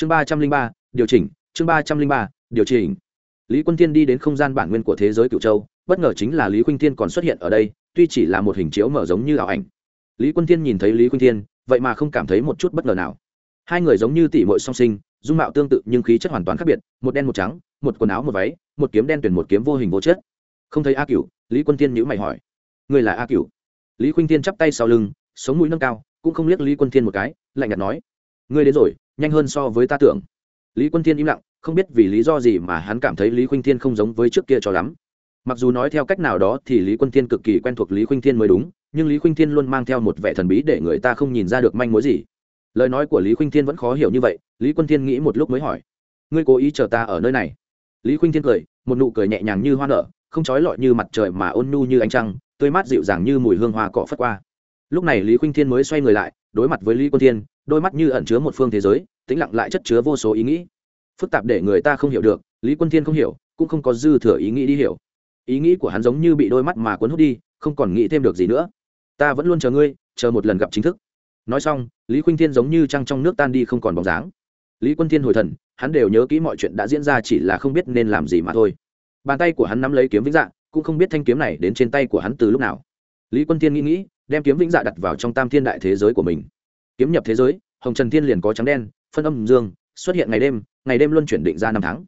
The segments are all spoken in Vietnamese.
chương ba trăm linh ba, điều chỉnh, chương ba trăm linh ba, điều chỉnh. Lý quân tiên đi đến không gian bản nguyên của thế giới cựu châu, bất ngờ chính là lý khuynh tiên còn xuất hiện ở đây, tuy chỉ là một hình chiếu mở giống như ảo ảnh. Lý quân tiên nhìn thấy lý khuynh tiên vậy mà không cảm thấy một chút bất ngờ nào. Hai người giống như tỷ mội song sinh, dung mạo tương tự nhưng khí chất hoàn toàn khác biệt, một đen một trắng, một quần áo một váy, một kiếm đen tuyển một kiếm vô hình vô chất. Không thấy a cửu, lý quân tiên nhữ mày hỏi. Người là a cửu? Lý khuynh tiên chắp tay sau lưng, sống mũi nâng cao, cũng không liếc lý quân tiên một cái, lạnh nhạt nói ngươi đến rồi, nhanh hơn so với ta tưởng. Lý quân Thiên im lặng, không biết vì lý do gì mà hắn cảm thấy lý khuynh thiên không giống với trước kia cho lắm. Mặc dù nói theo cách nào đó thì lý quân thiên cực kỳ quen thuộc lý khuynh thiên mới đúng, nhưng lý khuynh thiên luôn mang theo một vẻ thần bí để người ta không nhìn ra được manh mối gì. Lời nói của lý khuynh thiên vẫn khó hiểu như vậy, lý quân thiên nghĩ một lúc mới hỏi, ngươi cố ý chờ ta ở nơi này? Lý khuynh thiên cười, một nụ cười nhẹ nhàng như hoa nở, không trói lọi như mặt trời mà ôn nhu như ánh trăng, tươi mát dịu dàng như mùi hương hoa cỏ phất qua. Lúc này lý khuynh thiên mới xoay người lại, đối mặt với lý quân thiên đôi mắt như ẩn chứa một phương thế giới, tĩnh lặng lại chất chứa vô số ý nghĩ. Phức tạp để người ta không hiểu được, lý quân thiên không hiểu, cũng không có dư thừa ý nghĩ đi hiểu. Ý nghĩ của hắn giống như bị đôi mắt mà cuốn hút đi, không còn nghĩ thêm được gì nữa. Ta vẫn luôn chờ ngươi, chờ một lần gặp chính thức. Nói xong, lý khuynh thiên giống như trăng trong nước tan đi không còn bóng dáng. Lý quân thiên hồi thần, hắn đều nhớ kỹ mọi chuyện đã diễn ra chỉ là không biết nên làm gì mà thôi. Bàn tay của hắn nắm lấy kiếm vĩnh dạ cũng không biết thanh kiếm này đến trên tay của hắn từ lúc nào. Lý quân thiên nghĩ nghĩ, đem kiếm vĩnh dạ đặt vào trong tam thiên đại thế giới của mình kiếm nhập thế giới, hồng trần thiên liền có trắng đen, phân âm dương, xuất hiện ngày đêm ngày đêm luân chuyển định ra năm tháng.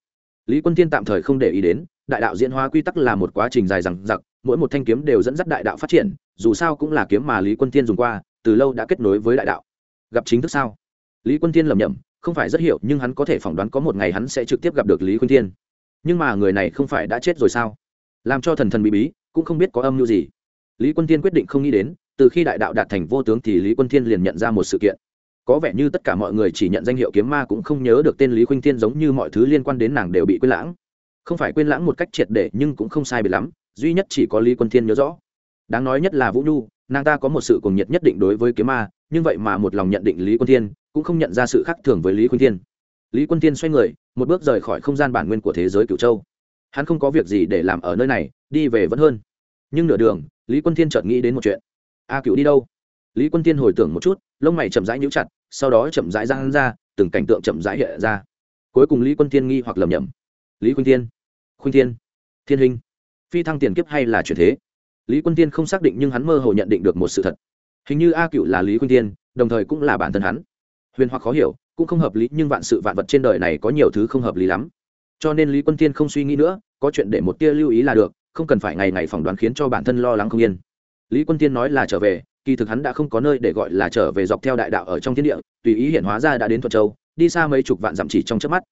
Lý quân tiên tạm thời không để ý đến, đại đạo diễn hóa quy tắc là một quá trình dài dằng dặc, mỗi một thanh kiếm đều dẫn dắt đại đạo phát triển, dù sao cũng là kiếm mà lý quân tiên dùng qua, từ lâu đã kết nối với đại đạo. Gặp chính thức sao? Lý quân tiên lầm nhầm không phải rất hiểu, nhưng hắn có thể phỏng đoán có một ngày hắn sẽ trực tiếp gặp được lý quân tiên nhưng mà người này không phải đã chết rồi sao? Làm cho thần thần bí bí, cũng không biết có âm mưu gì. Lý quân tiên quyết định không nghĩ đến từ khi đại đạo đạt thành vô tướng thì lý quân Thiên liền nhận ra một sự kiện. Có vẻ như tất cả mọi người chỉ nhận danh hiệu kiếm ma cũng không nhớ được tên lý khuynh thiên giống như mọi thứ liên quan đến nàng đều bị quên lãng. Không phải quên lãng một cách triệt để nhưng cũng không sai biệt lắm, duy nhất chỉ có lý quân thiên nhớ rõ. Đáng nói nhất là vũ nhu, nàng ta có một sự cuồng nhiệt nhất định đối với kiếm ma, nhưng vậy mà một lòng nhận định lý quân thiên, cũng không nhận ra sự khác thường với lý khuynh thiên. Lý quân thiên xoay người, một bước rời khỏi không gian bản nguyên của thế giới cửu châu. Hắn không có việc gì để làm ở nơi này, đi về vẫn hơn. Nhưng nửa đường, lý quân thiên chợt nghĩ đến một chuyện a cựu đi đâu? Lý quân thiên hồi tưởng một chút, lông mày chậm rãi nhíu chặt, sau đó chậm rãi giang ra, từng cảnh tượng chậm rãi hiện ra. Cuối cùng lý quân thiên nghi hoặc lầm nhầm lý Quân thiên, khuynh thiên thiên hình, phi thăng tiền kiếp hay là chuyển thế? Lý quân thiên không xác định nhưng hắn mơ hồ nhận định được một sự thật. Hình như a cựu là lý khuynh thiên, đồng thời cũng là bản thân hắn. Huyền hoặc khó hiểu, cũng không hợp lý, nhưng vạn sự vạn vật trên đời này có nhiều thứ không hợp lý lắm. Cho nên lý quân thiên không suy nghĩ nữa, có chuyện để một tia lưu ý là được, không cần phải ngày ngày phỏng đoán khiến cho bản thân lo lắng không yên lý quân thiên nói là trở về, kỳ thực hắn đã không có nơi để gọi là trở về dọc theo đại đạo ở trong thiên địa, tùy ý hiện hóa ra đã đến thuận châu, đi xa mấy chục vạn dặm chỉ trong chớp mắt.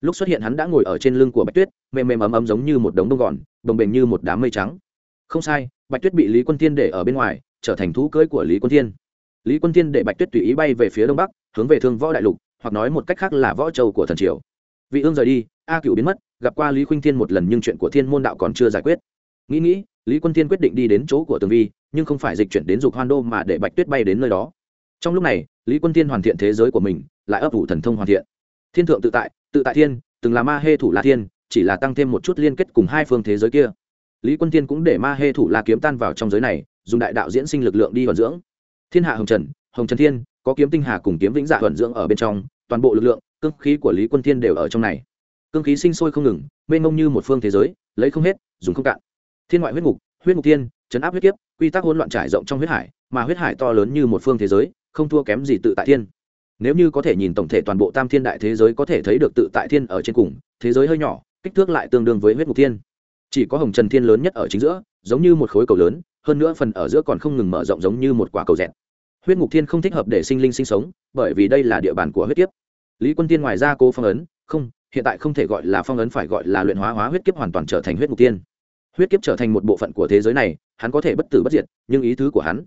Lúc xuất hiện hắn đã ngồi ở trên lưng của bạch tuyết, mềm mềm ấm ấm giống như một đống đông gòn bồng bềnh như một đám mây trắng. Không sai, bạch tuyết bị lý quân tiên để ở bên ngoài, trở thành thú cưỡi của lý quân tiên lý quân tiên để bạch tuyết tùy ý bay về phía đông bắc, hướng về thương võ đại lục, hoặc nói một cách khác là võ châu của thần triều. Vị ương rời đi, a cựu biến mất, gặp qua lý khuynh thiên một lần nhưng chuyện của thiên môn đạo còn chưa giải quyết. Nghĩ nghĩ lý quân thiên quyết định đi đến chỗ của tường vi, nhưng không phải dịch chuyển đến dục hoan đô mà để bạch tuyết bay đến nơi đó. Trong lúc này, lý quân thiên hoàn thiện thế giới của mình, lại ấp ủ thần thông hoàn thiện. Thiên thượng tự tại tự tại thiên, từng là ma hê thủ la thiên, chỉ là tăng thêm một chút liên kết cùng hai phương thế giới kia. Lý quân thiên cũng để ma hê thủ la kiếm tan vào trong giới này, dùng đại đạo diễn sinh lực lượng đi vận dưỡng. Thiên hạ hồng trần hồng trần thiên, có kiếm tinh hà cùng kiếm vĩnh dạ vận dưỡng ở bên trong, toàn bộ lực lượng, cương khí của lý quân thiên đều ở trong này. Cương khí sinh sôi không ngừng, mênh mông như một phương thế giới, lấy không hết, dùng không cạn thiên ngoại huyết ngục huyết ngục thiên, chấn áp huyết kiếp, quy tắc hỗn loạn trải rộng trong huyết hải, mà huyết hải to lớn như một phương thế giới, không thua kém gì tự tại thiên. Nếu như có thể nhìn tổng thể toàn bộ tam thiên đại thế giới có thể thấy được tự tại thiên ở trên cùng, thế giới hơi nhỏ, kích thước lại tương đương với huyết ngục thiên. Chỉ có hồng trần thiên lớn nhất ở chính giữa, giống như một khối cầu lớn, hơn nữa phần ở giữa còn không ngừng mở rộng giống như một quả cầu dẹt. Huyết ngục thiên không thích hợp để sinh linh sinh sống, bởi vì đây là địa bàn của huyết kiếp. Lý quân tiên ngoài ra cố phong ấn, không, hiện tại không thể gọi là phong ấn, phải gọi là luyện hóa hóa huyết kiếp hoàn toàn trở thành huyết ngục tiên huyết kiếp trở thành một bộ phận của thế giới này, hắn có thể bất tử bất diệt, nhưng ý thứ của hắn,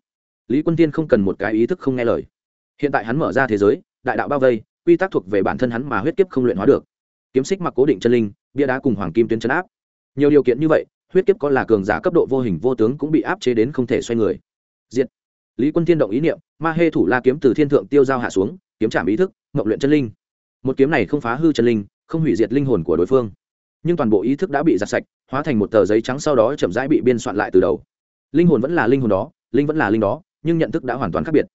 lý quân tiên không cần một cái ý thức không nghe lời. Hiện tại hắn mở ra thế giới, đại đạo bao vây, quy tắc thuộc về bản thân hắn mà huyết kiếp không luyện hóa được. Kiếm xích mặc cố định chân linh, bia đá cùng hoàng kim tuyến chấn áp. Nhiều điều kiện như vậy, huyết kiếp có là cường giả cấp độ vô hình vô tướng cũng bị áp chế đến không thể xoay người. Diện lý quân tiên động ý niệm, ma hê thủ la kiếm từ thiên thượng tiêu giao hạ xuống, kiếm trảm ý thức, mộng luyện chân linh. Một kiếm này không phá hư chân linh, không hủy diệt linh hồn của đối phương. Nhưng toàn bộ ý thức đã bị giặt sạch hóa thành một tờ giấy trắng sau đó chậm rãi bị biên soạn lại từ đầu. Linh hồn vẫn là linh hồn đó, linh vẫn là linh đó, nhưng nhận thức đã hoàn toàn khác biệt.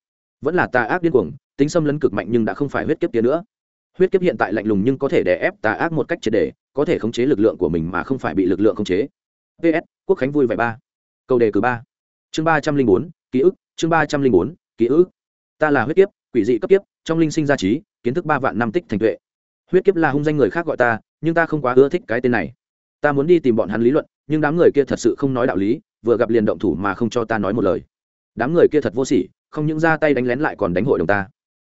Vẫn là tà ác điên cuồng, tính xâm lấn cực mạnh nhưng đã không phải huyết kiếp kia nữa. Huyết kiếp hiện tại lạnh lùng nhưng có thể đè ép tà ác một cách triệt đề có thể khống chế lực lượng của mình mà không phải bị lực lượng khống chế. Ps quốc khánh vui vẻ ba. Câu đề cử ba. Chương ba trăm linh bốn, ký ức, chương ba trăm linh bốn, ký ức. Ta là huyết kiếp, quỷ dị cấp kiếp, trong linh sinh gia trí, kiến thức ba vạn năm tích thành tuệ. Huyết kiếp là hung danh người khác gọi ta, nhưng ta không quá ưa thích cái tên này ta muốn đi tìm bọn hắn lý luận, nhưng đám người kia thật sự không nói đạo lý, vừa gặp liền động thủ mà không cho ta nói một lời. Đám người kia thật vô sỉ, không những ra tay đánh lén lại còn đánh hội đồng ta.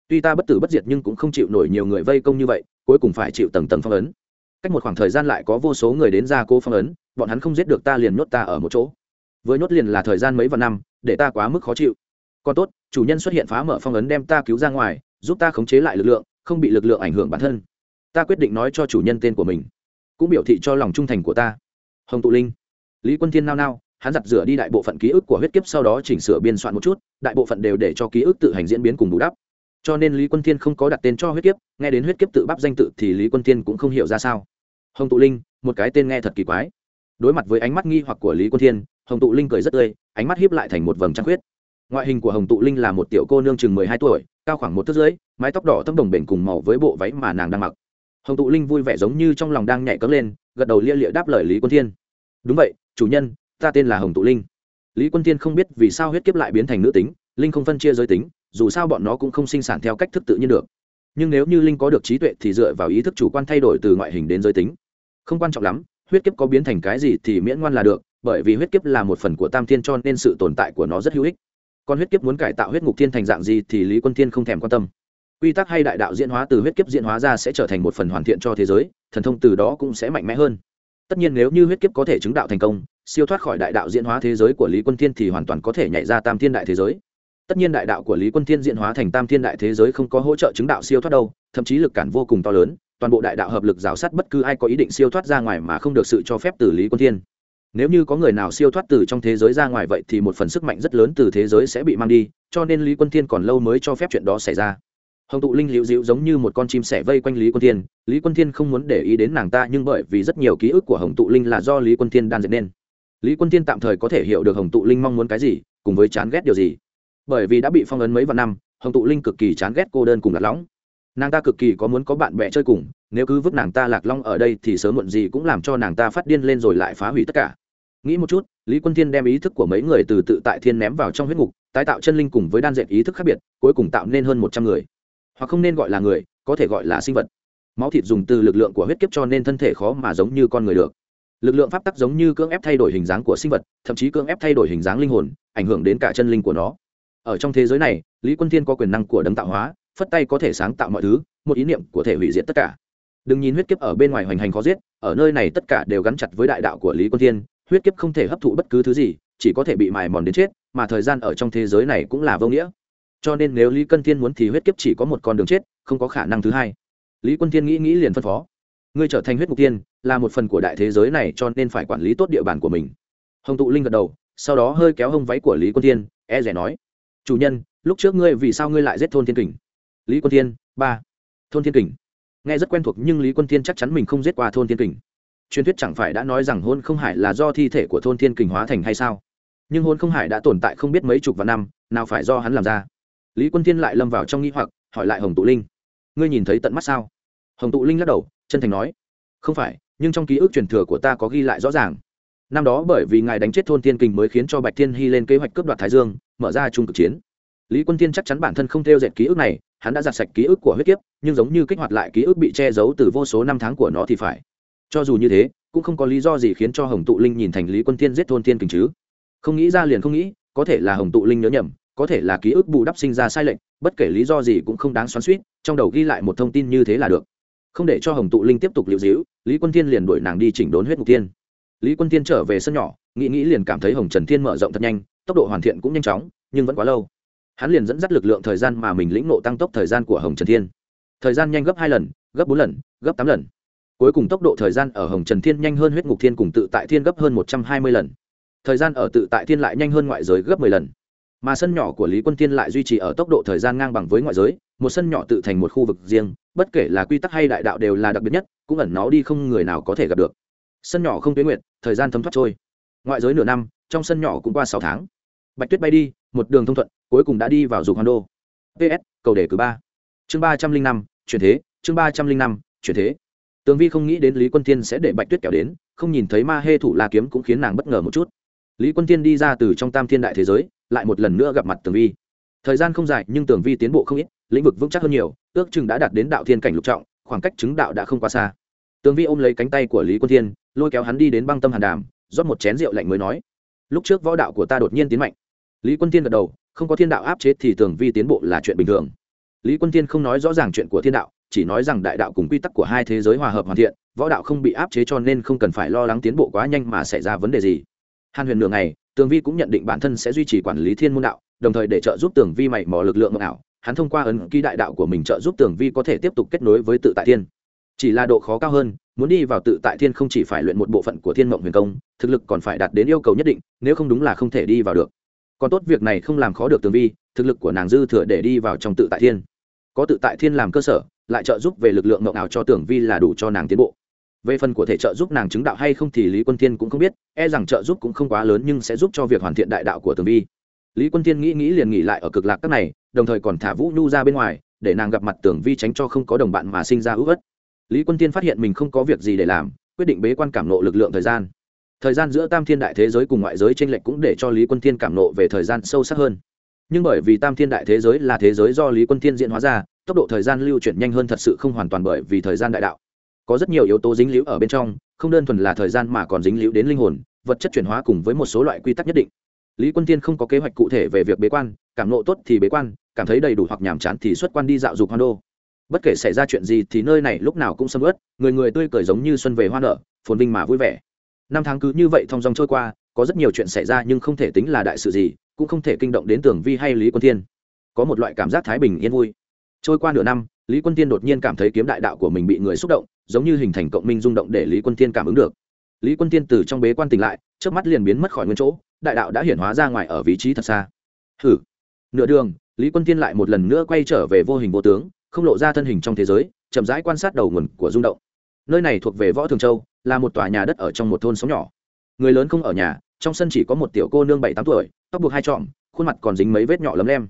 Tuy ta bất tử bất diệt nhưng cũng không chịu nổi nhiều người vây công như vậy, cuối cùng phải chịu tầng tầng phong ấn. Cách một khoảng thời gian lại có vô số người đến ra cô phong ấn, bọn hắn không giết được ta liền nhốt ta ở một chỗ. Với nhốt liền là thời gian mấy vạn năm, để ta quá mức khó chịu. Còn tốt, chủ nhân xuất hiện phá mở phong ấn đem ta cứu ra ngoài, giúp ta khống chế lại lực lượng, không bị lực lượng ảnh hưởng bản thân. Ta quyết định nói cho chủ nhân tên của mình cũng biểu thị cho lòng trung thành của ta. Hồng tụ linh. Lý quân thiên nao nao, hắn giặt rửa đi đại bộ phận ký ức của huyết kiếp, sau đó chỉnh sửa biên soạn một chút, đại bộ phận đều để cho ký ức tự hành diễn biến cùng bù đắp. Cho nên lý quân thiên không có đặt tên cho huyết kiếp, nghe đến huyết kiếp tự bắp danh tự thì lý quân thiên cũng không hiểu ra sao. Hồng tụ linh, một cái tên nghe thật kỳ quái. Đối mặt với ánh mắt nghi hoặc của lý quân thiên, hồng tụ linh cười rất tươi, ánh mắt hiếp lại thành một vầng trăng khuyết. Ngoại hình của hồng tụ linh là một tiểu cô nương chừng mười hai tuổi, cao khoảng một thước rưỡi, mái tóc đỏ tấm đồng bền cùng màu với bộ váy mà nàng đang mặc hồng tụ linh vui vẻ giống như trong lòng đang nhảy cấm lên, gật đầu lia lịa đáp lời lý quân thiên. Đúng vậy, chủ nhân, ta tên là hồng tụ linh. Lý quân thiên không biết vì sao huyết kiếp lại biến thành nữ tính, linh không phân chia giới tính, dù sao bọn nó cũng không sinh sản theo cách thức tự nhiên được. Nhưng nếu như linh có được trí tuệ thì dựa vào ý thức chủ quan thay đổi từ ngoại hình đến giới tính. Không quan trọng lắm, huyết kiếp có biến thành cái gì thì miễn ngoan là được, bởi vì huyết kiếp là một phần của tam thiên cho nên sự tồn tại của nó rất hữu ích. Còn huyết kiếp muốn cải tạo huyết ngục thiên thành dạng gì thì lý quân thiên không thèm quan tâm quy tắc hay đại đạo diễn hóa từ huyết kiếp diễn hóa ra sẽ trở thành một phần hoàn thiện cho thế giới, thần thông từ đó cũng sẽ mạnh mẽ hơn. Tất nhiên nếu như huyết kiếp có thể chứng đạo thành công, siêu thoát khỏi đại đạo diễn hóa thế giới của lý quân thiên thì hoàn toàn có thể nhảy ra tam thiên đại thế giới. Tất nhiên đại đạo của lý quân thiên diễn hóa thành tam thiên đại thế giới không có hỗ trợ chứng đạo siêu thoát đâu, thậm chí lực cản vô cùng to lớn, toàn bộ đại đạo hợp lực rào sát bất cứ ai có ý định siêu thoát ra ngoài mà không được sự cho phép từ lý quân thiên. Nếu như có người nào siêu thoát từ trong thế giới ra ngoài vậy thì một phần sức mạnh rất lớn từ thế giới sẽ bị mang đi, cho nên lý quân thiên còn lâu mới cho phép chuyện đó xảy ra hồng tụ linh liễu dịu giống như một con chim sẻ vây quanh lý quân thiên. Lý quân thiên không muốn để ý đến nàng ta, nhưng bởi vì rất nhiều ký ức của hồng tụ linh là do lý quân thiên đan dệt nên. Lý quân thiên tạm thời có thể hiểu được hồng tụ linh mong muốn cái gì, cùng với chán ghét điều gì. Bởi vì đã bị phong ấn mấy vạn năm, hồng tụ linh cực kỳ chán ghét cô đơn cùng lạc lõng. Nàng ta cực kỳ có muốn có bạn bè chơi cùng, nếu cứ vứt nàng ta lạc long ở đây thì sớm muộn gì cũng làm cho nàng ta phát điên lên rồi lại phá hủy tất cả. Nghĩ một chút, lý quân thiên đem ý thức của mấy người từ tự tại thiên ném vào trong huyết ngục, tái tạo chân linh cùng với đan dệt ý thức khác biệt, cuối cùng tạo nên hơn một trăm người hoặc không nên gọi là người, có thể gọi là sinh vật. Máu thịt dùng từ lực lượng của huyết kiếp cho nên thân thể khó mà giống như con người được. Lực lượng pháp tắc giống như cưỡng ép thay đổi hình dáng của sinh vật, thậm chí cưỡng ép thay đổi hình dáng linh hồn, ảnh hưởng đến cả chân linh của nó. Ở trong thế giới này, lý quân thiên có quyền năng của đấng tạo hóa, phất tay có thể sáng tạo mọi thứ, một ý niệm của thể hủy diệt tất cả. Đừng nhìn huyết kiếp ở bên ngoài hoành hành khó giết, ở nơi này tất cả đều gắn chặt với đại đạo của lý quân thiên, huyết kiếp không thể hấp thụ bất cứ thứ gì, chỉ có thể bị mài mòn đến chết, mà thời gian ở trong thế giới này cũng là vô nghĩa cho nên nếu lý Cân thiên muốn thì huyết kiếp chỉ có một con đường chết, không có khả năng thứ hai. Lý quân thiên nghĩ nghĩ liền phân phó. Ngươi trở thành huyết mục tiên, là một phần của đại thế giới này cho nên phải quản lý tốt địa bàn của mình. Hồng tụ linh gật đầu, sau đó hơi kéo hông váy của lý quân thiên e rẻ nói. Chủ nhân, lúc trước ngươi vì sao ngươi lại giết thôn thiên kình? Lý quân thiên, ba. Thôn thiên kình. Nghe rất quen thuộc nhưng lý quân thiên chắc chắn mình không giết qua thôn thiên kình. Truyền thuyết chẳng phải đã nói rằng hôn không hải là do thi thể của thôn thiên kình hóa thành hay sao? Nhưng hôn không hải đã tồn tại không biết mấy chục vạn năm, nào phải do hắn làm ra lý quân thiên lại lâm vào trong nghi hoặc, hỏi lại hồng tụ linh. Ngươi nhìn thấy tận mắt sao? Hồng tụ linh lắc đầu, chân thành nói. Không phải, nhưng trong ký ức truyền thừa của ta có ghi lại rõ ràng. Năm đó bởi vì ngài đánh chết thôn thiên kình mới khiến cho bạch thiên hy lên kế hoạch cướp đoạt thái dương, mở ra trung cực chiến. Lý quân thiên chắc chắn bản thân không theo dệt ký ức này, hắn đã giặt sạch ký ức của huyết kiếp, nhưng giống như kích hoạt lại ký ức bị che giấu từ vô số năm tháng của nó thì phải. Cho dù như thế, cũng không có lý do gì khiến cho hồng tụ linh nhìn thành lý quân thiên giết thôn thiên kình chứ. Không nghĩ ra liền không nghĩ, có thể là hồng tụ linh nhớ nhầm có thể là ký ức bù đắp sinh ra sai lệch, bất kể lý do gì cũng không đáng xoắn suýt trong đầu ghi lại một thông tin như thế là được. Không để cho hồng tụ linh tiếp tục liệu dĩu lý quân thiên liền đuổi nàng đi chỉnh đốn huyết mục tiên. Lý quân thiên trở về sân nhỏ, nghĩ nghĩ liền cảm thấy hồng trần thiên mở rộng thật nhanh, tốc độ hoàn thiện cũng nhanh chóng, nhưng vẫn quá lâu. Hắn liền dẫn dắt lực lượng thời gian mà mình lĩnh nộ tăng tốc thời gian của hồng trần thiên. Thời gian nhanh gấp hai lần, gấp bốn lần, gấp tám lần. Cuối cùng tốc độ thời gian ở hồng trần thiên nhanh hơn huyết ngục thiên cùng tự tại thiên gấp hơn một trăm hai mươi lần. Thời gian ở tự tại thiên lại nhanh hơn ngoại giới gấp mười lần mà sân nhỏ của lý quân tiên lại duy trì ở tốc độ thời gian ngang bằng với ngoại giới, một sân nhỏ tự thành một khu vực riêng, bất kể là quy tắc hay đại đạo đều là đặc biệt nhất, cũng ẩn nó đi không người nào có thể gặp được. Sân nhỏ không tuyến nguyện thời gian thấm thoát trôi. Ngoại giới nửa năm, trong sân nhỏ cũng qua sáu tháng. Bạch tuyết bay đi, một đường thông thuận, cuối cùng đã đi vào dục hoan đô. Ps cầu đề cử ba. Chương ba trăm linh năm, chuyển thế, chương ba trăm linh năm, chuyển thế. Tường vi không nghĩ đến lý quân tiên sẽ để bạch tuyết kéo đến, không nhìn thấy ma hê thủ la kiếm cũng khiến nàng bất ngờ một chút. Lý quân tiên đi ra từ trong tam thiên đại thế giới lại một lần nữa gặp mặt tường vi. Thời gian không dài, nhưng tường vi tiến bộ không ít, lĩnh vực vững chắc hơn nhiều, ước chừng đã đạt đến đạo thiên cảnh lục trọng, khoảng cách chứng đạo đã không quá xa. Tường vi ôm lấy cánh tay của lý quân thiên, lôi kéo hắn đi đến băng tâm hàn đàm, rót một chén rượu lạnh mới nói, lúc trước võ đạo của ta đột nhiên tiến mạnh. Lý quân thiên gật đầu, không có thiên đạo áp chế thì tường vi tiến bộ là chuyện bình thường. Lý quân thiên không nói rõ ràng chuyện của thiên đạo, chỉ nói rằng đại đạo cùng quy tắc của hai thế giới hòa hợp hoàn thiện, võ đạo không bị áp chế cho nên không cần phải lo lắng tiến bộ quá nhanh mà xảy ra vấn đề gì. Hàn huyền nửa ngày tường vi cũng nhận định bản thân sẽ duy trì quản lý thiên môn đạo, đồng thời để trợ giúp tường vi mày mò lực lượng ảo. Hắn thông qua ấn ký đại đạo của mình trợ giúp tường vi có thể tiếp tục kết nối với tự tại thiên. Chỉ là độ khó cao hơn, muốn đi vào tự tại thiên không chỉ phải luyện một bộ phận của thiên mộng huyền công, thực lực còn phải đạt đến yêu cầu nhất định, nếu không đúng là không thể đi vào được. Còn tốt việc này không làm khó được tường vi, thực lực của nàng dư thừa để đi vào trong tự tại thiên. Có tự tại thiên làm cơ sở, lại trợ giúp về lực lượng mộng ảo cho tưởng vi là đủ cho nàng tiến bộ về phần của thể trợ giúp nàng chứng đạo hay không thì lý quân thiên cũng không biết e rằng trợ giúp cũng không quá lớn nhưng sẽ giúp cho việc hoàn thiện đại đạo của tường vi. Lý quân thiên nghĩ nghĩ liền nghỉ lại ở cực lạc các này, đồng thời còn thả vũ nhu ra bên ngoài, để nàng gặp mặt tưởng vi tránh cho không có đồng bạn mà sinh ra ưu ất lý quân tiên phát hiện mình không có việc gì để làm, quyết định bế quan cảm nộ lực lượng thời gian. Thời gian giữa tam thiên đại thế giới cùng ngoại giới t r ê n lệch cũng để cho lý quân Thiên cảm nộ về thời gian sâu sắc hơn. Nhưng bởi vì tam thiên đại thế giới là thế giới do lý quân Thiên diễn hóa ra, tốc độ thời gian lưu chuyển nhanh hơn thật sự không hoàn toàn bởi vì thời gian đại đạo có rất nhiều yếu tố dính líu ở bên trong, không đơn thuần là thời gian mà còn dính líu đến linh hồn, vật chất chuyển hóa cùng với một số loại quy tắc nhất định. Lý quân tiên không có kế hoạch cụ thể về việc bế quan, cảm nộ tốt thì bế quan, cảm thấy đầy đủ hoặc nhàm chán thì xuất quan đi dạo dục hoan đô. Bất kể xảy ra chuyện gì thì nơi này lúc nào cũng sầm ướt người người tươi cười giống như xuân về hoa nở, phồn vinh mà vui vẻ. Năm tháng cứ như vậy thong dong trôi qua, có rất nhiều chuyện xảy ra nhưng không thể tính là đại sự gì, cũng không thể kinh động đến tưởng vi hay lý quân thiên. Có một loại cảm giác thái bình yên vui. Trôi qua nửa năm lý quân thiên đột nhiên cảm thấy kiếm đại đạo của mình bị người xúc động, giống như hình thành cộng minh rung động để lý quân thiên cảm ứng được. Lý quân thiên từ trong bế quan tỉnh lại trước mắt liền biến mất khỏi nguyên chỗ, đại đạo đã hiển hóa ra ngoài ở vị trí thật xa. Hử nửa đường, lý quân thiên lại một lần nữa quay trở về vô hình vô tướng, không lộ ra thân hình trong thế giới, chậm rãi quan sát đầu nguồn của rung động. Nơi này thuộc về võ thường châu, là một tòa nhà đất ở trong một thôn sống nhỏ. Người lớn không ở nhà, trong sân chỉ có một tiểu cô nương bảy tám tuổi, tóc buộc hai trọm khuôn mặt còn dính mấy vết nhỏ lấm lem.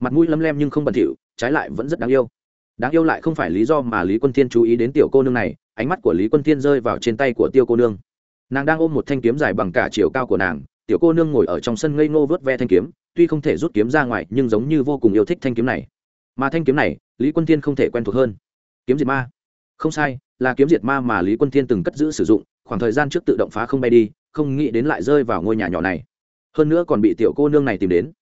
Mặt mũi lấm lem nhưng không bẩn thỉu, trái lại vẫn rất đáng yêu đáng yêu lại không phải lý do mà lý quân thiên chú ý đến tiểu cô nương này, ánh mắt của lý quân thiên rơi vào trên tay của tiêu cô nương. Nàng đang ôm một thanh kiếm dài bằng cả chiều cao của nàng, tiểu cô nương ngồi ở trong sân ngây ngô vớt ve thanh kiếm, tuy không thể rút kiếm ra ngoài, nhưng giống như vô cùng yêu thích thanh kiếm này. Mà thanh kiếm này, lý quân thiên không thể quen thuộc hơn. Kiếm diệt ma. Không sai, là kiếm diệt ma mà lý quân thiên từng cất giữ sử dụng, khoảng thời gian trước tự động phá không bay đi, không nghĩ đến lại rơi vào ngôi nhà nhỏ này. Hơn nữa còn bị tiểu cô nương này tìm đến.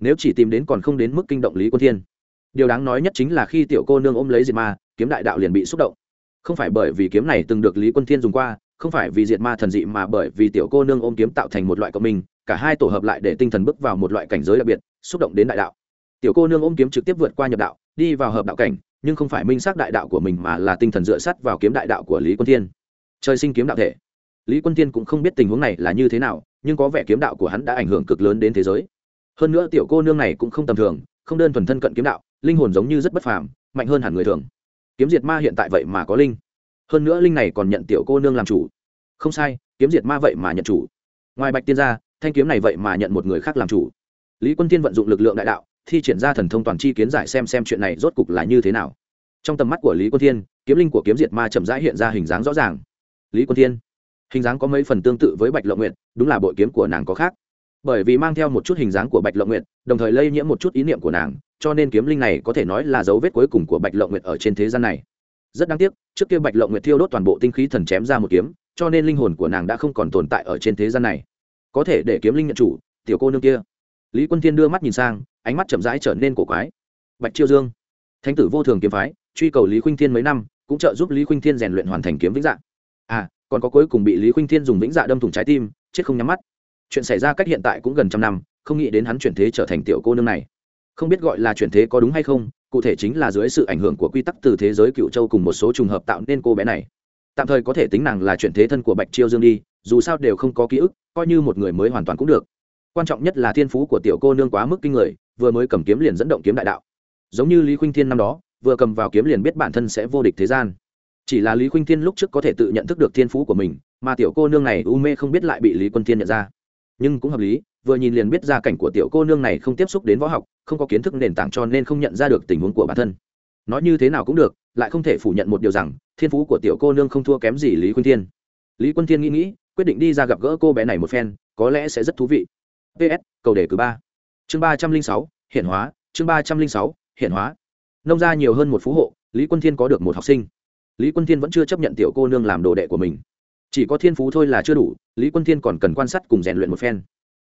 Nếu chỉ tìm đến còn không đến mức kinh động lý quân thiên điều đáng nói nhất chính là khi tiểu cô nương ôm lấy diệt ma, kiếm đại đạo liền bị xúc động. Không phải bởi vì kiếm này từng được lý quân thiên dùng qua, không phải vì diệt ma thần dị mà bởi vì tiểu cô nương ôm kiếm tạo thành một loại cộng minh, cả hai tổ hợp lại để tinh thần bước vào một loại cảnh giới đặc biệt, xúc động đến đại đạo. Tiểu cô nương ôm kiếm trực tiếp vượt qua nhập đạo, đi vào hợp đạo cảnh, nhưng không phải minh xác đại đạo của mình mà là tinh thần dựa sắt vào kiếm đại đạo của lý quân thiên. Trời sinh kiếm đạo thể. Lý quân thiên cũng không biết tình huống này là như thế nào, nhưng có vẻ kiếm đạo của hắn đã ảnh hưởng cực lớn đến thế giới. Hơn nữa tiểu cô nương này cũng không tầm thường, không đơn thuần thân cận kiếm đạo linh hồn giống như rất bất phàm, mạnh hơn hẳn người thường. Kiếm diệt ma hiện tại vậy mà có linh. Hơn nữa linh này còn nhận tiểu cô nương làm chủ. Không sai, kiếm diệt ma vậy mà nhận chủ. Ngoài bạch tiên ra, thanh kiếm này vậy mà nhận một người khác làm chủ. Lý quân tiên vận dụng lực lượng đại đạo, thi triển ra thần thông toàn chi kiến giải xem xem chuyện này rốt cục là như thế nào. Trong tầm mắt của lý quân thiên, kiếm linh của kiếm diệt ma chậm rãi hiện ra hình dáng rõ ràng. Lý quân thiên, hình dáng có mấy phần tương tự với bạch lộng nguyện đúng là bội kiếm của nàng có khác bởi vì mang theo một chút hình dáng của bạch lộng nguyệt, đồng thời lây nhiễm một chút ý niệm của nàng cho nên kiếm linh này có thể nói là dấu vết cuối cùng của bạch lộng nguyệt ở trên thế gian này. Rất đáng tiếc trước kia bạch lộng nguyệt thiêu đốt toàn bộ tinh khí thần chém ra một kiếm cho nên linh hồn của nàng đã không còn tồn tại ở trên thế gian này. Có thể để kiếm linh nhận chủ tiểu cô nương kia. Lý quân thiên đưa mắt nhìn sang ánh mắt chậm rãi trở nên cổ quái. Bạch chiêu dương thánh tử vô thường kiếm phái truy cầu lý khuynh thiên mấy năm cũng trợ giúp lý khuynh thiên rèn luyện hoàn thành kiếm vĩnh dạ. À còn có cuối cùng bị lý khuynh thiên dùng vĩnh dạ đâm thủng trái tim chết không nhắm mắt chuyện xảy ra cách hiện tại cũng gần trăm năm, không nghĩ đến hắn chuyển thế trở thành tiểu cô nương này. Không biết gọi là chuyển thế có đúng hay không, cụ thể chính là dưới sự ảnh hưởng của quy tắc từ thế giới cựu châu cùng một số trùng hợp tạo nên cô bé này. Tạm thời có thể tính nàng là chuyển thế thân của bạch chiêu dương đi, dù sao đều không có ký ức, coi như một người mới hoàn toàn cũng được. Quan trọng nhất là thiên phú của tiểu cô nương quá mức kinh người, vừa mới cầm kiếm liền dẫn động kiếm đại đạo. Giống như lý khuynh thiên năm đó, vừa cầm vào kiếm liền biết bản thân sẽ vô địch thế gian. Chỉ là lý khuynh thiên lúc trước có thể tự nhận thức được thiên phú của mình, mà tiểu cô nương này u mê không biết lại bị lý quân thiên nhận ra nhưng cũng hợp lý, vừa nhìn liền biết gia cảnh của tiểu cô nương này không tiếp xúc đến võ học, không có kiến thức nền tảng cho nên không nhận ra được tình huống của bản thân. Nói như thế nào cũng được, lại không thể phủ nhận một điều rằng, thiên phú của tiểu cô nương không thua kém gì lý quân thiên. Lý quân thiên nghĩ nghĩ, quyết định đi ra gặp gỡ cô bé này một phen, có lẽ sẽ rất thú vị. Ps cầu đề cử ba. Chương ba trăm linh sáu, hiện hóa, chương ba trăm linh sáu, hiện hóa. Nông gia nhiều hơn một phú hộ, lý quân thiên có được một học sinh. Lý quân thiên vẫn chưa chấp nhận tiểu cô nương làm đồ đệ của mình chỉ có thiên phú thôi là chưa đủ, lý quân thiên còn cần quan sát cùng rèn luyện một phen.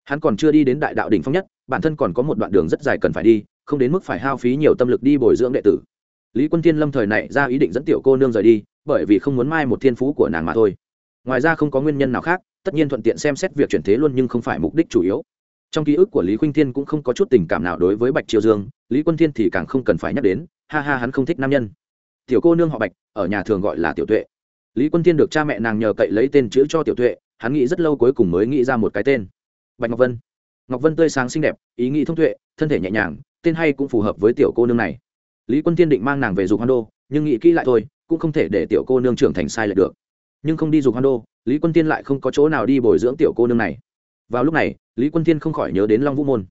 Hắn còn chưa đi đến đại đạo đỉnh phong nhất, bản thân còn có một đoạn đường rất dài cần phải đi, không đến mức phải hao phí nhiều tâm lực đi bồi dưỡng đệ tử. Lý quân thiên lâm thời này ra ý định dẫn tiểu cô nương rời đi, bởi vì không muốn mai một thiên phú của nàng mà thôi. Ngoài ra không có nguyên nhân nào khác, tất nhiên thuận tiện xem xét việc chuyển thế luôn nhưng không phải mục đích chủ yếu. Trong ký ức của lý khuynh thiên cũng không có chút tình cảm nào đối với bạch triều dương, lý quân thiên thì càng không cần phải nhắc đến, ha ha hắn không thích nam nhân. Tiểu cô nương họ bạch, ở nhà thường gọi là tiểu tuệ lý quân thiên được cha mẹ nàng nhờ cậy lấy tên chữ cho tiểu tuệ, hắn nghĩ rất lâu cuối cùng mới nghĩ ra một cái tên. Bạch ngọc vân. Ngọc vân tươi sáng xinh đẹp, ý nghĩ thông tuệ, thân thể nhẹ nhàng, tên hay cũng phù hợp với tiểu cô nương này. Lý quân thiên định mang nàng về dục hoan đô, nhưng nghĩ kỹ lại thôi, cũng không thể để tiểu cô nương trưởng thành sai lệch được. Nhưng không đi dục hoan đô, lý quân thiên lại không có chỗ nào đi bồi dưỡng tiểu cô nương này. Vào lúc này, lý quân thiên không khỏi nhớ đến long vũ môn.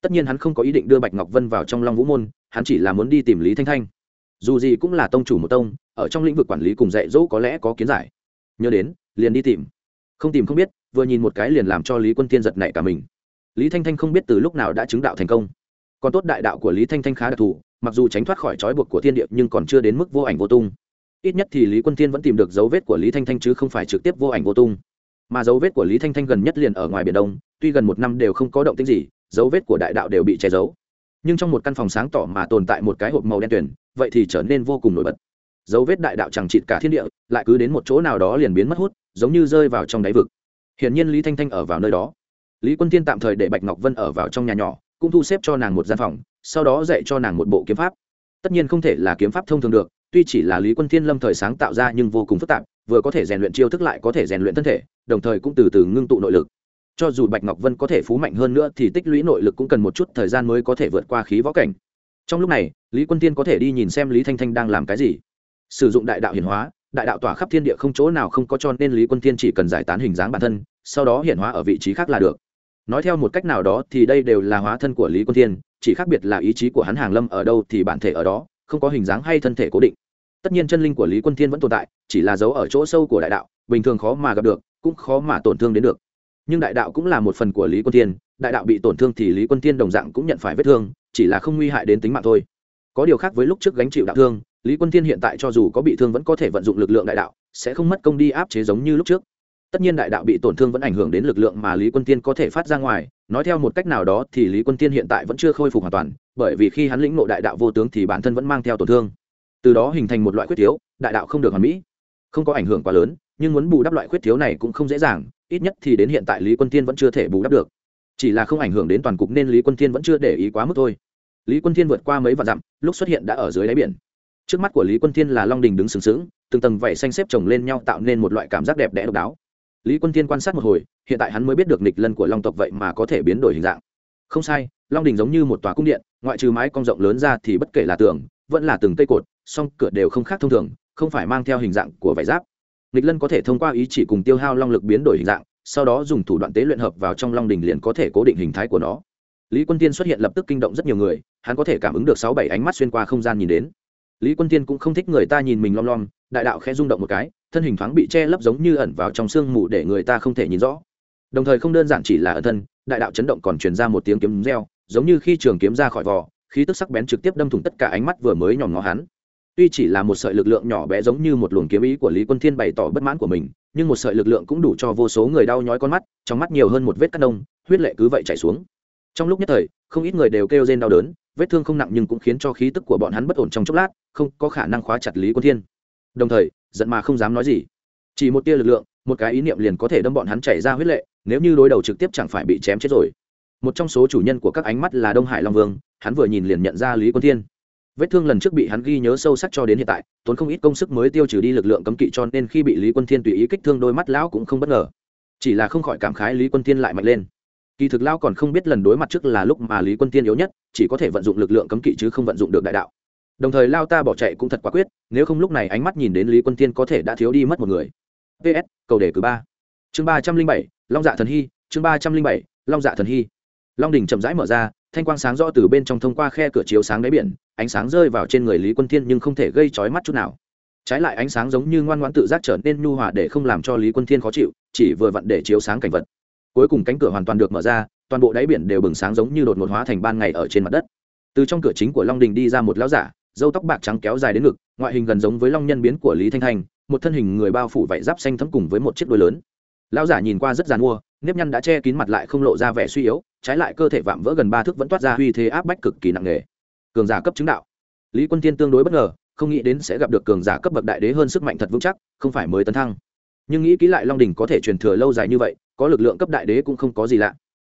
Tất nhiên hắn không có ý định đưa bạch ngọc vân vào trong long vũ môn, hắn chỉ là muốn đi tìm lý thanh thanh. Dù gì cũng là tông chủ một tông ở trong lĩnh vực quản lý cùng dạy dỗ có lẽ có kiến giải. Nhớ đến, liền đi tìm. Không tìm không biết, vừa nhìn một cái liền làm cho lý quân thiên giật nảy cả mình. Lý thanh thanh không biết từ lúc nào đã chứng đạo thành công. Còn tốt đại đạo của lý thanh thanh khá đặc thù, mặc dù tránh thoát khỏi trói buộc của thiên địa nhưng còn chưa đến mức vô ảnh vô tung. Ít nhất thì lý quân thiên vẫn tìm được dấu vết của lý thanh thanh chứ không phải trực tiếp vô ảnh vô tung. Mà dấu vết của lý thanh thanh gần nhất liền ở ngoài biển đông, tuy gần một năm đều không có động tĩnh gì, dấu vết của đại đạo đều bị che giấu. Nhưng trong một căn phòng sáng tỏ mà tồn tại một cái hộp màu đen tuyển vậy thì trở nên vô cùng nổi bật dấu vết đại đạo chẳng chịt cả thiên địa, lại cứ đến một chỗ nào đó liền biến mất hút, giống như rơi vào trong đáy vực. Hiển nhiên lý thanh thanh ở vào nơi đó. Lý quân thiên tạm thời để bạch ngọc vân ở vào trong nhà nhỏ, cũng thu xếp cho nàng một gian phòng, sau đó dạy cho nàng một bộ kiếm pháp. Tất nhiên không thể là kiếm pháp thông thường được, tuy chỉ là lý quân thiên lâm thời sáng tạo ra nhưng vô cùng phức tạp, vừa có thể rèn luyện chiêu thức lại có thể rèn luyện thân thể, đồng thời cũng từ từ ngưng tụ nội lực. Cho dù bạch ngọc vân có thể phú mạnh hơn nữa thì tích lũy nội lực cũng cần một chút thời gian mới có thể vượt qua khí võ cảnh. Trong lúc này, lý quân tiên có thể đi nhìn xem lý thanh thanh đang làm cái gì sử dụng đại đạo hiển hóa đại đạo tỏa khắp thiên địa không chỗ nào không có cho nên lý quân thiên chỉ cần giải tán hình dáng bản thân sau đó hiển hóa ở vị trí khác là được. Nói theo một cách nào đó thì đây đều là hóa thân của lý quân thiên, chỉ khác biệt là ý chí của hắn hàng lâm ở đâu thì bản thể ở đó không có hình dáng hay thân thể cố định. Tất nhiên chân linh của lý quân thiên vẫn tồn tại chỉ là dấu ở chỗ sâu của đại đạo bình thường khó mà gặp được cũng khó mà tổn thương đến được. Nhưng đại đạo cũng là một phần của lý quân thiên đại đạo bị tổn thương thì lý quân thiên đồng dạng cũng nhận phải vết thương chỉ là không nguy hại đến tính mạng thôi. Có điều khác với lúc trước gánh chịu đạo thương lý quân thiên hiện tại cho dù có bị thương vẫn có thể vận dụng lực lượng đại đạo, sẽ không mất công đi áp chế giống như lúc trước. Tất nhiên đại đạo bị tổn thương vẫn ảnh hưởng đến lực lượng mà lý quân tiên có thể phát ra ngoài, nói theo một cách nào đó thì lý quân tiên hiện tại vẫn chưa khôi phục hoàn toàn, bởi vì khi hắn lĩnh ngộ đại đạo vô tướng thì bản thân vẫn mang theo tổn thương. Từ đó hình thành một loại khuyết thiếu, đại đạo không được hoàn mỹ. Không có ảnh hưởng quá lớn, nhưng muốn bù đắp loại khuyết thiếu này cũng không dễ dàng, ít nhất thì đến hiện tại lý quân tiên vẫn chưa thể bù đắp được. Chỉ là không ảnh hưởng đến toàn cục nên lý quân tiên vẫn chưa để ý quá mức thôi. Lý quân tiên vượt qua mấy vạn dặm, lúc xuất hiện đã ở dưới đáy biển trước mắt của lý quân Thiên là long đình đứng sừng sững, từng tầng vảy xanh xếp chồng lên nhau tạo nên một loại cảm giác đẹp đẽ độc đáo. Lý quân Thiên quan sát một hồi, hiện tại hắn mới biết được nịch lân của long tộc vậy mà có thể biến đổi hình dạng. Không sai, long đình giống như một tòa cung điện, ngoại trừ mái cong rộng lớn ra thì bất kể là tường, vẫn là từng cây cột, song cửa đều không khác thông thường, không phải mang theo hình dạng của vải giáp. Nịch lân có thể thông qua ý chỉ cùng tiêu hao long lực biến đổi hình dạng, sau đó dùng thủ đoạn tế luyện hợp vào trong long đình liền có thể cố định hình thái của nó. Lý quân tiên xuất hiện lập tức kinh động rất nhiều người, hắn có thể cảm ứng được sáu bảy ánh mắt xuyên qua không gian nhìn đến lý quân tiên cũng không thích người ta nhìn mình lom lom, đại đạo khẽ rung động một cái, thân hình thoáng bị che lấp giống như ẩn vào trong sương mù để người ta không thể nhìn rõ. Đồng thời không đơn giản chỉ là ẩn thân, đại đạo chấn động còn truyền ra một tiếng kiếm reo, giống như khi trường kiếm ra khỏi vỏ, khí tức sắc bén trực tiếp đâm thủng tất cả ánh mắt vừa mới nhòm ngó hắn. Tuy chỉ là một sợi lực lượng nhỏ bé giống như một luồng kiếm ý của lý quân thiên bày tỏ bất mãn của mình, nhưng một sợi lực lượng cũng đủ cho vô số người đau nhói con mắt, trong mắt nhiều hơn một vết cắt đông, huyết lệ cứ vậy chảy xuống. Trong lúc nhất thời, không ít người đều kêu rên đau đớn vết thương không nặng nhưng cũng khiến cho khí tức của bọn hắn bất ổn trong chốc lát, không có khả năng khóa chặt lý quân thiên. Đồng thời, giận mà không dám nói gì. Chỉ một tia lực lượng, một cái ý niệm liền có thể đâm bọn hắn chảy ra huyết lệ, nếu như đối đầu trực tiếp chẳng phải bị chém chết rồi. Một trong số chủ nhân của các ánh mắt là đông hải long vương, hắn vừa nhìn liền nhận ra lý quân thiên. Vết thương lần trước bị hắn ghi nhớ sâu sắc cho đến hiện tại, tốn không ít công sức mới tiêu trừ đi lực lượng cấm kỵ cho nên khi bị lý quân thiên tùy ý kích thương đôi mắt lão cũng không bất ngờ. Chỉ là không khỏi cảm khái lý quân thiên lại mạnh lên kỳ thực lao còn không biết lần đối mặt trước là lúc mà lý quân thiên yếu nhất, chỉ có thể vận dụng lực lượng cấm kỵ chứ không vận dụng được đại đạo. Đồng thời lao ta bỏ chạy cũng thật quả quyết, nếu không lúc này ánh mắt nhìn đến lý quân thiên có thể đã thiếu đi mất một người. Ps cầu đề cử ba. Chương ba trăm linh bảy, long dạ thần hy, chương ba trăm linh bảy, long dạ thần hy. Long đình chậm rãi mở ra, thanh quang sáng rõ từ bên trong thông qua khe cửa chiếu sáng đáy biển, ánh sáng rơi vào trên người lý quân thiên nhưng không thể gây chói mắt chút nào. Trái lại ánh sáng giống như ngoan ngoãn tự giác trở nên nhu hòa để không làm cho lý quân thiên khó chịu, chỉ vừa vặn để chiếu sáng cảnh vật cuối cùng cánh cửa hoàn toàn được mở ra, toàn bộ đáy biển đều bừng sáng giống như đột ngột hóa thành ban ngày ở trên mặt đất. Từ trong cửa chính của long đình đi ra một lão giả dâu tóc bạc trắng kéo dài đến ngực, ngoại hình gần giống với long nhân biến của lý thanh thanh một thân hình người bao phủ vảy giáp xanh thấm cùng với một chiếc đuôi lớn. Lão giả nhìn qua rất dàn mua, nếp nhăn đã che kín mặt lại không lộ ra vẻ suy yếu, trái lại cơ thể vạm vỡ gần ba thước vẫn toát ra uy thế áp bách cực kỳ nặng nề. Cường giả cấp chứng đạo. Lý quân tiên tương đối bất ngờ, không nghĩ đến sẽ gặp được cường giả cấp bậc đại đế hơn sức mạnh thật vững chắc, không phải mới tấn thăng. Nhưng nghĩ kỹ lại long đình có thể truyền thừa lâu dài như vậy có lực lượng cấp đại đế cũng không có gì lạ.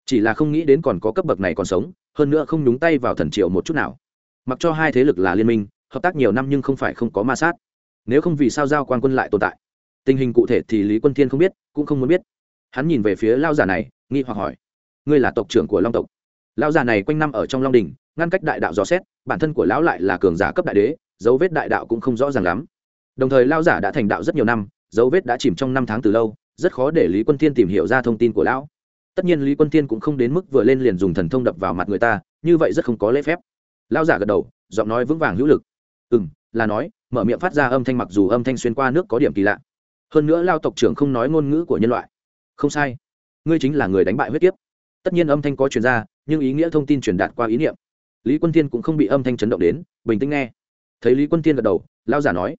Chỉ là không nghĩ đến còn có cấp bậc này còn sống, hơn nữa không nhúng tay vào thần triệu một chút nào. Mặc cho hai thế lực là liên minh, hợp tác nhiều năm nhưng không phải không có ma sát. Nếu không vì sao giao quan quân lại tồn tại? Tình hình cụ thể thì lý quân thiên không biết, cũng không muốn biết. Hắn nhìn về phía lao giả này, nghi hoặc hỏi, ngươi là tộc trưởng của long tộc? Lao giả này quanh năm ở trong long đình, ngăn cách đại đạo dò xét, bản thân của lão lại là cường giả cấp đại đế, dấu vết đại đạo cũng không rõ ràng lắm. Đồng thời lao giả đã thành đạo rất nhiều năm, dấu vết đã chìm trong năm tháng từ lâu rất khó để lý quân thiên tìm hiểu ra thông tin của lão. Tất nhiên lý quân thiên cũng không đến mức vừa lên liền dùng thần thông đập vào mặt người ta, như vậy rất không có lễ phép. Lão giả gật đầu, giọng nói vững vàng hữu lực. Ừ m là nói, mở miệng phát ra âm thanh mặc dù âm thanh xuyên qua nước có điểm kỳ lạ. Hơn nữa lao tộc trưởng không nói ngôn ngữ của nhân loại. Không sai. Ngươi chính là người đánh bại huyết tiếp tất nhiên âm thanh có truyền ra, nhưng ý nghĩa thông tin truyền đạt qua ý niệm. Lý quân tiên cũng không bị âm thanh chấn động đến, bình tĩnh nghe. Thấy lý quân tiên gật đầu lao giả nói,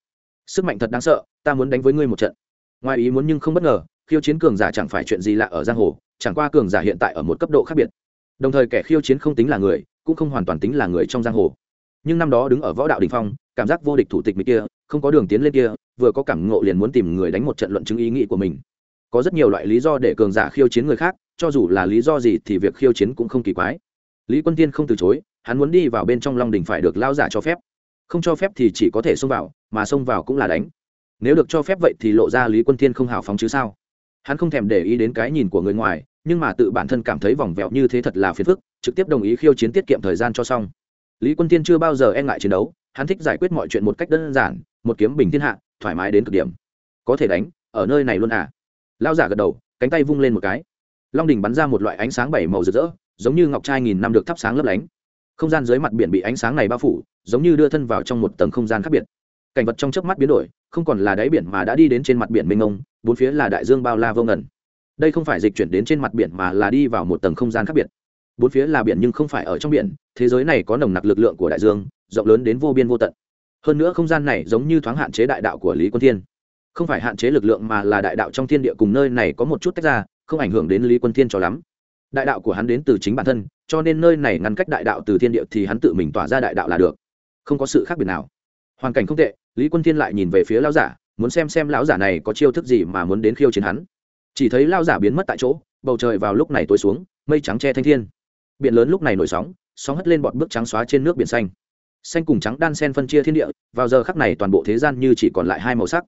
sức mạnh thật đáng sợ, ta muốn đánh với ngươi một trận. Ngoài ý muốn nhưng không bất ngờ khiêu chiến cường giả chẳng phải chuyện gì lạ ở giang hồ, chẳng qua cường giả hiện tại ở một cấp độ khác biệt. Đồng thời kẻ khiêu chiến không tính là người, cũng không hoàn toàn tính là người trong giang hồ. Nhưng năm đó đứng ở võ đạo đình phong, cảm giác vô địch thủ tịch mỹ kia, không có đường tiến lên kia, vừa có cảm ngộ liền muốn tìm người đánh một trận luận chứng ý nghĩ của mình. Có rất nhiều loại lý do để cường giả khiêu chiến người khác, cho dù là lý do gì thì việc khiêu chiến cũng không kỳ quái. Lý quân tiên không từ chối, hắn muốn đi vào bên trong long đình phải được lao giả cho phép. Không cho phép thì chỉ có thể xông vào, mà xông vào cũng là đánh. Nếu được cho phép vậy thì lộ ra lý quân thiên không hào phóng chứ sao? Hắn không thèm để ý đến cái nhìn của người ngoài, nhưng mà tự bản thân cảm thấy vòng vẹo như thế thật là phiền phức, trực tiếp đồng ý khiêu chiến tiết kiệm thời gian cho xong. Lý quân tiên chưa bao giờ e ngại chiến đấu, hắn thích giải quyết mọi chuyện một cách đơn giản, một kiếm bình thiên hạ, thoải mái đến cực điểm. Có thể đánh, ở nơi này luôn à? Lao giả gật đầu, cánh tay vung lên một cái. Long đình bắn ra một loại ánh sáng bảy màu rực rỡ, giống như ngọc trai nghìn năm được thắp sáng lấp lánh. Không gian dưới mặt biển bị ánh sáng này bao phủ, giống như đưa thân vào trong một tầng không gian khác biệt. Cảnh vật trong chớp mắt biến đổi, không còn là đáy biển mà đã đi đến trên mặt biển mênh mông bốn phía là đại dương bao la vô ngần. Đây không phải dịch chuyển đến trên mặt biển mà là đi vào một tầng không gian khác biệt. Bốn phía là biển nhưng không phải ở trong biển, thế giới này có nồng nặc lực lượng của đại dương, rộng lớn đến vô biên vô tận. Hơn nữa không gian này giống như thoáng hạn chế đại đạo của lý quân thiên. Không phải hạn chế lực lượng mà là đại đạo trong thiên địa cùng nơi này có một chút tách ra, không ảnh hưởng đến lý quân thiên cho lắm. Đại đạo của hắn đến từ chính bản thân, cho nên nơi này ngăn cách đại đạo từ thiên địa thì hắn tự mình tỏa ra đại đạo là được. Không có sự khác biệt nào. Hoàn cảnh không tệ, lý quân thiên lại nhìn về phía lão giả muốn xem xem lão giả này có chiêu thức gì mà muốn đến khiêu chiến hắn. Chỉ thấy lão giả biến mất tại chỗ, bầu trời vào lúc này tối xuống, mây trắng che thanh thiên. Biển lớn lúc này nổi sóng sóng hất lên bọt bước trắng xóa trên nước biển xanh. Xanh cùng trắng đan sen phân chia thiên địa, vào giờ khắc này toàn bộ thế gian như chỉ còn lại hai màu sắc.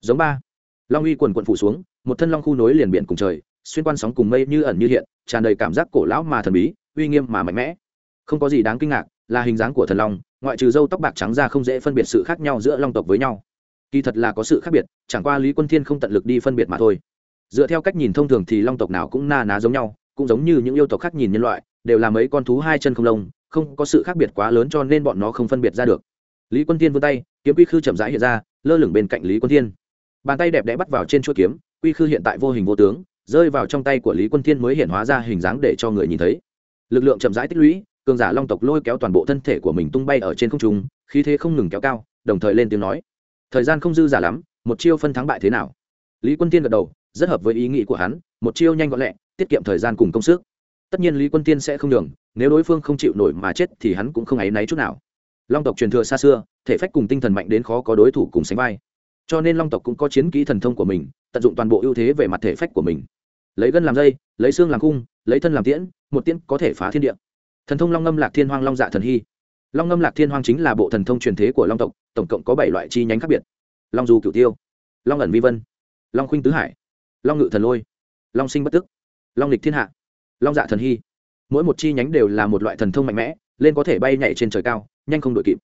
Giống ba. Long uy quần quận phủ xuống, một thân long khu nối liền biển cùng trời, xuyên quan sóng cùng mây như ẩn như hiện, tràn đầy cảm giác cổ lão mà thần bí, uy nghiêm mà mạnh mẽ. Không có gì đáng kinh ngạc, là hình dáng của thần long, ngoại trừ râu tóc bạc trắng ra không dễ phân biệt sự khác nhau giữa long tộc với nhau kỳ thật là có sự khác biệt, chẳng qua lý quân thiên không tận lực đi phân biệt mà thôi. Dựa theo cách nhìn thông thường thì long tộc nào cũng na ná giống nhau, cũng giống như những yêu tộc khác nhìn nhân loại, đều là mấy con thú hai chân không lông, không có sự khác biệt quá lớn cho nên bọn nó không phân biệt ra được. Lý quân thiên vươn tay, kiếm quy khư chậm rãi hiện ra, lơ lửng bên cạnh lý quân thiên. Bàn tay đẹp đẽ bắt vào trên chuỗi kiếm, quy khư hiện tại vô hình vô tướng, rơi vào trong tay của lý quân thiên mới hiện hóa ra hình dáng để cho người nhìn thấy. Lực lượng chậm rãi tích lũy, cường giả long tộc lôi kéo toàn bộ thân thể của mình tung bay ở trên không trung, khí thế không ngừng kéo cao, đồng thời lên tiếng nói thời gian không dư giả lắm, một chiêu phân thắng bại thế nào? Lý quân tiên gật đầu, rất hợp với ý nghĩ của hắn, một chiêu nhanh gọn lẹ, tiết kiệm thời gian cùng công sức. Tất nhiên lý quân tiên sẽ không đường nếu đối phương không chịu nổi mà chết thì hắn cũng không áy náy chút nào. Long tộc truyền thừa xa xưa, thể phách cùng tinh thần mạnh đến khó có đối thủ cùng sánh vai. Cho nên long tộc cũng có chiến kỹ thần thông của mình, tận dụng toàn bộ ưu thế về mặt thể phách của mình. Lấy gân làm dây, lấy xương làm cung, lấy thân làm tiễn, một tiễn có thể phá thiên địa. Thần thông long ngâm lạc thiên hoang long dạ thần hy long ngâm lạc thiên hoang chính là bộ thần thông truyền thế của long tộc, tổng cộng có bảy loại chi nhánh khác biệt. Long du cửu tiêu, long ẩn vi vân, long khuynh tứ hải, long ngự thần lôi, long sinh bất tức, long lịch thiên hạ, long dạ thần hy. Mỗi một chi nhánh đều là một loại thần thông mạnh mẽ, lên có thể bay nhảy trên trời cao, nhanh không đội kịp.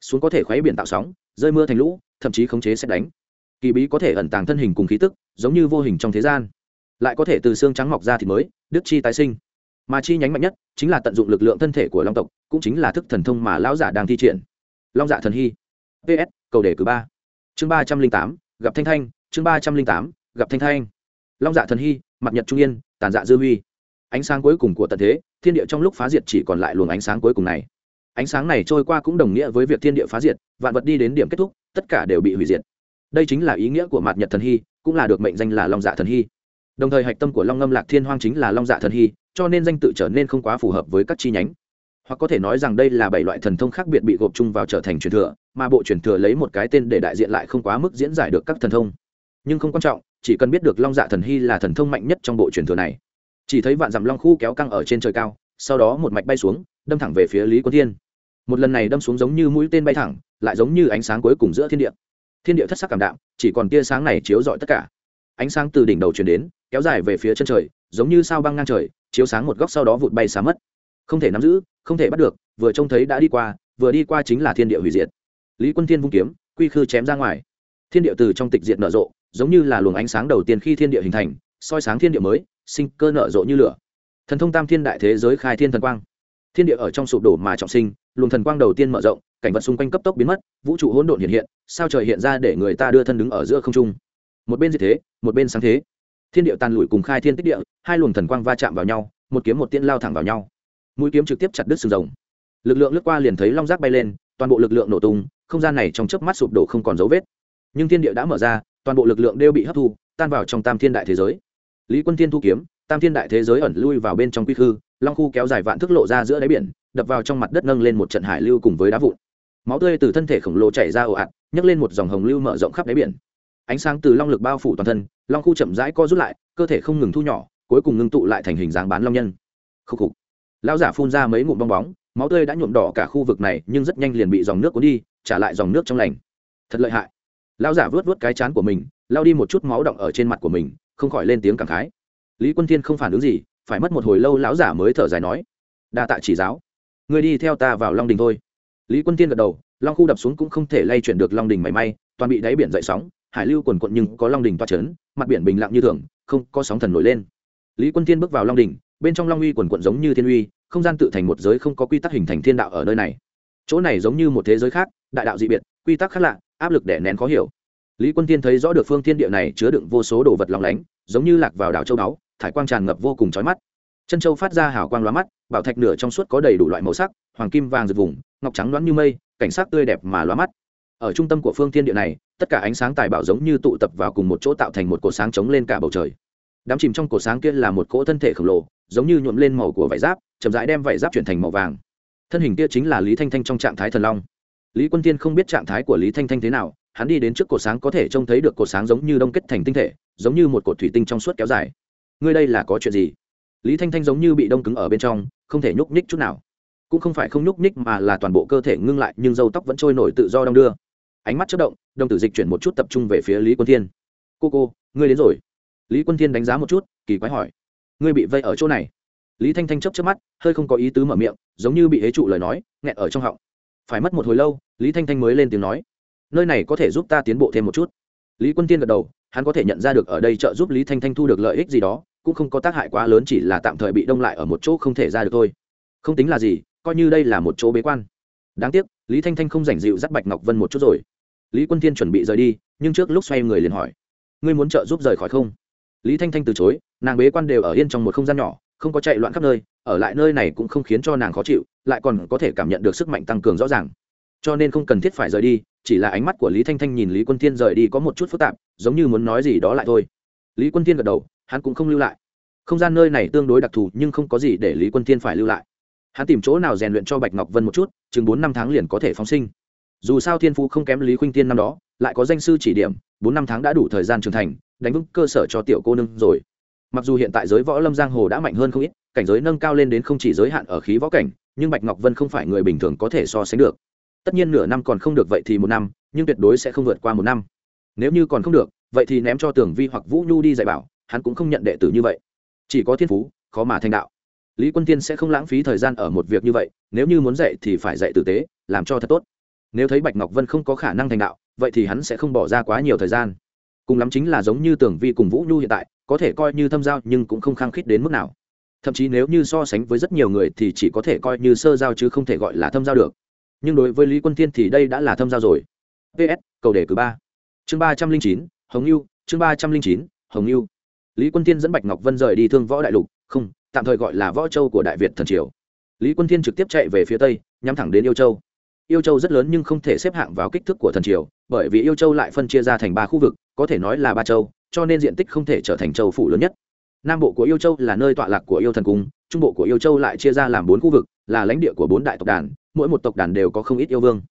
Xuống có thể khuấy biển tạo sóng, rơi mưa thành lũ, thậm chí khống chế xét đánh. Kỳ bí có thể ẩn tàng thân hình cùng khí tức, giống như vô hình trong thế gian. Lại có thể từ xương trắng mọc ra thì mới đức chi tái sinh mà chi nhánh mạnh nhất chính là tận dụng lực lượng thân thể của long tộc, cũng chính là thức thần thông mà lão giả đang thi triển. Long dạ thần hy. Ps cầu đề cử ba. Chương ba trăm linh tám, gặp thanh thanh. Chương ba trăm linh tám, gặp thanh thanh. Long dạ thần hy, mặt nhật trung yên, tàn dạ dư huy. Ánh sáng cuối cùng của tận thế, thiên địa trong lúc phá diệt chỉ còn lại luồng ánh sáng cuối cùng này. Ánh sáng này trôi qua cũng đồng nghĩa với việc thiên địa phá diệt, vạn vật đi đến điểm kết thúc, tất cả đều bị hủy diệt. Đây chính là ý nghĩa của mặt nhật thần hy, cũng là được mệnh danh là long dạ thần hy. Đồng thời hạch tâm của long ngâm lạc thiên hoang chính là long dạ thần hy cho nên danh tự trở nên không quá phù hợp với các chi nhánh. Hoặc có thể nói rằng đây là bảy loại thần thông khác biệt bị gộp chung vào trở thành truyền thừa, mà bộ truyền thừa lấy một cái tên để đại diện lại không quá mức diễn giải được các thần thông. Nhưng không quan trọng, chỉ cần biết được long dạ thần hy là thần thông mạnh nhất trong bộ truyền thừa này. Chỉ thấy vạn dặm long khu kéo căng ở trên trời cao, sau đó một mạch bay xuống, đâm thẳng về phía lý quân thiên. Một lần này đâm xuống giống như mũi tên bay thẳng, lại giống như ánh sáng cuối cùng giữa thiên địa. Thiên địa thất sắc cảm đạm, chỉ còn tia sáng này chiếu rọi tất cả. Ánh sáng từ đỉnh đầu truyền đến, kéo dài về phía chân trời, giống như sao băng ngang trời chiếu sáng một góc sau đó vụt bay xa mất. Không thể nắm giữ, không thể bắt được, vừa trông thấy đã đi qua, vừa đi qua chính là thiên địa hủy diệt. Lý quân thiên vung kiếm, quy khư chém ra ngoài. Thiên địa từ trong tịch diệt nở rộ, giống như là luồng ánh sáng đầu tiên khi thiên địa hình thành, soi sáng thiên địa mới, sinh cơ nở rộ như lửa. Thần thông tam thiên đại thế giới khai thiên thần quang. Thiên địa ở trong sụp đổ mà trọng sinh, luồng thần quang đầu tiên mở rộng, cảnh vật xung quanh cấp tốc biến mất, vũ trụ hỗn độn hiện hiện, sao trời hiện ra để người ta đưa thân đứng ở giữa không trung? Một bên diệt thế, một bên sáng thế thiên địa tàn lụi cùng khai thiên tích địa, hai luồng thần quang va chạm vào nhau, một kiếm một tiên lao thẳng vào nhau. Mũi kiếm trực tiếp chặt đứt sừng rồng. Lực lượng lướt qua liền thấy long giác bay lên, toàn bộ lực lượng nổ tung, không gian này trong chớp mắt sụp đổ không còn dấu vết. Nhưng thiên địa đã mở ra, toàn bộ lực lượng đều bị hấp thu, tan vào trong tam thiên đại thế giới. Lý quân thiên thu kiếm, tam thiên đại thế giới ẩn lui vào bên trong quy khư, long khu kéo dài vạn thức lộ ra giữa đáy biển, đập vào trong mặt đất nâng lên một trận hải lưu cùng với đá vụn. Máu tươi từ thân thể khổng lồ chảy ra ồ ạt, nhấc lên một dòng hồng lưu mở rộng khắp đáy biển ánh sáng từ long lực bao phủ toàn thân, long khu chậm rãi co rút lại, cơ thể không ngừng thu nhỏ, cuối cùng ngưng tụ lại thành hình dáng bán long nhân. Khúc khục. Lão giả phun ra mấy ngụm bong bóng, máu tươi đã nhuộm đỏ cả khu vực này, nhưng rất nhanh liền bị dòng nước cuốn đi, trả lại dòng nước trong lành. Thật lợi hại. Lão giả vớt vớt cái chán của mình lao đi một chút máu động ở trên mặt của mình, không khỏi lên tiếng cảm khái. Lý quân thiên không phản ứng gì, phải mất một hồi lâu lão giả mới thở dài nói, đa tạ chỉ giáo. Người đi theo ta vào long đình thôi. Lý quân thiên gật đầu, long khu đập xuống cũng không thể lay chuyển được long đình mảy may, toàn bị đáy biển dậy sóng hải lưu quần quận nhưng có long đình toa c h ấ n mặt biển bình lặng như thường, không có sóng thần nổi lên. Lý quân thiên bước vào long đình bên trong long uy quần quận giống như thiên uy, không gian tự thành một giới không có quy tắc hình thành thiên đạo ở nơi này. Chỗ này giống như một thế giới khác, đại đạo dị biệt, quy tắc khác lạ, áp lực đẻ nén khó hiểu. Lý quân thiên thấy rõ được phương thiên địa này chứa đựng vô số đồ vật lòng lánh, giống như lạc vào đảo châu báu, thải quang tràn ngập vô cùng trói mắt. Chân châu phát ra hào quang lóa mắt, bảo thạch nửa trong suốt có đầy đủ loại màu sắc, hoàng kim vàng rực vùng, ngọc trắng loáng như mây, cảnh sắc tươi đẹp mà lóa mắt ở trung tâm của phương thiên địa này, tất cả ánh sáng tài bảo giống như tụ tập vào cùng một chỗ tạo thành một cột sáng chống lên cả bầu trời. Đám chìm trong cột sáng kia là một cỗ thân thể khổng lồ, giống như nhuộm lên màu của vải giáp, chậm rãi đem vải giáp chuyển thành màu vàng. Thân hình kia chính là lý thanh thanh trong trạng thái thần long. Lý quân tiên không biết trạng thái của lý thanh thanh thế nào, hắn đi đến trước cột sáng có thể trông thấy được cột sáng giống như đông kết thành tinh thể, giống như một cột thủy tinh trong suốt kéo dài. Ngươi đây là có chuyện gì? Lý thanh thanh giống như bị đông cứng ở bên trong, không thể nhúc nhích chút nào. Cũng không phải không nhúc nhích mà là toàn bộ cơ thể ngưng lại, nhưng dâu tóc vẫn trôi nổi tự do đong đưa ánh mắt chất động, đồng tử dịch chuyển một chút tập trung về phía lý quân thiên. Cô cô, ngươi đến rồi. Lý quân thiên đánh giá một chút, kỳ quái hỏi. Ngươi bị vây ở chỗ này? Lý thanh thanh chấp chấp mắt, hơi không có ý tứ mở miệng, giống như bị hế trụ lời nói, nghẹn ở trong họng. Phải mất một hồi lâu, lý thanh thanh mới lên tiếng nói. Nơi này có thể giúp ta tiến bộ thêm một chút. Lý quân tiên gật đầu, hắn có thể nhận ra được ở đây trợ giúp lý thanh thanh thu được lợi ích gì đó, cũng không có tác hại quá lớn chỉ là tạm thời bị đông lại ở một chỗ không thể ra được thôi. Không tính là gì, coi như đây là một chỗ bế quan. Đáng tiếc, lý thanh thanh không rảnh dịu dắt bạch ngọc vân một chút rồi lý quân thiên chuẩn bị rời đi, nhưng trước lúc xoay người liền hỏi, ngươi muốn trợ giúp rời khỏi không? Lý thanh thanh từ chối, nàng bế quan đều ở yên trong một không gian nhỏ, không có chạy loạn khắp nơi, ở lại nơi này cũng không khiến cho nàng khó chịu, lại còn có thể cảm nhận được sức mạnh tăng cường rõ ràng. Cho nên không cần thiết phải rời đi, chỉ là ánh mắt của lý thanh thanh nhìn lý quân thiên rời đi có một chút phức tạp, giống như muốn nói gì đó lại thôi. Lý quân thiên gật đầu, hắn cũng không lưu lại. Không gian nơi này tương đối đặc thù, nhưng không có gì để lý quân thiên phải lưu lại. Hắn tìm chỗ nào rèn luyện cho bạch ngọc vân một chút, chừng bốn năm tháng liền có thể phóng sinh dù sao thiên phú không kém lý khuynh tiên năm đó, lại có danh sư chỉ điểm, bốn năm tháng đã đủ thời gian trưởng thành, đánh vững cơ sở cho tiểu cô nương rồi. Mặc dù hiện tại giới võ lâm giang hồ đã mạnh hơn không ít, cảnh giới nâng cao lên đến không chỉ giới hạn ở khí võ cảnh, nhưng bạch ngọc vân không phải người bình thường có thể so sánh được. Tất nhiên nửa năm còn không được vậy thì một năm, nhưng tuyệt đối sẽ không vượt qua một năm. Nếu như còn không được, vậy thì ném cho tưởng vi hoặc vũ nhu đi dạy bảo, hắn cũng không nhận đệ tử như vậy. Chỉ có thiên phú, khó mà thành đạo. Lý quân tiên sẽ không lãng phí thời gian ở một việc như vậy, nếu như muốn dạy thì phải dạy tử tế, làm cho thật tốt nếu thấy bạch ngọc vân không có khả năng thành đạo, vậy thì hắn sẽ không bỏ ra quá nhiều thời gian. Cùng lắm chính là giống như tưởng vi cùng vũ nhu hiện tại, có thể coi như thâm giao nhưng cũng không khăng khít đến mức nào. Thậm chí nếu như so sánh với rất nhiều người thì chỉ có thể coi như sơ giao chứ không thể gọi là thâm giao được. Nhưng đối với lý quân thiên thì đây đã là thâm giao rồi. Ps cầu đề cử ba. Chương ba trăm linh chín, hồng yêu chương ba trăm linh chín, hồng yêu lý quân thiên dẫn bạch ngọc vân rời đi thương võ đại lục, không, tạm thời gọi là võ châu của đại việt thần triều. Lý quân thiên trực tiếp chạy về phía tây, nhắm thẳng đến yêu châu yêu châu rất lớn nhưng không thể xếp hạng vào kích thước của thần triều, bởi vì yêu châu lại phân chia ra thành ba khu vực, có thể nói là ba châu, cho nên diện tích không thể trở thành châu phủ lớn nhất. Nam bộ của yêu châu là nơi tọa lạc của yêu thần cung, trung bộ của yêu châu lại chia ra làm bốn khu vực, là lãnh địa của bốn đại tộc đàn, mỗi một tộc đàn đều có không ít yêu vương.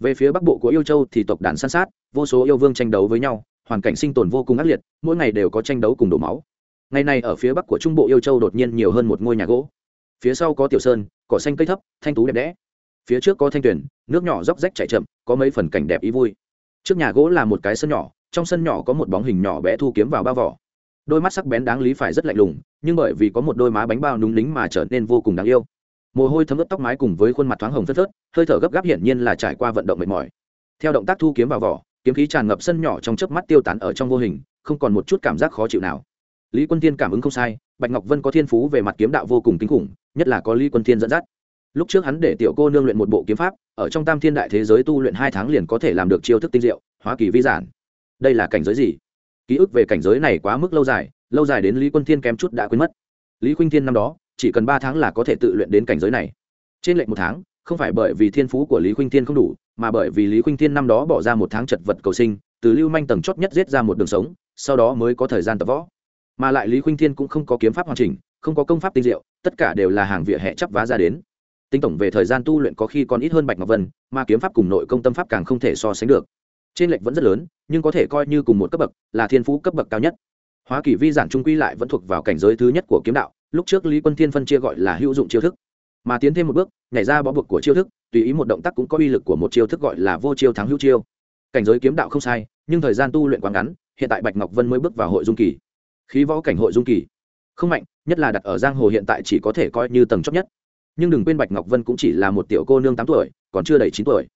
Về phía bắc bộ của yêu châu thì tộc đàn san sát, vô số yêu vương tranh đấu với nhau, hoàn cảnh sinh tồn vô cùng ác liệt, mỗi ngày đều có tranh đấu cùng đổ máu. Ngày nay ở phía bắc của trung bộ yêu châu đột nhiên nhiều hơn một ngôi nhà gỗ. Phía sau có tiểu sơn, cỏ xanh cây thấp, thanh tú đẹp đẽ phía trước có thanh tuyển nước nhỏ róc rách chảy chậm, có mấy phần cảnh đẹp ý vui. Trước nhà gỗ là một cái sân nhỏ, trong sân nhỏ có một bóng hình nhỏ bé thu kiếm vào bao vỏ. Đôi mắt sắc bén đáng lý phải rất lạnh lùng, nhưng bởi vì có một đôi má bánh bao núng lính mà trở nên vô cùng đáng yêu. Mồ hôi thấm ướt tóc mái cùng với khuôn mặt thoáng hồng phất phớt, hơi thở gấp gáp hiển nhiên là trải qua vận động mệt mỏi. Theo động tác thu kiếm vào vỏ, kiếm khí tràn ngập sân nhỏ trong chớp mắt tiêu tán ở trong vô hình, không còn một chút cảm giác khó chịu nào. Lý quân tiên cảm ứng không sai, bạch ngọc vân có thiên phú về mặt kiếm đạo vô cùng kinh khủng, nhất là có lý quân tiên dẫn dắt lúc trước hắn để tiểu cô nương luyện một bộ kiếm pháp, ở trong tam thiên đại thế giới tu luyện hai tháng liền có thể làm được chiêu thức tinh diệu, hóa kỳ vi giản. Đây là cảnh giới gì? Ký ức về cảnh giới này quá mức lâu dài lâu dài đến lý quân thiên kém chút đã quên mất. Lý khuynh thiên năm đó, chỉ cần ba tháng là có thể tự luyện đến cảnh giới này. Trên lệnh một tháng, không phải bởi vì thiên phú của lý khuynh thiên không đủ, mà bởi vì lý khuynh thiên năm đó bỏ ra một tháng chật vật cầu sinh, từ lưu manh tầng chót nhất giết ra một đường sống, sau đó mới có thời gian tập võ. Mà lại lý khuynh thiên cũng không có kiếm pháp hoàn chỉnh, không có công pháp tinh diệu, tất cả đều là hàng vỉa hè chắp vá ra đến tính tổng về thời gian tu luyện có khi còn ít hơn bạch ngọc vân, mà kiếm pháp cùng nội công tâm pháp càng không thể so sánh được. Trên lệnh vẫn rất lớn, nhưng có thể coi như cùng một cấp bậc, là thiên phú cấp bậc cao nhất. Hóa kỷ vi giản trung quy lại vẫn thuộc vào cảnh giới thứ nhất của kiếm đạo, lúc trước lý quân thiên phân chia gọi là hữu dụng chiêu thức. Mà tiến thêm một bước, nhảy ra bó buộc của chiêu thức, tùy ý một động tác cũng có uy lực của một chiêu thức gọi là vô chiêu thắng hữu chiêu. Cảnh giới kiếm đạo không sai, nhưng thời gian tu luyện quá ngắn, hiện tại bạch ngọc vân mới bước vào hội dung kỳ. Khí võ cảnh hội dung kỳ. Không mạnh, nhất là đặt ở giang hồ hiện tại chỉ có thể coi như tầng chót nhất nhưng đừng quên bạch ngọc vân cũng chỉ là một tiểu cô nương tám tuổi, còn chưa đầy chín tuổi.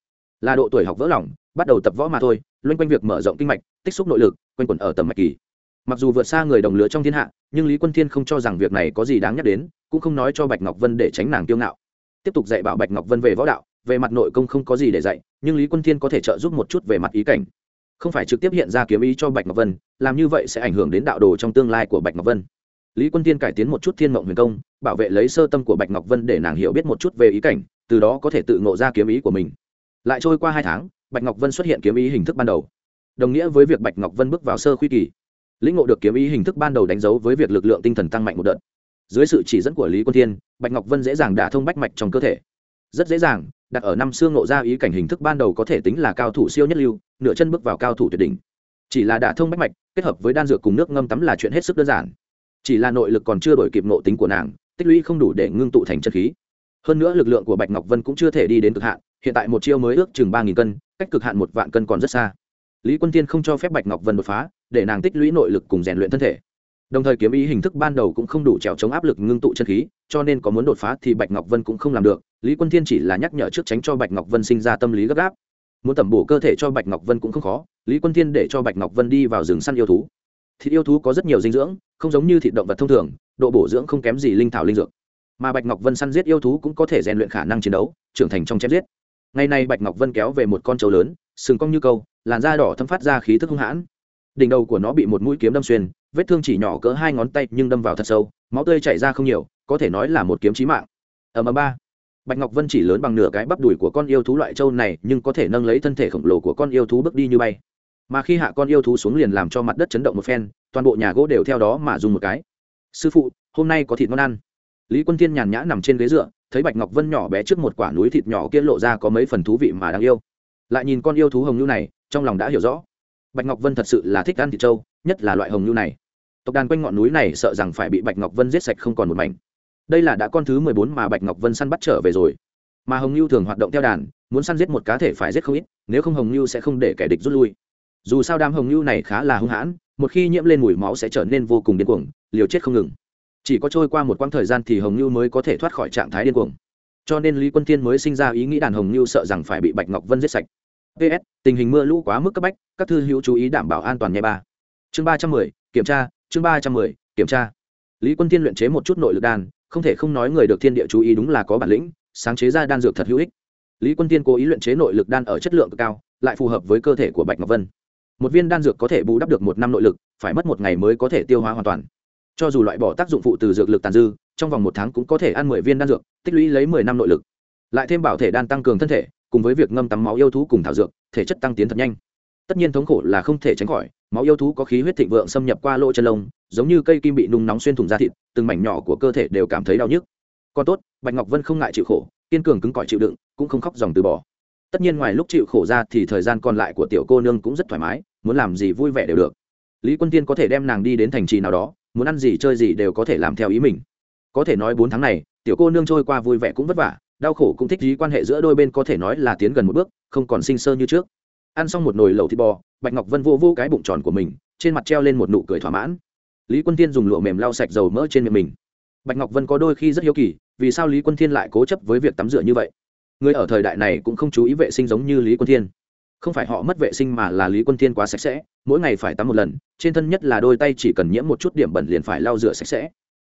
Là độ tuổi học vỡ lòng, bắt đầu tập võ mà thôi, loanh quanh việc mở rộng kinh mạch, tích xúc nội lực, quanh quẩn ở tầm mạch kỳ. Mặc dù vượt xa người đồng lứa trong thiên hạ, nhưng lý quân thiên không cho rằng việc này có gì đáng nhắc đến, cũng không nói cho bạch ngọc vân để tránh nàng kiêu ngạo. Tiếp tục dạy bảo bạch ngọc vân về võ đạo, về mặt nội công không có gì để dạy, nhưng lý quân thiên có thể trợ giúp một chút về mặt ý cảnh. Không phải trực tiếp hiện ra kiếm ý cho bạch ngọc vân, làm như vậy sẽ ảnh hưởng đến đạo đồ trong tương lai của bạch ngọc vân lý quân thiên cải tiến một chút thiên mộng huyền công, bảo vệ lấy sơ tâm của bạch ngọc vân để nàng hiểu biết một chút về ý cảnh, từ đó có thể tự ngộ ra kiếm ý của mình. Lại trôi qua hai tháng, bạch ngọc vân xuất hiện kiếm ý hình thức ban đầu. Đồng nghĩa với việc bạch ngọc vân bước vào sơ khuy kỳ, lĩnh ngộ được kiếm ý hình thức ban đầu đánh dấu với việc lực lượng tinh thần tăng mạnh một đợt. Dưới sự chỉ dẫn của lý quân thiên, bạch ngọc vân dễ dàng đả thông bách mạch trong cơ thể. Rất dễ dàng, đặt ở năm xương ngộ ra ý cảnh hình thức ban đầu có thể tính là cao thủ siêu nhất lưu, nửa chân bước vào cao thủ tuyệt đỉnh. Chỉ là đả thông bách mạch, kết hợp với đan dược cùng nước ngâm tắm là chuyện hết sức đơn giản chỉ là nội lực còn chưa đổi kịp nộ tính của nàng, tích lũy không đủ để ngưng tụ thành chân khí. Hơn nữa lực lượng của bạch ngọc vân cũng chưa thể đi đến cực hạn, hiện tại một chiêu mới ước chừng ba nghìn cân, cách cực hạn một vạn cân còn rất xa. Lý quân tiên không cho phép bạch ngọc vân đột phá, để nàng tích lũy nội lực cùng rèn luyện thân thể. Đồng thời kiếm ý hình thức ban đầu cũng không đủ trèo chống áp lực ngưng tụ chân khí, cho nên có muốn đột phá thì bạch ngọc vân cũng không làm được. Lý quân thiên chỉ là nhắc nhở trước tránh cho bạch ngọc vân sinh ra tâm lý gấp gáp. Muốn tẩm bổ cơ thể cho bạch ngọc vân cũng không khó, lý quân thiên để cho bạch ngọc vân đi vào rừng săn yêu thú thịt yêu thú có rất nhiều dinh dưỡng, không giống như thịt động vật thông thường, độ bổ dưỡng không kém gì linh thảo linh dược. Mà bạch ngọc vân săn giết yêu thú cũng có thể rèn luyện khả năng chiến đấu, trưởng thành trong chém giết. Ngày nay bạch ngọc vân kéo về một con trâu lớn, sừng cong như câu, làn da đỏ thâm phát ra khí thức hung hãn. Đỉnh đầu của nó bị một mũi kiếm đâm xuyên, vết thương chỉ nhỏ cỡ hai ngón tay nhưng đâm vào thật sâu, máu tươi chảy ra không nhiều, có thể nói là một kiếm chí mạng. Ở mà ba. Bạch ngọc vân chỉ lớn bằng nửa cái bắp đùi của con yêu thú loại trâu này, nhưng có thể nâng lấy thân thể khổng lồ của con yêu thú bước đi như bay mà khi hạ con yêu thú xuống liền làm cho mặt đất chấn động một phen, toàn bộ nhà gỗ đều theo đó mà dùng một cái. Sư phụ, hôm nay có thịt ngon ăn. Lý quân thiên nhàn nhã nằm trên ghế dựa, thấy bạch ngọc vân nhỏ bé trước một quả núi thịt nhỏ kia lộ ra có mấy phần thú vị mà đáng yêu. Lại nhìn con yêu thú hồng nhu này, trong lòng đã hiểu rõ. Bạch ngọc vân thật sự là thích ăn thịt trâu, nhất là loại hồng nhu này. Tộc đàn quanh ngọn núi này sợ rằng phải bị bạch ngọc vân giết sạch không còn một mảnh. Đây là đã con thứ mười bốn mà bạch ngọc vân săn bắt trở về rồi. Mà hồng nhu thường hoạt động theo đàn, muốn săn giết một cá thể phải giết không ít, nếu không hồng nhu sẽ không để kẻ địch rút lui dù sao đám hồng nhu này khá là hung hãn, một khi nhiễm lên mùi máu sẽ trở nên vô cùng điên cuồng, liều chết không ngừng. Chỉ có trôi qua một quãng thời gian thì hồng nhu mới có thể thoát khỏi trạng thái điên cuồng. Cho nên lý quân thiên mới sinh ra ý nghĩ đàn hồng nhu sợ rằng phải bị bạch ngọc vân giết sạch. Ps tình hình mưa lũ quá mức cấp bách, các thư hữu chú ý đảm bảo an toàn nhé ba. Chương ba trăm mười, kiểm tra, chương ba trăm mười, kiểm tra. Lý quân thiên luyện chế một chút nội lực đan, không thể không nói người được thiên địa chú ý đúng là có bản lĩnh, sáng chế ra đan dược thật hữu ích. Lý quân tiên cố ý luyện chế nội lực đan ở chất lượng cực cao, lại phù hợp với cơ thể của bạch ngọc vân một viên đan dược có thể bù đắp được một năm nội lực, phải mất một ngày mới có thể tiêu hóa hoàn toàn. Cho dù loại bỏ tác dụng phụ từ dược lực tàn dư, trong vòng một tháng cũng có thể ăn mười viên đan dược, tích lũy lấy mười năm nội lực. Lại thêm bảo thể đan tăng cường thân thể, cùng với việc ngâm tắm máu yêu thú cùng thảo dược, thể chất tăng tiến thật nhanh. Tất nhiên thống khổ là không thể tránh khỏi, máu yêu thú có khí huyết thịnh vượng xâm nhập qua lỗ chân lông, giống như cây kim bị nung nóng xuyên thủng da thịt, từng mảnh nhỏ của cơ thể đều cảm thấy đau nhức. Còn tốt, bạch ngọc vân không ngại chịu khổ, kiên cường cứng cỏi chịu đựng, cũng không khóc dòng từ bỏ tất nhiên ngoài lúc chịu khổ ra thì thời gian còn lại của tiểu cô nương cũng rất thoải mái, muốn làm gì vui vẻ đều được. Lý quân tiên có thể đem nàng đi đến thành trì nào đó, muốn ăn gì chơi gì đều có thể làm theo ý mình. Có thể nói bốn tháng này, tiểu cô nương trôi qua vui vẻ cũng vất vả, đau khổ cũng thích gì quan hệ giữa đôi bên có thể nói là tiến gần một bước, không còn sinh sơ như trước. Ăn xong một nồi lẩu thịt bò, bạch ngọc vân vô vô cái bụng tròn của mình, trên mặt treo lên một nụ cười thỏa mãn. Lý quân tiên dùng lụa mềm lau sạch dầu mỡ trên miệng mình. Bạch ngọc vân có đôi khi rất hiếu kỳ, vì sao lý quân thiên lại cố chấp với việc tắm rửa như vậy? Người ở thời đại này cũng không chú ý vệ sinh giống như lý quân thiên. Không phải họ mất vệ sinh mà là lý quân thiên quá sạch sẽ, mỗi ngày phải tắm một lần, trên thân nhất là đôi tay chỉ cần nhiễm một chút điểm bẩn liền phải lau rửa sạch sẽ.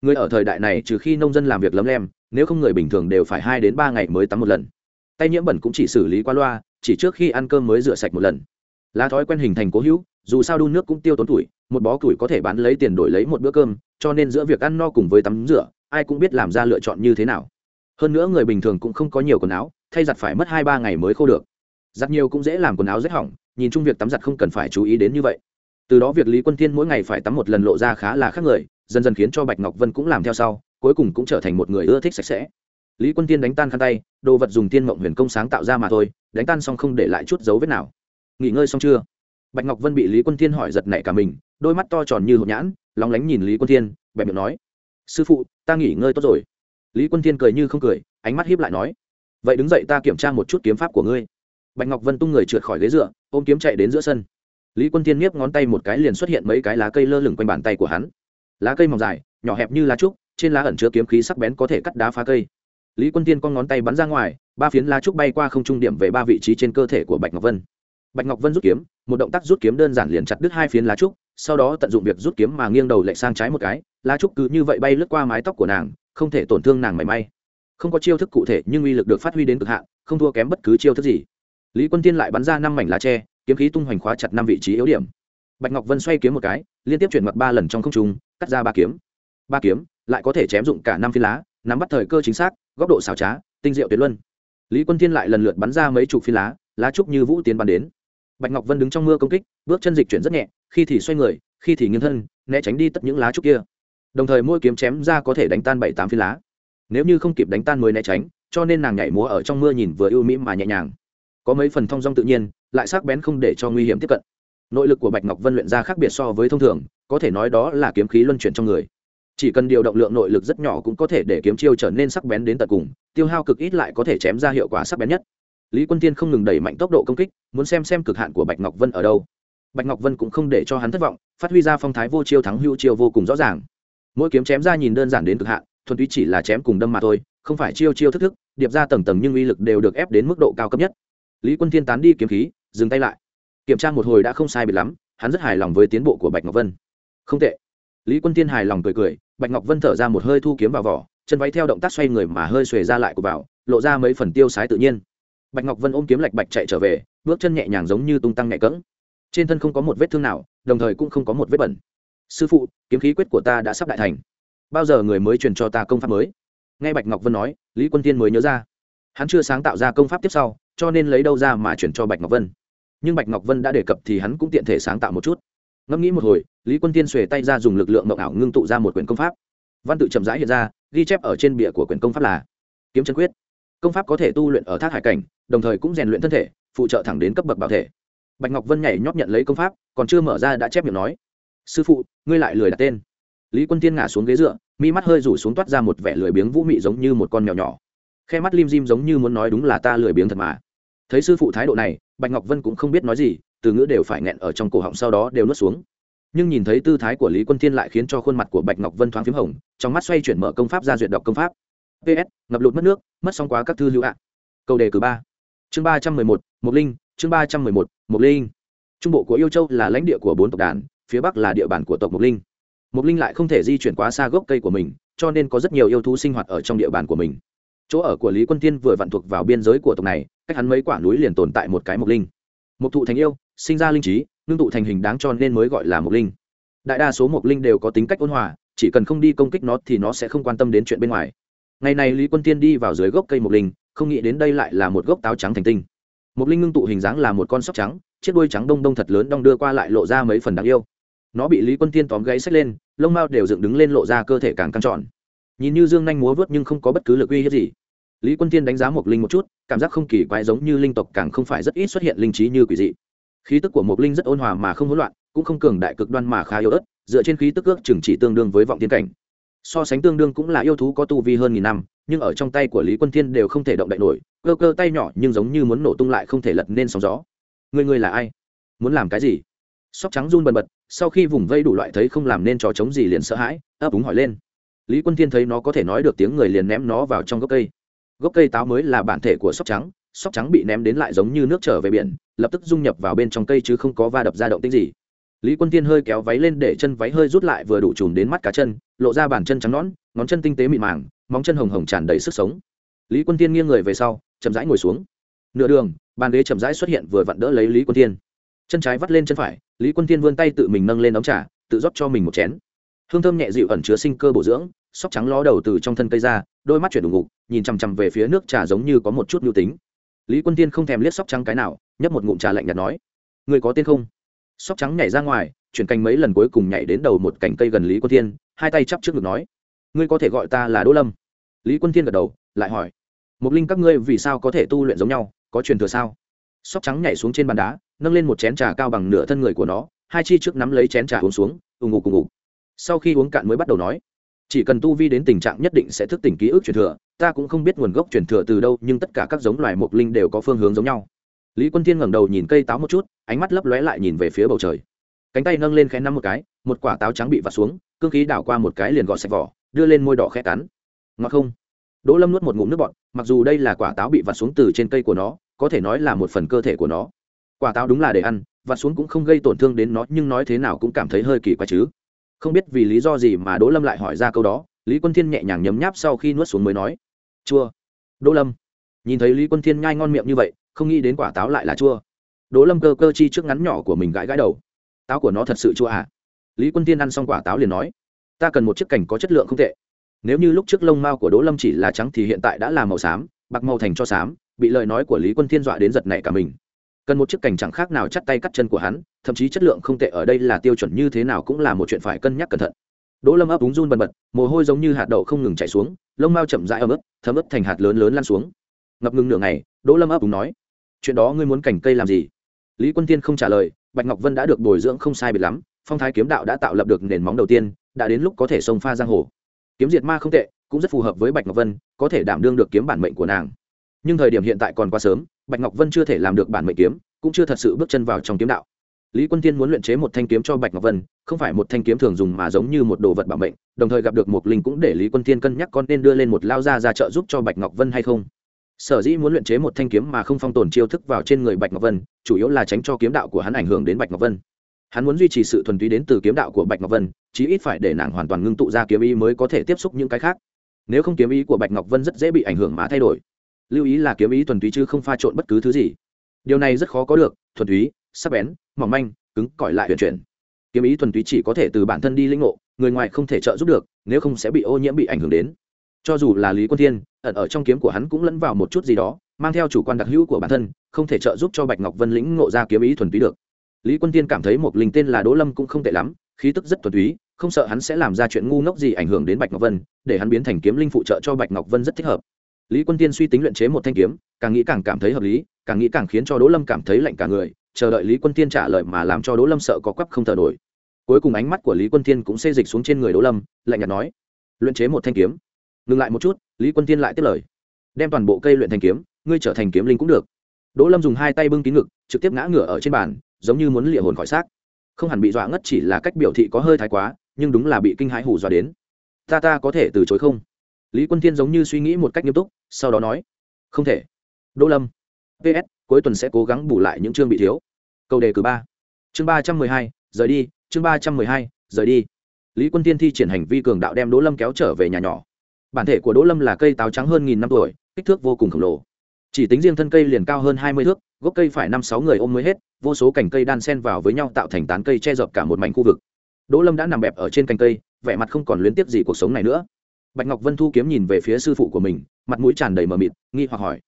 Người ở thời đại này trừ khi nông dân làm việc lấm lem, nếu không người bình thường đều phải hai đến ba ngày mới tắm một lần. Tay nhiễm bẩn cũng chỉ xử lý qua loa, chỉ trước khi ăn cơm mới rửa sạch một lần. Lá thói quen hình thành cố hữu, dù sao đun nước cũng tiêu tốn tuổi, một bó củi có thể bán lấy tiền đổi lấy một bữa cơm, cho nên giữa việc ăn no cùng với tắm rửa, ai cũng biết làm ra lựa chọn như thế nào hơn nữa người bình thường cũng không có nhiều quần áo, thay giặt phải mất hai ba ngày mới khô được. Giặt nhiều cũng dễ làm quần áo rét hỏng, nhìn chung việc tắm giặt không cần phải chú ý đến như vậy. Từ đó việc lý quân thiên mỗi ngày phải tắm một lần lộ ra khá là khác người, dần dần khiến cho bạch ngọc vân cũng làm theo sau, cuối cùng cũng trở thành một người ưa thích sạch sẽ. Lý quân tiên đánh tan khăn tay, đồ vật dùng tiên mộng huyền công sáng tạo ra mà thôi, đánh tan xong không để lại chút dấu vết nào. Nghỉ ngơi xong chưa? Bạch ngọc vân bị lý quân tiên hỏi giật nảy cả mình, đôi mắt to tròn như hộp nhãn, lóng lánh nhìn lý quân tiên bẹp miệng nói, sư phụ, ta nghỉ ngơi tốt rồi lý quân Thiên cười như không cười, ánh mắt hiếp lại nói, vậy đứng dậy ta kiểm tra một chút kiếm pháp của ngươi. Bạch ngọc vân tung người trượt khỏi ghế dựa, ôm kiếm chạy đến giữa sân. Lý quân thiên nhiếp ngón tay một cái liền xuất hiện mấy cái lá cây lơ lửng quanh bàn tay của hắn. Lá cây mỏng dài, nhỏ hẹp như lá trúc, trên lá ẩn chứa kiếm khí sắc bén có thể cắt đá phá cây. Lý quân tiên con ngón tay bắn ra ngoài, ba phiến lá trúc bay qua không trung điểm về ba vị trí trên cơ thể của bạch ngọc vân. Bạch ngọc vân rút kiếm, một động tác rút kiếm đơn giản liền chặt đứt hai phiến lá trúc, sau đó tận dụng việc rút kiếm mà nghiêng đầu lệch sang trái một cái, lá trúc cứ như vậy bay lướt qua mái tóc của nàng không thể tổn thương nàng mảy may. Không có chiêu thức cụ thể nhưng uy lực được phát huy đến cực hạn, không thua kém bất cứ chiêu thức gì. Lý quân tiên lại bắn ra năm mảnh lá tre, kiếm khí tung hoành khóa chặt năm vị trí yếu điểm. Bạch ngọc vân xoay kiếm một cái, liên tiếp chuyển mặt ba lần trong không trung, cắt ra ba kiếm. Ba kiếm, lại có thể chém dụng cả năm phi lá, nắm bắt thời cơ chính xác, góc độ xảo trá, tinh diệu tuyệt luân. Lý quân thiên lại lần lượt bắn ra mấy chục phi lá lá trúc như vũ tiến bắn đến. Bạch ngọc vân đứng trong mưa công kích, bước chân dịch chuyển rất nhẹ, khi thì xoay người, khi thì nghiêng thân, né tránh đi tất những lá trúc kia đồng thời mỗi kiếm chém ra có thể đánh tan bảy tám phi lá. Nếu như không kịp đánh tan mới né tránh, cho nên nàng nhảy múa ở trong mưa nhìn vừa ưu mỹ mà nhẹ nhàng. Có mấy phần thong dong tự nhiên, lại sắc bén không để cho nguy hiểm tiếp cận. Nội lực của bạch ngọc vân luyện ra khác biệt so với thông thường, có thể nói đó là kiếm khí luân chuyển trong người. Chỉ cần điều động lượng nội lực rất nhỏ cũng có thể để kiếm chiêu trở nên sắc bén đến tận cùng, tiêu hao cực ít lại có thể chém ra hiệu quả sắc bén nhất. Lý quân tiên không ngừng đẩy mạnh tốc độ công kích, muốn xem xem cực hạn của bạch ngọc vân ở đâu. Bạch ngọc vân cũng không để cho hắn thất vọng, phát huy ra phong thái vô chiêu thắng hữu chiêu vô cùng rõ ràng mỗi kiếm chém ra nhìn đơn giản đến cực hạn, thuần túy chỉ là chém cùng đâm mà thôi, không phải chiêu chiêu thức thức, điệp ra tầng tầng nhưng uy lực đều được ép đến mức độ cao cấp nhất. Lý quân Thiên tán đi kiếm khí, dừng tay lại. Kiểm tra một hồi đã không sai biệt lắm, hắn rất hài lòng với tiến bộ của bạch ngọc vân. Không tệ. Lý quân tiên hài lòng cười cười, bạch ngọc vân thở ra một hơi thu kiếm vào vỏ, chân váy theo động tác xoay người mà hơi xuề ra lại của vào, lộ ra mấy phần tiêu sái tự nhiên. Bạch ngọc vân ôm kiếm lạch bạch chạy trở về, bước chân nhẹ nhàng giống như tung tăng nhẹ cỡng trên thân không có một vết thương nào, đồng thời cũng không có một vết bẩn sư phụ, kiếm khí quyết của ta đã sắp đại thành. Bao giờ người mới truyền cho ta công pháp mới? Nghe bạch ngọc vân nói, lý quân tiên mới nhớ ra. Hắn chưa sáng tạo ra công pháp tiếp sau, cho nên lấy đâu ra mà chuyển cho bạch ngọc vân. Nhưng bạch ngọc vân đã đề cập thì hắn cũng tiện thể sáng tạo một chút. Ngẫm nghĩ một hồi, lý quân tiên xuề tay ra dùng lực lượng mộng ảo ngưng tụ ra một quyển công pháp. Văn tự chậm rãi hiện ra, ghi chép ở trên bìa của quyển công pháp là kiếm chân quyết. Công pháp có thể tu luyện ở thác hải cảnh, đồng thời cũng rèn luyện thân thể, phụ trợ thẳng đến cấp bậc bảo thể. Bạch ngọc vân nhảy nhót nhận lấy công pháp, còn chưa mở ra đã chép miệng nói sư phụ, ngươi lại lười đặt tên. Lý quân tiên ngả xuống ghế dựa, mi mắt hơi rủ xuống toát ra một vẻ lười biếng vũ mị giống như một con mèo nhỏ. Khe mắt lim dim giống như muốn nói đúng là ta lười biếng thật mà. Thấy sư phụ thái độ này, bạch ngọc vân cũng không biết nói gì, từ ngữ đều phải nghẹn ở trong cổ họng sau đó đều nuốt xuống. Nhưng nhìn thấy tư thái của lý quân thiên lại khiến cho khuôn mặt của bạch ngọc vân thoáng p h í m hồng, trong mắt xoay chuyển mở công pháp ra duyệt đọc công pháp. Ps ngập lụt mất nước, mất xong quá các thư hữu ạ. Câu đề cử ba. Chương ba trăm mười một mục linh, chương ba trăm mười một mục linh. Trung bộ của yêu châu là lãnh địa của bốn tộc đàn phía bắc là địa bàn của tộc mục linh. Mục linh lại không thể di chuyển quá xa gốc cây của mình, cho nên có rất nhiều yêu thú sinh hoạt ở trong địa bàn của mình. Chỗ ở của lý quân tiên vừa vặn thuộc vào biên giới của tộc này, cách hắn mấy quả núi liền tồn tại một cái mộc linh. Mộc thụ thành yêu, sinh ra linh trí, ngưng tụ thành hình đáng cho nên mới gọi là mộc linh. Đại đa số mộc linh đều có tính cách ôn hòa, chỉ cần không đi công kích nó thì nó sẽ không quan tâm đến chuyện bên ngoài. Ngày này lý quân tiên đi vào dưới gốc cây mộc linh, không nghĩ đến đây lại là một gốc táo trắng thành tinh. Mộc linh ngưng tụ hình dáng là một con sóc trắng, chiếc đuôi trắng đông đông thật lớn đong đưa qua lại lộ ra mấy phần đáng yêu nó bị lý quân tiên tóm gáy xách lên, lông mao đều dựng đứng lên lộ ra cơ thể càng căng trọn nhìn như dương nhanh múa vớt nhưng không có bất cứ lực uy hiếp gì. Lý quân tiên đánh giá một linh một chút, cảm giác không kỳ quái giống như linh tộc càng không phải rất ít xuất hiện linh trí như quỷ dị. Khí tức của một linh rất ôn hòa mà không hỗn loạn, cũng không cường đại cực đoan mà khá yếu ớt, dựa trên khí tức ước chừng chỉ tương đương với vọng tiên cảnh. So sánh tương đương cũng là yêu thú có tu vi hơn nghìn năm, nhưng ở trong tay của lý quân thiên đều không thể động đậy nổi, cơ cơ tay nhỏ nhưng giống như muốn nổ tung lại không thể lật nên sóng gió. Người người là ai? Muốn làm cái gì? Sóc trắng run bần bật sau khi vùng vây đủ loại thấy không làm nên trò chống gì liền sợ hãi, ấp úng hỏi lên. Lý quân thiên thấy nó có thể nói được tiếng người liền ném nó vào trong gốc cây. Gốc cây táo mới là bản thể của sóc trắng sóc trắng bị ném đến lại giống như nước trở về biển, lập tức dung nhập vào bên trong cây chứ không có va đập ra động tích gì. Lý quân tiên hơi kéo váy lên để chân váy hơi rút lại vừa đủ chùm đến mắt cá chân, lộ ra bàn chân trắng nõn, ngón chân tinh tế mịn màng, móng chân hồng hồng tràn đầy sức sống. Lý quân tiên nghiêng người về sau, chậm rãi ngồi xuống. Nửa đường, bàn ghế chậm rãi xuất hiện vừa vặn đỡ lấy lý quân tiên chân trái vắt lên chân phải lý quân Thiên vươn tay tự mình nâng lên ấm trà, tự rót cho mình một chén. Hương thơm nhẹ dịu ẩn chứa sinh cơ bổ dưỡng, sóc trắng ló đầu từ trong thân cây ra, đôi mắt chuyển đùng ngục, nhìn chằm chằm về phía nước trà giống như có một chút nhu tính. Lý quân tiên không thèm liếc sóc trắng cái nào, nhấp một ngụm trà lạnh nhạt nói, người có tên không? Sóc trắng nhảy ra ngoài, chuyển cành mấy lần cuối cùng nhảy đến đầu một cành cây gần lý quân tiên hai tay chắp trước ngực nói, ngươi có thể gọi ta là đỗ lâm. Lý quân tiên gật đầu, lại hỏi Mục linh các ngươi vì sao có thể tu luyện giống nhau, có truyền thừa sao? Sóc trắng nhảy xuống trên bàn đá nâng lên một chén trà cao bằng nửa thân người của nó, hai chi trước nắm lấy chén trà uống xuống, ù ngủ cùng ngủ. Sau khi uống cạn mới bắt đầu nói, chỉ cần tu vi đến tình trạng nhất định sẽ thức tỉnh ký ức truyền thừa, ta cũng không biết nguồn gốc truyền thừa từ đâu, nhưng tất cả các giống loài mộc linh đều có phương hướng giống nhau. Lý quân thiên ngẩng đầu nhìn cây táo một chút, ánh mắt lấp lóe lại nhìn về phía bầu trời. Cánh tay nâng lên khẽ nắm một cái, một quả táo trắng bị vặt xuống, cương khí đảo qua một cái liền gọt sạch vỏ, đưa lên môi đỏ khẽ cắn. Ngọt không? Đỗ lâm nuốt một ngụm nước bọt, mặc dù đây là quả táo bị vặt xuống từ trên cây của nó, có thể nói là một phần cơ thể của nó quả táo đúng là để ăn và xuống cũng không gây tổn thương đến nó, nhưng nói thế nào cũng cảm thấy hơi kỳ quái chứ. Không biết vì lý do gì mà đỗ lâm lại hỏi ra câu đó, lý quân thiên nhẹ nhàng nhấm nháp sau khi nuốt xuống mới nói, chua. Đỗ lâm. Nhìn thấy lý quân thiên nhai ngon miệng như vậy, không nghĩ đến quả táo lại là chua. Đỗ lâm cơ cơ chi trước ngắn nhỏ của mình gãi gãi đầu. Táo của nó thật sự chua à? Lý quân thiên ăn xong quả táo liền nói, ta cần một chiếc cảnh có chất lượng không tệ. Nếu như lúc trước lông mao của đỗ lâm chỉ là trắng thì hiện tại đã là màu xám, bạc màu thành cho xám, bị lời nói của lý quân thiên dọa đến giật nảy cả mình cần một chiếc cảnh chẳng khác nào chắt tay cắt chân của hắn, thậm chí chất lượng không tệ ở đây là tiêu chuẩn như thế nào cũng là một chuyện phải cân nhắc cẩn thận. Đỗ lâm ấp úng run bần bật, mồ hôi giống như hạt đậu không ngừng chảy xuống, lông mao chậm rãi ấm ướt thấm ướt thành hạt lớn lớn lan xuống. Ngập ngừng nửa ngày, đỗ lâm ấp úng nói, chuyện đó ngươi muốn cảnh cây làm gì? Lý quân tiên không trả lời, bạch ngọc vân đã được bồi dưỡng không sai biệt lắm, phong thái kiếm đạo đã tạo lập được nền móng đầu tiên, đã đến lúc có thể xông pha giang hồ. Kiếm diệt ma không tệ, cũng rất phù hợp với bạch ngọc vân, có thể đảm đương được kiếm bản mệnh của nàng. Nhưng thời điểm hiện tại còn quá sớm bạch ngọc vân chưa thể làm được bản mệnh kiếm, cũng chưa thật sự bước chân vào trong kiếm đạo. Lý quân tiên muốn luyện chế một thanh kiếm cho bạch ngọc vân, không phải một thanh kiếm thường dùng mà giống như một đồ vật bảo mệnh, đồng thời gặp được một linh cũng để lý quân tiên cân nhắc con nên đưa lên một lao ra ra trợ giúp cho bạch ngọc vân hay không. Sở dĩ muốn luyện chế một thanh kiếm mà không phong tồn chiêu thức vào trên người bạch ngọc vân, chủ yếu là tránh cho kiếm đạo của hắn ảnh hưởng đến bạch ngọc vân. Hắn muốn duy trì sự thuần túy đến từ kiếm đạo của bạch ngọc vân, chí ít phải để nàng hoàn toàn ngưng tụ ra kiếm ý mới có thể tiếp xúc những cái khác. Nếu không kiếm ý của bạch ngọc vân rất dễ bị ảnh hưởng mà thay đổi lưu ý là kiếm ý thuần túy chứ không pha trộn bất cứ thứ gì. Điều này rất khó có được, thuần túy, sắc bén, mỏng manh, cứng cỏi lại huyền chuyển. Kiếm ý thuần túy chỉ có thể từ bản thân đi lĩnh ngộ, người ngoài không thể trợ giúp được, nếu không sẽ bị ô nhiễm, bị ảnh hưởng đến. Cho dù là lý quân thiên, ẩn ở trong kiếm của hắn cũng lẫn vào một chút gì đó, mang theo chủ quan đặc hữu của bản thân, không thể trợ giúp cho bạch ngọc vân lĩnh ngộ ra kiếm ý thuần túy được. Lý quân thiên cảm thấy một linh tên là đỗ lâm cũng không tệ lắm, khí tức rất thuần túy, không sợ hắn sẽ làm ra chuyện ngu ngốc gì ảnh hưởng đến bạch ngọc vân, để hắn biến thành kiếm linh phụ trợ cho bạch ngọc vân rất thích hợp lý quân tiên suy tính luyện chế một thanh kiếm, càng nghĩ càng cảm thấy hợp lý, càng nghĩ càng khiến cho đỗ lâm cảm thấy lạnh cả người, chờ đợi lý quân tiên trả lời mà làm cho đỗ lâm sợ có quắp không thở nổi. Cuối cùng ánh mắt của lý quân tiên cũng xê dịch xuống trên người đỗ lâm, lạnh nhạt nói, luyện chế một thanh kiếm. Ngừng lại một chút, lý quân tiên lại tiếp lời, đem toàn bộ cây luyện thành kiếm, ngươi trở thành kiếm linh cũng được. Đỗ lâm dùng hai tay bưng kín ngực, trực tiếp ngã ngửa ở trên bàn, giống như muốn lịa hồn khỏi xác. Không hẳn bị dọa ngất chỉ là cách biểu thị có hơi thái quá, nhưng đúng là bị kinh hãi hù dọa đến. Ta ta có thể từ chối không? Lý quân Thiên giống như suy nghĩ một cách nghiêm túc, sau đó nói, không thể. Đỗ lâm. Ps cuối tuần sẽ cố gắng bù lại những chương bị thiếu. Câu đề cử ba. Chương ba trăm mười hai, rời đi. Chương ba trăm mười hai, rời đi. Lý quân tiên thi triển hành vi cường đạo đem đỗ lâm kéo trở về nhà nhỏ. Bản thể của đỗ lâm là cây táo trắng hơn nghìn năm tuổi, kích thước vô cùng khổng lồ. Chỉ tính riêng thân cây liền cao hơn hai mươi thước, gốc cây phải năm sáu người ôm mới hết, vô số cành cây đan xen vào với nhau tạo thành tán cây che dập cả một mảnh khu vực. Đỗ lâm đã nằm bẹp ở trên cành cây, vẻ mặt không còn luyến tiếc gì cuộc sống này nữa bạch ngọc vân thu kiếm nhìn về phía sư phụ của mình, mặt mũi tràn đầy mờ mịt, nghi hoặc hỏi,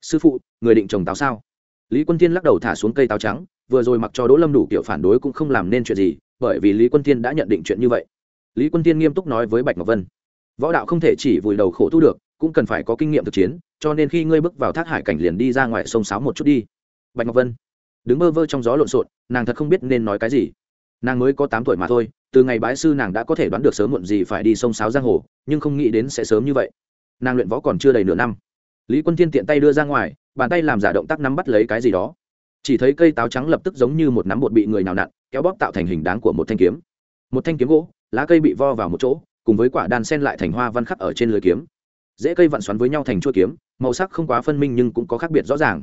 sư phụ, người định trồng táo sao? Lý quân tiên lắc đầu thả xuống cây táo trắng, vừa rồi mặc cho đỗ lâm đủ kiểu phản đối cũng không làm nên chuyện gì, bởi vì lý quân tiên đã nhận định chuyện như vậy. Lý quân tiên nghiêm túc nói với bạch ngọc vân, võ đạo không thể chỉ vùi đầu khổ tu được, cũng cần phải có kinh nghiệm thực chiến, cho nên khi ngươi bước vào thác hải cảnh liền đi ra ngoài sông sáo một chút đi. Bạch ngọc vân, đứng bơ vơ trong gió lộn xộn, nàng thật không biết nên nói cái gì nàng mới có tám tuổi mà thôi, từ ngày bái sư nàng đã có thể đoán được sớm muộn gì phải đi sông sáo giang hồ, nhưng không nghĩ đến sẽ sớm như vậy. Nàng luyện võ còn chưa đầy nửa năm. Lý quân thiên tiện tay đưa ra ngoài, bàn tay làm giả động tác nắm bắt lấy cái gì đó. Chỉ thấy cây táo trắng lập tức giống như một nắm bột bị người nào nặn, kéo bóp tạo thành hình đáng của một thanh kiếm. Một thanh kiếm gỗ, lá cây bị vo vào một chỗ, cùng với quả đan sen lại thành hoa văn khắc ở trên lưới kiếm. Dễ cây vặn xoắn với nhau thành chuôi kiếm, màu sắc không quá phân minh nhưng cũng có khác biệt rõ ràng.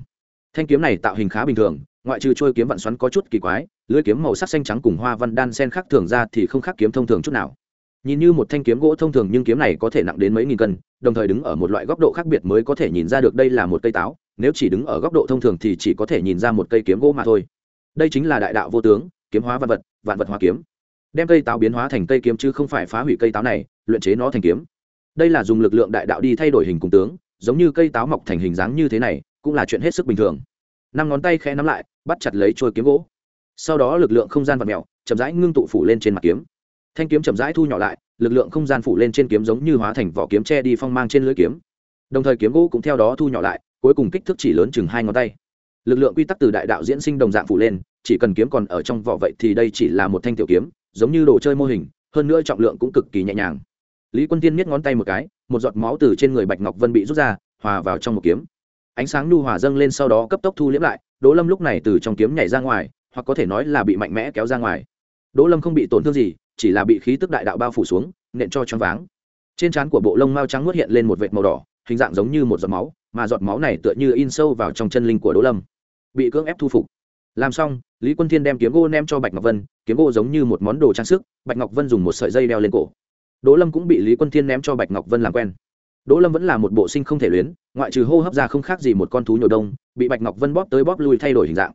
Thanh kiếm này tạo hình khá bình thường ngoại trừ trôi kiếm vạn xoắn có chút kỳ quái lưỡi kiếm màu sắc xanh trắng cùng hoa văn đan sen khác thường ra thì không khác kiếm thông thường chút nào. Nhìn như một thanh kiếm gỗ thông thường nhưng kiếm này có thể nặng đến mấy nghìn cân, đồng thời đứng ở một loại góc độ khác biệt mới có thể nhìn ra được đây là một cây táo, nếu chỉ đứng ở góc độ thông thường thì chỉ có thể nhìn ra một cây kiếm gỗ mà thôi. Đây chính là đại đạo vô tướng, kiếm hóa vạn vật vạn vật hóa kiếm. Đem cây táo biến hóa thành cây kiếm chứ không phải phá hủy cây táo này, luyện chế nó thành kiếm. Đây là dùng lực lượng đại đạo đi thay đổi hình cùng tướng, giống như cây táo mọc thành hình dáng như thế này, cũng là chuyện hết sức bình thường. Năm ngón tay khẽ nắm lại bắt chặt lấy trôi kiếm gỗ. Sau đó lực lượng không gian vật mèo, chậm rãi ngưng tụ phủ lên trên mặt kiếm. Thanh kiếm chậm rãi thu nhỏ lại, lực lượng không gian phủ lên trên kiếm giống như hóa thành vỏ kiếm che đi phong mang trên lưỡi kiếm. Đồng thời kiếm gỗ cũng theo đó thu nhỏ lại, cuối cùng kích thước chỉ lớn chừng hai ngón tay. Lực lượng quy tắc từ đại đạo diễn sinh đồng dạng phủ lên, chỉ cần kiếm còn ở trong vỏ vậy thì đây chỉ là một thanh tiểu kiếm, giống như đồ chơi mô hình, hơn nữa trọng lượng cũng cực kỳ nhẹ nhàng. Lý quân tiên miết ngón tay một cái, một giọt máu từ trên người bạch ngọc vân bị rút ra, hòa vào trong một kiếm. Ánh sáng nhu hòa dâng lên sau đó cấp tốc thu liễm lại đỗ lâm lúc này từ trong kiếm nhảy ra ngoài, hoặc có thể nói là bị mạnh mẽ kéo ra ngoài. Đỗ lâm không bị tổn thương gì, chỉ là bị khí tức đại đạo bao phủ xuống, nện cho choáng váng. Trên trán của bộ lông mao trắng nuốt hiện lên một vệt màu đỏ, hình dạng giống như một giọt máu, mà giọt máu này tựa như in sâu vào trong chân linh của đỗ lâm. Bị cưỡng ép thu phục. Làm xong, lý quân thiên đem kiếm gỗ ném cho bạch ngọc vân, kiếm gỗ giống như một món đồ trang sức, bạch ngọc vân dùng một sợi dây đeo lên cổ. Đỗ lâm cũng bị lý quân thiên ném cho bạch ngọc vân làm quen đỗ lâm vẫn là một bộ sinh không thể luyến, ngoại trừ hô hấp ra không khác gì một con thú nhồi đông, bị bạch ngọc vân bóp tới bóp lui thay đổi hình dạng.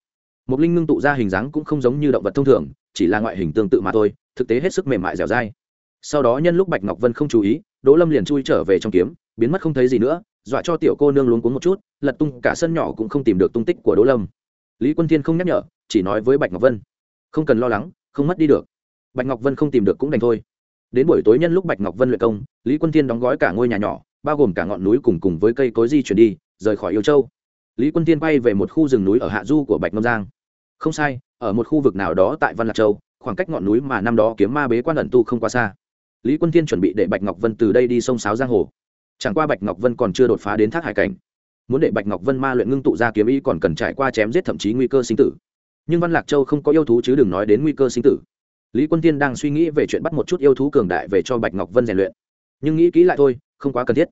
Một linh ngưng tụ ra hình dáng cũng không giống như động vật thông thường, chỉ là ngoại hình tương tự mà thôi, thực tế hết sức mềm mại dẻo dai. Sau đó nhân lúc bạch ngọc vân không chú ý, đỗ lâm liền chui trở về trong kiếm, biến mất không thấy gì nữa, dọa cho tiểu cô nương luống cuống một chút, lật tung cả sân nhỏ cũng không tìm được tung tích của đỗ lâm. Lý quân thiên không nhắc nhở, chỉ nói với bạch ngọc vân, không cần lo lắng, không mất đi được. Bạch ngọc vân không tìm được cũng đành thôi. Đến buổi tối nhân lúc bạch ngọc vân luyện công, lý quân thiên đóng gói cả ngôi nhà nhỏ bao gồm cả ngọn núi cùng cùng với cây cối di chuyển đi, rời khỏi yêu châu. Lý quân thiên bay về một khu rừng núi ở hạ du của bạch ngâm giang. Không sai, ở một khu vực nào đó tại văn lạc châu, khoảng cách ngọn núi mà năm đó kiếm ma bế quan ẩn tu không quá xa. Lý quân thiên chuẩn bị để bạch ngọc vân từ đây đi sông sáo giang hồ. Chẳng qua bạch ngọc vân còn chưa đột phá đến thác hải cảnh. Muốn để bạch ngọc vân ma luyện ngưng tụ ra kiếm ý còn cần trải qua chém giết thậm chí nguy cơ sinh tử. Nhưng văn lạc châu không có yêu thú chứ đừng nói đến nguy cơ sinh tử. Lý quân tiên đang suy nghĩ về chuyện bắt một chút yêu thú cường đại về cho bạch ngọc vân rèn luyện nhưng nghĩ kỹ lại thôi, không quá cần thiết.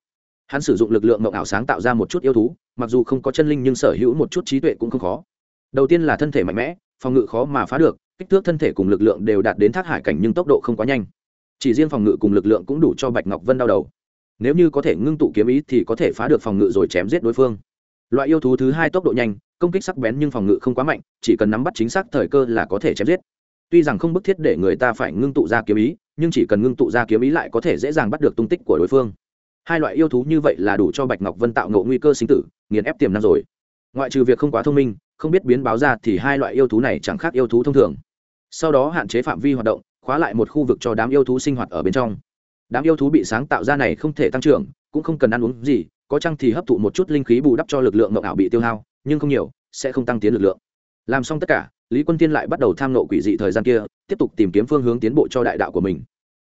Hắn sử dụng lực lượng mộng ảo sáng tạo ra một chút yêu thú, mặc dù không có chân linh nhưng sở hữu một chút trí tuệ cũng không khó. Đầu tiên là thân thể mạnh mẽ, phòng ngự khó mà phá được, kích thước thân thể cùng lực lượng đều đạt đến thác hải cảnh nhưng tốc độ không quá nhanh. Chỉ riêng phòng ngự cùng lực lượng cũng đủ cho bạch ngọc vân đau đầu. Nếu như có thể ngưng tụ kiếm ý thì có thể phá được phòng ngự rồi chém giết đối phương. Loại yêu thú thứ hai tốc độ nhanh, công kích sắc bén nhưng phòng ngự không quá mạnh, chỉ cần nắm bắt chính xác thời cơ là có thể chém giết. Tuy rằng không bức thiết để người ta phải ngưng tụ ra kiếm ý nhưng chỉ cần ngưng tụ ra kiếm ý lại có thể dễ dàng bắt được tung tích của đối phương. Hai loại yêu thú như vậy là đủ cho bạch ngọc vân tạo ngộ nguy cơ sinh tử, nghiền ép tiềm năng rồi. Ngoại trừ việc không quá thông minh, không biết biến báo ra thì hai loại yêu thú này chẳng khác yêu thú thông thường. Sau đó hạn chế phạm vi hoạt động, khóa lại một khu vực cho đám yêu thú sinh hoạt ở bên trong. Đám yêu thú bị sáng tạo ra này không thể tăng trưởng, cũng không cần ăn uống gì, có chăng thì hấp thụ một chút linh khí bù đắp cho lực lượng ngộng ảo bị tiêu hao, nhưng không nhiều, sẽ không tăng tiến lực lượng. Làm xong tất cả lý quân tiên lại bắt đầu tham nộ quỷ dị thời gian kia, tiếp tục tìm kiếm phương hướng tiến bộ cho đại đạo của mình.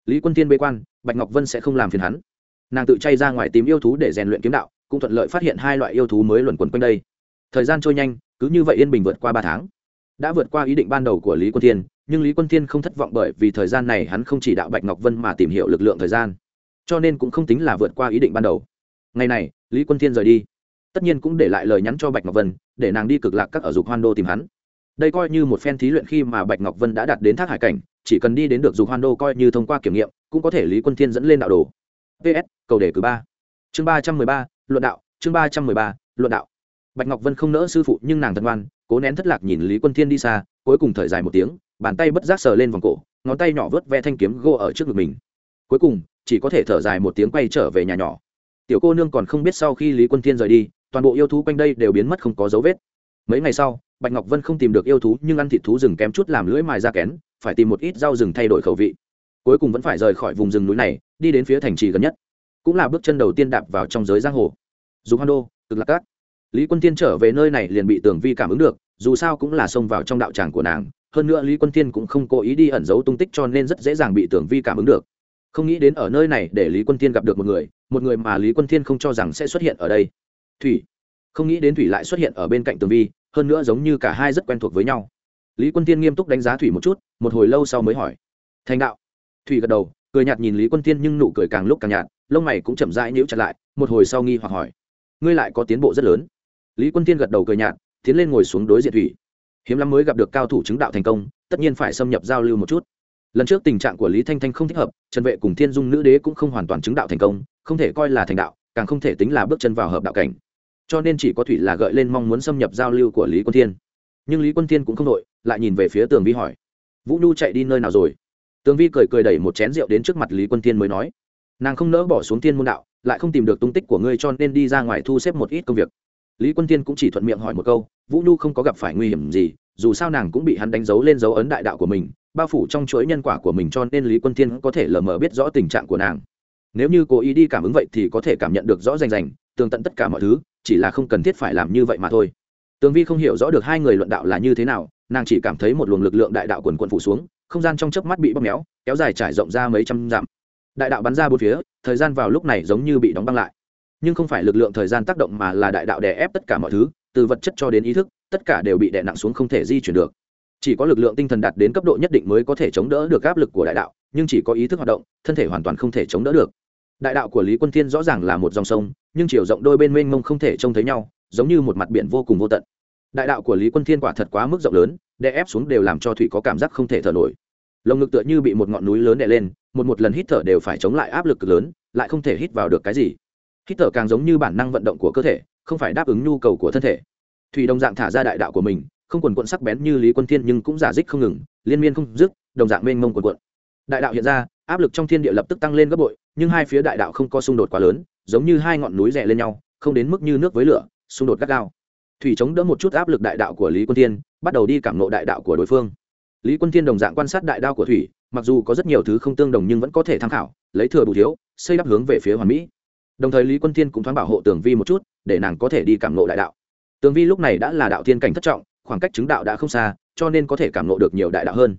Lý quân tiên bế quan, bạch ngọc vân sẽ không làm phiền hắn. Nàng tự chay ra ngoài tìm yêu thú để rèn luyện kiếm đạo, cũng thuận lợi phát hiện hai loại yêu thú mới luẩn quẩn quanh đây. Thời gian trôi nhanh, cứ như vậy yên bình vượt qua ba tháng. Đã vượt qua ý định ban đầu của lý quân thiên, nhưng lý quân thiên không thất vọng bởi vì thời gian này hắn không chỉ đạo bạch ngọc vân mà tìm hiểu lực lượng thời gian, cho nên cũng không tính là vượt qua ý định ban đầu. Ngày này, lý quân thiên rời đi. Tất nhiên cũng để lại lời nhắn cho bạch ngọc vân, để nàng đi cực lạc các ở dục hoan đô tìm hắn đây coi như một phen thí luyện khi mà bạch ngọc vân đã đạt đến thác hải cảnh, chỉ cần đi đến được dục hoan đô coi như thông qua kiểm nghiệm, cũng có thể lý quân thiên dẫn lên đạo đồ. Ps cầu đề cử ba. Chương ba trăm mười ba, luận đạo, chương ba trăm mười ba, luận đạo. Bạch ngọc vân không nỡ sư phụ nhưng nàng thật ngoan, cố nén thất lạc nhìn lý quân thiên đi xa, cuối cùng thở dài một tiếng, bàn tay bất giác sờ lên vòng cổ, ngón tay nhỏ vớt ve thanh kiếm gô ở trước ngực mình. Cuối cùng, chỉ có thể thở dài một tiếng quay trở về nhà nhỏ. Tiểu cô nương còn không biết sau khi lý quân thiên rời đi, toàn bộ yêu thú quanh đây đều biến mất không có dấu vết. Mấy ngày sau bạch ngọc vân không tìm được yêu thú, nhưng ăn thịt thú rừng kém chút làm lưỡi mài ra kén, phải tìm một ít rau rừng thay đổi khẩu vị. Cuối cùng vẫn phải rời khỏi vùng rừng núi này, đi đến phía thành trì gần nhất. Cũng là bước chân đầu tiên đạp vào trong giới giang hồ. Dù hoan đô, cực lạc cát lý quân tiên trở về nơi này liền bị tưởng vi cảm ứng được, dù sao cũng là xông vào trong đạo tràng của nàng, hơn nữa lý quân tiên cũng không cố ý đi ẩn giấu tung tích cho nên rất dễ dàng bị tưởng vi cảm ứng được. Không nghĩ đến ở nơi này để lý quân tiên gặp được một người một người mà lý quân tiên không cho rằng sẽ xuất hiện ở đây. Thủy. Không nghĩ đến thủy lại xuất hiện ở bên cạnh tường vi hơn nữa giống như cả hai rất quen thuộc với nhau. Lý quân tiên nghiêm túc đánh giá thủy một chút, một hồi lâu sau mới hỏi. Thành đạo. Thủy gật đầu, cười nhạt nhìn lý quân tiên nhưng nụ cười càng lúc càng nhạt, lông mày cũng chậm rãi nhíu chặt lại, một hồi sau nghi hoặc hỏi. Ngươi lại có tiến bộ rất lớn. Lý quân tiên gật đầu cười nhạt, tiến lên ngồi xuống đối diện thủy. Hiếm lắm mới gặp được cao thủ chứng đạo thành công, tất nhiên phải xâm nhập giao lưu một chút. Lần trước tình trạng của lý thanh thanh không thích hợp, trần vệ cùng thiên dung nữ đế cũng không hoàn toàn chứng đạo thành công, không thể coi là thành đạo, càng không thể tính là bước chân vào hợp đạo cảnh cho nên chỉ có thủy là gợi lên mong muốn xâm nhập giao lưu của lý quân thiên. Nhưng lý quân thiên cũng không đội, lại nhìn về phía tường vi hỏi. Vũ nhu chạy đi nơi nào rồi? Tường vi cười cười đẩy một chén rượu đến trước mặt lý quân thiên mới nói. Nàng không nỡ bỏ xuống thiên môn đạo, lại không tìm được tung tích của ngươi cho nên đi ra ngoài thu xếp một ít công việc. Lý quân thiên cũng chỉ thuận miệng hỏi một câu, vũ nhu không có gặp phải nguy hiểm gì, dù sao nàng cũng bị hắn đánh dấu lên dấu ấn đại đạo của mình, bao phủ trong chuỗi nhân quả của mình cho nên lý quân thiên có thể lờ mờ biết rõ tình trạng của nàng. Nếu như cố ý đi cảm ứng vậy thì có thể cảm nhận được rõ rành rành tường tận tất cả mọi thứ, chỉ là không cần thiết phải làm như vậy mà thôi. Tường vi không hiểu rõ được hai người luận đạo là như thế nào, nàng chỉ cảm thấy một luồng lực lượng đại đạo quần quận phủ xuống, không gian trong chớp mắt bị bóp méo, kéo dài trải rộng ra mấy trăm dặm. Đại đạo bắn ra bốn phía, thời gian vào lúc này giống như bị đóng băng lại. Nhưng không phải lực lượng thời gian tác động mà là đại đạo đè ép tất cả mọi thứ, từ vật chất cho đến ý thức, tất cả đều bị đè nặng xuống không thể di chuyển được. Chỉ có lực lượng tinh thần đạt đến cấp độ nhất định mới có thể chống đỡ được áp lực của đại đạo, nhưng chỉ có ý thức hoạt động, thân thể hoàn toàn không thể chống đỡ được đại đạo của lý quân thiên rõ ràng là một dòng sông, nhưng chiều rộng đôi bên mênh mông không thể trông thấy nhau, giống như một mặt biển vô cùng vô tận. Đại đạo của lý quân thiên quả thật quá mức rộng lớn, đè ép xuống đều làm cho thủy có cảm giác không thể thở nổi. Lồng ngực tựa như bị một ngọn núi lớn đè lên, một một lần hít thở đều phải chống lại áp lực cực lớn, lại không thể hít vào được cái gì. Hít thở càng giống như bản năng vận động của cơ thể, không phải đáp ứng nhu cầu của thân thể. Thủy đồng dạng thả ra đại đạo của mình, không quần quận sắc bén như lý quân thiên nhưng cũng giả dích không ngừng, liên miên không dứt, đồng dạng mênh mông quần quận. Đại đạo hiện ra áp lực trong thiên địa lập tức tăng lên gấp bội, nhưng hai phía đại đạo không có xung đột quá lớn, giống như hai ngọn núi rẽ lên nhau, không đến mức như nước với lửa, xung đột gắt gao. Thủy chống đỡ một chút áp lực đại đạo của lý quân thiên, bắt đầu đi cảm nộ đại đạo của đối phương. Lý quân thiên đồng dạng quan sát đại đạo của thủy, mặc dù có rất nhiều thứ không tương đồng nhưng vẫn có thể tham khảo, lấy thừa bù thiếu, xây đắp hướng về phía hoàn mỹ. Đồng thời lý quân thiên cũng thoáng bảo hộ tường vi một chút, để nàng có thể đi cảm nộ đại đạo. Tường vi lúc này đã là đạo thiên cảnh thất trọng, khoảng cách chứng đạo đã không xa, cho nên có thể cảm nộ được nhiều đại đạo hơn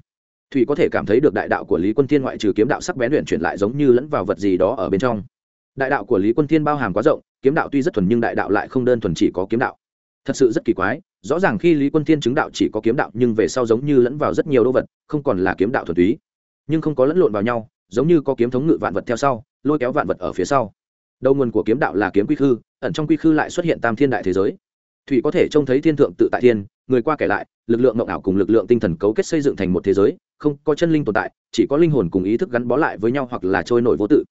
thủy có thể cảm thấy được đại đạo của lý quân thiên ngoại trừ kiếm đạo sắc bén luyện chuyển lại giống như lẫn vào vật gì đó ở bên trong. Đại đạo của lý quân thiên bao hàm quá rộng, kiếm đạo tuy rất thuần nhưng đại đạo lại không đơn thuần chỉ có kiếm đạo. Thật sự rất kỳ quái, rõ ràng khi lý quân thiên chứng đạo chỉ có kiếm đạo nhưng về sau giống như lẫn vào rất nhiều đô vật, không còn là kiếm đạo thuần túy. Nhưng không có lẫn lộn vào nhau, giống như có kiếm thống ngự vạn vật theo sau, lôi kéo vạn vật ở phía sau. Đầu nguồn của kiếm đạo là kiếm quy khư, ẩn trong quy khư lại xuất hiện tam thiên đại thế giới. Thủy có thể trông thấy thiên thượng tự tại thiên người qua kể lại, lực lượng mộng ảo cùng lực lượng tinh thần cấu kết xây dựng thành một thế giới, không có chân linh tồn tại, chỉ có linh hồn cùng ý thức gắn bó lại với nhau hoặc là trôi nổi vô tự.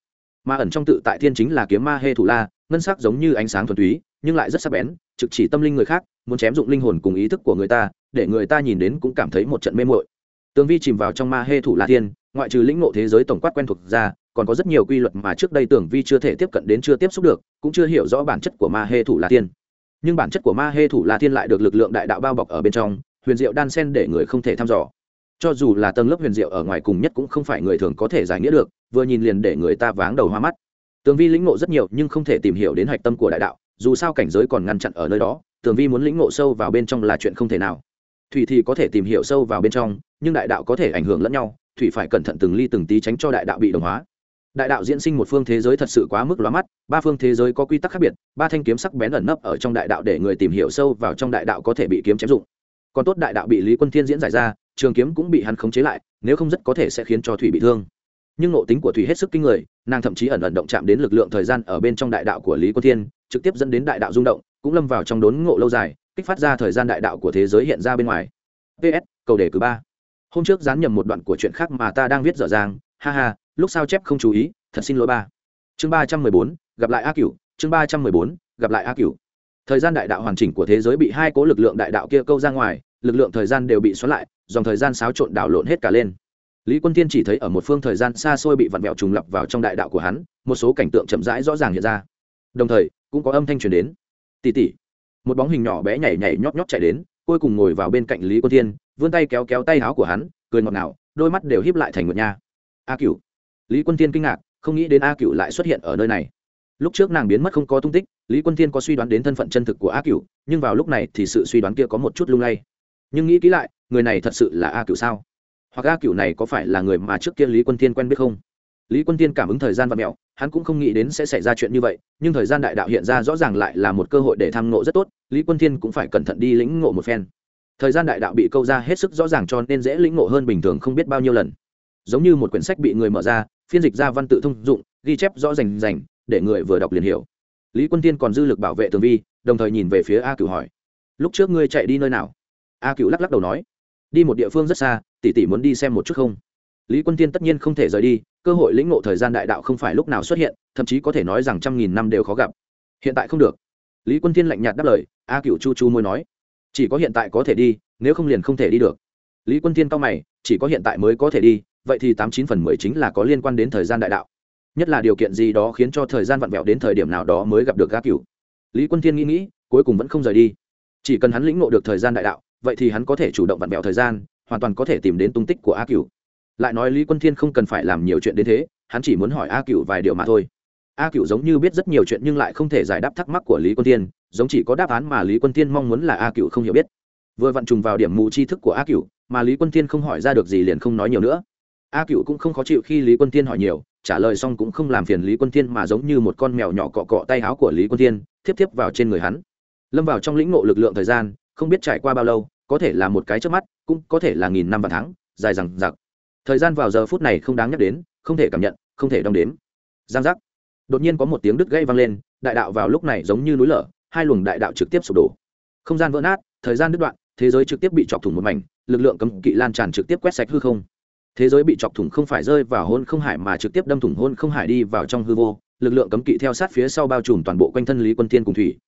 Mà ẩn trong tự tại thiên chính là kiếm ma hê thủ la, ngân sắc giống như ánh sáng thuần túy, nhưng lại rất sắc bén, trực chỉ tâm linh người khác, muốn chém dụng linh hồn cùng ý thức của người ta, để người ta nhìn đến cũng cảm thấy một trận mê mội Tương vi chìm vào trong ma hê thủ la thiên, ngoại trừ lĩnh ngộ thế giới tổng quát quen thuộc ra, còn có rất nhiều quy luật mà trước đây tưởng vi chưa thể tiếp cận đến chưa tiếp xúc được, cũng chưa hiểu rõ bản chất của ma hê thủ la thiên nhưng bản chất của ma hê thủ la thiên lại được lực lượng đại đạo bao bọc ở bên trong, huyền diệu đan sen để người không thể thăm dò. Cho dù là tầng lớp huyền diệu ở ngoài cùng nhất cũng không phải người thường có thể giải nghĩa được, vừa nhìn liền để người ta váng đầu hoa mắt. Tường vi lĩnh ngộ rất nhiều nhưng không thể tìm hiểu đến hạch tâm của đại đạo, dù sao cảnh giới còn ngăn chặn ở nơi đó, tường vi muốn lĩnh ngộ sâu vào bên trong là chuyện không thể nào. Thủy thì có thể tìm hiểu sâu vào bên trong, nhưng đại đạo có thể ảnh hưởng lẫn nhau, thủy phải cẩn thận từng ly từng tí tránh cho đại đạo bị đồng hóa đại đạo diễn sinh một phương thế giới thật sự quá mức lóa mắt, ba phương thế giới có quy tắc khác biệt, ba thanh kiếm sắc bén ẩn nấp ở trong đại đạo để người tìm hiểu sâu vào trong đại đạo có thể bị kiếm chém dụng. Còn tốt đại đạo bị lý quân thiên diễn giải ra, trường kiếm cũng bị hắn khống chế lại, nếu không rất có thể sẽ khiến cho thủy bị thương. Nhưng nội tính của thủy hết sức kinh người, nàng thậm chí ẩn ẩn động chạm đến lực lượng thời gian ở bên trong đại đạo của lý quân thiên, trực tiếp dẫn đến đại đạo rung động, cũng lâm vào trong đốn ngộ lâu dài, kích phát ra thời gian đại đạo của thế giới hiện ra bên ngoài. Ps cầu đề thứ ba. Hôm trước dán nhầm một đoạn của chuyện khác mà ta đang viết dở dàng ha ha lúc sao chép không chú ý, thật xin lỗi ba. Chương ba trăm mười bốn, gặp lại a cửu, chương ba trăm mười bốn, gặp lại a cửu. Thời gian đại đạo hoàn chỉnh của thế giới bị hai cố lực lượng đại đạo kia câu ra ngoài, lực lượng thời gian đều bị xoắn lại, dòng thời gian xáo trộn đảo lộn hết cả lên. Lý quân tiên chỉ thấy ở một phương thời gian xa xôi bị vặn vẹo trùng lập vào trong đại đạo của hắn, một số cảnh tượng chậm rãi rõ ràng hiện ra. Đồng thời, cũng có âm thanh truyền đến. Tỉ tỉ một bóng hình nhỏ bé nhảy nhảy nhót nhót chạy đến, cuối cùng ngồi vào bên cạnh lý quân tiên vươn tay kéo kéo tay áo của hắn, cười ngọt ngào, đôi mắt đều híp lại thành một nha. A cửu lý quân tiên kinh ngạc, không nghĩ đến a cửu lại xuất hiện ở nơi này. Lúc trước nàng biến mất không có tung tích, lý quân tiên có suy đoán đến thân phận chân thực của a cửu, nhưng vào lúc này thì sự suy đoán kia có một chút lung lay. Nhưng nghĩ kỹ lại, người này thật sự là a cửu sao? Hoặc a cửu này có phải là người mà trước kia lý quân tiên quen biết không? Lý quân tiên cảm ứng thời gian và mẹo, hắn cũng không nghĩ đến sẽ xảy ra chuyện như vậy, nhưng thời gian đại đạo hiện ra rõ ràng lại là một cơ hội để tham ngộ rất tốt, lý quân tiên cũng phải cẩn thận đi lĩnh ngộ một phen. Thời gian đại đạo bị câu ra hết sức rõ ràng cho nên dễ lĩnh ngộ hơn bình thường không biết bao nhiêu lần giống như một quyển sách bị người mở ra, phiên dịch ra văn tự thông dụng, ghi chép rõ rành rành, để người vừa đọc liền hiểu. Lý quân tiên còn dư lực bảo vệ tường vi, đồng thời nhìn về phía a cửu hỏi, lúc trước ngươi chạy đi nơi nào? A cửu lắc lắc đầu nói, đi một địa phương rất xa, tỷ tỷ muốn đi xem một chút không? Lý quân tiên tất nhiên không thể rời đi, cơ hội lĩnh ngộ thời gian đại đạo không phải lúc nào xuất hiện, thậm chí có thể nói rằng trăm nghìn năm đều khó gặp. Hiện tại không được. Lý quân tiên lạnh nhạt đáp lời, a cửu chu chu môi nói, chỉ có hiện tại có thể đi, nếu không liền không thể đi được. Lý quân tiên cao mày, chỉ có hiện tại mới có thể đi vậy thì tám chín phần mười chính là có liên quan đến thời gian đại đạo. Nhất là điều kiện gì đó khiến cho thời gian vặn vẹo đến thời điểm nào đó mới gặp được a cửu? Lý quân thiên nghĩ nghĩ, cuối cùng vẫn không rời đi. Chỉ cần hắn lĩnh ngộ được thời gian đại đạo, vậy thì hắn có thể chủ động vặn vẹo thời gian, hoàn toàn có thể tìm đến tung tích của a cửu. Lại nói lý quân thiên không cần phải làm nhiều chuyện đến thế, hắn chỉ muốn hỏi a cửu vài điều mà thôi. A cửu giống như biết rất nhiều chuyện nhưng lại không thể giải đáp thắc mắc của lý quân thiên, giống chỉ có đáp án mà lý quân thiên mong muốn là a cửu không hiểu biết. Vừa vặn trùng vào điểm mù tri thức của a cửu, mà lý quân thiên không hỏi ra được gì liền không nói nhiều nữa a cựu cũng không khó chịu khi lý quân thiên hỏi nhiều, trả lời xong cũng không làm phiền lý quân thiên mà giống như một con mèo nhỏ cọ cọ tay áo của lý quân thiên, thiếp thiếp vào trên người hắn. Lâm vào trong lĩnh ngộ lực lượng thời gian, không biết trải qua bao lâu, có thể là một cái trước mắt, cũng có thể là nghìn năm và tháng, dài rằng giặc thời gian vào giờ phút này không đáng nhắc đến, không thể cảm nhận, không thể đong đếm. Giang giác. Đột nhiên có một tiếng đứt gãy vang lên, đại đạo vào lúc này giống như núi lở, hai luồng đại đạo trực tiếp sụp đổ. Không gian vỡ nát, thời gian đứt đoạn, thế giới trực tiếp bị chọc thủng một mảnh, lực lượng cấm kỵ lan tràn trực tiếp quét sạch hư không thế giới bị chọc thủng không phải rơi vào hôn không hải mà trực tiếp đâm thủng hôn không hải đi vào trong hư vô, lực lượng cấm kỵ theo sát phía sau bao trùm toàn bộ quanh thân lý quân tiên cùng thủy.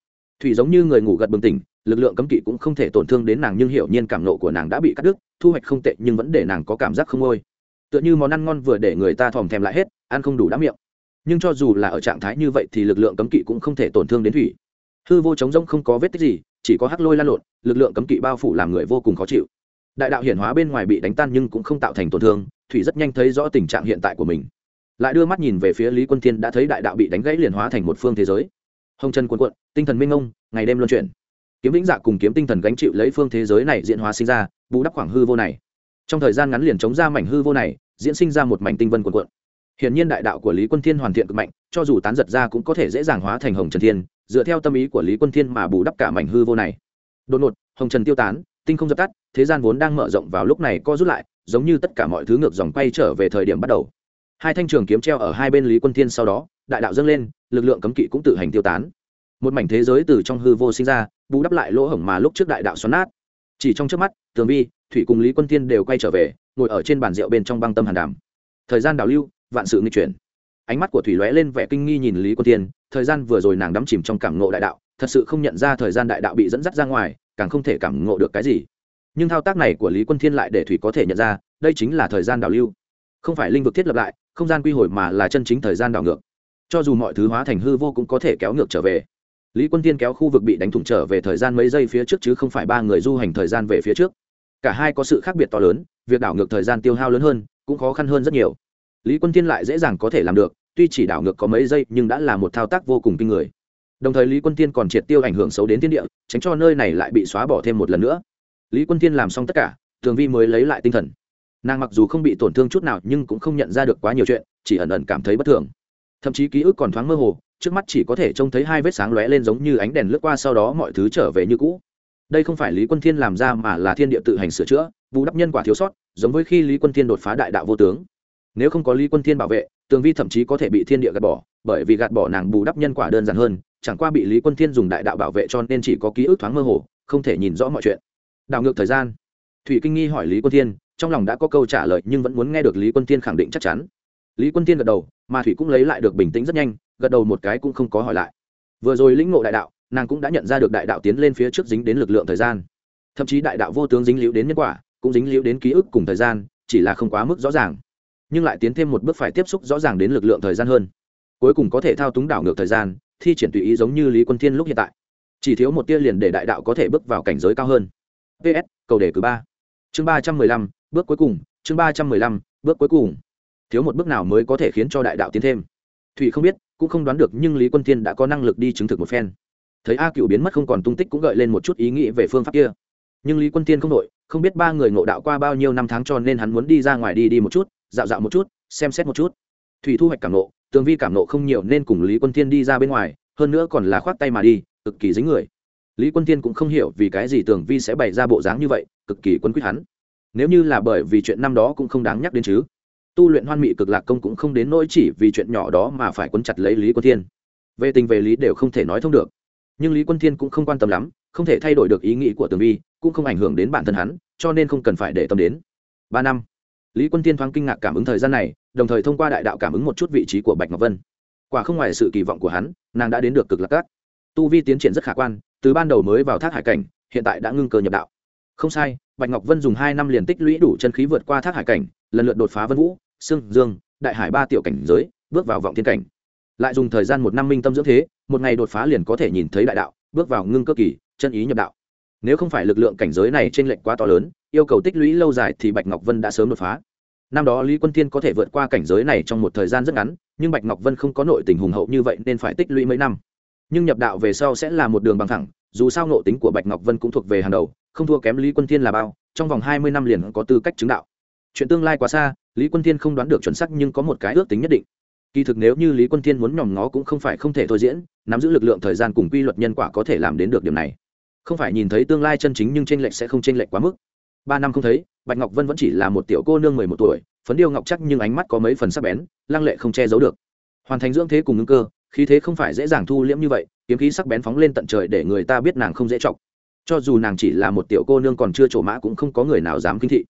Thủy giống như người ngủ gật bừng tỉnh, lực lượng cấm kỵ cũng không thể tổn thương đến nàng nhưng hiểu nhiên cảm nộ của nàng đã bị cắt đứt, thu hoạch không tệ nhưng vẫn để nàng có cảm giác không ngôi. Tựa như món ăn ngon vừa để người ta thòm thèm lại hết, ăn không đủ đã miệng. Nhưng cho dù là ở trạng thái như vậy thì lực lượng cấm kỵ cũng không thể tổn thương đến thủy. Hư vô chống rông không có vết tích gì, chỉ có hắc lôi lan lộn, lực lượng cấm kỵ bao phủ làm người vô cùng khó chịu đại đạo hiển hóa bên ngoài bị đánh tan nhưng cũng không tạo thành tổn thương, thủy rất nhanh thấy rõ tình trạng hiện tại của mình. Lại đưa mắt nhìn về phía lý quân thiên đã thấy đại đạo bị đánh gãy liền hóa thành một phương thế giới. Hồng chân quân quận tinh thần minh ông ngày đêm luân chuyển. Kiếm vĩnh dạ cùng kiếm tinh thần gánh chịu lấy phương thế giới này diễn hóa sinh ra, bù đắp khoảng hư vô này. Trong thời gian ngắn liền chống ra mảnh hư vô này, diễn sinh ra một mảnh tinh vân quần quận hiển nhiên đại đạo của lý quân thiên hoàn thiện cực mạnh, cho dù tán giật ra cũng có thể dễ dàng hóa thành hồng trần thiên, dựa theo tâm ý của lý quân thiên mà bù đắp cả mảnh hư vô này. Đột ngột, hồng trần tiêu tán tinh không dập tắt, thế gian vốn đang mở rộng vào lúc này co rút lại, giống như tất cả mọi thứ ngược dòng quay trở về thời điểm bắt đầu. Hai thanh trường kiếm treo ở hai bên lý quân thiên sau đó, đại đạo dâng lên, lực lượng cấm kỵ cũng tự hành tiêu tán. Một mảnh thế giới từ trong hư vô sinh ra, bù đắp lại lỗ hổng mà lúc trước đại đạo xoắn nát. Chỉ trong trước mắt, tường vi, thủy cùng lý quân thiên đều quay trở về, ngồi ở trên bàn rượu bên trong băng tâm hàn đàm. Thời gian đào lưu, vạn sự nghi chuyển. Ánh mắt của thủy lóe lên vẻ kinh nghi nhìn lý quân thiên, thời gian vừa rồi nàng đắm chìm trong cảm ngộ đại đạo, thật sự không nhận ra thời gian đại đạo bị dẫn dắt ra ngoài càng không thể cảm ngộ được cái gì. Nhưng thao tác này của lý quân thiên lại để thủy có thể nhận ra, đây chính là thời gian đảo lưu. Không phải linh vực thiết lập lại, không gian quy hồi mà là chân chính thời gian đảo ngược. Cho dù mọi thứ hóa thành hư vô cũng có thể kéo ngược trở về. Lý quân tiên kéo khu vực bị đánh thủng trở về thời gian mấy giây phía trước chứ không phải ba người du hành thời gian về phía trước. Cả hai có sự khác biệt to lớn, việc đảo ngược thời gian tiêu hao lớn hơn, cũng khó khăn hơn rất nhiều. Lý quân tiên lại dễ dàng có thể làm được, tuy chỉ đảo ngược có mấy giây nhưng đã là một thao tác vô cùng kinh người đồng thời lý quân tiên còn triệt tiêu ảnh hưởng xấu đến thiên địa tránh cho nơi này lại bị xóa bỏ thêm một lần nữa lý quân tiên làm xong tất cả tường vi mới lấy lại tinh thần nàng mặc dù không bị tổn thương chút nào nhưng cũng không nhận ra được quá nhiều chuyện chỉ ẩn ẩn cảm thấy bất thường thậm chí ký ức còn thoáng mơ hồ trước mắt chỉ có thể trông thấy hai vết sáng lóe lên giống như ánh đèn lướt qua sau đó mọi thứ trở về như cũ đây không phải lý quân thiên làm ra mà là thiên địa tự hành sửa chữa bù đắp nhân quả thiếu sót giống với khi lý quân thiên đột phá đại đạo vô tướng nếu không có lý quân thiên bảo vệ tường vi thậm chí có thể bị thiên địa gạt bỏ bởi vì gạt bỏ nàng bù đắp nhân quả đơn giản hơn chẳng qua bị lý quân thiên dùng đại đạo bảo vệ cho nên chỉ có ký ức thoáng mơ hồ, không thể nhìn rõ mọi chuyện. Đảo ngược thời gian, thủy kinh nghi hỏi lý quân thiên, trong lòng đã có câu trả lời nhưng vẫn muốn nghe được lý quân thiên khẳng định chắc chắn. Lý quân thiên gật đầu, mà thủy cũng lấy lại được bình tĩnh rất nhanh, gật đầu một cái cũng không có hỏi lại. Vừa rồi lĩnh ngộ đại đạo, nàng cũng đã nhận ra được đại đạo tiến lên phía trước dính đến lực lượng thời gian. Thậm chí đại đạo vô tướng dính liễu đến nhân quả, cũng dính liễu đến ký ức cùng thời gian, chỉ là không quá mức rõ ràng. Nhưng lại tiến thêm một bước phải tiếp xúc rõ ràng đến lực lượng thời gian hơn. Cuối cùng có thể thao túng đảo ngược thời gian thi triển tùy ý giống như lý quân thiên lúc hiện tại. Chỉ thiếu một tia liền để đại đạo có thể bước vào cảnh giới cao hơn. Ps cầu đề cử ba. Chương ba trăm mười lăm, bước cuối cùng, chương ba trăm mười lăm, bước cuối cùng. Thiếu một bước nào mới có thể khiến cho đại đạo tiến thêm? Thủy không biết, cũng không đoán được nhưng lý quân thiên đã có năng lực đi chứng thực một phen. Thấy a cựu biến mất không còn tung tích cũng gợi lên một chút ý nghĩ về phương pháp kia. Nhưng lý quân thiên không đội không biết ba người ngộ đạo qua bao nhiêu năm tháng cho nên hắn muốn đi ra ngoài đi đi một chút, dạo dạo một chút, xem xét một chút thủy thu hoạch cảm nộ, tường vi cảm nộ không nhiều nên cùng lý quân thiên đi ra bên ngoài, hơn nữa còn là khoác tay mà đi, cực kỳ dính người. Lý quân thiên cũng không hiểu vì cái gì tường vi sẽ bày ra bộ dáng như vậy, cực kỳ quân quyết hắn. Nếu như là bởi vì chuyện năm đó cũng không đáng nhắc đến chứ. Tu luyện hoan mị cực lạc công cũng không đến nỗi chỉ vì chuyện nhỏ đó mà phải quấn chặt lấy lý quân thiên. Về tình về lý đều không thể nói thông được. Nhưng lý quân thiên cũng không quan tâm lắm, không thể thay đổi được ý nghĩ của tường vi, cũng không ảnh hưởng đến bản thân hắn, cho nên không cần phải để tâm đến. Ba năm lý quân thiên thoáng kinh ngạc cảm ứng thời gian này, đồng thời thông qua đại đạo cảm ứng một chút vị trí của bạch ngọc vân. Quả không ngoài sự kỳ vọng của hắn, nàng đã đến được cực lạc cát tu vi tiến triển rất khả quan, từ ban đầu mới vào thác hải cảnh, hiện tại đã ngưng cơ nhập đạo. Không sai, bạch ngọc vân dùng hai năm liền tích lũy đủ chân khí vượt qua thác hải cảnh, lần lượt đột phá vân vũ, sương dương, đại hải ba tiểu cảnh giới, bước vào vọng thiên cảnh. Lại dùng thời gian một năm minh tâm dưỡng thế, một ngày đột phá liền có thể nhìn thấy đại đạo, bước vào ngưng cơ kỳ, chân ý nhập đạo. Nếu không phải lực lượng cảnh giới này trên lệnh quá to lớn yêu cầu tích lũy lâu dài thì bạch ngọc vân đã sớm đột phá. Năm đó lý quân thiên có thể vượt qua cảnh giới này trong một thời gian rất ngắn, nhưng bạch ngọc vân không có nội tình hùng hậu như vậy nên phải tích lũy mấy năm. Nhưng nhập đạo về sau sẽ là một đường bằng thẳng, dù sao nội tính của bạch ngọc vân cũng thuộc về hàng đầu, không thua kém lý quân thiên là bao, trong vòng hai mươi năm liền có tư cách chứng đạo. Chuyện tương lai quá xa, lý quân thiên không đoán được chuẩn xác nhưng có một cái ước tính nhất định. Kỳ thực nếu như lý quân thiên muốn nhòm ngó cũng không phải không thể thôi diễn, nắm giữ lực lượng thời gian cùng quy luật nhân quả có thể làm đến được điểm này. Không phải nhìn thấy tương lai chân chính nhưng tranh lệch sẽ không tranh lệch quá mức ba năm không thấy, bạch ngọc vân vẫn chỉ là một tiểu cô nương mười một tuổi, phấn điêu ngọc chắc nhưng ánh mắt có mấy phần sắc bén, lăng lệ không che giấu được. Hoàn thành dưỡng thế cùng ngưng cơ, khí thế không phải dễ dàng thu liễm như vậy, kiếm khí sắc bén phóng lên tận trời để người ta biết nàng không dễ chọc. Cho dù nàng chỉ là một tiểu cô nương còn chưa trổ mã cũng không có người nào dám kinh thị.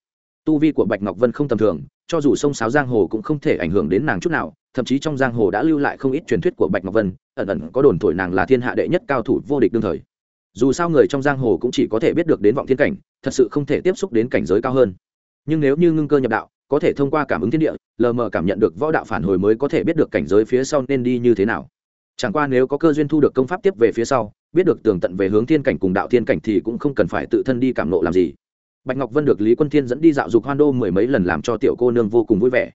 Tu vi của bạch ngọc vân không tầm thường, cho dù sông sáo giang hồ cũng không thể ảnh hưởng đến nàng chút nào, thậm chí trong giang hồ đã lưu lại không ít truyền thuyết của bạch ngọc vân, ẩn ẩn có đồn thổi nàng là thiên hạ đệ nhất cao thủ vô địch đương thời dù sao người trong giang hồ cũng chỉ có thể biết được đến vọng thiên cảnh, thật sự không thể tiếp xúc đến cảnh giới cao hơn. Nhưng nếu như ngưng cơ nhập đạo, có thể thông qua cảm ứng thiên địa, lờ mờ cảm nhận được võ đạo phản hồi mới có thể biết được cảnh giới phía sau nên đi như thế nào. Chẳng qua nếu có cơ duyên thu được công pháp tiếp về phía sau, biết được tường tận về hướng thiên cảnh cùng đạo thiên cảnh thì cũng không cần phải tự thân đi cảm nộ làm gì. Bạch ngọc vân được lý quân thiên dẫn đi dạo dục hoan đô mười mấy lần làm cho tiểu cô nương vô cùng vui vẻ.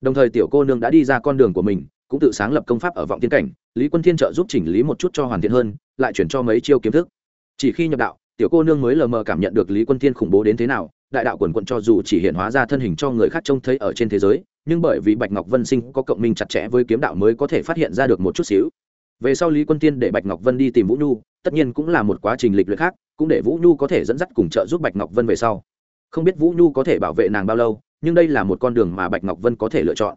Đồng thời tiểu cô nương đã đi ra con đường của mình, cũng tự sáng lập công pháp ở vọng thiên cảnh. Lý quân thiên trợ giúp chỉnh lý một chút cho hoàn thiện hơn, lại chuyển cho mấy chiêu kiếm thức chỉ khi nhập đạo, tiểu cô nương mới lờ mờ cảm nhận được lý quân thiên khủng bố đến thế nào, đại đạo quần quận cho dù chỉ hiện hóa ra thân hình cho người khác trông thấy ở trên thế giới, nhưng bởi vì bạch ngọc vân sinh có cộng minh chặt chẽ với kiếm đạo mới có thể phát hiện ra được một chút xíu. Về sau lý quân tiên để bạch ngọc vân đi tìm vũ nhu, tất nhiên cũng là một quá trình lịch luyện khác, cũng để vũ nhu có thể dẫn dắt cùng trợ giúp bạch ngọc vân về sau. Không biết vũ nhu có thể bảo vệ nàng bao lâu, nhưng đây là một con đường mà bạch ngọc vân có thể lựa chọn.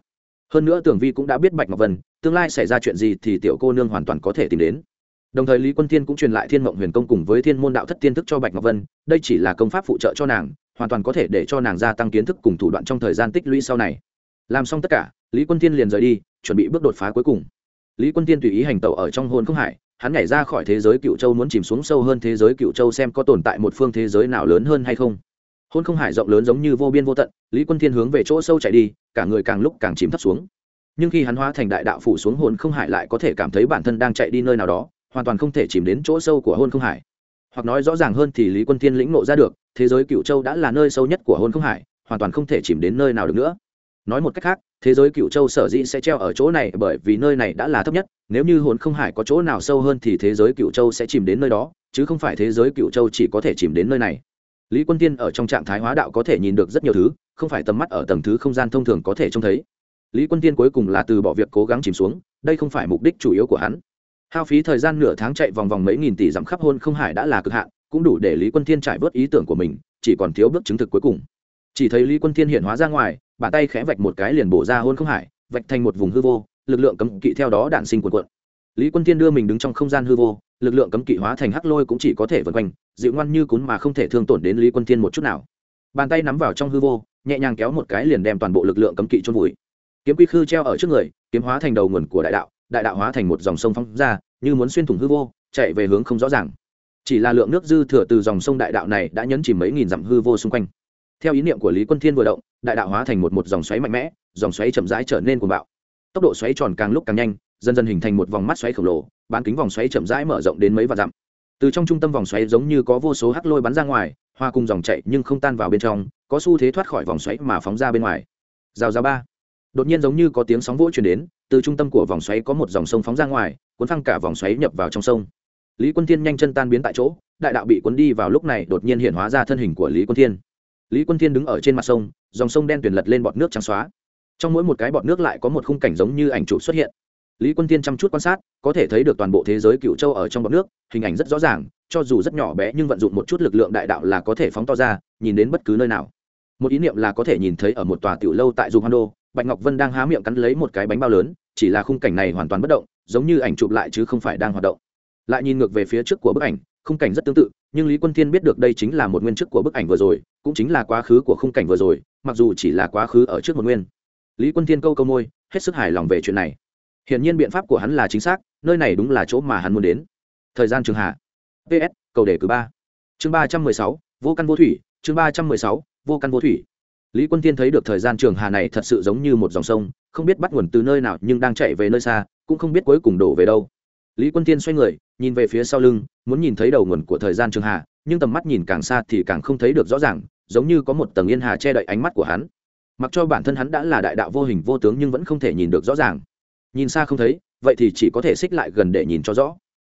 Hơn nữa tưởng vi cũng đã biết bạch ngọc vân, tương lai xảy ra chuyện gì thì tiểu cô nương hoàn toàn có thể tìm đến đồng thời lý quân thiên cũng truyền lại thiên mộng huyền công cùng với thiên môn đạo thất tiên thức cho bạch ngọc vân, đây chỉ là công pháp phụ trợ cho nàng, hoàn toàn có thể để cho nàng gia tăng kiến thức cùng thủ đoạn trong thời gian tích lũy sau này. Làm xong tất cả, lý quân thiên liền rời đi, chuẩn bị bước đột phá cuối cùng. Lý quân thiên tùy ý hành tẩu ở trong hồn không hải, hắn nhảy ra khỏi thế giới cựu châu muốn chìm xuống sâu hơn thế giới cựu châu xem có tồn tại một phương thế giới nào lớn hơn hay không. Hôn không hải rộng lớn giống như vô biên vô tận, lý quân thiên hướng về chỗ sâu chạy đi, cả người càng lúc càng chìm thấp xuống. Nhưng khi hắn hóa thành đại đạo phủ xuống hồn không hải lại có thể cảm thấy bản thân đang chạy đi nơi nào đó hoàn toàn không thể chìm đến chỗ sâu của hôn không hải. Hoặc nói rõ ràng hơn thì lý quân thiên lĩnh nộ ra được, thế giới cựu châu đã là nơi sâu nhất của hôn không hải, hoàn toàn không thể chìm đến nơi nào được nữa. Nói một cách khác, thế giới cựu châu sở dĩ sẽ treo ở chỗ này bởi vì nơi này đã là thấp nhất, nếu như hồn không hải có chỗ nào sâu hơn thì thế giới cựu châu sẽ chìm đến nơi đó, chứ không phải thế giới cựu châu chỉ có thể chìm đến nơi này. Lý quân tiên ở trong trạng thái hóa đạo có thể nhìn được rất nhiều thứ, không phải tầm mắt ở tầng thứ không gian thông thường có thể trông thấy. Lý quân tiên cuối cùng là từ bỏ việc cố gắng chìm xuống, đây không phải mục đích chủ yếu của hắn hao phí thời gian nửa tháng chạy vòng vòng mấy nghìn tỷ dặm khắp hôn không hải đã là cực hạn, cũng đủ để lý quân thiên trải bớt ý tưởng của mình, chỉ còn thiếu bước chứng thực cuối cùng. Chỉ thấy lý quân thiên hiện hóa ra ngoài, bàn tay khẽ vạch một cái liền bổ ra hôn không hải, vạch thành một vùng hư vô, lực lượng cấm kỵ theo đó đạn sinh quần quận lý quân thiên đưa mình đứng trong không gian hư vô, lực lượng cấm kỵ hóa thành hắc lôi cũng chỉ có thể vượt quanh, dịu ngoan như cún mà không thể thương tổn đến lý quân thiên một chút nào. Bàn tay nắm vào trong hư vô, nhẹ nhàng kéo một cái liền đem toàn bộ lực lượng cấm kỵ trôn vùi. Kiếm quy khư treo ở trước người, kiếm hóa thành đầu nguồn của đại đạo đại đạo hóa thành một dòng sông phóng ra, như muốn xuyên thủng hư vô, chạy về hướng không rõ ràng. Chỉ là lượng nước dư thừa từ dòng sông đại đạo này đã nhấn chìm mấy nghìn dặm hư vô xung quanh. Theo ý niệm của lý quân thiên vừa động, đại đạo hóa thành một một dòng xoáy mạnh mẽ, dòng xoáy chậm rãi trở nên cuồng bạo. Tốc độ xoáy tròn càng lúc càng nhanh, dần dần hình thành một vòng mắt xoáy khổng lồ, bán kính vòng xoáy chậm rãi mở rộng đến mấy vạn dặm. Từ trong trung tâm vòng xoáy giống như có vô số hắc lôi bắn ra ngoài, hoa cùng dòng chạy nhưng không tan vào bên trong, có xu thế thoát khỏi vòng xoáy mà phóng ra bên ngoài. Rào rào ba đột nhiên giống như có tiếng sóng vỗ chuyển đến, từ trung tâm của vòng xoáy có một dòng sông phóng ra ngoài, cuốn phăng cả vòng xoáy nhập vào trong sông. Lý quân thiên nhanh chân tan biến tại chỗ, đại đạo bị cuốn đi vào lúc này đột nhiên hiện hóa ra thân hình của lý quân thiên. Lý quân thiên đứng ở trên mặt sông, dòng sông đen tuyển lật lên bọt nước trắng xóa. Trong mỗi một cái bọt nước lại có một khung cảnh giống như ảnh chụp xuất hiện. Lý quân Thiên chăm chút quan sát, có thể thấy được toàn bộ thế giới cựu châu ở trong bọt nước, hình ảnh rất rõ ràng, cho dù rất nhỏ bé nhưng vận dụng một chút lực lượng đại đạo là có thể phóng to ra, nhìn đến bất cứ nơi nào. Một ý niệm là có thể nhìn thấy ở một tòa tiểu lâu tại dung hoan đô bạch ngọc vân đang há miệng cắn lấy một cái bánh bao lớn, chỉ là khung cảnh này hoàn toàn bất động, giống như ảnh chụp lại chứ không phải đang hoạt động. Lại nhìn ngược về phía trước của bức ảnh, khung cảnh rất tương tự, nhưng lý quân thiên biết được đây chính là một nguyên chức của bức ảnh vừa rồi, cũng chính là quá khứ của khung cảnh vừa rồi, mặc dù chỉ là quá khứ ở trước một nguyên. Lý quân thiên câu câu môi, hết sức hài lòng về chuyện này. Hiển nhiên biện pháp của hắn là chính xác, nơi này đúng là chỗ mà hắn muốn đến. Thời gian trường hạ. Ps cầu đề cử ba. Chương ba trăm mười sáu, vô căn vô thủy, chương ba trăm mười sáu, vô căn vô thủy lý quân tiên thấy được thời gian trường hà này thật sự giống như một dòng sông, không biết bắt nguồn từ nơi nào nhưng đang chạy về nơi xa, cũng không biết cuối cùng đổ về đâu. Lý quân tiên xoay người, nhìn về phía sau lưng, muốn nhìn thấy đầu nguồn của thời gian trường hà, nhưng tầm mắt nhìn càng xa thì càng không thấy được rõ ràng, giống như có một tầng yên hà che đậy ánh mắt của hắn. Mặc cho bản thân hắn đã là đại đạo vô hình vô tướng nhưng vẫn không thể nhìn được rõ ràng. Nhìn xa không thấy, vậy thì chỉ có thể xích lại gần để nhìn cho rõ.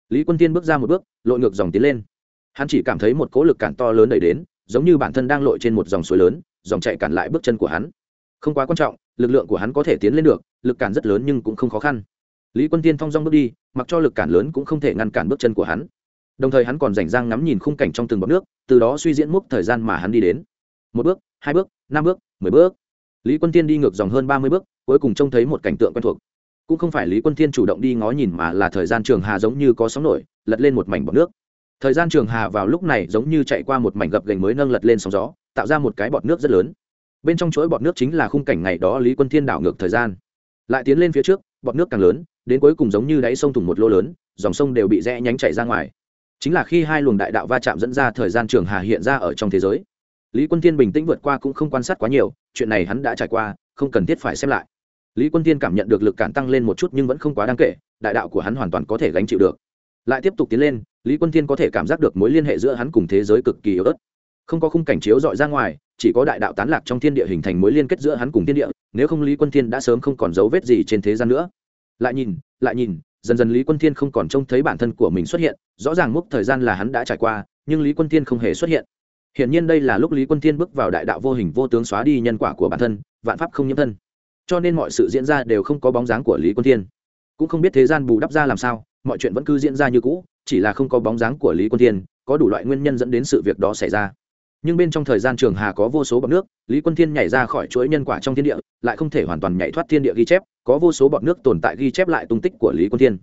Lý quân tiên bước ra một bước, lội ngược dòng tiến lên. Hắn chỉ cảm thấy một cỗ lực cản to lớn đẩy đến, giống như bản thân đang lội trên một dòng suối lớn dòng chạy cản lại bước chân của hắn. Không quá quan trọng, lực lượng của hắn có thể tiến lên được, lực cản rất lớn nhưng cũng không khó khăn. Lý quân tiên thong dong bước đi, mặc cho lực cản lớn cũng không thể ngăn cản bước chân của hắn. Đồng thời hắn còn rảnh rang ngắm nhìn khung cảnh trong từng bọc nước, từ đó suy diễn mốc thời gian mà hắn đi đến. Một bước, hai bước, năm bước, mười bước. Lý quân tiên đi ngược dòng hơn ba mươi bước, cuối cùng trông thấy một cảnh tượng quen thuộc. Cũng không phải lý quân thiên chủ động đi ngó nhìn mà là thời gian trường hà giống như có sóng nổi, lật lên một mảnh bọt nước thời gian trường hà vào lúc này giống như chạy qua một mảnh gập gành mới nâng lật lên sóng gió, tạo ra một cái bọt nước rất lớn. Bên trong chuỗi bọt nước chính là khung cảnh ngày đó lý quân thiên đảo ngược thời gian. Lại tiến lên phía trước, bọt nước càng lớn, đến cuối cùng giống như đáy sông thủng một lô lớn, dòng sông đều bị rẽ nhánh chạy ra ngoài. Chính là khi hai luồng đại đạo va chạm dẫn ra thời gian trường hà hiện ra ở trong thế giới, lý quân thiên bình tĩnh vượt qua cũng không quan sát quá nhiều, chuyện này hắn đã trải qua, không cần thiết phải xem lại. Lý quân Thiên cảm nhận được lực cản tăng lên một chút nhưng vẫn không quá đáng kể, đại đạo của hắn hoàn toàn có thể gánh chịu được. Lại tiếp tục tiến lên lý quân Thiên có thể cảm giác được mối liên hệ giữa hắn cùng thế giới cực kỳ yếu ớt. Không có khung cảnh chiếu dọi ra ngoài, chỉ có đại đạo tán lạc trong thiên địa hình thành mối liên kết giữa hắn cùng thiên địa, nếu không lý quân thiên đã sớm không còn dấu vết gì trên thế gian nữa. Lại nhìn lại nhìn, dần dần lý quân thiên không còn trông thấy bản thân của mình xuất hiện, rõ ràng mốc thời gian là hắn đã trải qua, nhưng lý quân thiên không hề xuất hiện. Hiển nhiên đây là lúc lý quân thiên bước vào đại đạo vô hình vô tướng xóa đi nhân quả của bản thân, vạn pháp không nhiễm thân. Cho nên mọi sự diễn ra đều không có bóng dáng của lý quân thiên. Cũng không biết thế gian bù đắp ra làm sao mọi chuyện vẫn cứ diễn ra như cũ, chỉ là không có bóng dáng của lý quân thiên, có đủ loại nguyên nhân dẫn đến sự việc đó xảy ra. Nhưng bên trong thời gian trường hà có vô số bọt nước, lý quân thiên nhảy ra khỏi chuỗi nhân quả trong thiên địa, lại không thể hoàn toàn nhảy thoát thiên địa ghi chép, có vô số bọt nước tồn tại ghi chép lại tung tích của lý quân thiên.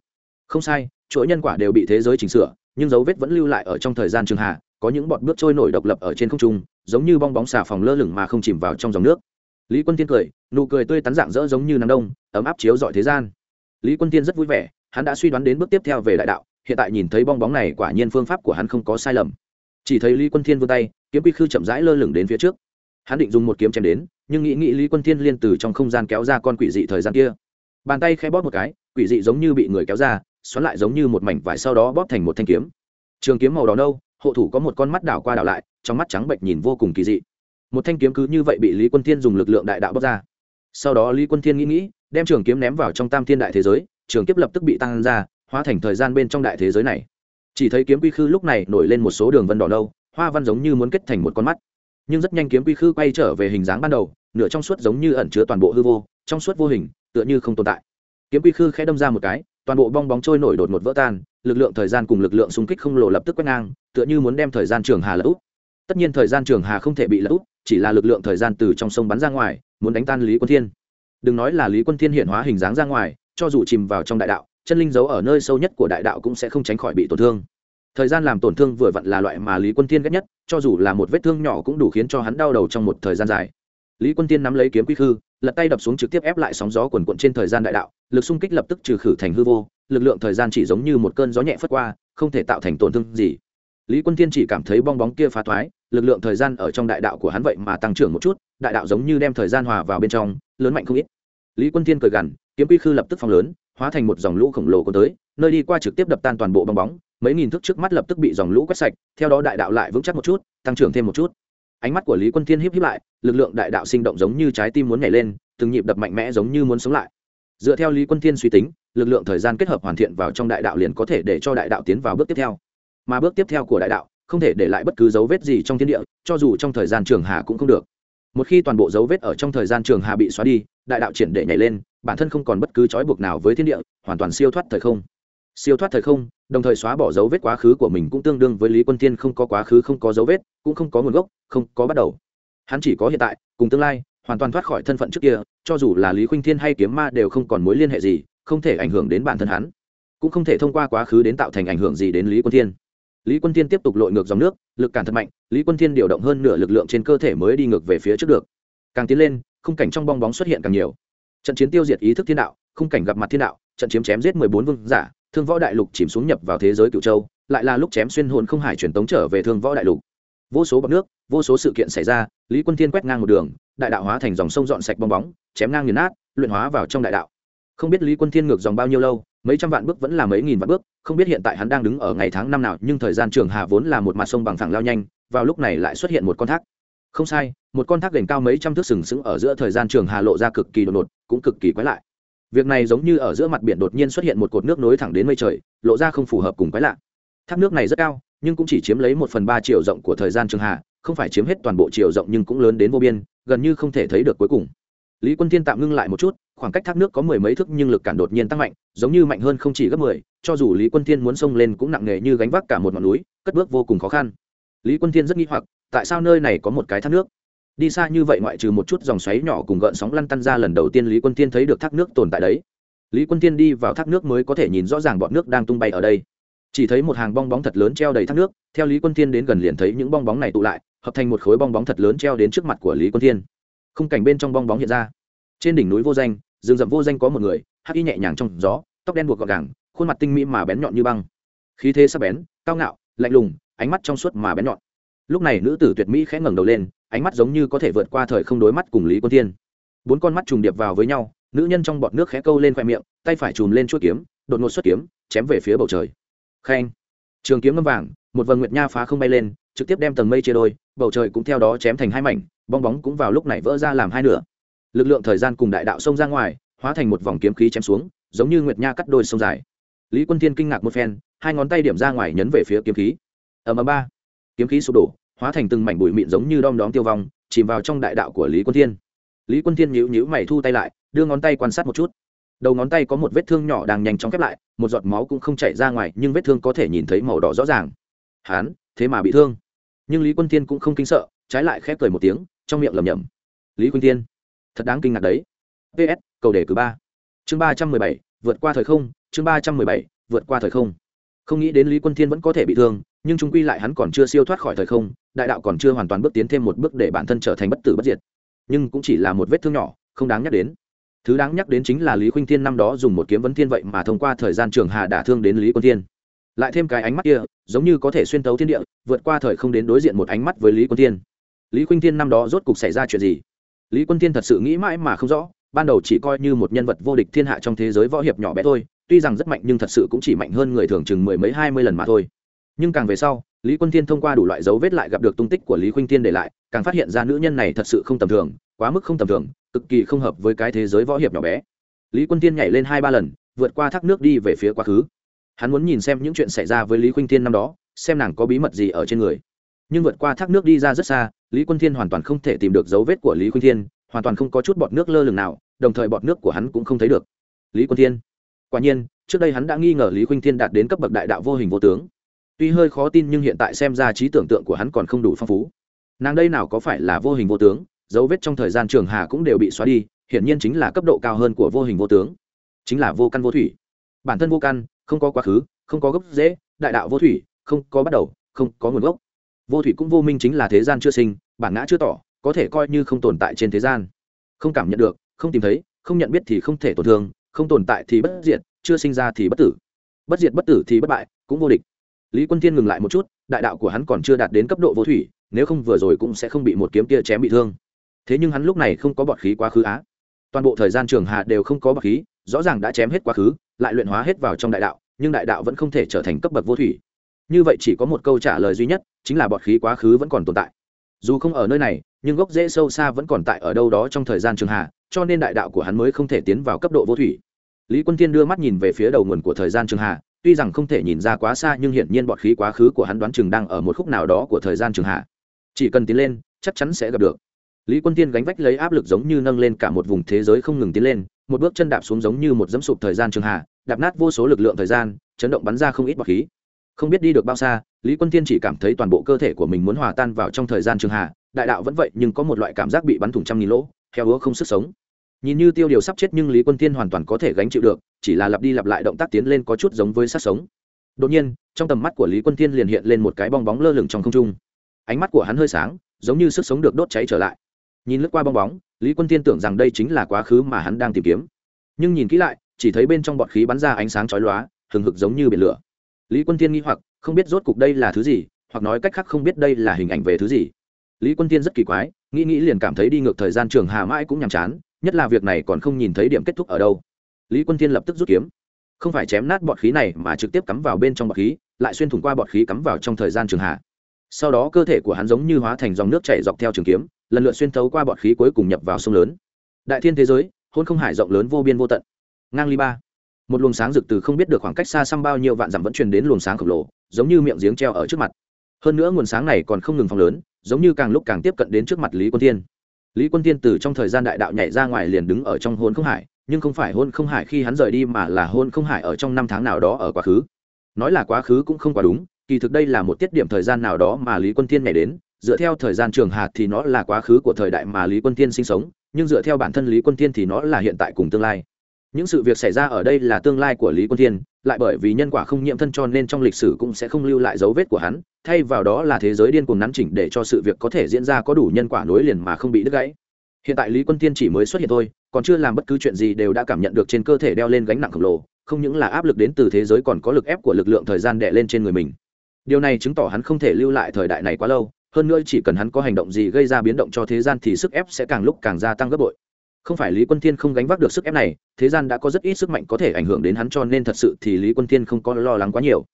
Không sai, chuỗi nhân quả đều bị thế giới chỉnh sửa, nhưng dấu vết vẫn lưu lại ở trong thời gian trường hà, có những bọt nước trôi nổi độc lập ở trên không trung, giống như bong bóng xà phòng lơ lửng mà không chìm vào trong dòng nước. Lý quân tiên cười, nụ cười tươi tắn dạng dỡ giống như nắng đông, ấm áp chiếu dọi thế gian. Lý quân tiên rất vui vẻ hắn đã suy đoán đến bước tiếp theo về đại đạo, hiện tại nhìn thấy bong bóng này quả nhiên phương pháp của hắn không có sai lầm. Chỉ thấy lý quân thiên vươn tay, kiếm quy khư chậm rãi lơ lửng đến phía trước. Hắn định dùng một kiếm chém đến, nhưng nghĩ nghĩ lý quân thiên liên từ trong không gian kéo ra con quỷ dị thời gian kia. Bàn tay khẽ bóp một cái, quỷ dị giống như bị người kéo ra, xoắn lại giống như một mảnh vải sau đó bóp thành một thanh kiếm. Trường kiếm màu đỏ nâu, hộ thủ có một con mắt đảo qua đảo lại, trong mắt trắng bệnh nhìn vô cùng kỳ dị. Một thanh kiếm cứ như vậy bị lý quân thiên dùng lực lượng đại đạo bóc ra. Sau đó lý quân thiên nghĩ nghĩ, đem trường kiếm ném vào trong tam thiên đại thế giới trường kiếp lập tức bị tăng ra, hóa thành thời gian bên trong đại thế giới này. Chỉ thấy kiếm quy khư lúc này nổi lên một số đường vân đỏ lâu hoa văn giống như muốn kết thành một con mắt. Nhưng rất nhanh kiếm quy khư quay trở về hình dáng ban đầu, nửa trong suốt giống như ẩn chứa toàn bộ hư vô, trong suốt vô hình, tựa như không tồn tại. Kiếm quy khư khẽ đâm ra một cái, toàn bộ bong bóng trôi nổi đột một vỡ tan, lực lượng thời gian cùng lực lượng xung kích không lộ lập tức quét ngang, tựa như muốn đem thời gian trường hà lỡ úp. Tất nhiên thời gian trường hà không thể bị lỡ úp, chỉ là lực lượng thời gian từ trong sông bắn ra ngoài, muốn đánh tan lý quân thiên. Đừng nói là lý quân thiên hiện hóa hình dáng ra ngoài cho dù chìm vào trong đại đạo, chân linh giấu ở nơi sâu nhất của đại đạo cũng sẽ không tránh khỏi bị tổn thương. Thời gian làm tổn thương vừa vặn là loại mà lý quân thiên ghét nhất, cho dù là một vết thương nhỏ cũng đủ khiến cho hắn đau đầu trong một thời gian dài. Lý quân tiên nắm lấy kiếm quy khư, lật tay đập xuống trực tiếp ép lại sóng gió quần quận trên thời gian đại đạo, lực xung kích lập tức trừ khử thành hư vô, lực lượng thời gian chỉ giống như một cơn gió nhẹ phất qua, không thể tạo thành tổn thương gì. Lý quân thiên chỉ cảm thấy bong bóng kia phá thoái, lực lượng thời gian ở trong đại đạo của hắn vậy mà tăng trưởng một chút, đại đạo giống như đem thời gian hòa vào bên trong, lớn mạnh không ít. Lý quân thiên cười gằn kiếm quy khư lập tức phong lớn, hóa thành một dòng lũ khổng lồ có tới, nơi đi qua trực tiếp đập tan toàn bộ bong bóng, mấy nghìn thước trước mắt lập tức bị dòng lũ quét sạch, theo đó đại đạo lại vững chắc một chút, tăng trưởng thêm một chút. Ánh mắt của lý quân thiên híp híp lại, lực lượng đại đạo sinh động giống như trái tim muốn nhảy lên, từng nhịp đập mạnh mẽ giống như muốn sống lại. Dựa theo lý quân thiên suy tính, lực lượng thời gian kết hợp hoàn thiện vào trong đại đạo liền có thể để cho đại đạo tiến vào bước tiếp theo. Mà bước tiếp theo của đại đạo, không thể để lại bất cứ dấu vết gì trong thiên địa, cho dù trong thời gian trường hà cũng không được. Một khi toàn bộ dấu vết ở trong thời gian trường hà bị xóa đi đại đạo triển để nhảy lên, bản thân không còn bất cứ trói buộc nào với thiên địa, hoàn toàn siêu thoát thời không. Siêu thoát thời không, đồng thời xóa bỏ dấu vết quá khứ của mình cũng tương đương với lý quân thiên không có quá khứ, không có dấu vết, cũng không có nguồn gốc, không có bắt đầu. Hắn chỉ có hiện tại, cùng tương lai, hoàn toàn thoát khỏi thân phận trước kia, cho dù là lý khuynh thiên hay kiếm ma đều không còn mối liên hệ gì, không thể ảnh hưởng đến bản thân hắn. Cũng không thể thông qua quá khứ đến tạo thành ảnh hưởng gì đến lý quân thiên. Lý quân thiên tiếp tục lội ngược dòng nước, lực cản thật mạnh, lý quân thiên điều động hơn nửa lực lượng trên cơ thể mới đi ngược về phía trước được. Càng tiến lên khung cảnh trong bong bóng xuất hiện càng nhiều. Trận chiến tiêu diệt ý thức thiên đạo, khung cảnh gặp mặt thiên đạo, trận chiếm chém giết mười bốn vương giả, thương võ đại lục chìm xuống nhập vào thế giới cựu châu, lại là lúc chém xuyên hồn không hải truyền tống trở về thương võ đại lục. Vô số bọc nước, vô số sự kiện xảy ra, lý quân thiên quét ngang một đường, đại đạo hóa thành dòng sông dọn sạch bong bóng, chém ngang nghiền nát, luyện hóa vào trong đại đạo. Không biết lý quân thiên ngược dòng bao nhiêu lâu, mấy trăm vạn bước vẫn là mấy nghìn vạn bước, không biết hiện tại hắn đang đứng ở ngày tháng năm nào, nhưng thời gian trường hà vốn là một mặt sông bằng thẳng lao nhanh, vào lúc này lại xuất hiện một con thác không sai, một con thác gành cao mấy trăm thước sừng sững ở giữa thời gian trường hà lộ ra cực kỳ đột ngột, cũng cực kỳ quái lạ. việc này giống như ở giữa mặt biển đột nhiên xuất hiện một cột nước nối thẳng đến mây trời, lộ ra không phù hợp cùng quái lạ. Thác nước này rất cao, nhưng cũng chỉ chiếm lấy một phần ba chiều rộng của thời gian trường hà, không phải chiếm hết toàn bộ chiều rộng nhưng cũng lớn đến vô biên, gần như không thể thấy được cuối cùng. Lý quân thiên tạm ngưng lại một chút, khoảng cách thác nước có mười mấy thước nhưng lực cản đột nhiên tăng mạnh, giống như mạnh hơn không chỉ gấp mười, cho dù lý quân thiên muốn xông lên cũng nặng nề như gánh vác cả một ngọn núi, cất bước vô cùng khó khăn. Lý quân thiên rất nghi hoặc tại sao nơi này có một cái thác nước? Đi xa như vậy ngoại trừ một chút dòng xoáy nhỏ cùng gợn sóng lăn tăn ra lần đầu tiên lý quân thiên thấy được thác nước tồn tại đấy. Lý quân thiên đi vào thác nước mới có thể nhìn rõ ràng bọn nước đang tung bay ở đây. Chỉ thấy một hàng bong bóng thật lớn treo đầy thác nước, theo lý quân thiên đến gần liền thấy những bong bóng này tụ lại, hợp thành một khối bong bóng thật lớn treo đến trước mặt của lý quân thiên. Khung cảnh bên trong bong bóng hiện ra. Trên đỉnh núi vô danh, rừng rậm vô danh có một người, hắc y nhẹ nhàng trong gió, tóc đen buộc gọn gàng, khuôn mặt tinh mỹ mà bén nhọn như băng. Khí thế sắc bén, cao ngạo, lạnh lùng, ánh mắt trong suốt mà bén nhọn lúc này nữ tử tuyệt mỹ khẽ ngẩng đầu lên, ánh mắt giống như có thể vượt qua thời không đối mắt cùng lý quân thiên. Bốn con mắt trùng điệp vào với nhau, nữ nhân trong bọt nước khẽ câu lên khoe miệng, tay phải chùm lên chuốt kiếm, đột ngột xuất kiếm, chém về phía bầu trời. Khen. Trường kiếm ngâm vàng, một vầng nguyệt nha phá không bay lên, trực tiếp đem tầng mây chia đôi, bầu trời cũng theo đó chém thành hai mảnh, bong bóng cũng vào lúc này vỡ ra làm hai nửa. Lực lượng thời gian cùng đại đạo xông ra ngoài, hóa thành một vòng kiếm khí chém xuống, giống như nguyệt nha cắt đôi sông dài. Lý quân thiên kinh ngạc một phen, hai ngón tay điểm ra ngoài nhấn về phía kiếm khí. Ở ầm ba. Kiếm khí sụp đổ hóa thành từng mảnh bụi mịn giống như đom đóm tiêu vong, chìm vào trong đại đạo của lý quân thiên. Lý quân thiên nhíu nhíu mày thu tay lại, đưa ngón tay quan sát một chút. Đầu ngón tay có một vết thương nhỏ đang nhanh chóng khép lại, một giọt máu cũng không chảy ra ngoài, nhưng vết thương có thể nhìn thấy màu đỏ rõ ràng. Hán, thế mà bị thương. Nhưng lý quân thiên cũng không kinh sợ, trái lại khép cười một tiếng, trong miệng lẩm nhẩm. Lý quân thiên, thật đáng kinh ngạc đấy. Ps cầu đề cử ba. Chương ba trăm mười bảy, vượt qua thời không, chương ba trăm mười bảy, vượt qua thời không không nghĩ đến lý quân thiên vẫn có thể bị thương, nhưng chúng quy lại hắn còn chưa siêu thoát khỏi thời không, đại đạo còn chưa hoàn toàn bước tiến thêm một bước để bản thân trở thành bất tử bất diệt. Nhưng cũng chỉ là một vết thương nhỏ, không đáng nhắc đến. Thứ đáng nhắc đến chính là lý khuynh thiên năm đó dùng một kiếm vấn thiên vậy mà thông qua thời gian trường hà đả thương đến lý quân thiên. Lại thêm cái ánh mắt kia, giống như có thể xuyên tấu thiên địa, vượt qua thời không đến đối diện một ánh mắt với lý quân thiên. Lý khuynh thiên năm đó rốt cục xảy ra chuyện gì? Lý quân thiên thật sự nghĩ mãi mà không rõ, ban đầu chỉ coi như một nhân vật vô địch thiên hạ trong thế giới võ hiệp nhỏ bé thôi tuy rằng rất mạnh nhưng thật sự cũng chỉ mạnh hơn người thường chừng mười mấy hai mươi lần mà thôi. Nhưng càng về sau, lý quân thiên thông qua đủ loại dấu vết lại gặp được tung tích của lý khuynh thiên để lại, càng phát hiện ra nữ nhân này thật sự không tầm thường, quá mức không tầm thường, cực kỳ không hợp với cái thế giới võ hiệp nhỏ bé. Lý quân thiên nhảy lên hai ba lần, vượt qua thác nước đi về phía quá khứ. Hắn muốn nhìn xem những chuyện xảy ra với lý khuynh thiên năm đó, xem nàng có bí mật gì ở trên người. Nhưng vượt qua thác nước đi ra rất xa, lý quân thiên hoàn toàn không thể tìm được dấu vết của lý khuynh thiên, hoàn toàn không có chút bọt nước lơ lửng nào, đồng thời bọt nước của hắn cũng không thấy được. Lý quân thiên quả nhiên, trước đây hắn đã nghi ngờ lý khuynh thiên đạt đến cấp bậc đại đạo vô hình vô tướng. Tuy hơi khó tin nhưng hiện tại xem ra trí tưởng tượng của hắn còn không đủ phong phú. Nàng đây nào có phải là vô hình vô tướng, dấu vết trong thời gian trường hà cũng đều bị xóa đi, hiển nhiên chính là cấp độ cao hơn của vô hình vô tướng. Chính là vô căn vô thủy. Bản thân vô căn, không có quá khứ, không có gốc dễ đại đạo vô thủy, không có bắt đầu, không có nguồn gốc. Vô thủy cũng vô minh chính là thế gian chưa sinh, bản ngã chưa tỏ, có thể coi như không tồn tại trên thế gian. Không cảm nhận được, không tìm thấy, không nhận biết thì không thể tổn thương không tồn tại thì bất diệt, chưa sinh ra thì bất tử. Bất diệt bất tử thì bất bại, cũng vô địch. Lý quân thiên ngừng lại một chút, đại đạo của hắn còn chưa đạt đến cấp độ vô thủy, nếu không vừa rồi cũng sẽ không bị một kiếm kia chém bị thương. Thế nhưng hắn lúc này không có bọt khí quá khứ á. Toàn bộ thời gian trường hạ đều không có bọt khí, rõ ràng đã chém hết quá khứ, lại luyện hóa hết vào trong đại đạo, nhưng đại đạo vẫn không thể trở thành cấp bậc vô thủy. Như vậy chỉ có một câu trả lời duy nhất, chính là bọt khí quá khứ vẫn còn tồn tại dù không ở nơi này, nhưng gốc rễ sâu xa vẫn còn tại ở đâu đó trong thời gian trường hạ, cho nên đại đạo của hắn mới không thể tiến vào cấp độ vô thủy. Lý quân thiên đưa mắt nhìn về phía đầu nguồn của thời gian trường hạ, tuy rằng không thể nhìn ra quá xa nhưng hiển nhiên bọt khí quá khứ của hắn đoán chừng đang ở một khúc nào đó của thời gian trường hạ. Chỉ cần tiến lên, chắc chắn sẽ gặp được. Lý quân tiên gánh vách lấy áp lực giống như nâng lên cả một vùng thế giới không ngừng tiến lên, một bước chân đạp xuống giống như một dẫm sụp thời gian trường hạ, đạp nát vô số lực lượng thời gian, chấn động bắn ra không ít bọt khí. Không biết đi được bao xa lý quân tiên chỉ cảm thấy toàn bộ cơ thể của mình muốn hòa tan vào trong thời gian trường hạ, đại đạo vẫn vậy, nhưng có một loại cảm giác bị bắn thủng trăm nghìn lỗ theo hứa không sức sống. Nhìn như tiêu điều sắp chết nhưng lý quân tiên hoàn toàn có thể gánh chịu được, chỉ là lặp đi lặp lại động tác tiến lên có chút giống với sát sống. Đột nhiên, trong tầm mắt của lý quân tiên liền hiện lên một cái bong bóng lơ lửng trong không trung. Ánh mắt của hắn hơi sáng, giống như sức sống được đốt cháy trở lại. Nhìn lướt qua bong bóng, lý quân tiên tưởng rằng đây chính là quá khứ mà hắn đang tìm kiếm. Nhưng nhìn kỹ lại, chỉ thấy bên trong bọt khí bắn ra ánh sáng chói lóa, hừng hực giống như biển lửa. Lý quân tiên nghi hoặc không biết rốt cục đây là thứ gì, hoặc nói cách khác không biết đây là hình ảnh về thứ gì. Lý quân tiên rất kỳ quái, nghĩ nghĩ liền cảm thấy đi ngược thời gian trường hà mãi cũng nhàm chán, nhất là việc này còn không nhìn thấy điểm kết thúc ở đâu. Lý quân tiên lập tức rút kiếm. Không phải chém nát bọt khí này mà trực tiếp cắm vào bên trong bọt khí, lại xuyên thủng qua bọt khí cắm vào trong thời gian trường hạ sau đó cơ thể của hắn giống như hóa thành dòng nước chảy dọc theo trường kiếm, lần lượt xuyên thấu qua bọt khí cuối cùng nhập vào sông lớn. Đại thiên thế giới, hôn không hải rộng lớn vô biên vô tận. Ngang ly ba. Một luồng sáng rực từ không biết được khoảng cách xa xăm bao nhiêu vạn dặm vẫn truyền đến luồng sáng khổng lồ giống như miệng giếng treo ở trước mặt. Hơn nữa nguồn sáng này còn không ngừng phóng lớn, giống như càng lúc càng tiếp cận đến trước mặt lý quân tiên lý quân tiên từ trong thời gian đại đạo nhảy ra ngoài liền đứng ở trong hôn không hải, nhưng không phải hôn không hải khi hắn rời đi mà là hôn không hải ở trong năm tháng nào đó ở quá khứ. Nói là quá khứ cũng không quá đúng, kỳ thực đây là một tiết điểm thời gian nào đó mà lý quân tiên nhảy đến, dựa theo thời gian trường hạt thì nó là quá khứ của thời đại mà lý quân tiên sinh sống, nhưng dựa theo bản thân lý quân tiên thì nó là hiện tại cùng tương lai những sự việc xảy ra ở đây là tương lai của lý quân Thiên, lại bởi vì nhân quả không nhiễm thân cho nên trong lịch sử cũng sẽ không lưu lại dấu vết của hắn thay vào đó là thế giới điên cuồng nắn chỉnh để cho sự việc có thể diễn ra có đủ nhân quả nối liền mà không bị đứt gãy. Hiện tại lý quân tiên chỉ mới xuất hiện thôi còn chưa làm bất cứ chuyện gì đều đã cảm nhận được trên cơ thể đeo lên gánh nặng khổng lồ không những là áp lực đến từ thế giới còn có lực ép của lực lượng thời gian đè lên trên người mình. Điều này chứng tỏ hắn không thể lưu lại thời đại này quá lâu hơn nữa chỉ cần hắn có hành động gì gây ra biến động cho thế gian thì sức ép sẽ càng lúc càng gia tăng gấp bội không phải lý quân thiên không gánh vác được sức ép này, thế gian đã có rất ít sức mạnh có thể ảnh hưởng đến hắn cho nên thật sự thì lý quân thiên không có lo lắng quá nhiều.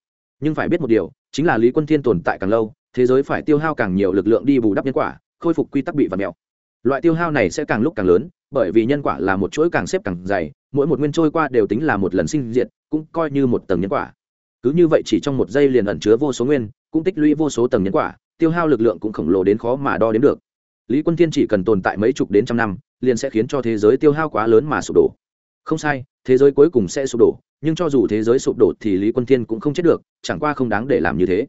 Nhưng phải biết một điều, chính là lý quân thiên tồn tại càng lâu, thế giới phải tiêu hao càng nhiều lực lượng đi bù đắp nhân quả, khôi phục quy tắc bị vặt mẹo loại tiêu hao này sẽ càng lúc càng lớn, bởi vì nhân quả là một chuỗi càng xếp càng dày, mỗi một nguyên trôi qua đều tính là một lần sinh diệt, cũng coi như một tầng nhân quả. Cứ như vậy chỉ trong một giây liền ẩn chứa vô số nguyên, cũng tích lũy vô số tầng nhân quả, tiêu hao lực lượng cũng khổng lồ đến khó mà đo đếm được. Lý quân thiên chỉ cần tồn tại mấy chục đến trăm năm liền sẽ khiến cho thế giới tiêu hao quá lớn mà sụp đổ. Không sai, thế giới cuối cùng sẽ sụp đổ, nhưng cho dù thế giới sụp đổ thì lý quân thiên cũng không chết được, chẳng qua không đáng để làm như thế.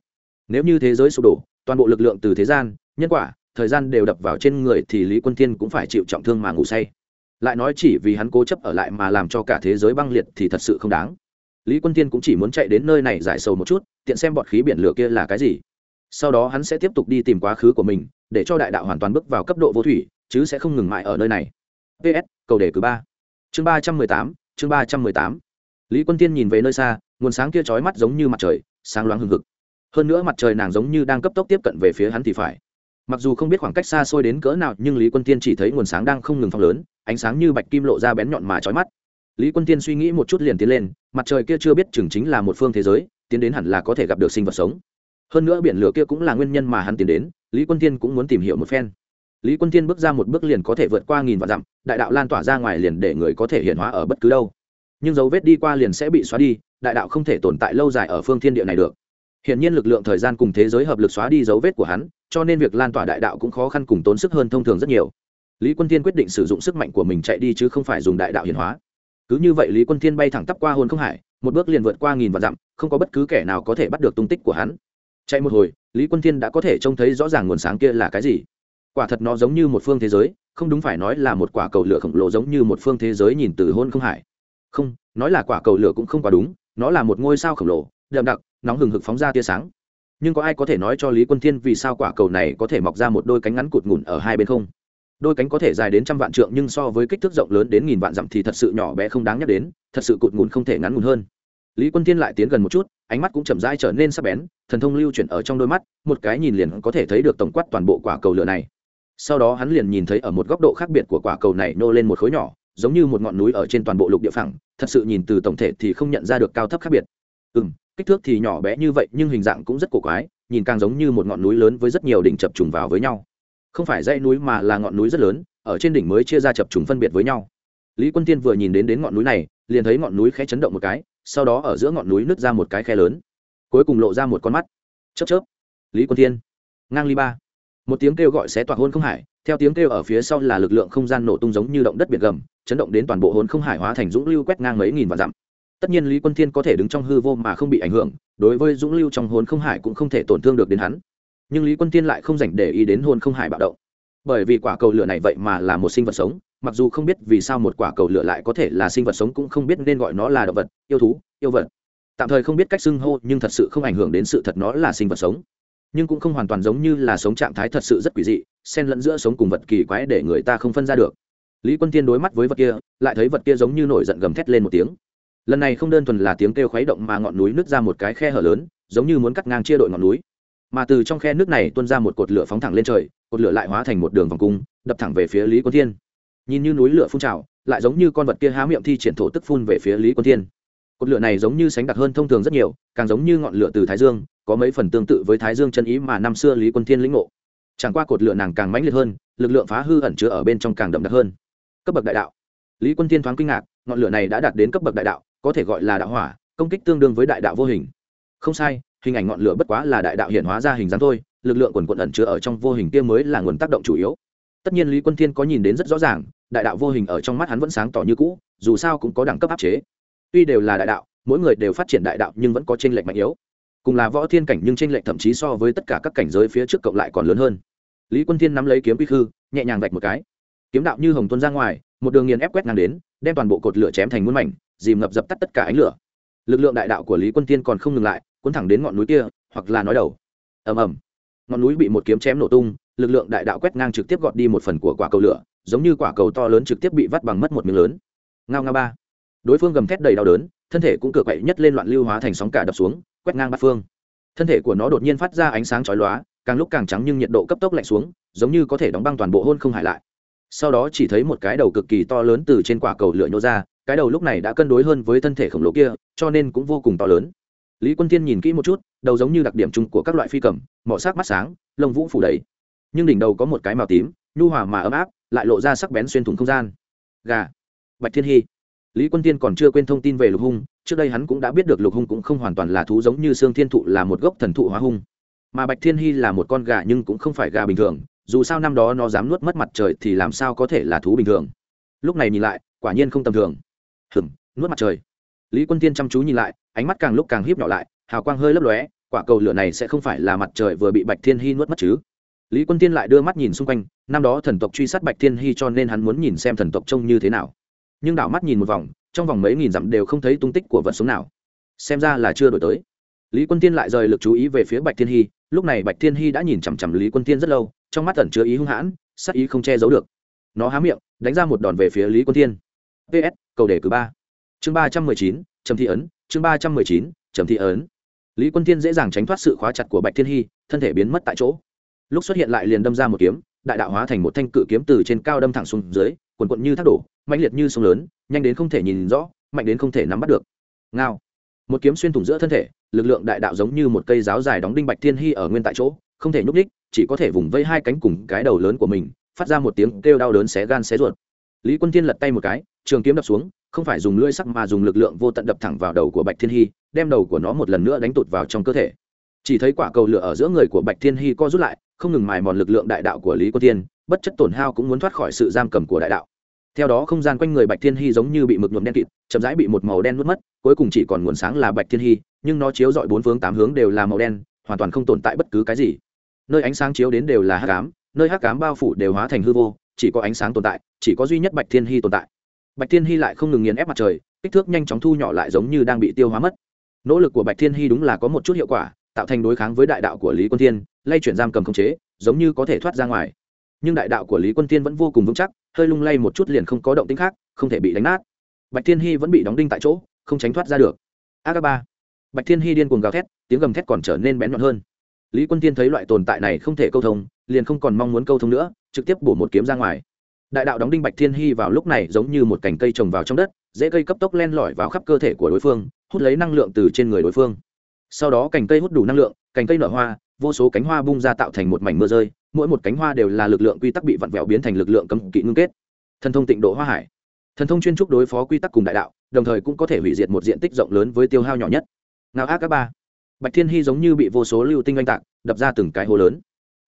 Nếu như thế giới sụp đổ, toàn bộ lực lượng từ thế gian, nhân quả, thời gian đều đập vào trên người thì lý quân thiên cũng phải chịu trọng thương mà ngủ say. Lại nói chỉ vì hắn cố chấp ở lại mà làm cho cả thế giới băng liệt thì thật sự không đáng. Lý quân thiên cũng chỉ muốn chạy đến nơi này giải sầu một chút, tiện xem bọn khí biển lửa kia là cái gì. Sau đó hắn sẽ tiếp tục đi tìm quá khứ của mình, để cho đại đạo hoàn toàn bước vào cấp độ vô thủy chứ sẽ không ngừng mãi ở nơi này. Ps cầu đề cử ba. Chương ba trăm mười tám, chương ba trăm mười tám. Lý quân tiên nhìn về nơi xa, nguồn sáng kia trói mắt giống như mặt trời, sáng loáng hừng hực. Hơn nữa mặt trời nàng giống như đang cấp tốc tiếp cận về phía hắn thì phải. Mặc dù không biết khoảng cách xa xôi đến cỡ nào, nhưng lý quân tiên chỉ thấy nguồn sáng đang không ngừng phong lớn, ánh sáng như bạch kim lộ ra bén nhọn mà trói mắt. Lý quân tiên suy nghĩ một chút liền tiến lên, mặt trời kia chưa biết chừng chính là một phương thế giới, tiến đến hẳn là có thể gặp được sinh vật sống. Hơn nữa biển lửa kia cũng là nguyên nhân mà hắn tiến đến, lý quân tiên cũng muốn tìm hiểu một phen lý quân Thiên bước ra một bước liền có thể vượt qua nghìn vạn dặm, đại đạo lan tỏa ra ngoài liền để người có thể hiện hóa ở bất cứ đâu. Nhưng dấu vết đi qua liền sẽ bị xóa đi, đại đạo không thể tồn tại lâu dài ở phương thiên địa này được. Hiện nhiên lực lượng thời gian cùng thế giới hợp lực xóa đi dấu vết của hắn, cho nên việc lan tỏa đại đạo cũng khó khăn cùng tốn sức hơn thông thường rất nhiều. Lý quân Thiên quyết định sử dụng sức mạnh của mình chạy đi chứ không phải dùng đại đạo hiển hóa. Cứ như vậy lý quân Thiên bay thẳng tắp qua hôn không hải, một bước liền vượt qua nghìn vạn dặm, không có bất cứ kẻ nào có thể bắt được tung tích của hắn. Chạy một hồi, lý quân Thiên đã có thể trông thấy rõ ràng nguồn sáng kia là cái gì quả thật nó giống như một phương thế giới, không đúng phải nói là một quả cầu lửa khổng lồ giống như một phương thế giới nhìn từ hôn không hải. Không, nói là quả cầu lửa cũng không quá đúng, nó là một ngôi sao khổng lồ, đậm đặc, nóng hừng hực phóng ra tia sáng. Nhưng có ai có thể nói cho lý quân thiên vì sao quả cầu này có thể mọc ra một đôi cánh ngắn cụt ngủn ở hai bên không? Đôi cánh có thể dài đến trăm vạn trượng nhưng so với kích thước rộng lớn đến nghìn vạn dặm thì thật sự nhỏ bé không đáng nhắc đến, thật sự cụt ngùn không thể ngắn ngùn hơn. Lý quân thiên lại tiến gần một chút, ánh mắt cũng chậm rãi trở nên sắc bén, thần thông lưu chuyển ở trong đôi mắt, một cái nhìn liền có thể thấy được tổng quát toàn bộ quả cầu lửa này sau đó hắn liền nhìn thấy ở một góc độ khác biệt của quả cầu này nô lên một khối nhỏ, giống như một ngọn núi ở trên toàn bộ lục địa phẳng, thật sự nhìn từ tổng thể thì không nhận ra được cao thấp khác biệt. Ừ m kích thước thì nhỏ bé như vậy, nhưng hình dạng cũng rất cổ quái, nhìn càng giống như một ngọn núi lớn với rất nhiều đỉnh chập trùng vào với nhau. Không phải dãy núi mà là ngọn núi rất lớn, ở trên đỉnh mới chia ra chập trùng phân biệt với nhau. Lý quân tiên vừa nhìn đến đến ngọn núi này, liền thấy ngọn núi khẽ chấn động một cái, sau đó ở giữa ngọn núi nứt ra một cái khe lớn, cuối cùng lộ ra một con mắt. Chớp chớp. Lý quân tiên ngang ly ba một tiếng kêu gọi xé toạc hôn không hải, theo tiếng kêu ở phía sau là lực lượng không gian nổ tung giống như động đất biển gầm, chấn động đến toàn bộ hôn không hải hóa thành dũng lưu quét ngang mấy nghìn vạn dặm. Tất nhiên lý quân thiên có thể đứng trong hư vô mà không bị ảnh hưởng, đối với dũng lưu trong hôn không hải cũng không thể tổn thương được đến hắn. Nhưng lý quân thiên lại không dành để ý đến hôn không hải bạo động. Bởi vì quả cầu lửa này vậy mà là một sinh vật sống, mặc dù không biết vì sao một quả cầu lửa lại có thể là sinh vật sống cũng không biết nên gọi nó là động vật, yêu thú, yêu vật. Tạm thời không biết cách xưng hô nhưng thật sự không ảnh hưởng đến sự thật nó là sinh vật sống nhưng cũng không hoàn toàn giống như là sống trạng thái thật sự rất quỷ dị, xen lẫn giữa sống cùng vật kỳ quái để người ta không phân ra được. Lý quân tiên đối mắt với vật kia, lại thấy vật kia giống như nổi giận gầm thét lên một tiếng. Lần này không đơn thuần là tiếng kêu khuấy động mà ngọn núi nứt ra một cái khe hở lớn, giống như muốn cắt ngang chia đội ngọn núi. Mà từ trong khe nước này tuôn ra một cột lửa phóng thẳng lên trời, cột lửa lại hóa thành một đường vòng cung, đập thẳng về phía lý quân thiên. Nhìn như núi lửa phun trào, lại giống như con vật kia há miệng thi triển thổ tức phun về phía lý quân thiên. Cột lửa này giống như sánh đặc hơn thông thường rất nhiều, càng giống như ngọn lửa từ thái dương có mấy phần tương tự với thái dương chân ý mà năm xưa lý quân thiên lĩnh ngộ. Chẳng qua cột lửa nàng càng mãnh liệt hơn, lực lượng phá hư ẩn chứa ở bên trong càng đậm đặc hơn. Cấp bậc đại đạo. Lý quân thiên thoáng kinh ngạc, ngọn lửa này đã đạt đến cấp bậc đại đạo, có thể gọi là đạo hỏa, công kích tương đương với đại đạo vô hình. Không sai, hình ảnh ngọn lửa bất quá là đại đạo hiện hóa ra hình dáng thôi, lực lượng quần quận ẩn chứa ở trong vô hình kia mới là nguồn tác động chủ yếu. Tất nhiên lý quân thiên có nhìn đến rất rõ ràng, đại đạo vô hình ở trong mắt hắn vẫn sáng tỏ như cũ, dù sao cũng có đẳng cấp áp chế. Tuy đều là đại đạo, mỗi người đều phát triển đại đạo nhưng vẫn có tranh lệch mạnh yếu cùng là võ thiên cảnh nhưng trên lệch thậm chí so với tất cả các cảnh giới phía trước cộng lại còn lớn hơn. Lý quân thiên nắm lấy kiếm quy khư, nhẹ nhàng vạch một cái. Kiếm đạo như hồng tuân ra ngoài, một đường nghiền ép quét ngang đến, đem toàn bộ cột lửa chém thành muôn mảnh, dìm ngập dập tắt tất cả ánh lửa. Lực lượng đại đạo của lý quân tiên còn không ngừng lại, cuốn thẳng đến ngọn núi kia, hoặc là nói đầu. Ầm ầm. Ngọn núi bị một kiếm chém nổ tung, lực lượng đại đạo quét ngang trực tiếp gọt đi một phần của quả cầu lửa, giống như quả cầu to lớn trực tiếp bị vắt bằng mất một miếng lớn. Ngao ngao ba. Đối phương gầm thét đầy đau đớn, thân thể cũng cửa quậy nhất lên loạn lưu hóa thành sóng cả đập xuống quét ngang bát phương. Thân thể của nó đột nhiên phát ra ánh sáng chói lóa, càng lúc càng trắng nhưng nhiệt độ cấp tốc lạnh xuống, giống như có thể đóng băng toàn bộ hôn không hải lại. Sau đó chỉ thấy một cái đầu cực kỳ to lớn từ trên quả cầu lửa nhô ra, cái đầu lúc này đã cân đối hơn với thân thể khổng lồ kia, cho nên cũng vô cùng to lớn. Lý quân tiên nhìn kỹ một chút, đầu giống như đặc điểm chung của các loại phi cầm mỏ sắc mắt sáng, lông vũ phủ đầy. Nhưng đỉnh đầu có một cái màu tím, nhu hòa mà ấm áp, lại lộ ra sắc bén xuyên thủng không gian. Gà. Bạch thiên hy. Lý quân tiên còn chưa quên thông tin về lục hung trước đây hắn cũng đã biết được lục hung cũng không hoàn toàn là thú giống như xương thiên thụ là một gốc thần thụ hóa hung. Mà bạch thiên hy là một con gà nhưng cũng không phải gà bình thường, dù sao năm đó nó dám nuốt mất mặt trời thì làm sao có thể là thú bình thường. Lúc này nhìn lại, quả nhiên không tầm thường. Hừng nuốt mặt trời. Lý quân tiên chăm chú nhìn lại, ánh mắt càng lúc càng hiếp nhỏ lại, hào quang hơi lấp lóe, quả cầu lửa này sẽ không phải là mặt trời vừa bị bạch thiên hy nuốt mất chứ? Lý quân tiên lại đưa mắt nhìn xung quanh, năm đó thần tộc truy sát bạch thiên hy cho nên hắn muốn nhìn xem thần tộc trông như thế nào nhưng đảo mắt nhìn một vòng, trong vòng mấy nghìn dặm đều không thấy tung tích của vật sống nào. Xem ra là chưa đổi tới. Lý quân tiên lại rời lực chú ý về phía bạch thiên hy, lúc này bạch thiên hy đã nhìn chằm chằm lý quân tiên rất lâu, trong mắt ẩn chứa ý hung hãn, sắc ý không che giấu được. Nó há miệng, đánh ra một đòn về phía lý quân tiên ps cầu đề cử ba. Chương ba trăm mười chín, trầm thị ấn, chương ba trăm mười chín, trầm thị ấn. Lý quân tiên dễ dàng tránh thoát sự khóa chặt của bạch thiên hy, thân thể biến mất tại chỗ. Lúc xuất hiện lại liền đâm ra một kiếm, đại đạo hóa thành một thanh cự kiếm từ trên cao đâm thẳng xuống dưới quần quận như thác đổ mạnh liệt như sông lớn, nhanh đến không thể nhìn rõ, mạnh đến không thể nắm bắt được. Ngao. Một kiếm xuyên thủng giữa thân thể, lực lượng đại đạo giống như một cây giáo dài đóng đinh bạch thiên hy ở nguyên tại chỗ, không thể nhúc ních chỉ có thể vùng vây hai cánh cùng cái đầu lớn của mình, phát ra một tiếng kêu đau đớn xé gan xé ruột. Lý quân thiên lật tay một cái, trường kiếm đập xuống, không phải dùng lưỡi sắc mà dùng lực lượng vô tận đập thẳng vào đầu của bạch thiên hy, đem đầu của nó một lần nữa đánh tụt vào trong cơ thể. Chỉ thấy quả cầu lửa ở giữa người của bạch thiên hy co rút lại không ngừng mài mòn lực lượng đại đạo của lý quân thiên, bất chất tổn hao cũng muốn thoát khỏi sự giam cầm của đại đạo. Theo đó không gian quanh người bạch thiên hy giống như bị mực nhuộm đen kịt, chậm rãi bị một màu đen nuốt mất, cuối cùng chỉ còn nguồn sáng là bạch thiên hy, nhưng nó chiếu dọi bốn phương tám hướng đều là màu đen, hoàn toàn không tồn tại bất cứ cái gì. Nơi ánh sáng chiếu đến đều là hắc ám, nơi hắc ám bao phủ đều hóa thành hư vô, chỉ có ánh sáng tồn tại, chỉ có duy nhất bạch thiên hy tồn tại. Bạch thiên hy lại không ngừng nghiền ép mặt trời, kích thước nhanh chóng thu nhỏ lại giống như đang bị tiêu hóa mất. Nỗ lực của bạch thiên hy đúng là có một chút hiệu quả tạo thành đối kháng với đại đạo của lý quân thiên, lay chuyển giam cầm khống chế, giống như có thể thoát ra ngoài. Nhưng đại đạo của lý quân tiên vẫn vô cùng vững chắc, hơi lung lay một chút liền không có động tính khác, không thể bị đánh nát. Bạch thiên hy vẫn bị đóng đinh tại chỗ, không tránh thoát ra được. A ba bạch thiên hy điên cuồng gào thét, tiếng gầm thét còn trở nên bén nhọn hơn. Lý quân tiên thấy loại tồn tại này không thể câu thông, liền không còn mong muốn câu thông nữa, trực tiếp bổ một kiếm ra ngoài. Đại đạo đóng đinh bạch thiên hy vào lúc này giống như một cành cây trồng vào trong đất, dễ cây cấp tốc len lỏi vào khắp cơ thể của đối phương, hút lấy năng lượng từ trên người đối phương sau đó cành cây hút đủ năng lượng, cành cây nở hoa, vô số cánh hoa bung ra tạo thành một mảnh mưa rơi, mỗi một cánh hoa đều là lực lượng quy tắc bị vặn vẹo biến thành lực lượng cấm kỵ ngưng kết. Thần thông tịnh độ hoa hải. Thần thông chuyên trúc đối phó quy tắc cùng đại đạo, đồng thời cũng có thể hủy diệt một diện tích rộng lớn với tiêu hao nhỏ nhất. Nào ác các ba. Bạch thiên hy giống như bị vô số lưu tinh oanh tạc, đập ra từng cái hố lớn.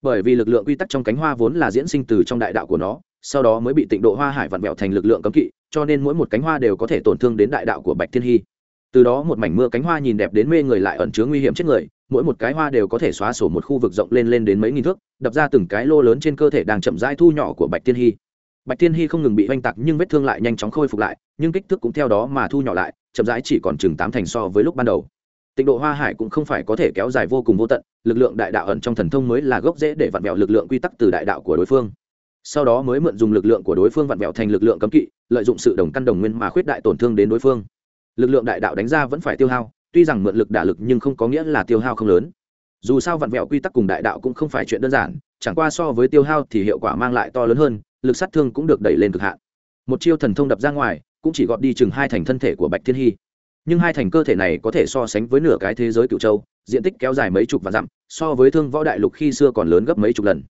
Bởi vì lực lượng quy tắc trong cánh hoa vốn là diễn sinh từ trong đại đạo của nó, sau đó mới bị tịnh độ hoa hải vặn vẹo thành lực lượng cấm kỵ, cho nên mỗi một cánh hoa đều có thể tổn thương đến đại đạo của bạch thiên hy từ đó một mảnh mưa cánh hoa nhìn đẹp đến mê người lại ẩn chứa nguy hiểm chết người, mỗi một cái hoa đều có thể xóa sổ một khu vực rộng lên lên đến mấy nghìn thước, đập ra từng cái lô lớn trên cơ thể đang chậm rãi thu nhỏ của bạch thiên hy. Bạch thiên hy không ngừng bị oanh tạc nhưng vết thương lại nhanh chóng khôi phục lại, nhưng kích thước cũng theo đó mà thu nhỏ lại, chậm rãi chỉ còn chừng tám thành so với lúc ban đầu. Tịnh độ hoa hải cũng không phải có thể kéo dài vô cùng vô tận, lực lượng đại đạo ẩn trong thần thông mới là gốc rễ để vặn vẹo lực lượng quy tắc từ đại đạo của đối phương. Sau đó mới mượn dùng lực lượng của đối phương vặn vẹo thành lực lượng cấm kỵ, lợi dụng sự đồng căn đồng nguyên mà khuyết đại tổn thương đến đối phương lực lượng đại đạo đánh ra vẫn phải tiêu hao, tuy rằng mượn lực đả lực nhưng không có nghĩa là tiêu hao không lớn. Dù sao vặn vẹo quy tắc cùng đại đạo cũng không phải chuyện đơn giản, chẳng qua so với tiêu hao thì hiệu quả mang lại to lớn hơn, lực sát thương cũng được đẩy lên cực hạn. Một chiêu thần thông đập ra ngoài, cũng chỉ gọt đi chừng hai thành thân thể của bạch thiên hy. Nhưng hai thành cơ thể này có thể so sánh với nửa cái thế giới cựu châu, diện tích kéo dài mấy chục và dặm, so với thương võ đại lục khi xưa còn lớn gấp mấy chục lần.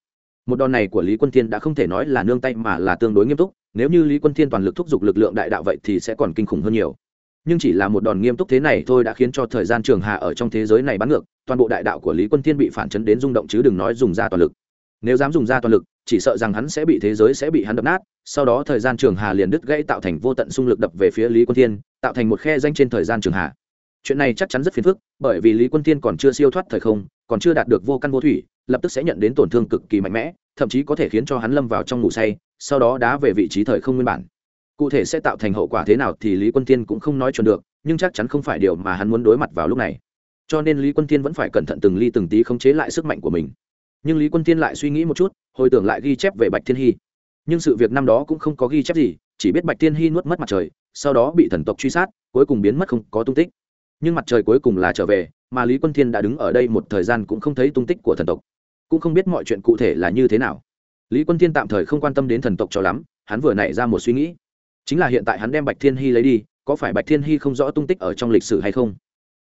Một đòn này của lý quân thiên đã không thể nói là nương tay mà là tương đối nghiêm túc, nếu như lý quân thiên toàn lực thúc giục lực lượng đại đạo vậy thì sẽ còn kinh khủng hơn nhiều nhưng chỉ là một đòn nghiêm túc thế này thôi đã khiến cho thời gian trường hà ở trong thế giới này bắn ngược, toàn bộ đại đạo của lý quân thiên bị phản chấn đến rung động chứ đừng nói dùng ra toàn lực. Nếu dám dùng ra toàn lực, chỉ sợ rằng hắn sẽ bị thế giới sẽ bị hắn đập nát, sau đó thời gian trường hà liền đứt gãy tạo thành vô tận xung lực đập về phía lý quân thiên, tạo thành một khe danh trên thời gian trường hà chuyện này chắc chắn rất phiền phức, bởi vì lý quân thiên còn chưa siêu thoát thời không, còn chưa đạt được vô căn vô thủy, lập tức sẽ nhận đến tổn thương cực kỳ mạnh mẽ, thậm chí có thể khiến cho hắn lâm vào trong ngủ say, sau đó đá về vị trí thời không nguyên bản cụ thể sẽ tạo thành hậu quả thế nào thì lý quân thiên cũng không nói chuẩn được, nhưng chắc chắn không phải điều mà hắn muốn đối mặt vào lúc này. Cho nên lý quân thiên vẫn phải cẩn thận từng ly từng tí khống chế lại sức mạnh của mình. Nhưng lý quân thiên lại suy nghĩ một chút, hồi tưởng lại ghi chép về bạch thiên hy. Nhưng sự việc năm đó cũng không có ghi chép gì, chỉ biết bạch thiên hy nuốt mất mặt trời, sau đó bị thần tộc truy sát, cuối cùng biến mất không có tung tích. Nhưng mặt trời cuối cùng là trở về, mà lý quân thiên đã đứng ở đây một thời gian cũng không thấy tung tích của thần tộc. Cũng không biết mọi chuyện cụ thể là như thế nào. Lý quân thiên tạm thời không quan tâm đến thần tộc cho lắm, hắn vừa nảy ra một suy nghĩ chính là hiện tại hắn đem bạch thiên hy lấy đi, có phải bạch thiên hy không rõ tung tích ở trong lịch sử hay không?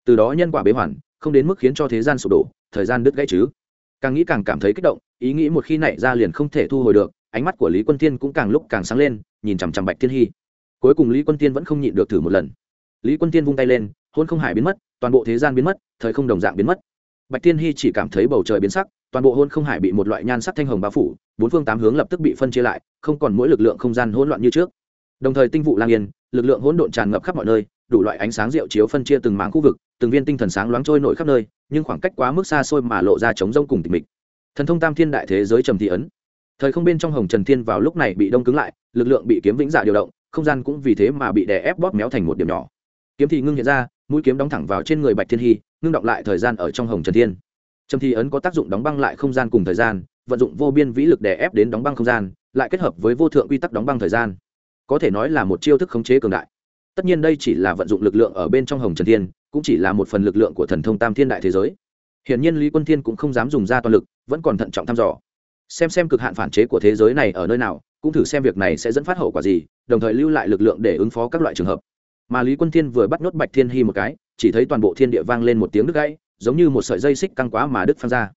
Từ đó nhân quả bế hoàn, không đến mức khiến cho thế gian sụp đổ, thời gian đứt gãy chứ. Càng nghĩ càng cảm thấy kích động, ý nghĩ một khi nảy ra liền không thể thu hồi được, ánh mắt của lý quân tiên cũng càng lúc càng sáng lên, nhìn chằm chằm bạch thiên hy. Cuối cùng lý quân tiên vẫn không nhịn được thử một lần. Lý quân tiên vung tay lên, hôn không hải biến mất, toàn bộ thế gian biến mất, thời không đồng dạng biến mất. Bạch thiên hy chỉ cảm thấy bầu trời biến sắc, toàn bộ hôn không hải bị một loại nhan sắc thanh hồng bao phủ, bốn phương tám hướng lập tức bị phân chia lại, không còn mỗi lực lượng không gian hỗn loạn như trước đồng thời tinh vụ lang yên, lực lượng hỗn độn tràn ngập khắp mọi nơi, đủ loại ánh sáng rượu chiếu phân chia từng mảng khu vực, từng viên tinh thần sáng loáng trôi nổi khắp nơi, nhưng khoảng cách quá mức xa xôi mà lộ ra trống rông cùng tịch mịch. Thần thông tam thiên đại thế giới trầm thị ấn. Thời không bên trong hồng trần thiên vào lúc này bị đông cứng lại, lực lượng bị kiếm vĩnh dạ điều động, không gian cũng vì thế mà bị đè ép bóp méo thành một điểm nhỏ. Kiếm thì ngưng hiện ra, mũi kiếm đóng thẳng vào trên người bạch thiên hy, ngưng động lại thời gian ở trong hồng trần thiên. Trầm thị ấn có tác dụng đóng băng lại không gian cùng thời gian, vận dụng vô biên vĩ lực đè ép đến đóng băng không gian, lại kết hợp với vô thượng quy tắc đóng băng thời gian có thể nói là một chiêu thức khống chế cường đại. Tất nhiên đây chỉ là vận dụng lực lượng ở bên trong hồng trần thiên, cũng chỉ là một phần lực lượng của thần thông tam thiên đại thế giới. Hiển nhiên lý quân thiên cũng không dám dùng ra toàn lực, vẫn còn thận trọng thăm dò. Xem xem cực hạn phản chế của thế giới này ở nơi nào, cũng thử xem việc này sẽ dẫn phát hậu quả gì, đồng thời lưu lại lực lượng để ứng phó các loại trường hợp. Mà lý quân thiên vừa bắt nhốt bạch thiên hy một cái, chỉ thấy toàn bộ thiên địa vang lên một tiếng đứt gãy, giống như một sợi dây xích căng quá mà đứt phăng ra.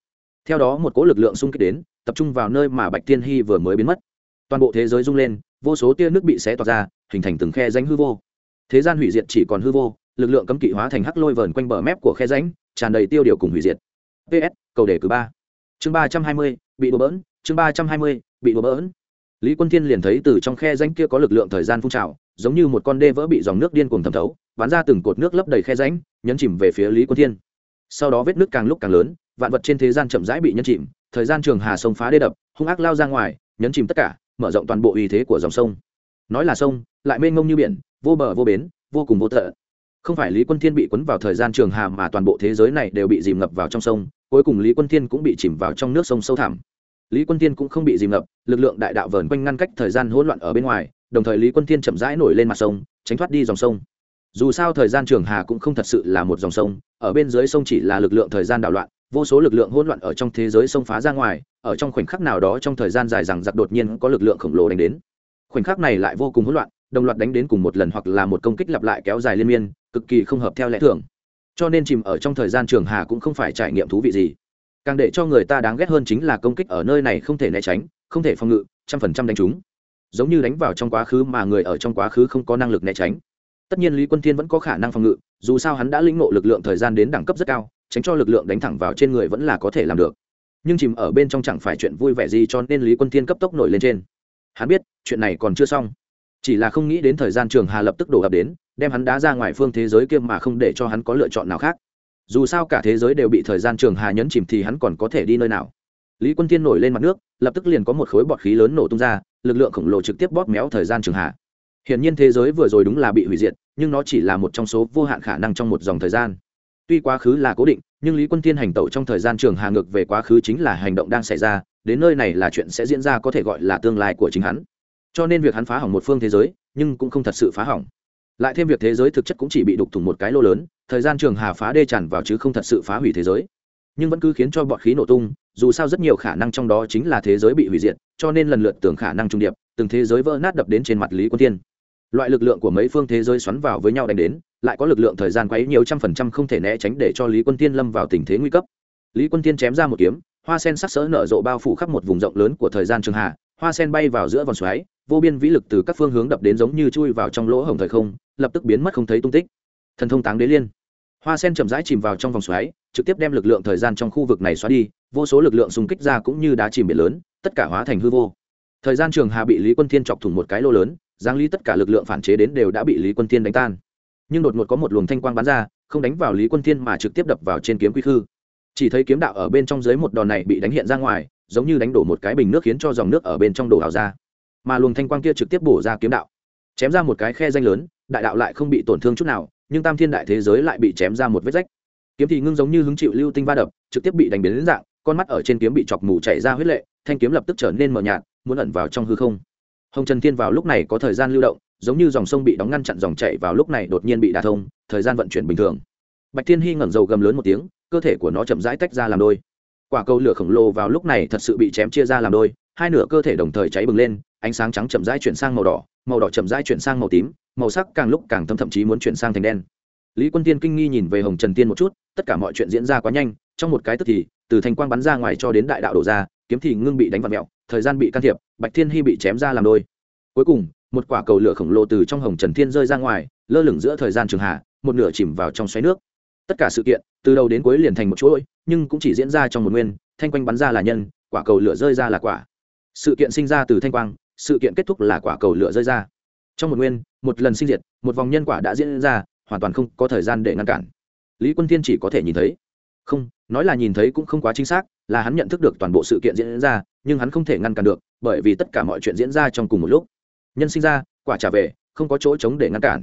Theo đó một cỗ lực lượng xung kích đến, tập trung vào nơi mà bạch thiên hy vừa mới biến mất toàn bộ thế giới rung lên, vô số tia nước bị xé toạc ra, hình thành từng khe ránh hư vô. Thế gian hủy diệt chỉ còn hư vô, lực lượng cấm kỵ hóa thành hắc lôi vờn quanh bờ mép của khe ránh tràn đầy tiêu điều cùng hủy diệt. Ps cầu đề cử ba. Chương ba trăm hai mươi, bị đổ bỡn, chương ba trăm hai mươi, bị đổ bỡn. Lý quân thiên liền thấy từ trong khe ránh kia có lực lượng thời gian phun trào, giống như một con đê vỡ bị dòng nước điên cuồng thẩm thấu, bắn ra từng cột nước lấp đầy khe ránh nhấn chìm về phía lý quân thiên. Sau đó vết nước càng lúc càng lớn, vạn vật trên thế gian chậm rãi bị nhấn chìm, thời gian trường hà sông phá đê đập, hung ác lao ra ngoài, nhấn chìm tất cả mở rộng toàn bộ uy thế của dòng sông. Nói là sông, lại mênh mông như biển, vô bờ vô bến, vô cùng vô tận. Không phải lý quân thiên bị cuốn vào thời gian trường hà mà toàn bộ thế giới này đều bị dìm ngập vào trong sông, cuối cùng lý quân thiên cũng bị chìm vào trong nước sông sâu thẳm. Lý quân Thiên cũng không bị dìm ngập, lực lượng đại đạo vờn quanh ngăn cách thời gian hỗn loạn ở bên ngoài, đồng thời lý quân Thiên chậm rãi nổi lên mặt sông, tránh thoát đi dòng sông. Dù sao thời gian trường hà cũng không thật sự là một dòng sông, ở bên dưới sông chỉ là lực lượng thời gian đảo loạn vô số lực lượng hỗn loạn ở trong thế giới xông phá ra ngoài, ở trong khoảnh khắc nào đó trong thời gian dài rằng giặc đột nhiên có lực lượng khổng lồ đánh đến. Khoảnh khắc này lại vô cùng hỗn loạn, đồng loạt đánh đến cùng một lần hoặc là một công kích lặp lại kéo dài liên miên, cực kỳ không hợp theo lẽ thường. Cho nên chìm ở trong thời gian trường hà cũng không phải trải nghiệm thú vị gì. Càng để cho người ta đáng ghét hơn chính là công kích ở nơi này không thể né tránh, không thể phòng ngự, trăm phần trăm đánh trúng giống như đánh vào trong quá khứ mà người ở trong quá khứ không có năng lực né tránh. Tất nhiên lý quân thiên vẫn có khả năng phòng ngự, dù sao hắn đã lĩnh ngộ lực lượng thời gian đến đẳng cấp rất cao tránh cho lực lượng đánh thẳng vào trên người vẫn là có thể làm được. Nhưng chìm ở bên trong chẳng phải chuyện vui vẻ gì cho nên lý quân thiên cấp tốc nổi lên trên. Hắn biết, chuyện này còn chưa xong. Chỉ là không nghĩ đến thời gian trường hà lập tức đổ ập đến, đem hắn đá ra ngoài phương thế giới kia mà không để cho hắn có lựa chọn nào khác. Dù sao cả thế giới đều bị thời gian trường hà nhấn chìm thì hắn còn có thể đi nơi nào? Lý quân thiên nổi lên mặt nước, lập tức liền có một khối bọt khí lớn nổ tung ra, lực lượng khổng lồ trực tiếp bóp méo thời gian trường hà. Hiển nhiên thế giới vừa rồi đúng là bị hủy diệt, nhưng nó chỉ là một trong số vô hạn khả năng trong một dòng thời gian tuy quá khứ là cố định, nhưng lý quân thiên hành tẩu trong thời gian trường hà ngược về quá khứ chính là hành động đang xảy ra, đến nơi này là chuyện sẽ diễn ra có thể gọi là tương lai của chính hắn. Cho nên việc hắn phá hỏng một phương thế giới, nhưng cũng không thật sự phá hỏng. Lại thêm việc thế giới thực chất cũng chỉ bị đục thủng một cái lô lớn, thời gian trường hà phá đê tràn vào chứ không thật sự phá hủy thế giới. Nhưng vẫn cứ khiến cho bọn khí nổ tung, dù sao rất nhiều khả năng trong đó chính là thế giới bị hủy diệt, cho nên lần lượt tưởng khả năng trung điệp, từng thế giới vỡ nát đập đến trên mặt lý quân tiên loại lực lượng của mấy phương thế giới xoắn vào với nhau đánh đến lại có lực lượng thời gian quấy nhiều trăm phần trăm không thể né tránh để cho lý quân tiên lâm vào tình thế nguy cấp. Lý quân tiên chém ra một kiếm, hoa sen sắc sỡ nở rộ bao phủ khắp một vùng rộng lớn của thời gian trường hạ, hoa sen bay vào giữa vòng xoáy, vô biên vĩ lực từ các phương hướng đập đến giống như chui vào trong lỗ hổng thời không, lập tức biến mất không thấy tung tích. Thần thông táng đế liên. Hoa sen chậm rãi chìm vào trong vòng xoáy, trực tiếp đem lực lượng thời gian trong khu vực này xóa đi, vô số lực lượng xung kích ra cũng như đá chìm biển lớn, tất cả hóa thành hư vô. Thời gian trường hà bị lý quân thiên chọc thủng một cái lô lớn, giáng lý tất cả lực lượng phản chế đến đều đã bị lý quân thiên đánh tan nhưng đột ngột có một luồng thanh quang bắn ra, không đánh vào lý quân thiên mà trực tiếp đập vào trên kiếm quy khư. Chỉ thấy kiếm đạo ở bên trong dưới một đòn này bị đánh hiện ra ngoài, giống như đánh đổ một cái bình nước khiến cho dòng nước ở bên trong đổ ảo ra. Mà luồng thanh quang kia trực tiếp bổ ra kiếm đạo, chém ra một cái khe danh lớn, đại đạo lại không bị tổn thương chút nào, nhưng tam thiên đại thế giới lại bị chém ra một vết rách. Kiếm thì ngưng giống như hứng chịu lưu tinh va đập, trực tiếp bị đánh biến đến dạng, con mắt ở trên kiếm bị chọc mù chảy ra huyết lệ, thanh kiếm lập tức trở nên mờ nhạt, muốn ẩn vào trong hư không. Hồng trần thiên vào lúc này có thời gian lưu động giống như dòng sông bị đóng ngăn chặn dòng chảy vào lúc này đột nhiên bị đả thông, thời gian vận chuyển bình thường. Bạch thiên hy ngẩng dầu gầm lớn một tiếng, cơ thể của nó chậm rãi tách ra làm đôi. Quả cầu lửa khổng lồ vào lúc này thật sự bị chém chia ra làm đôi, hai nửa cơ thể đồng thời cháy bừng lên, ánh sáng trắng chậm rãi chuyển sang màu đỏ màu đỏ chậm rãi chuyển sang màu tím, màu sắc càng lúc càng thâm thậm chí muốn chuyển sang thành đen. Lý quân tiên kinh nghi nhìn về hồng trần tiên một chút, tất cả mọi chuyện diễn ra quá nhanh, trong một cái tức thì, từ thành quang bắn ra ngoài cho đến đại đạo đổ ra, kiếm thì ngưng bị đánh vào mẹo, thời gian bị can thiệp, bạch thiên hy bị chém ra làm đôi. Cuối cùng một quả cầu lửa khổng lồ từ trong hồng trần thiên rơi ra ngoài, lơ lửng giữa thời gian trường hạ, một nửa chìm vào trong xoáy nước. Tất cả sự kiện, từ đầu đến cuối liền thành một chuỗi, nhưng cũng chỉ diễn ra trong một nguyên, thanh quang bắn ra là nhân, quả cầu lửa rơi ra là quả. Sự kiện sinh ra từ thanh quang, sự kiện kết thúc là quả cầu lửa rơi ra. Trong một nguyên, một lần sinh diệt, một vòng nhân quả đã diễn ra, hoàn toàn không có thời gian để ngăn cản. Lý quân thiên chỉ có thể nhìn thấy. Không, nói là nhìn thấy cũng không quá chính xác, là hắn nhận thức được toàn bộ sự kiện diễn ra, nhưng hắn không thể ngăn cản được, bởi vì tất cả mọi chuyện diễn ra trong cùng một lúc nhân sinh ra, quả trả về, không có chỗ chống để ngăn cản.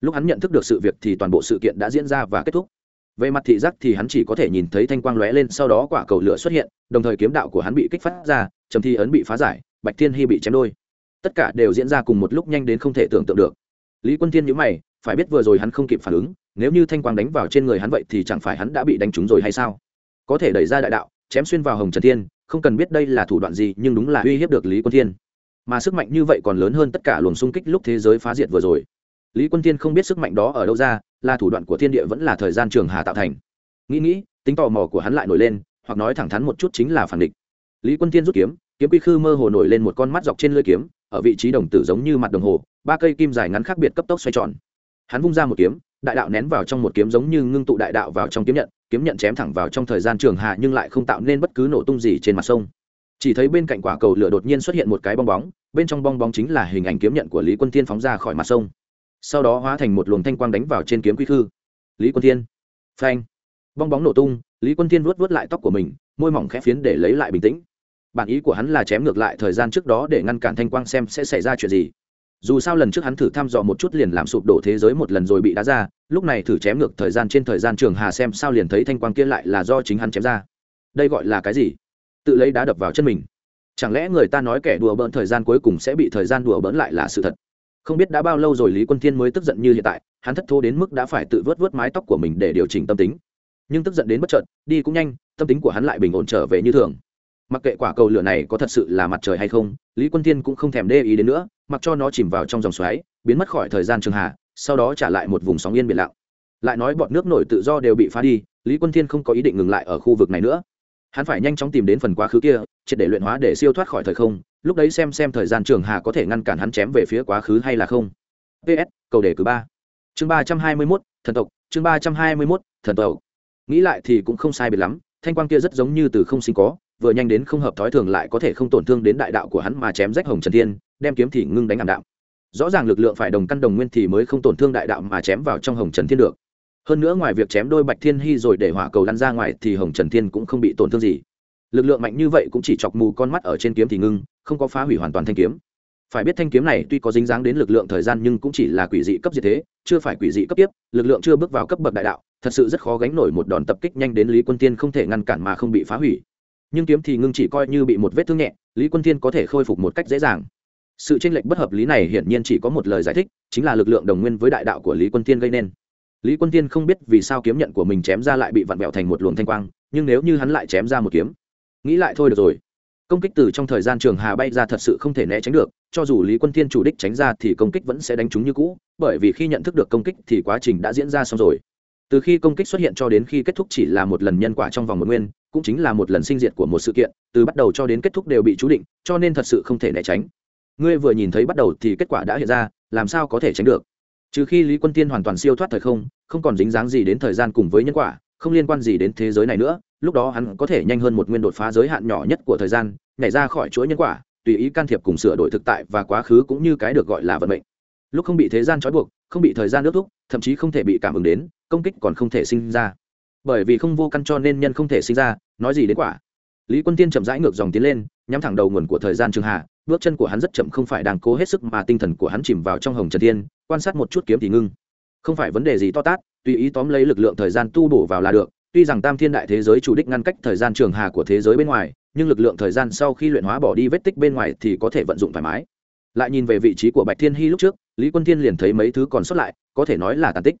Lúc hắn nhận thức được sự việc thì toàn bộ sự kiện đã diễn ra và kết thúc. Về mặt thị giác thì hắn chỉ có thể nhìn thấy thanh quang lóe lên, sau đó quả cầu lửa xuất hiện, đồng thời kiếm đạo của hắn bị kích phát ra, trầm thi ấn bị phá giải, bạch thiên hy bị chém đôi. Tất cả đều diễn ra cùng một lúc nhanh đến không thể tưởng tượng được. Lý quân thiên nhữ mày, phải biết vừa rồi hắn không kịp phản ứng, nếu như thanh quang đánh vào trên người hắn vậy thì chẳng phải hắn đã bị đánh trúng rồi hay sao? Có thể đẩy ra đại đạo, chém xuyên vào hồng trần thiên, không cần biết đây là thủ đoạn gì, nhưng đúng là uy hiếp được lý quân thiên mà sức mạnh như vậy còn lớn hơn tất cả luồng xung kích lúc thế giới phá diệt vừa rồi. Lý quân thiên không biết sức mạnh đó ở đâu ra, là thủ đoạn của thiên địa vẫn là thời gian trường hà tạo thành. Nghĩ nghĩ, tính tò mò của hắn lại nổi lên, hoặc nói thẳng thắn một chút chính là phản địch. Lý quân thiên rút kiếm kiếm quy khư mơ hồ nổi lên một con mắt dọc trên lưỡi kiếm, ở vị trí đồng tử giống như mặt đồng hồ, ba cây kim dài ngắn khác biệt cấp tốc xoay tròn. Hắn vung ra một kiếm, đại đạo nén vào trong một kiếm giống như ngưng tụ đại đạo vào trong kiếm nhận kiếm nhận chém thẳng vào trong thời gian trường hạ nhưng lại không tạo nên bất cứ nổ tung gì trên mặt sông chỉ thấy bên cạnh quả cầu lửa đột nhiên xuất hiện một cái bong bóng, bên trong bong bóng chính là hình ảnh kiếm nhận của lý quân thiên phóng ra khỏi mặt sông. Sau đó hóa thành một luồng thanh quang đánh vào trên kiếm quy khư. Lý quân thiên. Phanh. Bong bóng nổ tung, lý quân thiên vuốt vuốt lại tóc của mình, môi mỏng khẽ phiến để lấy lại bình tĩnh. Bản ý của hắn là chém ngược lại thời gian trước đó để ngăn cản thanh quang xem sẽ xảy ra chuyện gì. Dù sao lần trước hắn thử thăm dò một chút liền làm sụp đổ thế giới một lần rồi bị đá ra, lúc này thử chém ngược thời gian trên thời gian trường hà xem sao liền thấy thanh quang kia lại là do chính hắn chém ra. Đây gọi là cái gì? Tự lấy đá đập vào chân mình. Chẳng lẽ người ta nói kẻ đùa bỡn thời gian cuối cùng sẽ bị thời gian đùa bỡn lại là sự thật? Không biết đã bao lâu rồi lý quân thiên mới tức giận như hiện tại hắn thất thố đến mức đã phải tự vớt vớt mái tóc của mình để điều chỉnh tâm tính. Nhưng tức giận đến bất chợt đi cũng nhanh tâm tính của hắn lại bình ổn trở về như thường. Mặc kệ quả cầu lửa này có thật sự là mặt trời hay không lý quân thiên cũng không thèm đê ý đến nữa mặc cho nó chìm vào trong dòng xoáy biến mất khỏi thời gian trường hạ, sau đó trả lại một vùng sóng yên biển lặng. Lại nói bọn nước nổi tự do đều bị phá đi lý quân thiên không có ý định ngừng lại ở khu vực này nữa hắn phải nhanh chóng tìm đến phần quá khứ kia, triệt để luyện hóa để siêu thoát khỏi thời không, lúc đấy xem xem thời gian trường hà có thể ngăn cản hắn chém về phía quá khứ hay là không. Ps cầu đề cử ba. Chương ba trăm hai mươi mốt, thần tộc, chương ba trăm hai mươi mốt, thần tộc. Nghĩ lại thì cũng không sai biệt lắm, thanh quang kia rất giống như từ không sinh có, vừa nhanh đến không hợp thói thường lại có thể không tổn thương đến đại đạo của hắn mà chém rách hồng trần thiên, đem kiếm thì ngưng đánh ảm đạm. Rõ ràng lực lượng phải đồng căn đồng nguyên thì mới không tổn thương đại đạo mà chém vào trong hồng trần thiên được hơn nữa ngoài việc chém đôi bạch thiên hy rồi để hỏa cầu lăn ra ngoài thì hồng trần thiên cũng không bị tổn thương gì. Lực lượng mạnh như vậy cũng chỉ chọc mù con mắt ở trên kiếm thì ngưng, không có phá hủy hoàn toàn thanh kiếm. Phải biết thanh kiếm này tuy có dính dáng đến lực lượng thời gian nhưng cũng chỉ là quỷ dị cấp diệt thế, chưa phải quỷ dị cấp tiếp, lực lượng chưa bước vào cấp bậc đại đạo, thật sự rất khó gánh nổi một đòn tập kích nhanh đến lý quân tiên không thể ngăn cản mà không bị phá hủy. Nhưng kiếm thì ngưng chỉ coi như bị một vết thương nhẹ, lý quân tiên có thể khôi phục một cách dễ dàng. Sự tranh lệch bất hợp lý này hiển nhiên chỉ có một lời giải thích, chính là lực lượng đồng nguyên với đại đạo của lý quân tiên gây nên lý quân tiên không biết vì sao kiếm nhận của mình chém ra lại bị vặn vẹo thành một luồng thanh quang, nhưng nếu như hắn lại chém ra một kiếm, nghĩ lại thôi được rồi. Công kích từ trong thời gian trường hà bay ra thật sự không thể né tránh được, cho dù lý quân thiên chủ đích tránh ra thì công kích vẫn sẽ đánh trúng như cũ, bởi vì khi nhận thức được công kích thì quá trình đã diễn ra xong rồi. Từ khi công kích xuất hiện cho đến khi kết thúc chỉ là một lần nhân quả trong vòng một nguyên, cũng chính là một lần sinh diệt của một sự kiện, từ bắt đầu cho đến kết thúc đều bị chú định, cho nên thật sự không thể né tránh. Ngươi vừa nhìn thấy bắt đầu thì kết quả đã hiện ra, làm sao có thể tránh được? Trừ khi lý quân tiên hoàn toàn siêu thoát thời không không còn dính dáng gì đến thời gian cùng với nhân quả, không liên quan gì đến thế giới này nữa, lúc đó hắn có thể nhanh hơn một nguyên đột phá giới hạn nhỏ nhất của thời gian, nhảy ra khỏi chuỗi nhân quả, tùy ý can thiệp cùng sửa đổi thực tại và quá khứ cũng như cái được gọi là vận mệnh. Lúc không bị thế gian trói buộc, không bị thời gian ước thúc, thậm chí không thể bị cảm ứng đến, công kích còn không thể sinh ra. Bởi vì không vô căn cho nên nhân không thể sinh ra, nói gì đến quả. Lý quân tiên chậm rãi ngược dòng tiến lên, nhắm thẳng đầu nguồn của thời gian trường hạ bước chân của hắn rất chậm không phải đang cố hết sức mà tinh thần của hắn chìm vào trong hồng trần thiên, quan sát một chút kiếm thì ngưng. Không phải vấn đề gì to tát, tùy ý tóm lấy lực lượng thời gian tu bổ vào là được, tuy rằng tam thiên đại thế giới chủ đích ngăn cách thời gian trường hà của thế giới bên ngoài, nhưng lực lượng thời gian sau khi luyện hóa bỏ đi vết tích bên ngoài thì có thể vận dụng thoải mái. Lại nhìn về vị trí của bạch thiên hy lúc trước, lý quân thiên liền thấy mấy thứ còn sót lại, có thể nói là tàn tích.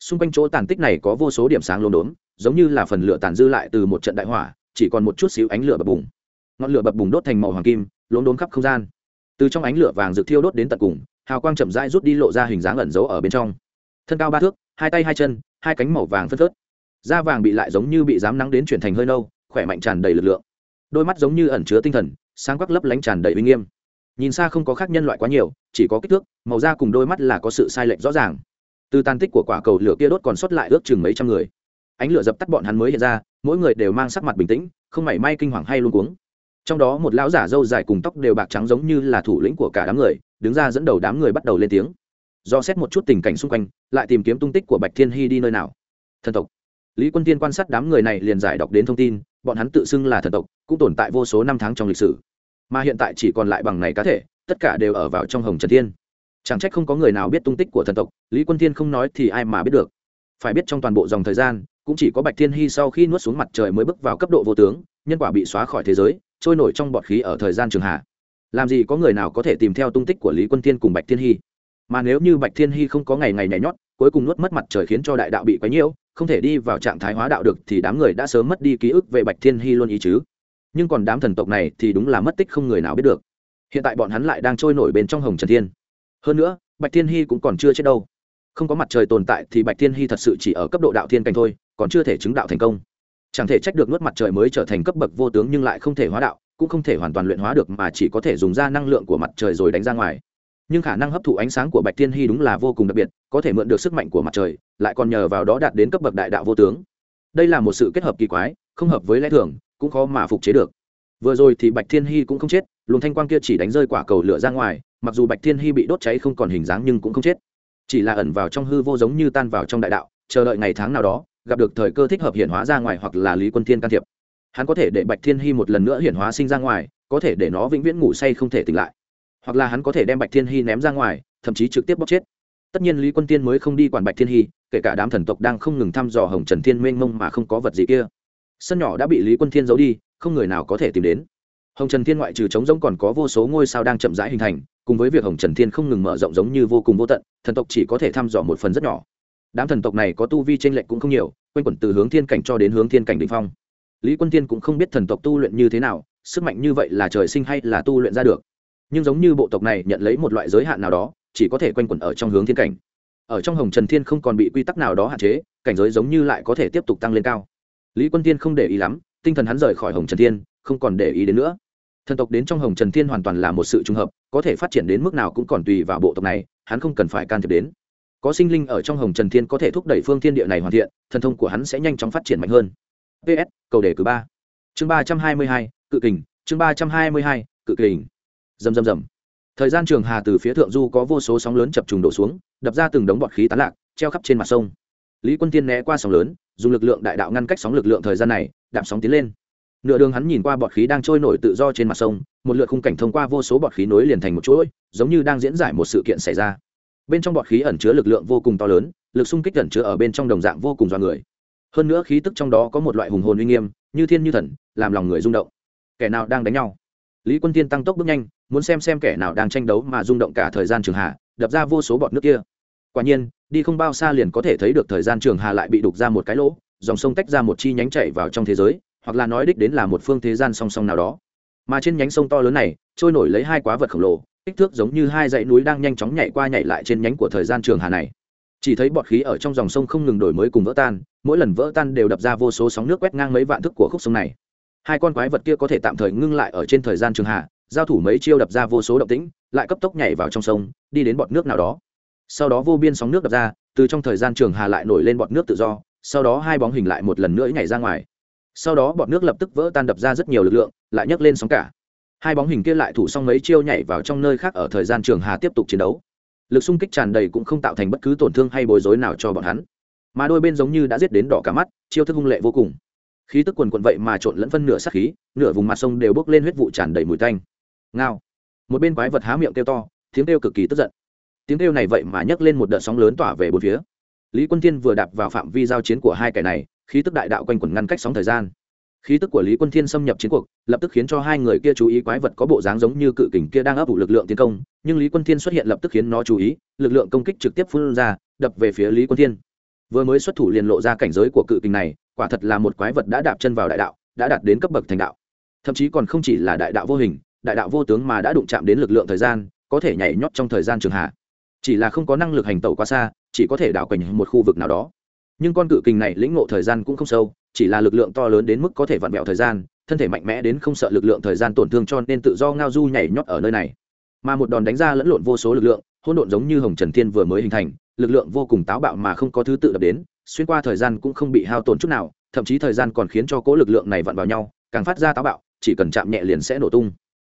Xung quanh chỗ tàn tích này có vô số điểm sáng lốm đốm, giống như là phần lửa tàn dư lại từ một trận đại hỏa, chỉ còn một chút xíu ánh lửa bập bùng. Ngọn lửa bập bùng đốt thành màu hoàng kim lốm đốm khắp không gian. Từ trong ánh lửa vàng rực thiêu đốt đến tận cùng, hào quang chậm rãi rút đi lộ ra hình dáng ẩn giấu ở bên trong. Thân cao ba thước, hai tay hai chân, hai cánh màu vàng phất phớt. Da vàng bị lại giống như bị dám nắng đến chuyển thành hơi nâu, khỏe mạnh tràn đầy lực lượng. Đôi mắt giống như ẩn chứa tinh thần, sáng quắc lấp lánh tràn đầy uy nghiêm. Nhìn xa không có khác nhân loại quá nhiều, chỉ có kích thước, màu da cùng đôi mắt là có sự sai lệch rõ ràng. Từ tàn tích của quả cầu lửa kia đốt còn sót lại ước chừng mấy trăm người. Ánh lửa dập tắt bọn hắn mới hiện ra, mỗi người đều mang sắc mặt bình tĩnh, không mảy may kinh hoàng hay luôn cuống trong đó một lão giả râu dài cùng tóc đều bạc trắng giống như là thủ lĩnh của cả đám người, đứng ra dẫn đầu đám người bắt đầu lên tiếng. Do xét một chút tình cảnh xung quanh, lại tìm kiếm tung tích của bạch thiên hy đi nơi nào. Thần tộc. Lý quân tiên quan sát đám người này liền giải đọc đến thông tin, bọn hắn tự xưng là thần tộc, cũng tồn tại vô số năm tháng trong lịch sử. Mà hiện tại chỉ còn lại bằng này cá thể, tất cả đều ở vào trong hồng trần thiên. Chẳng trách không có người nào biết tung tích của thần tộc, lý quân thiên không nói thì ai mà biết được. Phải biết trong toàn bộ dòng thời gian, cũng chỉ có bạch thiên hy sau khi nuốt xuống mặt trời mới bước vào cấp độ vô tướng, nhân quả bị xóa khỏi thế giới trôi nổi trong bọt khí ở thời gian trường hạ. Làm gì có người nào có thể tìm theo tung tích của lý quân thiên cùng bạch thiên hy? Mà nếu như bạch thiên hy không có ngày ngày nhảy nhót, cuối cùng nuốt mất mặt trời khiến cho đại đạo bị quấy nhiễu, không thể đi vào trạng thái hóa đạo được thì đám người đã sớm mất đi ký ức về bạch thiên hy luôn ý chứ. Nhưng còn đám thần tộc này thì đúng là mất tích không người nào biết được. Hiện tại bọn hắn lại đang trôi nổi bên trong hồng trần thiên. Hơn nữa, bạch thiên hy cũng còn chưa chết đâu. Không có mặt trời tồn tại thì bạch thiên hy thật sự chỉ ở cấp độ đạo thiên cảnh thôi, còn chưa thể chứng đạo thành công chẳng thể trách được nuốt mặt trời mới trở thành cấp bậc vô tướng nhưng lại không thể hóa đạo, cũng không thể hoàn toàn luyện hóa được mà chỉ có thể dùng ra năng lượng của mặt trời rồi đánh ra ngoài. Nhưng khả năng hấp thụ ánh sáng của bạch thiên hy đúng là vô cùng đặc biệt, có thể mượn được sức mạnh của mặt trời, lại còn nhờ vào đó đạt đến cấp bậc đại đạo vô tướng. Đây là một sự kết hợp kỳ quái, không hợp với lẽ thường, cũng khó mà phục chế được. Vừa rồi thì bạch thiên hy cũng không chết, luồng thanh quang kia chỉ đánh rơi quả cầu lửa ra ngoài, mặc dù bạch thiên hy bị đốt cháy không còn hình dáng nhưng cũng không chết. Chỉ là ẩn vào trong hư vô giống như tan vào trong đại đạo, chờ đợi ngày tháng nào đó gặp được thời cơ thích hợp hiện hóa ra ngoài hoặc là lý quân thiên can thiệp. Hắn có thể để bạch thiên hy một lần nữa hiện hóa sinh ra ngoài, có thể để nó vĩnh viễn ngủ say không thể tỉnh lại. Hoặc là hắn có thể đem bạch thiên hy ném ra ngoài, thậm chí trực tiếp bóc chết. Tất nhiên lý quân tiên mới không đi quản bạch thiên hy, kể cả đám thần tộc đang không ngừng thăm dò hồng trần thiên mênh mông mà không có vật gì kia. Sân nhỏ đã bị lý quân thiên giấu đi, không người nào có thể tìm đến. Hồng trần thiên ngoại trừ trống rỗng còn có vô số ngôi sao đang chậm rãi hình thành, cùng với việc hồng trần thiên không ngừng mở rộng giống như vô cùng vô tận, thần tộc chỉ có thể thăm dò một phần rất nhỏ đám thần tộc này có tu vi t r ê n lệch cũng không nhiều q u a n quẩn từ hướng thiên cảnh cho đến hướng thiên cảnh đ ỉ n h phong. Lý quân tiên cũng không biết thần tộc tu luyện như thế nào, sức mạnh như vậy là trời sinh hay là tu luyện ra được. Nhưng giống như bộ tộc này nhận lấy một loại giới hạn nào đó, chỉ có thể quanh quẩn ở trong hướng thiên cảnh. Ở trong hồng trần thiên không còn bị quy tắc nào đó hạn chế, cảnh giới giống như lại có thể tiếp tục tăng lên cao. Lý quân tiên không để ý lắm, tinh thần hắn rời khỏi hồng trần thiên, không còn để ý đến nữa. Thần tộc đến trong hồng trần thiên hoàn toàn là một sự trùng hợp, có thể phát triển đến mức nào cũng còn tùy vào bộ tộc này, hắn không cần phải can thiệp đến có sinh linh ở trong hồng trần thiên có thể thúc đẩy phương thiên địa này hoàn thiện, thần thông của hắn sẽ nhanh chóng phát triển mạnh hơn. Ps cầu đề cử ba. Chương ba trăm hai mươi hai, cự kình, chương ba trăm hai mươi hai, cự kình. Dầm dầm dầm thời gian trường hà từ phía thượng du có vô số sóng lớn chập trùng đổ xuống, đập ra từng đống bọt khí tán lạc, treo khắp trên mặt sông. Lý quân tiên né qua sóng lớn, dùng lực lượng đại đạo ngăn cách sóng lực lượng thời gian này, đạp sóng tiến lên. Nửa đường hắn nhìn qua bọt khí đang trôi nổi tự do trên mặt sông, một lượt khung cảnh thông qua vô số bọt khí nối liền thành một chuỗi, giống như đang diễn giải một sự kiện xảy ra bên trong bọt khí ẩn chứa lực lượng vô cùng to lớn, lực xung kích ẩn chứa ở bên trong đồng dạng vô cùng do người. Hơn nữa khí tức trong đó có một loại hùng hồn uy nghiêm, như thiên như thần, làm lòng người rung động. Kẻ nào đang đánh nhau? Lý quân tiên tăng tốc bước nhanh, muốn xem xem kẻ nào đang tranh đấu mà rung động cả thời gian trường hạ, đập ra vô số bọt nước kia. Quả nhiên, đi không bao xa liền có thể thấy được thời gian trường hà lại bị đục ra một cái lỗ, dòng sông tách ra một chi nhánh chạy vào trong thế giới, hoặc là nói đích đến là một phương thế gian song song nào đó. Mà trên nhánh sông to lớn này, trôi nổi lấy hai quá vật khổng lồ kích thước giống như hai dãy núi đang nhanh chóng nhảy qua nhảy lại trên nhánh của thời gian trường hà này. Chỉ thấy bọt khí ở trong dòng sông không ngừng đổi mới cùng vỡ tan, mỗi lần vỡ tan đều đập ra vô số sóng nước quét ngang mấy vạn thước của khúc sông này. Hai con quái vật kia có thể tạm thời ngưng lại ở trên thời gian trường hà, giao thủ mấy chiêu đập ra vô số động tĩnh, lại cấp tốc nhảy vào trong sông, đi đến bọt nước nào đó. Sau đó vô biên sóng nước đập ra, từ trong thời gian trường hà lại nổi lên bọt nước tự do, sau đó hai bóng hình lại một lần nữa nhảy ra ngoài. Sau đó bọt nước lập tức vỡ tan đập ra rất nhiều lực lượng, lại nhấc lên sóng cả hai bóng hình kia lại thủ xong mấy chiêu nhảy vào trong nơi khác ở thời gian trường hà tiếp tục chiến đấu. Lực xung kích tràn đầy cũng không tạo thành bất cứ tổn thương hay bối rối nào cho bọn hắn. Mà đôi bên giống như đã giết đến đỏ cả mắt, chiêu thức hung lệ vô cùng. Khí tức quần quận vậy mà trộn lẫn phân nửa sát khí, nửa vùng mặt sông đều bốc lên huyết vụ tràn đầy mùi tanh. Ngao. Một bên quái vật há miệng kêu to, tiếng kêu cực kỳ tức giận. Tiếng kêu này vậy mà nhấc lên một đợt sóng lớn tỏa về bốn phía. Lý quân thiên vừa đạp vào phạm vi giao chiến của hai kẻ này, khí tức đại đạo quanh quẩn ngăn cách sóng thời gian khí tức của lý quân thiên xâm nhập chiến cuộc, lập tức khiến cho hai người kia chú ý quái vật có bộ dáng giống như cự kình kia đang ấp ủ lực lượng tiến công, nhưng lý quân thiên xuất hiện lập tức khiến nó chú ý, lực lượng công kích trực tiếp phun ra, đập về phía lý quân thiên. Vừa mới xuất thủ liền lộ ra cảnh giới của cự kình này, quả thật là một quái vật đã đạp chân vào đại đạo, đã đạt đến cấp bậc thành đạo. Thậm chí còn không chỉ là đại đạo vô hình, đại đạo vô tướng mà đã đụng chạm đến lực lượng thời gian, có thể nhảy nhót trong thời gian trường hạ. Chỉ là không có năng lực hành tẩu quá xa, chỉ có thể đảo quanh một khu vực nào đó. Nhưng con cự kình này lĩnh ngộ thời gian cũng không sâu chỉ là lực lượng to lớn đến mức có thể vặn vẹo thời gian, thân thể mạnh mẽ đến không sợ lực lượng thời gian tổn thương cho nên tự do ngao du nhảy nhót ở nơi này. Mà một đòn đánh ra lẫn lộn vô số lực lượng, hỗn độn giống như hồng trần thiên vừa mới hình thành, lực lượng vô cùng táo bạo mà không có thứ tự đập đến, xuyên qua thời gian cũng không bị hao tổn chút nào, thậm chí thời gian còn khiến cho cố lực lượng này vặn vào nhau, càng phát ra táo bạo, chỉ cần chạm nhẹ liền sẽ nổ tung.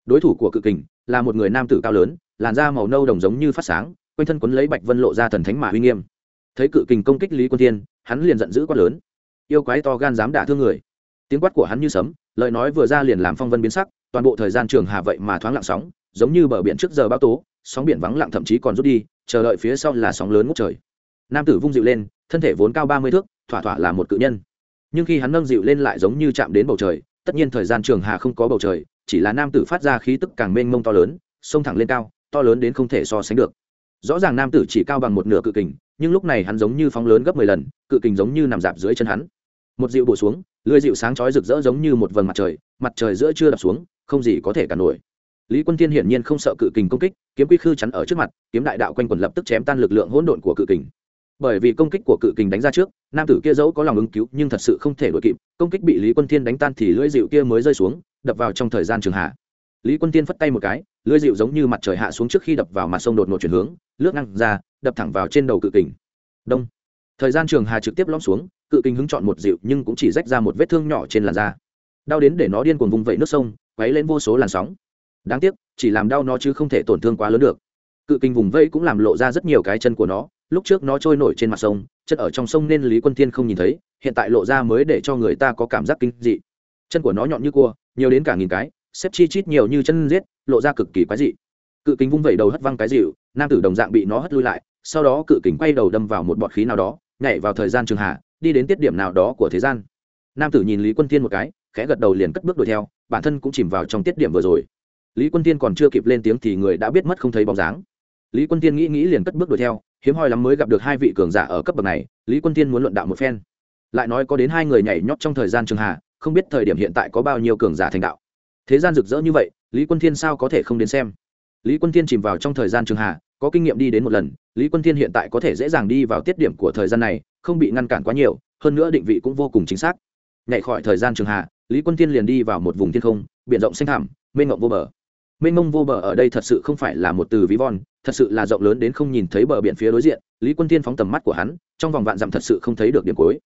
Đối thủ của cự kình là một người nam tử cao lớn, làn da màu nâu đồng giống như phát sáng, quanh thân quấn lấy bạch vân lộ ra thần thánh mà uy nghiêm. Thấy cự kình công kích lý quân thiên, hắn liền giận dữ quát lớn yêu quái to gan dám đả thương người. Tiếng quát của hắn như sấm, lời nói vừa ra liền làm phong vân biến sắc, toàn bộ thời gian trường hà vậy mà thoáng lặng sóng, giống như bờ biển trước giờ bão tố, sóng biển vắng lặng thậm chí còn rút đi, chờ đợi phía sau là sóng lớn ngút trời. Nam tử vung dịu lên, thân thể vốn cao ba mươi thước, thỏa thỏa là một cự nhân. Nhưng khi hắn nâng dịu lên lại giống như chạm đến bầu trời, tất nhiên thời gian trường hà không có bầu trời, chỉ là nam tử phát ra khí tức càng mênh mông to lớn xông thẳng lên cao, to lớn đến không thể so sánh được. Rõ ràng nam tử chỉ cao bằng một nửa cự kình, nhưng lúc này hắn giống như phóng lớn gấp mười lần, cự kình giống như nằm dạp dưới chân hắn một dịu bổ xuống lưới dịu sáng chói rực rỡ giống như một vầng mặt trời mặt trời giữa chưa đập xuống, không gì có thể cản nổi. Lý quân tiên hiển nhiên không sợ cự kình công kích, kiếm quy khư chắn ở trước mặt, kiếm đại đạo quanh quần lập tức chém tan lực lượng hỗn độn của cự kình. Bởi vì công kích của cự kình đánh ra trước, nam tử kia dẫu có lòng ứng cứu nhưng thật sự không thể đuổi kịp, công kích bị lý quân tiên đánh tan thì lưỡi dịu kia mới rơi xuống, đập vào trong thời gian trường hạ. Lý quân tiên phất tay một cái, lưỡi dịu giống như mặt trời hạ xuống trước khi đập vào mặt sông đột ngột chuyển hướng, lướt ngang ra, đập thẳng vào trên đầu cự kình. Đông thời gian trường hà trực tiếp lõm xuống, cự Kinh hứng chọn một dịu nhưng cũng chỉ rách ra một vết thương nhỏ trên làn da. Đau đến để nó điên cuồng vùng vẫy nước sông, quấy lên vô số làn sóng. Đáng tiếc, chỉ làm đau nó chứ không thể tổn thương quá lớn được. Cự Kinh vùng vẫy cũng làm lộ ra rất nhiều cái chân của nó, lúc trước nó trôi nổi trên mặt sông chân ở trong sông nên lý quân thiên không nhìn thấy, hiện tại lộ ra mới để cho người ta có cảm giác kinh dị. Chân của nó nhọn như cua, nhiều đến cả nghìn cái, xếp chi chít nhiều như chân giết, lộ ra cực kỳ quái dị. Cự kính vung vẩy đầu hất văng cái dịu, nam tử đồng dạng bị nó hất lui lại, sau đó cự kính quay đầu đâm vào một bọt khí nào đó nhảy vào thời gian trường hạ, đi đến tiết điểm nào đó của thế gian. Nam tử nhìn lý quân thiên một cái, khẽ gật đầu liền cất bước đuổi theo, bản thân cũng chìm vào trong tiết điểm vừa rồi. Lý quân tiên còn chưa kịp lên tiếng thì người đã biết mất không thấy bóng dáng. Lý quân tiên nghĩ nghĩ liền cất bước đuổi theo, hiếm hoi lắm mới gặp được hai vị cường giả ở cấp bậc này, lý quân tiên muốn luận đạo một phen. Lại nói có đến hai người nhảy nhót trong thời gian trường hạ, không biết thời điểm hiện tại có bao nhiêu cường giả thành đạo. Thế gian rực rỡ như vậy, lý quân thiên sao có thể không đến xem? Lý quân thiên chìm vào trong thời gian trường hạ có kinh nghiệm đi đến một lần, lý quân thiên hiện tại có thể dễ dàng đi vào tiết điểm của thời gian này, không bị ngăn cản quá nhiều, hơn nữa định vị cũng vô cùng chính xác. Nhảy khỏi thời gian trường hạ, lý quân thiên liền đi vào một vùng thiên không, biển rộng xanh thẳm, mênh mộng vô bờ. Mênh mông vô bờ ở đây thật sự không phải là một từ ví von, thật sự là rộng lớn đến không nhìn thấy bờ biển phía đối diện, lý quân tiên phóng tầm mắt của hắn, trong vòng vạn dặm thật sự không thấy được điểm cuối.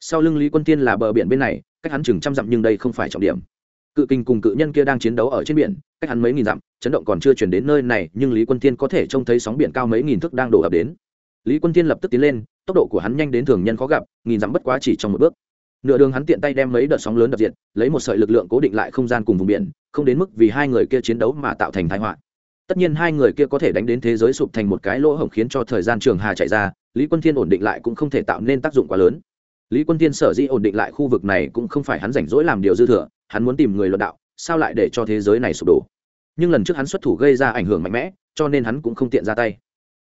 Sau lưng lý quân tiên là bờ biển bên này, cách hắn chừng trăm dặm nhưng đây không phải trọng điểm cự kinh cùng cự nhân kia đang chiến đấu ở trên biển, cách hắn mấy nghìn dặm, chấn động còn chưa chuyển đến nơi này, nhưng lý quân tiên có thể trông thấy sóng biển cao mấy nghìn thước đang đổ ập đến. Lý quân tiên lập tức tiến lên, tốc độ của hắn nhanh đến thường nhân khó gặp, nghìn dặm bất quá chỉ trong một bước. Nửa đường hắn tiện tay đem mấy đợt sóng lớn đập diện lấy một sợi lực lượng cố định lại không gian cùng vùng biển, không đến mức vì hai người kia chiến đấu mà tạo thành thái họa. Tất nhiên hai người kia có thể đánh đến thế giới sụp thành một cái lỗ hổng khiến cho thời gian trường hà chạy ra, lý quân thiên ổn định lại cũng không thể tạo nên tác dụng quá lớn lý quân thiên sở dĩ ổn định lại khu vực này cũng không phải hắn rảnh rỗi làm điều dư thừa, hắn muốn tìm người luận đạo, sao lại để cho thế giới này sụp đổ? Nhưng lần trước hắn xuất thủ gây ra ảnh hưởng mạnh mẽ, cho nên hắn cũng không tiện ra tay.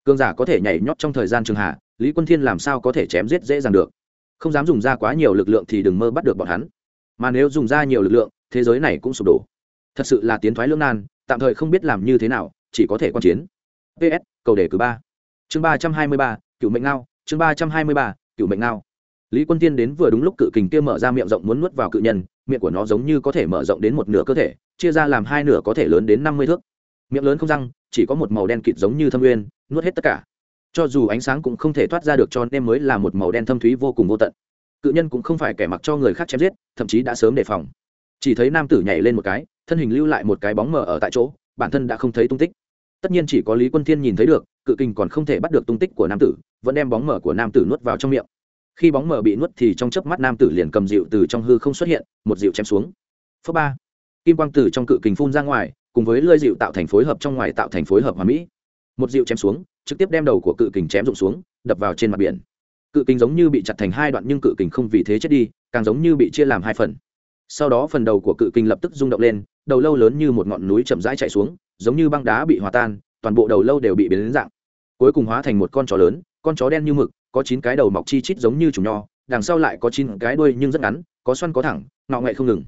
Cương giả có thể nhảy nhót trong thời gian trường hạ, lý quân thiên làm sao có thể chém giết dễ dàng được? Không dám dùng ra quá nhiều lực lượng thì đừng mơ bắt được bọn hắn. Mà nếu dùng ra nhiều lực lượng, thế giới này cũng sụp đổ. Thật sự là tiến thoái lưỡng nan, tạm thời không biết làm như thế nào, chỉ có thể quan chiến. Ps cầu đề cử ba. Chương ba trăm hai mươi ba, cựu mệnh ngao, chương ba trăm hai mươi ba, cựu mệnh ngao lý quân tiên đến vừa đúng lúc cự kình kia mở ra miệng rộng muốn nuốt vào cự nhân, miệng của nó giống như có thể mở rộng đến một nửa cơ thể, chia ra làm hai nửa có thể lớn đến năm mươi thước. Miệng lớn không răng, chỉ có một màu đen kịt giống như thâm uyên nuốt hết tất cả. Cho dù ánh sáng cũng không thể thoát ra được cho nên mới là một màu đen thâm thúy vô cùng vô tận. Cự nhân cũng không phải kẻ mặc cho người khác chém giết, thậm chí đã sớm đề phòng. Chỉ thấy nam tử nhảy lên một cái, thân hình lưu lại một cái bóng mờ ở tại chỗ, bản thân đã không thấy tung tích. Tất nhiên chỉ có lý quân thiên nhìn thấy được, cự kình còn không thể bắt được tung tích của nam tử, vẫn đem bóng mờ của nam tử nuốt vào trong miệng khi bóng mở bị nuốt thì trong chớp mắt nam tử liền cầm dịu từ trong hư không xuất hiện, một dịu chém xuống. Phớ ba. Kim quang tử trong cự kình phun ra ngoài, cùng với lơi dịu tạo thành phối hợp trong ngoài tạo thành phối hợp hòa mỹ. Một dịu chém xuống, trực tiếp đem đầu của cự kình chém rụng xuống, đập vào trên mặt biển. Cự kình giống như bị chặt thành hai đoạn nhưng cự kình không vì thế chết đi, càng giống như bị chia làm hai phần. Sau đó phần đầu của cự kình lập tức rung động lên, đầu lâu lớn như một ngọn núi chậm rãi chạy xuống, giống như băng đá bị hòa tan, toàn bộ đầu lâu đều bị biến đến dạng. Cuối cùng hóa thành một con chó lớn, con chó đen như mực có chín cái đầu mọc chi chít giống như chủng nho, đằng sau lại có chín cái đuôi nhưng rất ngắn, có xoăn có thẳng, ngọ nghệ không ngừng.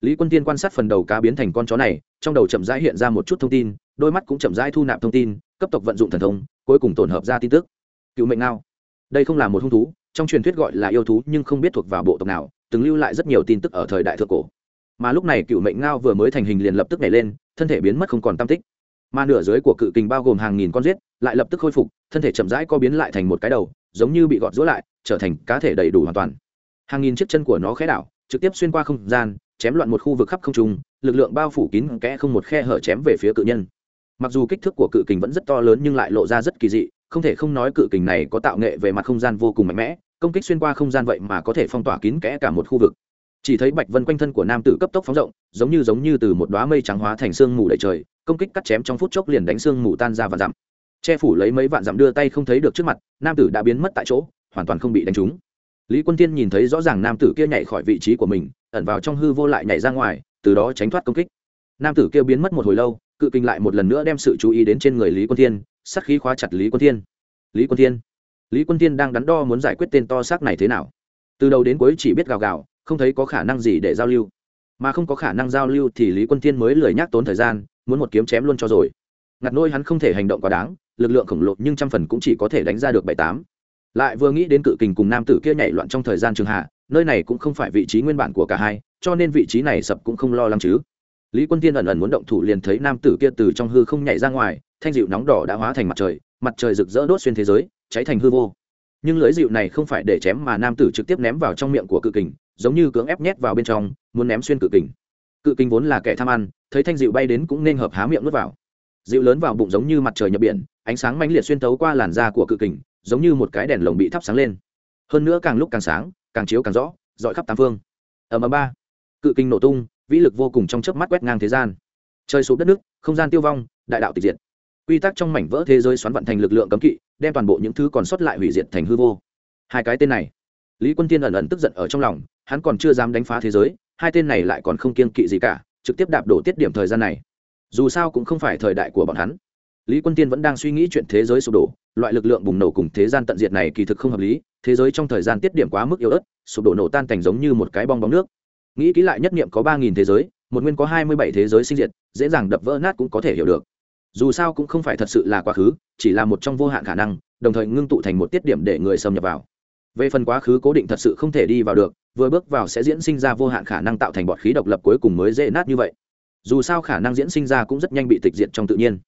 Lý quân tiên quan sát phần đầu cá biến thành con chó này, trong đầu chậm rãi hiện ra một chút thông tin, đôi mắt cũng chậm rãi thu nạp thông tin, cấp tộc vận dụng thần thông, cuối cùng tổn hợp ra tin tức. Cựu mệnh ngao. Đây không là một hung thú, trong truyền thuyết gọi là yêu thú nhưng không biết thuộc vào bộ tộc nào, từng lưu lại rất nhiều tin tức ở thời đại thượng cổ. Mà lúc này cựu mệnh ngao vừa mới thành hình liền lập tức nhảy lên, thân thể biến mất không còn tam tích. Mà nửa dưới của cự kình bao gồm hàng nghìn con giết, lại lập tức khôi phục, thân thể chậm rãi co biến lại thành một cái đầu giống như bị gọt rũa lại, trở thành cá thể đầy đủ hoàn toàn. Hàng nghìn chiếc chân của nó khẽ đảo, trực tiếp xuyên qua không gian, chém loạn một khu vực khắp không trung, lực lượng bao phủ kín kẽ không một khe hở chém về phía cự nhân. Mặc dù kích thước của cự kình vẫn rất to lớn nhưng lại lộ ra rất kỳ dị, không thể không nói cự kình này có tạo nghệ về mặt không gian vô cùng mạnh mẽ, công kích xuyên qua không gian vậy mà có thể phong tỏa kín kẽ cả một khu vực. Chỉ thấy bạch vân quanh thân của nam tử cấp tốc phóng rộng, giống như giống như từ một đoá mây trắng hóa thành sương mù đầy trời, công kích cắt chém trong phút chốc liền đánh sương mù tan ra và dặm che phủ lấy mấy vạn dặm đưa tay không thấy được trước mặt, nam tử đã biến mất tại chỗ, hoàn toàn không bị đánh trúng. Lý quân tiên nhìn thấy rõ ràng nam tử kia nhảy khỏi vị trí của mình, ẩn vào trong hư vô lại nhảy ra ngoài, từ đó tránh thoát công kích. Nam tử kia biến mất một hồi lâu, cự kinh lại một lần nữa đem sự chú ý đến trên người lý quân thiên sắc khí khóa chặt lý quân thiên. Lý quân thiên, lý quân thiên đang đắn đo muốn giải quyết tên to xác này thế nào? Từ đầu đến cuối chỉ biết gào gào, không thấy có khả năng gì để giao lưu. Mà không có khả năng giao lưu thì lý quân thiên mới lười nhác tốn thời gian, muốn một kiếm chém luôn cho rồi ngặt nôi hắn không thể hành động quá đáng, lực lượng khổng lồ nhưng trăm phần cũng chỉ có thể đánh ra được bảy tám. Lại vừa nghĩ đến cự kình cùng nam tử kia nhảy loạn trong thời gian trường hạ, nơi này cũng không phải vị trí nguyên bản của cả hai, cho nên vị trí này sập cũng không lo lắng chứ. Lý quân tiên ẩn ẩn muốn động thủ liền thấy nam tử kia từ trong hư không nhảy ra ngoài, thanh dịu nóng đỏ đã hóa thành mặt trời mặt trời rực rỡ đốt xuyên thế giới, cháy thành hư vô. Nhưng lưỡi dịu này không phải để chém mà nam tử trực tiếp ném vào trong miệng của cự kình, giống như cưỡng ép nhét vào bên trong, muốn ném xuyên cự kình. Cự kình vốn là kẻ tham ăn, thấy thanh dịu bay đến cũng nên hợp há miệng nuốt vào dịu lớn vào bụng giống như mặt trời nhập biển, ánh sáng mãnh liệt xuyên tấu qua làn da của cự kình, giống như một cái đèn lồng bị thắp sáng lên. Hơn nữa càng lúc càng sáng, càng chiếu càng rõ dọi khắp tám phương. Ở ầm ba. Cự kình nổ tung, vĩ lực vô cùng trong chớp mắt quét ngang thế gian. Trời sụp đất nước, không gian tiêu vong, đại đạo tịch diệt. Quy tắc trong mảnh vỡ thế giới xoắn vận thành lực lượng cấm kỵ, đem toàn bộ những thứ còn sót lại hủy diệt thành hư vô. Hai cái tên này. Lý quân tiên ẩn ẩn tức giận ở trong lòng, hắn còn chưa dám đánh phá thế giới, hai tên này lại còn không kiên kỵ gì cả, trực tiếp đạp đổ tiết điểm thời gian này dù sao cũng không phải thời đại của bọn hắn. Lý quân tiên vẫn đang suy nghĩ chuyện thế giới sụp đổ, loại lực lượng bùng nổ cùng thế gian tận diệt này kỳ thực không hợp lý, thế giới trong thời gian tiết điểm quá mức yếu ớt, sụp đổ nổ tan thành giống như một cái bong bóng nước. Nghĩ kỹ lại nhất nghiệm có ba nghìn thế giới, một nguyên có hai mươi bảy thế giới sinh diệt, dễ dàng đập vỡ nát cũng có thể hiểu được. Dù sao cũng không phải thật sự là quá khứ, chỉ là một trong vô hạn khả năng, đồng thời ngưng tụ thành một tiết điểm để người xâm nhập vào. Về phần quá khứ cố định thật sự không thể đi vào được, vừa bước vào sẽ diễn sinh ra vô hạn khả năng tạo thành bọt khí độc lập cuối cùng mới dễ nát như vậy dù sao khả năng diễn sinh ra cũng rất nhanh bị tịch diệt trong tự nhiên.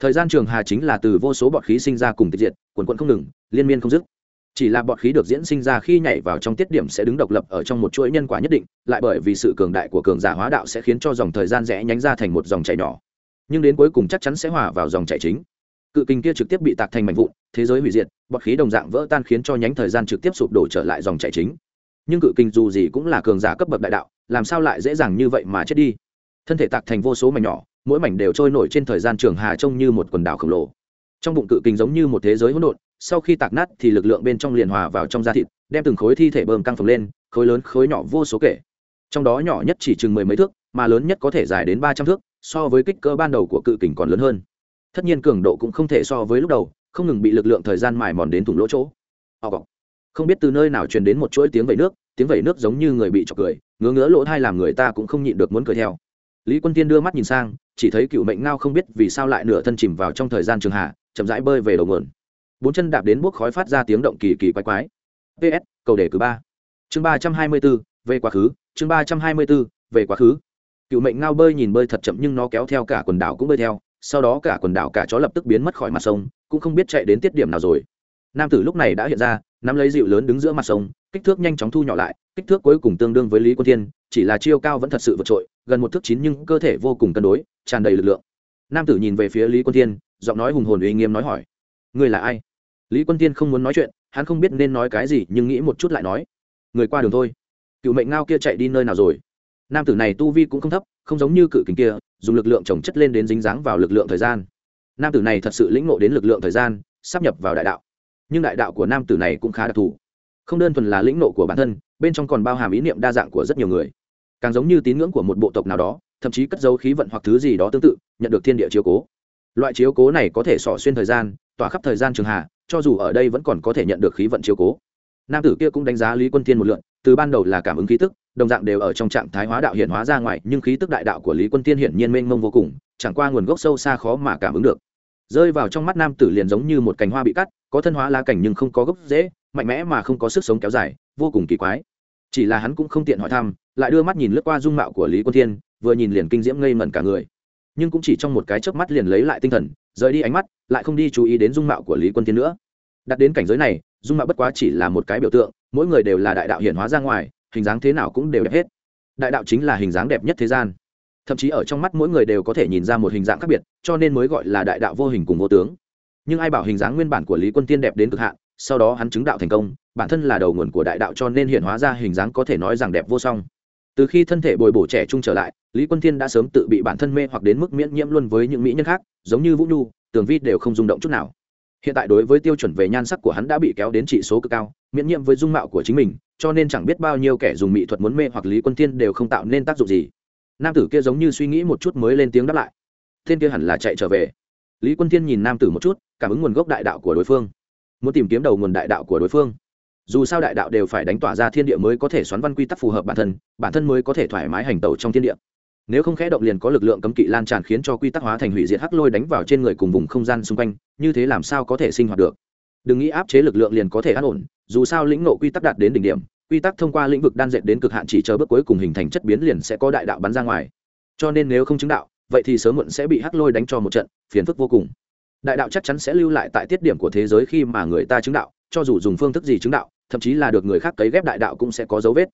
Thời gian trường hà chính là từ vô số bọt khí sinh ra cùng tịch diệt, quần quận không ngừng, liên miên không dứt. Chỉ là bọt khí được diễn sinh ra khi nhảy vào trong tiết điểm sẽ đứng độc lập ở trong một chuỗi nhân quả nhất định, lại bởi vì sự cường đại của cường giả hóa đạo sẽ khiến cho dòng thời gian rẽ nhánh ra thành một dòng chảy nhỏ. Nhưng đến cuối cùng chắc chắn sẽ hòa vào dòng chảy chính. Cự kinh kia trực tiếp bị tạc thành mảnh vụn, thế giới hủy diệt, bọt khí đồng dạng vỡ tan khiến cho nhánh thời gian trực tiếp sụp đổ trở lại dòng chảy chính. Nhưng cự kinh dù gì cũng là cường giả cấp bậc đại đạo, làm sao lại dễ dàng như vậy mà chết đi? Thân thể tạc thành vô số mảnh nhỏ, mỗi mảnh đều trôi nổi trên thời gian trường hà trông như một quần đảo khổng lồ. Trong bụng cự kinh giống như một thế giới hỗn độn, sau khi tạc nát thì lực lượng bên trong liền hòa vào trong da thịt, đem từng khối thi thể bơm căng phồng lên, khối lớn khối nhỏ vô số kể. Trong đó nhỏ nhất chỉ chừng mười mấy thước, mà lớn nhất có thể dài đến ba trăm thước, so với kích cỡ ban đầu của cự kình còn lớn hơn. Tất nhiên cường độ cũng không thể so với lúc đầu, không ngừng bị lực lượng thời gian mài mòn đến thủng lỗ chỗ. Không biết từ nơi nào truyền đến một chuỗi tiếng vẩy nước, tiếng vẩy nước giống như người bị chọc cười, ngứa ngứa lỗ thai làm người ta cũng không nhịn được muốn cười theo lý quân tiên đưa mắt nhìn sang, chỉ thấy cựu mệnh ngao không biết vì sao lại nửa thân chìm vào trong thời gian trường hạ, chậm rãi bơi về đầu nguồn. Bốn chân đạp đến bốc khói phát ra tiếng động kỳ kỳ quái quái. Ps cầu đề cử ba. Chương ba trăm hai mươi bốn, về quá khứ. Chương ba trăm hai mươi bốn, về quá khứ. Cựu mệnh ngao bơi nhìn bơi thật chậm nhưng nó kéo theo cả quần đảo cũng bơi theo, sau đó cả quần đảo cả chó lập tức biến mất khỏi mặt sông, cũng không biết chạy đến tiết điểm nào rồi. Nam tử lúc này đã hiện ra, nắm lấy dịu lớn đứng giữa mặt sông, kích thước nhanh chóng thu nhỏ lại, kích thước cuối cùng tương đương với lý quân thiên chỉ là chiêu cao vẫn thật sự vượt trội, gần một thước chín nhưng cơ thể vô cùng cân đối, tràn đầy lực lượng. Nam tử nhìn về phía lý quân thiên, giọng nói hùng hồn uy nghiêm nói hỏi người là ai? Lý quân thiên không muốn nói chuyện, hắn không biết nên nói cái gì, nhưng nghĩ một chút lại nói, người qua đường thôi. Cựu mệnh ngao kia chạy đi nơi nào rồi? Nam tử này tu vi cũng không thấp, không giống như cự kính kia, dùng lực lượng trồng chất lên đến dính dáng vào lực lượng thời gian. Nam tử này thật sự lĩnh ngộ đến lực lượng thời gian, sắp nhập vào đại đạo. Nhưng đại đạo của nam tử này cũng khá đặc thù. Không đơn thuần là lĩnh ngộ của bản thân bên trong còn bao hàm ý niệm đa dạng của rất nhiều người. Càng giống như tín ngưỡng của một bộ tộc nào đó, thậm chí cất dấu khí vận hoặc thứ gì đó tương tự, nhận được thiên địa chiếu cố. Loại chiếu cố này có thể xỏ xuyên thời gian, tỏa khắp thời gian trường hạ, cho dù ở đây vẫn còn có thể nhận được khí vận chiếu cố. Nam tử kia cũng đánh giá lý quân thiên một lượn, từ ban đầu là cảm ứng khí tức, đồng dạng đều ở trong trạng thái hóa đạo hiện hóa ra ngoài, nhưng khí tức đại đạo của lý quân thiên hiển nhiên mênh mông vô cùng, chẳng qua nguồn gốc sâu xa khó mà cảm ứng được. Rơi vào trong mắt nam tử liền giống như một cành hoa bị cắt, có thân hóa lá cảnh nhưng không có gốc dễ mạnh mẽ mà không có sức sống kéo dài vô cùng kỳ quái. Chỉ là hắn cũng không tiện hỏi thăm, lại đưa mắt nhìn lướt qua dung mạo của lý quân thiên, vừa nhìn liền kinh diễm ngây mẩn cả người. Nhưng cũng chỉ trong một cái chớp mắt liền lấy lại tinh thần, rời đi ánh mắt, lại không đi chú ý đến dung mạo của lý quân thiên nữa. Đặt đến cảnh giới này, dung mạo bất quá chỉ là một cái biểu tượng, mỗi người đều là đại đạo hiển hóa ra ngoài, hình dáng thế nào cũng đều đẹp hết. Đại đạo chính là hình dáng đẹp nhất thế gian. Thậm chí ở trong mắt mỗi người đều có thể nhìn ra một hình dạng khác biệt, cho nên mới gọi là đại đạo vô hình cùng vô tướng. Nhưng ai bảo hình dáng nguyên bản của lý quân tiên đẹp đến cực hạn sau đó hắn chứng đạo thành công, bản thân là đầu nguồn của đại đạo cho nên hiện hóa ra hình dáng có thể nói rằng đẹp vô song. Từ khi thân thể bồi bổ trẻ trung trở lại, lý quân thiên đã sớm tự bị bản thân mê hoặc đến mức miễn nhiễm luôn với những mỹ nhân khác, giống như vũ nhu, tường vi đều không rung động chút nào. Hiện tại đối với tiêu chuẩn về nhan sắc của hắn đã bị kéo đến trị số cực cao, miễn nhiễm với dung mạo của chính mình, cho nên chẳng biết bao nhiêu kẻ dùng mỹ thuật muốn mê hoặc lý quân thiên đều không tạo nên tác dụng gì. Nam tử kia giống như suy nghĩ một chút mới lên tiếng đáp lại. Thiên kia hẳn là chạy trở về. Lý quân thiên nhìn nam tử một chút, cảm ứng nguồn gốc đại đạo của đối phương muốn tìm kiếm đầu nguồn đại đạo của đối phương. Dù sao đại đạo đều phải đánh tỏa ra thiên địa mới có thể xoắn văn quy tắc phù hợp bản thân bản thân mới có thể thoải mái hành tẩu trong thiên địa. Nếu không khẽ động liền có lực lượng cấm kỵ lan tràn khiến cho quy tắc hóa thành hủy diệt hắc lôi đánh vào trên người cùng vùng không gian xung quanh, như thế làm sao có thể sinh hoạt được? Đừng nghĩ áp chế lực lượng liền có thể an ổn, dù sao lĩnh nộ quy tắc đạt đến đỉnh điểm, quy tắc thông qua lĩnh vực đan dệt đến cực hạn chỉ chờ bước cuối cùng hình thành chất biến liền sẽ có đại đạo bắn ra ngoài. Cho nên nếu không chứng đạo, vậy thì sớm muộn sẽ bị hắc lôi đánh cho một trận, phiền phức vô cùng đại đạo chắc chắn sẽ lưu lại tại tiết điểm của thế giới khi mà người ta chứng đạo, cho dù dùng phương thức gì chứng đạo, thậm chí là được người khác cấy ghép đại đạo cũng sẽ có dấu vết.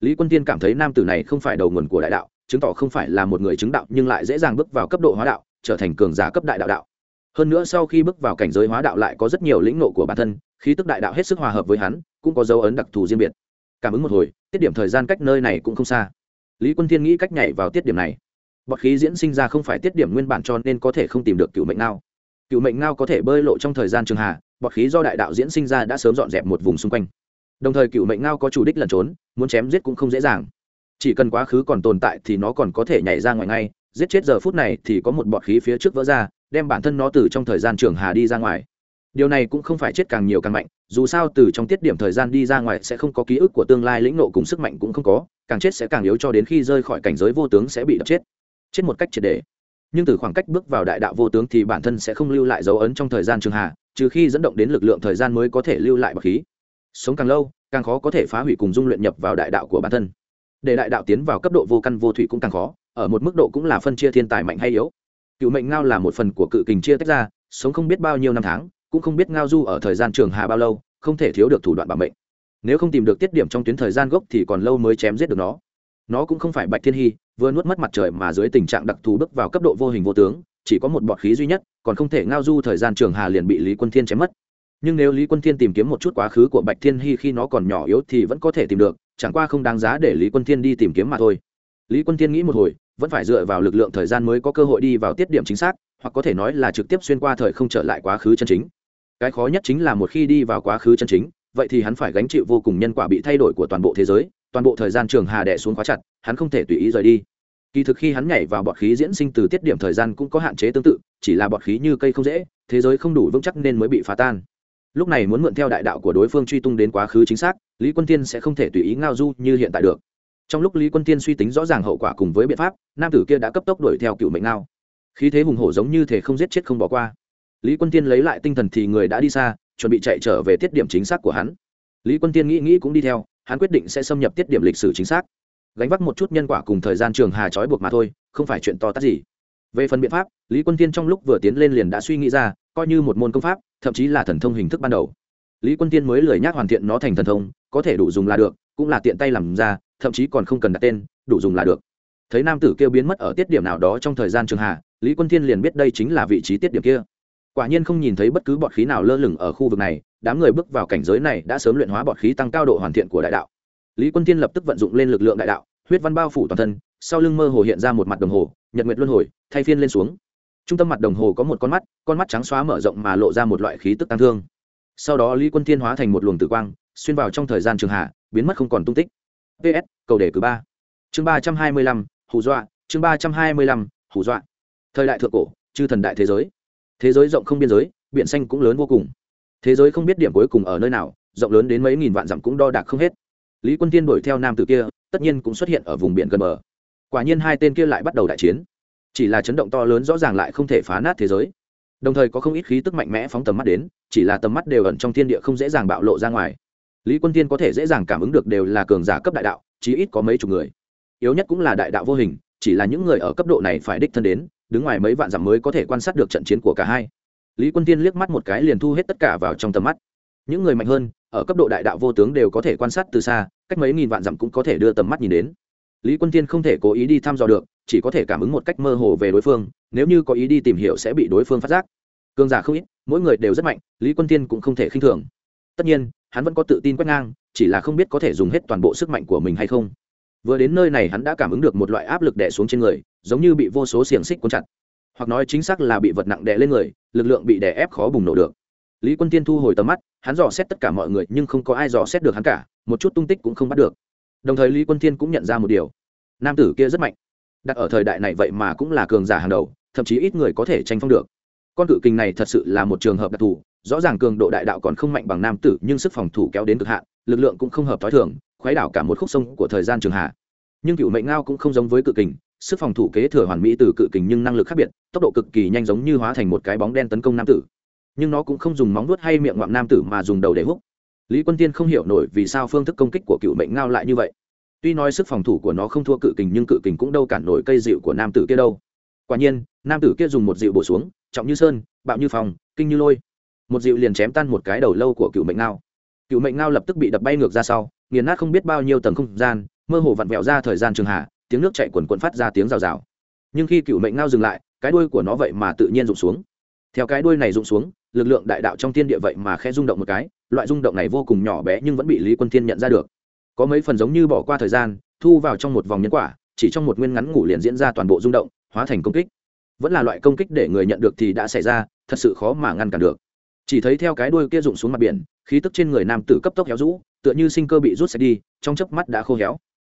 Lý quân tiên cảm thấy nam tử này không phải đầu nguồn của đại đạo, chứng tỏ không phải là một người chứng đạo nhưng lại dễ dàng bước vào cấp độ hóa đạo, trở thành cường giả cấp đại đạo đạo. Hơn nữa sau khi bước vào cảnh giới hóa đạo lại có rất nhiều lĩnh nộ của bản thân khi tức đại đạo hết sức hòa hợp với hắn, cũng có dấu ấn đặc thù riêng biệt. Cảm ứng một hồi, tiết điểm thời gian cách nơi này cũng không xa. Lý quân thiên nghĩ cách nhảy vào tiết điểm này. Bọt khí diễn sinh ra không phải tiết điểm nguyên bản cho nên có thể không tìm được cựu mệnh nào cựu mệnh ngao có thể bơi lộ trong thời gian trường hà, bọt khí do đại đạo diễn sinh ra đã sớm dọn dẹp một vùng xung quanh. Đồng thời cựu mệnh ngao có chủ đích lẩn trốn, muốn chém giết cũng không dễ dàng. Chỉ cần quá khứ còn tồn tại thì nó còn có thể nhảy ra ngoài ngay, giết chết giờ phút này thì có một bọt khí phía trước vỡ ra, đem bản thân nó từ trong thời gian trường hà đi ra ngoài. Điều này cũng không phải chết càng nhiều càng mạnh, dù sao từ trong tiết điểm thời gian đi ra ngoài sẽ không có ký ức của tương lai lĩnh nộ cùng sức mạnh cũng không có, càng chết sẽ càng yếu cho đến khi rơi khỏi cảnh giới vô tướng sẽ bị đập chết. Chết một cách triệt để nhưng từ khoảng cách bước vào đại đạo vô tướng thì bản thân sẽ không lưu lại dấu ấn trong thời gian trường hà trừ khi dẫn động đến lực lượng thời gian mới có thể lưu lại bậc khí. Sống càng lâu, càng khó có thể phá hủy cùng dung luyện nhập vào đại đạo của bản thân. Để đại đạo tiến vào cấp độ vô căn vô thủy cũng càng khó, ở một mức độ cũng là phân chia thiên tài mạnh hay yếu. Cựu mệnh ngao là một phần của cự kình chia tách ra, sống không biết bao nhiêu năm tháng, cũng không biết ngao du ở thời gian trường hà bao lâu, không thể thiếu được thủ đoạn bảo mệnh. Nếu không tìm được tiết điểm trong tuyến thời gian gốc thì còn lâu mới chém giết được nó nó cũng không phải bạch thiên hy, vừa nuốt mất mặt trời mà dưới tình trạng đặc thù bước vào cấp độ vô hình vô tướng, chỉ có một bọt khí duy nhất, còn không thể ngao du thời gian trường hà liền bị lý quân thiên chém mất. Nhưng nếu lý quân thiên tìm kiếm một chút quá khứ của bạch thiên hy khi nó còn nhỏ yếu thì vẫn có thể tìm được, chẳng qua không đáng giá để lý quân thiên đi tìm kiếm mà thôi. Lý quân thiên nghĩ một hồi, vẫn phải dựa vào lực lượng thời gian mới có cơ hội đi vào tiết điểm chính xác, hoặc có thể nói là trực tiếp xuyên qua thời không trở lại quá khứ chân chính. Cái khó nhất chính là một khi đi vào quá khứ chân chính, vậy thì hắn phải gánh chịu vô cùng nhân quả bị thay đổi của toàn bộ thế giới toàn bộ thời gian trường hà đẻ xuống khóa chặt, hắn không thể tùy ý rời đi. Kỳ thực khi hắn nhảy vào bọt khí diễn sinh từ tiết điểm thời gian cũng có hạn chế tương tự, chỉ là bọt khí như cây không dễ, thế giới không đủ vững chắc nên mới bị phá tan. Lúc này muốn mượn theo đại đạo của đối phương truy tung đến quá khứ chính xác, lý quân tiên sẽ không thể tùy ý ngao du như hiện tại được. Trong lúc lý quân tiên suy tính rõ ràng hậu quả cùng với biện pháp, nam tử kia đã cấp tốc đuổi theo cựu mệnh ngao. Khí thế hùng hổ giống như thể không giết chết không bỏ qua. Lý quân tiên lấy lại tinh thần thì người đã đi xa, chuẩn bị chạy trở về tiết điểm chính xác của hắn. Lý quân tiên nghĩ nghĩ cũng đi theo hắn quyết định sẽ xâm nhập tiết điểm lịch sử chính xác. Gánh vác một chút nhân quả cùng thời gian trường hà trói buộc mà thôi, không phải chuyện to tát gì. Về phần biện pháp, lý quân tiên trong lúc vừa tiến lên liền đã suy nghĩ ra, coi như một môn công pháp, thậm chí là thần thông hình thức ban đầu. Lý quân tiên mới lười nhác hoàn thiện nó thành thần thông, có thể đủ dùng là được, cũng là tiện tay làm ra, thậm chí còn không cần đặt tên, đủ dùng là được. Thấy nam tử kêu biến mất ở tiết điểm nào đó trong thời gian trường hà, lý quân thiên liền biết đây chính là vị trí tiết điểm kia quả nhiên không nhìn thấy bất cứ bọt khí nào lơ lửng ở khu vực này, đám người bước vào cảnh giới này đã sớm luyện hóa bọt khí tăng cao độ hoàn thiện của đại đạo. Lý quân thiên lập tức vận dụng lên lực lượng đại đạo, huyết văn bao phủ toàn thân, sau lưng mơ hồ hiện ra một mặt đồng hồ, nhật nguyệt luân hồi, thay phiên lên xuống. Trung tâm mặt đồng hồ có một con mắt con mắt trắng xóa mở rộng mà lộ ra một loại khí tức tăng thương. Sau đó lý quân thiên hóa thành một luồng tử quang, xuyên vào trong thời gian trường hạ, biến mất không còn tung tích. Ps cầu đề cử ba. Chương ba trăm hai mươi lăm, hù dọa, chương ba trăm hai mươi lăm, hù dọa. Thời đại thượng cổ, chư thần đại thế giới thế giới rộng không biên giới, biển xanh cũng lớn vô cùng. Thế giới không biết điểm cuối cùng ở nơi nào, rộng lớn đến mấy nghìn vạn dặm cũng đo đạc không hết. Lý quân tiên đuổi theo nam tử kia, tất nhiên cũng xuất hiện ở vùng biển gần bờ. Quả nhiên hai tên kia lại bắt đầu đại chiến. Chỉ là chấn động to lớn rõ ràng lại không thể phá nát thế giới. Đồng thời có không ít khí tức mạnh mẽ phóng tầm mắt đến, chỉ là tầm mắt đều ẩn trong thiên địa không dễ dàng bạo lộ ra ngoài. Lý quân tiên có thể dễ dàng cảm ứng được đều là cường giả cấp đại đạo, chí ít có mấy chục người. Yếu nhất cũng là đại đạo vô hình, chỉ là những người ở cấp độ này phải đích thân đến đứng ngoài mấy vạn dặm mới có thể quan sát được trận chiến của cả hai. Lý quân tiên liếc mắt một cái liền thu hết tất cả vào trong tầm mắt. Những người mạnh hơn, ở cấp độ đại đạo vô tướng đều có thể quan sát từ xa, cách mấy nghìn vạn dặm cũng có thể đưa tầm mắt nhìn đến. Lý quân tiên không thể cố ý đi thăm dò được, chỉ có thể cảm ứng một cách mơ hồ về đối phương, nếu như có ý đi tìm hiểu sẽ bị đối phương phát giác. Cường giả không ít, mỗi người đều rất mạnh, lý quân tiên cũng không thể khinh thường. Tất nhiên, hắn vẫn có tự tin quét ngang, chỉ là không biết có thể dùng hết toàn bộ sức mạnh của mình hay không. Vừa đến nơi này hắn đã cảm ứng được một loại áp lực đè xuống trên người giống như bị vô số xiềng xích cuốn chặt. Hoặc nói chính xác là bị vật nặng đè lên người, lực lượng bị đè ép khó bùng nổ được. Lý quân tiên thu hồi tầm mắt, hắn dò xét tất cả mọi người nhưng không có ai dò xét được hắn cả, một chút tung tích cũng không bắt được. Đồng thời lý quân tiên cũng nhận ra một điều. Nam tử kia rất mạnh. Đặt ở thời đại này vậy mà cũng là cường giả hàng đầu, thậm chí ít người có thể tranh phong được. Con cự kình này thật sự là một trường hợp đặc thù, rõ ràng cường độ đại đạo còn không mạnh bằng nam tử, nhưng sức phòng thủ kéo đến cực hạn, lực lượng cũng không hợp t h o i thường khoái đảo cả một khúc sông của thời gian trường hạ. Nhưng cựu mệnh ngao cũng không giống với cự kình sức phòng thủ kế thừa hoàn mỹ từ cự kình nhưng năng lực khác biệt, tốc độ cực kỳ nhanh giống như hóa thành một cái bóng đen tấn công nam tử. Nhưng nó cũng không dùng móng vuốt hay miệng ngoạm nam tử mà dùng đầu để hút lý quân tiên không hiểu nổi vì sao phương thức công kích của cựu mệnh ngao lại như vậy. Tuy nói sức phòng thủ của nó không thua cự kình nhưng cự kình cũng đâu cản nổi cây dịu của nam tử kia đâu. Quả nhiên, nam tử kia dùng một dịu bổ xuống, trọng như sơn, bạo như phòng kinh như lôi. Một dịu liền chém tan một cái đầu lâu của cựu mệnh ngao. Cựu mệnh ngao lập tức bị đập bay ngược ra sau, nghiền nát không biết bao nhiêu tầng không gian, mơ hồ vặn vẹo ra thời gian trường hạ tiếng nước chạy quần quần phát ra tiếng rào rào. Nhưng khi cựu mệnh ngao dừng lại, cái đuôi của nó vậy mà tự nhiên rụng xuống. Theo cái đuôi này rụng xuống, lực lượng đại đạo trong thiên địa vậy mà khẽ rung động một cái, loại rung động này vô cùng nhỏ bé nhưng vẫn bị lý quân thiên nhận ra được. Có mấy phần giống như bỏ qua thời gian, thu vào trong một vòng nhân quả, chỉ trong một nguyên ngắn ngủ liền diễn ra toàn bộ rung động, hóa thành công kích. Vẫn là loại công kích để người nhận được thì đã xảy ra, thật sự khó mà ngăn cản được. Chỉ thấy theo cái đuôi kia rụng xuống mặt biển, khí tức trên người nam tử cấp tốc héo rũ, tựa như sinh cơ bị rút sạch đi, trong chớp mắt đã khô héo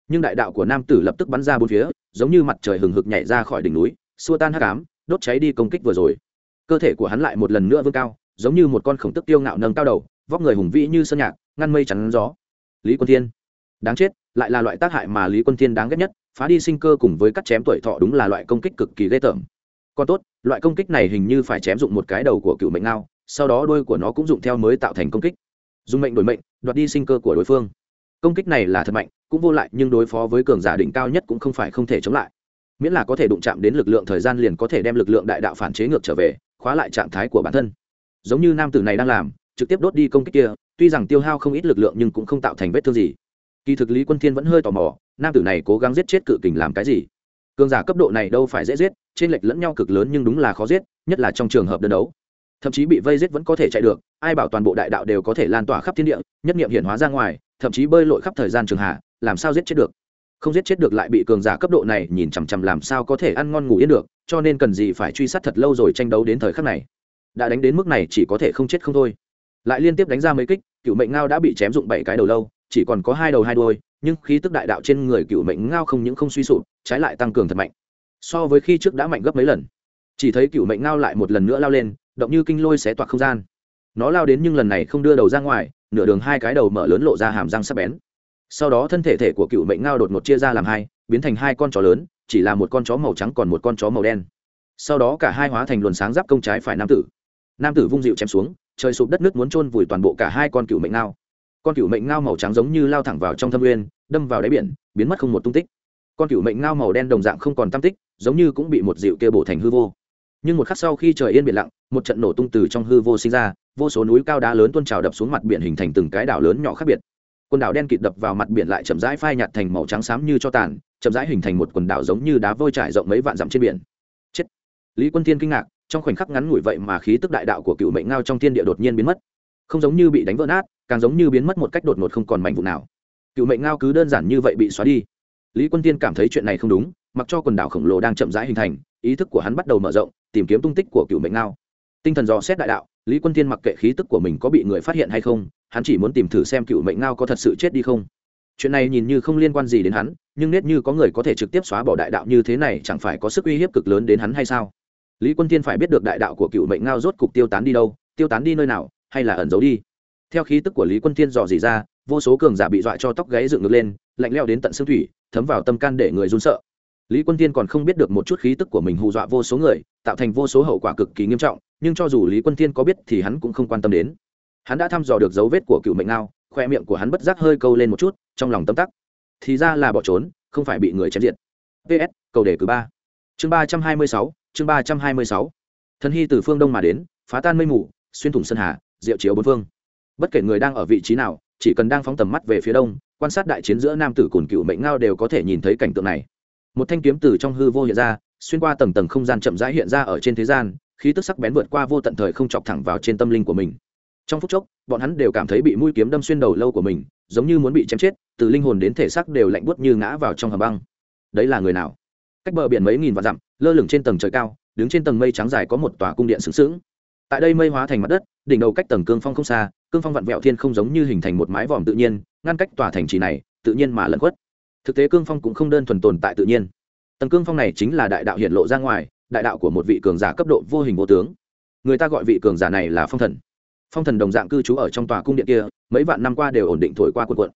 nhưng đại đạo của nam tử lập tức bắn ra bốn phía, giống như mặt trời hừng hực nhảy ra khỏi đỉnh núi, xua tan hắc ám, đốt cháy đi công kích vừa rồi. Cơ thể của hắn lại một lần nữa vươn cao, giống như một con khổng tức tiêu ngạo nâng cao đầu, vóc người hùng vĩ như sơn nhạc, ngăn mây chắn gió. Lý quân thiên, đáng chết, lại là loại tác hại mà lý quân thiên đáng ghét nhất, phá đi sinh cơ cùng với cắt chém tuổi thọ đúng là loại công kích cực kỳ ghê tởm. Còn tốt, loại công kích này hình như phải chém dụng một cái đầu của cựu mệnh ngao, sau đó đôi của nó cũng dụng theo mới tạo thành công kích. Dùng mệnh đổi mệnh, đoạt đi sinh cơ của đối phương. Công kích này là thật mạnh cũng vô lại, nhưng đối phó với cường giả đỉnh cao nhất cũng không phải không thể chống lại. Miễn là có thể đụng chạm đến lực lượng thời gian liền có thể đem lực lượng đại đạo phản chế ngược trở về, khóa lại trạng thái của bản thân. Giống như nam tử này đang làm, trực tiếp đốt đi công kích kia, tuy rằng tiêu hao không ít lực lượng nhưng cũng không tạo thành vết thương gì. Kỳ thực lý quân thiên vẫn hơi tò mò, nam tử này cố gắng giết chết cự kình làm cái gì? Cường giả cấp độ này đâu phải dễ giết trên lệch lẫn nhau cực lớn nhưng đúng là khó giết, nhất là trong trường hợp đơn đấu. Thậm chí bị vây giết vẫn có thể chạy được, ai bảo toàn bộ đại đạo đều có thể lan tỏa khắp thiên địa, nhất nghiệm hiện hóa ra ngoài, thậm chí bơi lội khắp thời gian trường hạ làm sao giết chết được? Không giết chết được lại bị cường giả cấp độ này nhìn chằm chằm làm sao có thể ăn ngon ngủ yên được, cho nên cần gì phải truy sát thật lâu rồi tranh đấu đến thời khắc này. Đã đánh đến mức này chỉ có thể không chết không thôi. Lại liên tiếp đánh ra mấy kích cựu mệnh ngao đã bị chém dụng bảy cái đầu lâu, chỉ còn có hai đầu hai đuôi, nhưng khí tức đại đạo trên người cựu mệnh ngao không những không suy sụp, trái lại tăng cường thật mạnh. So với khi trước đã mạnh gấp mấy lần. Chỉ thấy cựu mệnh ngao lại một lần nữa lao lên, động như kinh lôi xé toạc không gian. Nó lao đến nhưng lần này không đưa đầu ra ngoài, nửa đường hai cái đầu mở lớn lộ ra hàm răng sắc bén sau đó thân thể thể của cựu mệnh ngao đột ngột chia ra làm hai, biến thành hai con chó lớn, chỉ là một con chó màu trắng còn một con chó màu đen. Sau đó cả hai hóa thành luồn sáng giáp công trái phải nam tử. Nam tử vung dịu chém xuống, trời sụp đất nước muốn chôn vùi toàn bộ cả hai con cựu mệnh ngao. Con cựu mệnh ngao màu trắng giống như lao thẳng vào trong thâm nguyên đâm vào đáy biển, biến mất không một tung tích. Con cựu mệnh ngao màu đen đồng dạng không còn tam tích, giống như cũng bị một dịu kia bổ thành hư vô. Nhưng một khắc sau khi trời yên biển lặng, một trận nổ tung từ trong hư vô sinh ra, vô số núi cao đá lớn tuôn trào đập xuống mặt biển hình thành từng cái đảo lớn nhỏ khác biệt quần đảo đen kịt đập vào mặt biển lại chậm rãi phai nhạt thành màu trắng xám như cho tàn, chậm rãi hình thành một quần đảo giống như đá vôi trải rộng mấy vạn dặm trên biển. Chết. Lý quân thiên kinh ngạc, trong khoảnh khắc ngắn ngủi vậy mà khí tức đại đạo của cựu mệnh ngao trong thiên địa đột nhiên biến mất. Không giống như bị đánh vỡ nát, càng giống như biến mất một cách đột ngột không còn mảnh vụ nào. Cựu mệnh ngao cứ đơn giản như vậy bị xóa đi. Lý quân tiên cảm thấy chuyện này không đúng, mặc cho quần đảo khổng lồ đang chậm rãi hình thành, ý thức của hắn bắt đầu mở rộng, tìm kiếm tung tích của cựu mệnh ngao tinh thần dò xét đại đạo, lý quân tiên mặc kệ khí tức của mình có bị người phát hiện hay không, hắn chỉ muốn tìm thử xem cựu mệnh ngao có thật sự chết đi không. Chuyện này nhìn như không liên quan gì đến hắn, nhưng nết như có người có thể trực tiếp xóa bỏ đại đạo như thế này chẳng phải có sức uy hiếp cực lớn đến hắn hay sao? Lý quân tiên phải biết được đại đạo của cựu mệnh ngao rốt cục tiêu tán đi đâu, tiêu tán đi nơi nào, hay là ẩn giấu đi? Theo khí tức của lý quân tiên dò dỉ ra, vô số cường giả bị dọa cho tóc gáy dựng ngược lên, lạnh leo đến tận xương thủy, thấm vào tâm can để người run sợ lý quân tiên còn không biết được một chút khí tức của mình hù dọa vô số người, tạo thành vô số hậu quả cực kỳ nghiêm trọng, nhưng cho dù lý quân tiên có biết thì hắn cũng không quan tâm đến. Hắn đã thăm dò được dấu vết của cựu mệnh ngao, khoe miệng của hắn bất giác hơi câu lên một chút, trong lòng tâm tắc. Thì ra là bỏ trốn, không phải bị người chém diệt ps cầu đề cử ba. Chương ba trăm hai mươi sáu, chương ba trăm hai mươi sáu. Thần hy từ phương đông mà đến, phá tan mây mù, xuyên thủng sơn hà, diệu chiếu bốn phương. Bất kể người đang ở vị trí nào, chỉ cần đang phóng tầm mắt về phía đông, quan sát đại chiến giữa nam tử cùn cựu mệnh ngao đều có thể nhìn thấy cảnh tượng này một thanh kiếm từ trong hư vô hiện ra, xuyên qua tầng tầng không gian chậm rãi hiện ra ở trên thế gian, khí tức sắc bén vượt qua vô tận thời không chọc thẳng vào trên tâm linh của mình. Trong phút chốc, bọn hắn đều cảm thấy bị mũi kiếm đâm xuyên đầu lâu của mình, giống như muốn bị chém chết, từ linh hồn đến thể xác đều lạnh buốt như ngã vào trong hầm băng. Đấy là người nào? Cách bờ biển mấy nghìn vạn dặm, lơ lửng trên tầng trời cao, đứng trên tầng mây trắng dài có một tòa cung điện sướng sướng tại đây mây hóa thành mặt đất, đỉnh đầu cách tầng cương phong không xa, cương phong vặn vẹo thiên không giống như hình thành một mái vòm tự nhiên, ngăn cách tòa thành trì này, tự nhiên mà lẫn quất thực tế cương phong cũng không đơn thuần tồn tại tự nhiên. Tầng cương phong này chính là đại đạo hiện lộ ra ngoài, đại đạo của một vị cường giả cấp độ vô hình vô tướng. Người ta gọi vị cường giả này là phong thần. Phong thần đồng dạng cư trú ở trong tòa cung điện kia, mấy vạn năm qua đều ổn định thổi qua quần quận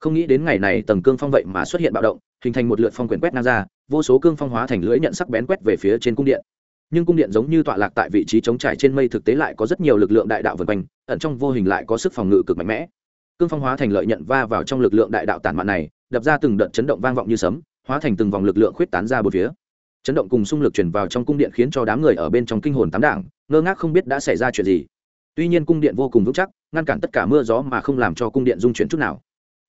không nghĩ đến ngày này tầng cương phong vậy mà xuất hiện bạo động, hình thành một lượt phong quyển quét ngang ra, vô số cương phong hóa thành lưỡi nhận sắc bén quét về phía trên cung điện. Nhưng cung điện giống như tọa lạc tại vị trí chống trải trên mây thực tế lại có rất nhiều lực lượng đại đạo vần quanh, ẩn trong vô hình lại có sức phòng ngự cực mạnh mẽ. Cương phong hóa thành lợi nhận va vào trong lực lượng đại đạo tản mạn này đập ra từng đợt chấn động vang vọng như sấm, hóa thành từng vòng lực lượng khuyết tán ra bốn phía. Chấn động cùng xung lực truyền vào trong cung điện khiến cho đám người ở bên trong kinh hồn tám đảng, ngơ ngác không biết đã xảy ra chuyện gì. Tuy nhiên cung điện vô cùng vững chắc, ngăn cản tất cả mưa gió mà không làm cho cung điện dung chuyển chút nào.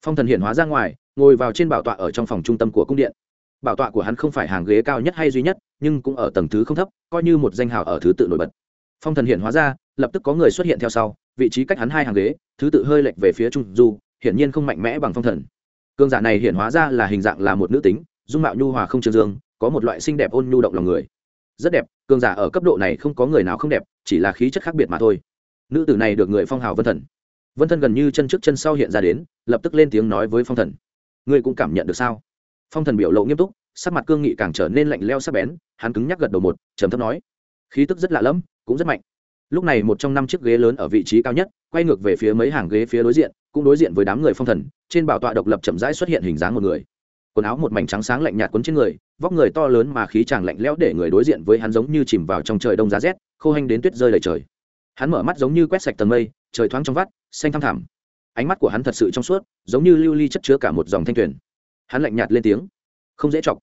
Phong thần hiện hóa ra ngoài, ngồi vào trên bảo tọa ở trong phòng trung tâm của cung điện. Bảo tọa của hắn không phải hàng ghế cao nhất hay duy nhất, nhưng cũng ở tầng thứ không thấp, coi như một danh hào ở thứ tự nổi bật. Phong thần hiện hóa ra, lập tức có người xuất hiện theo sau, vị trí cách hắn hai hàng ghế, thứ tự hơi lệch về phía trung du, hiển nhiên không mạnh mẽ bằng phong thần cương giả này hiện hóa ra là hình dạng là một nữ tính, dung mạo nhu hòa không trường dương, có một loại xinh đẹp ôn nhu động lòng người. Rất đẹp cương giả ở cấp độ này không có người nào không đẹp, chỉ là khí chất khác biệt mà thôi. Nữ tử này được người phong hào vân thần. Vân thần gần như chân trước chân sau hiện ra đến, lập tức lên tiếng nói với phong thần. Ngươi cũng cảm nhận được sao? Phong thần biểu lộ nghiêm túc, sắc mặt cương nghị càng trở nên lạnh leo sắc bén, hắn cứng nhắc gật đầu một, trầm thấp nói. Khí tức rất lạ lẫm, cũng rất mạnh. Lúc này một trong năm chiếc ghế lớn ở vị trí cao nhất, quay ngược về phía mấy hàng ghế phía đối diện, cũng đối diện với đám người phong thần trên bảo tọa độc lập chậm rãi xuất hiện hình dáng một người. Quần áo một mảnh trắng sáng lạnh nhạt quấn trên người, vóc người to lớn mà khí chàng lạnh lẽo để người đối diện với hắn giống như chìm vào trong trời đông giá rét, khô hanh đến tuyết rơi đầy trời. Hắn mở mắt giống như quét sạch tầng mây, trời thoáng trong vắt, xanh thăm thẳm. Ánh mắt của hắn thật sự trong suốt, giống như lưu ly chất chứa cả một dòng thanh tuyển hắn lạnh nhạt lên tiếng. Không dễ chọc.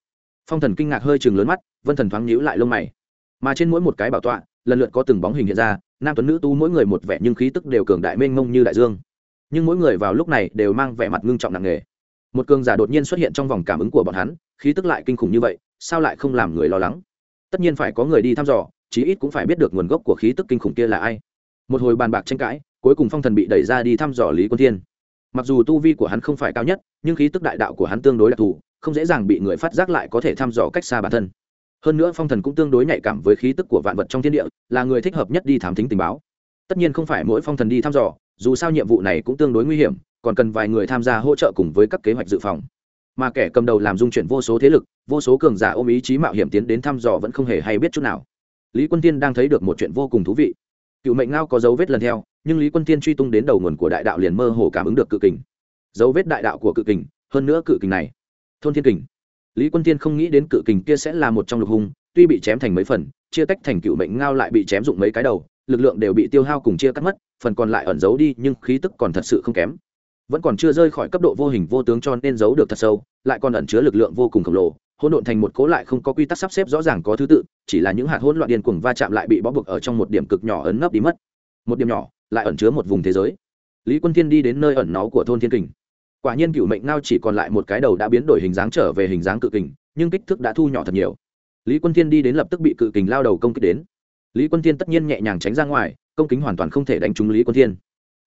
Phong thần kinh ngạc hơi chừng lớn mắt, vân thần thoáng nhíu lại lông mày. Mà trên mỗi một cái bảo tọa, lần lượt có từng bóng hình hiện ra, nam tuấn nữ tu mỗi người một vẻ nhưng khí tức đều cường đại mênh mông như đại dương nhưng mỗi người vào lúc này đều mang vẻ mặt ngưng trọng nặng nề. Một cường giả đột nhiên xuất hiện trong vòng cảm ứng của bọn hắn, khí tức lại kinh khủng như vậy, sao lại không làm người lo lắng? Tất nhiên phải có người đi thăm dò, chí ít cũng phải biết được nguồn gốc của khí tức kinh khủng kia là ai. Một hồi bàn bạc tranh cãi, cuối cùng phong thần bị đẩy ra đi thăm dò lý quân thiên. Mặc dù tu vi của hắn không phải cao nhất, nhưng khí tức đại đạo của hắn tương đối đặc thù, không dễ dàng bị người phát giác lại có thể thăm dò cách xa bản thân. Hơn nữa phong thần cũng tương đối nhạy cảm với khí tức của vạn vật trong thiên địa, là người thích hợp nhất đi thám thính tình báo. Tất nhiên không phải mỗi phong thần đi thăm dò dù sao nhiệm vụ này cũng tương đối nguy hiểm, còn cần vài người tham gia hỗ trợ cùng với các kế hoạch dự phòng. Mà kẻ cầm đầu làm dung chuyển vô số thế lực, vô số cường giả ôm ý chí mạo hiểm tiến đến thăm dò vẫn không hề hay biết chút nào. Lý quân tiên đang thấy được một chuyện vô cùng thú vị. Cựu mệnh ngao có dấu vết lần theo, nhưng lý quân tiên truy tung đến đầu nguồn của đại đạo liền mơ hồ cảm ứng được cự kình. Dấu vết đại đạo của cự kình, hơn nữa cự kình này, thôn thiên kình. Lý quân tiên không nghĩ đến cự kình kia sẽ là một trong lục hung, tuy bị chém thành mấy phần, chia tách thành cựu mệnh ngao lại bị chém dụng mấy cái đầu lực lượng đều bị tiêu hao cùng chia cắt mất, phần còn lại ẩn giấu đi, nhưng khí tức còn thật sự không kém. Vẫn còn chưa rơi khỏi cấp độ vô hình vô tướng cho nên giấu được thật sâu, lại còn ẩn chứa lực lượng vô cùng khổng lồ, hỗn độn thành một cố lại không có quy tắc sắp xếp rõ ràng có thứ tự, chỉ là những hạt hỗn loạn điên cuồng va chạm lại bị bó buộc ở trong một điểm cực nhỏ ấn nấp đi mất. Một điểm nhỏ, lại ẩn chứa một vùng thế giới. Lý quân thiên đi đến nơi ẩn náu của thôn thiên kình. Quả nhiên cựu mệnh ngao chỉ còn lại một cái đầu đã biến đổi hình dáng trở về hình dáng cự kình, nhưng kích thước đã thu nhỏ thật nhiều. Lý quân thiên đi đến lập tức bị cự kình lao đầu công kích đến lý quân thiên tất nhiên nhẹ nhàng tránh ra ngoài, công kính hoàn toàn không thể đánh trúng lý quân thiên.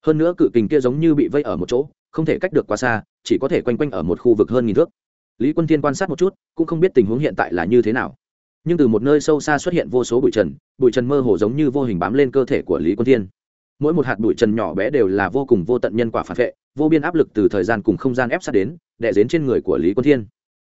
Hơn nữa cự kình kia giống như bị vây ở một chỗ, không thể cách được quá xa, chỉ có thể quanh quanh ở một khu vực hơn nghìn thước. Lý quân thiên quan sát một chút, cũng không biết tình huống hiện tại là như thế nào. Nhưng từ một nơi sâu xa xuất hiện vô số bụi trần bụi trần mơ hồ giống như vô hình bám lên cơ thể của lý quân thiên. Mỗi một hạt bụi trần nhỏ bé đều là vô cùng vô tận nhân quả phản vệ, vô biên áp lực từ thời gian cùng không gian ép sát đến, đè đến trên người của lý quân thiên.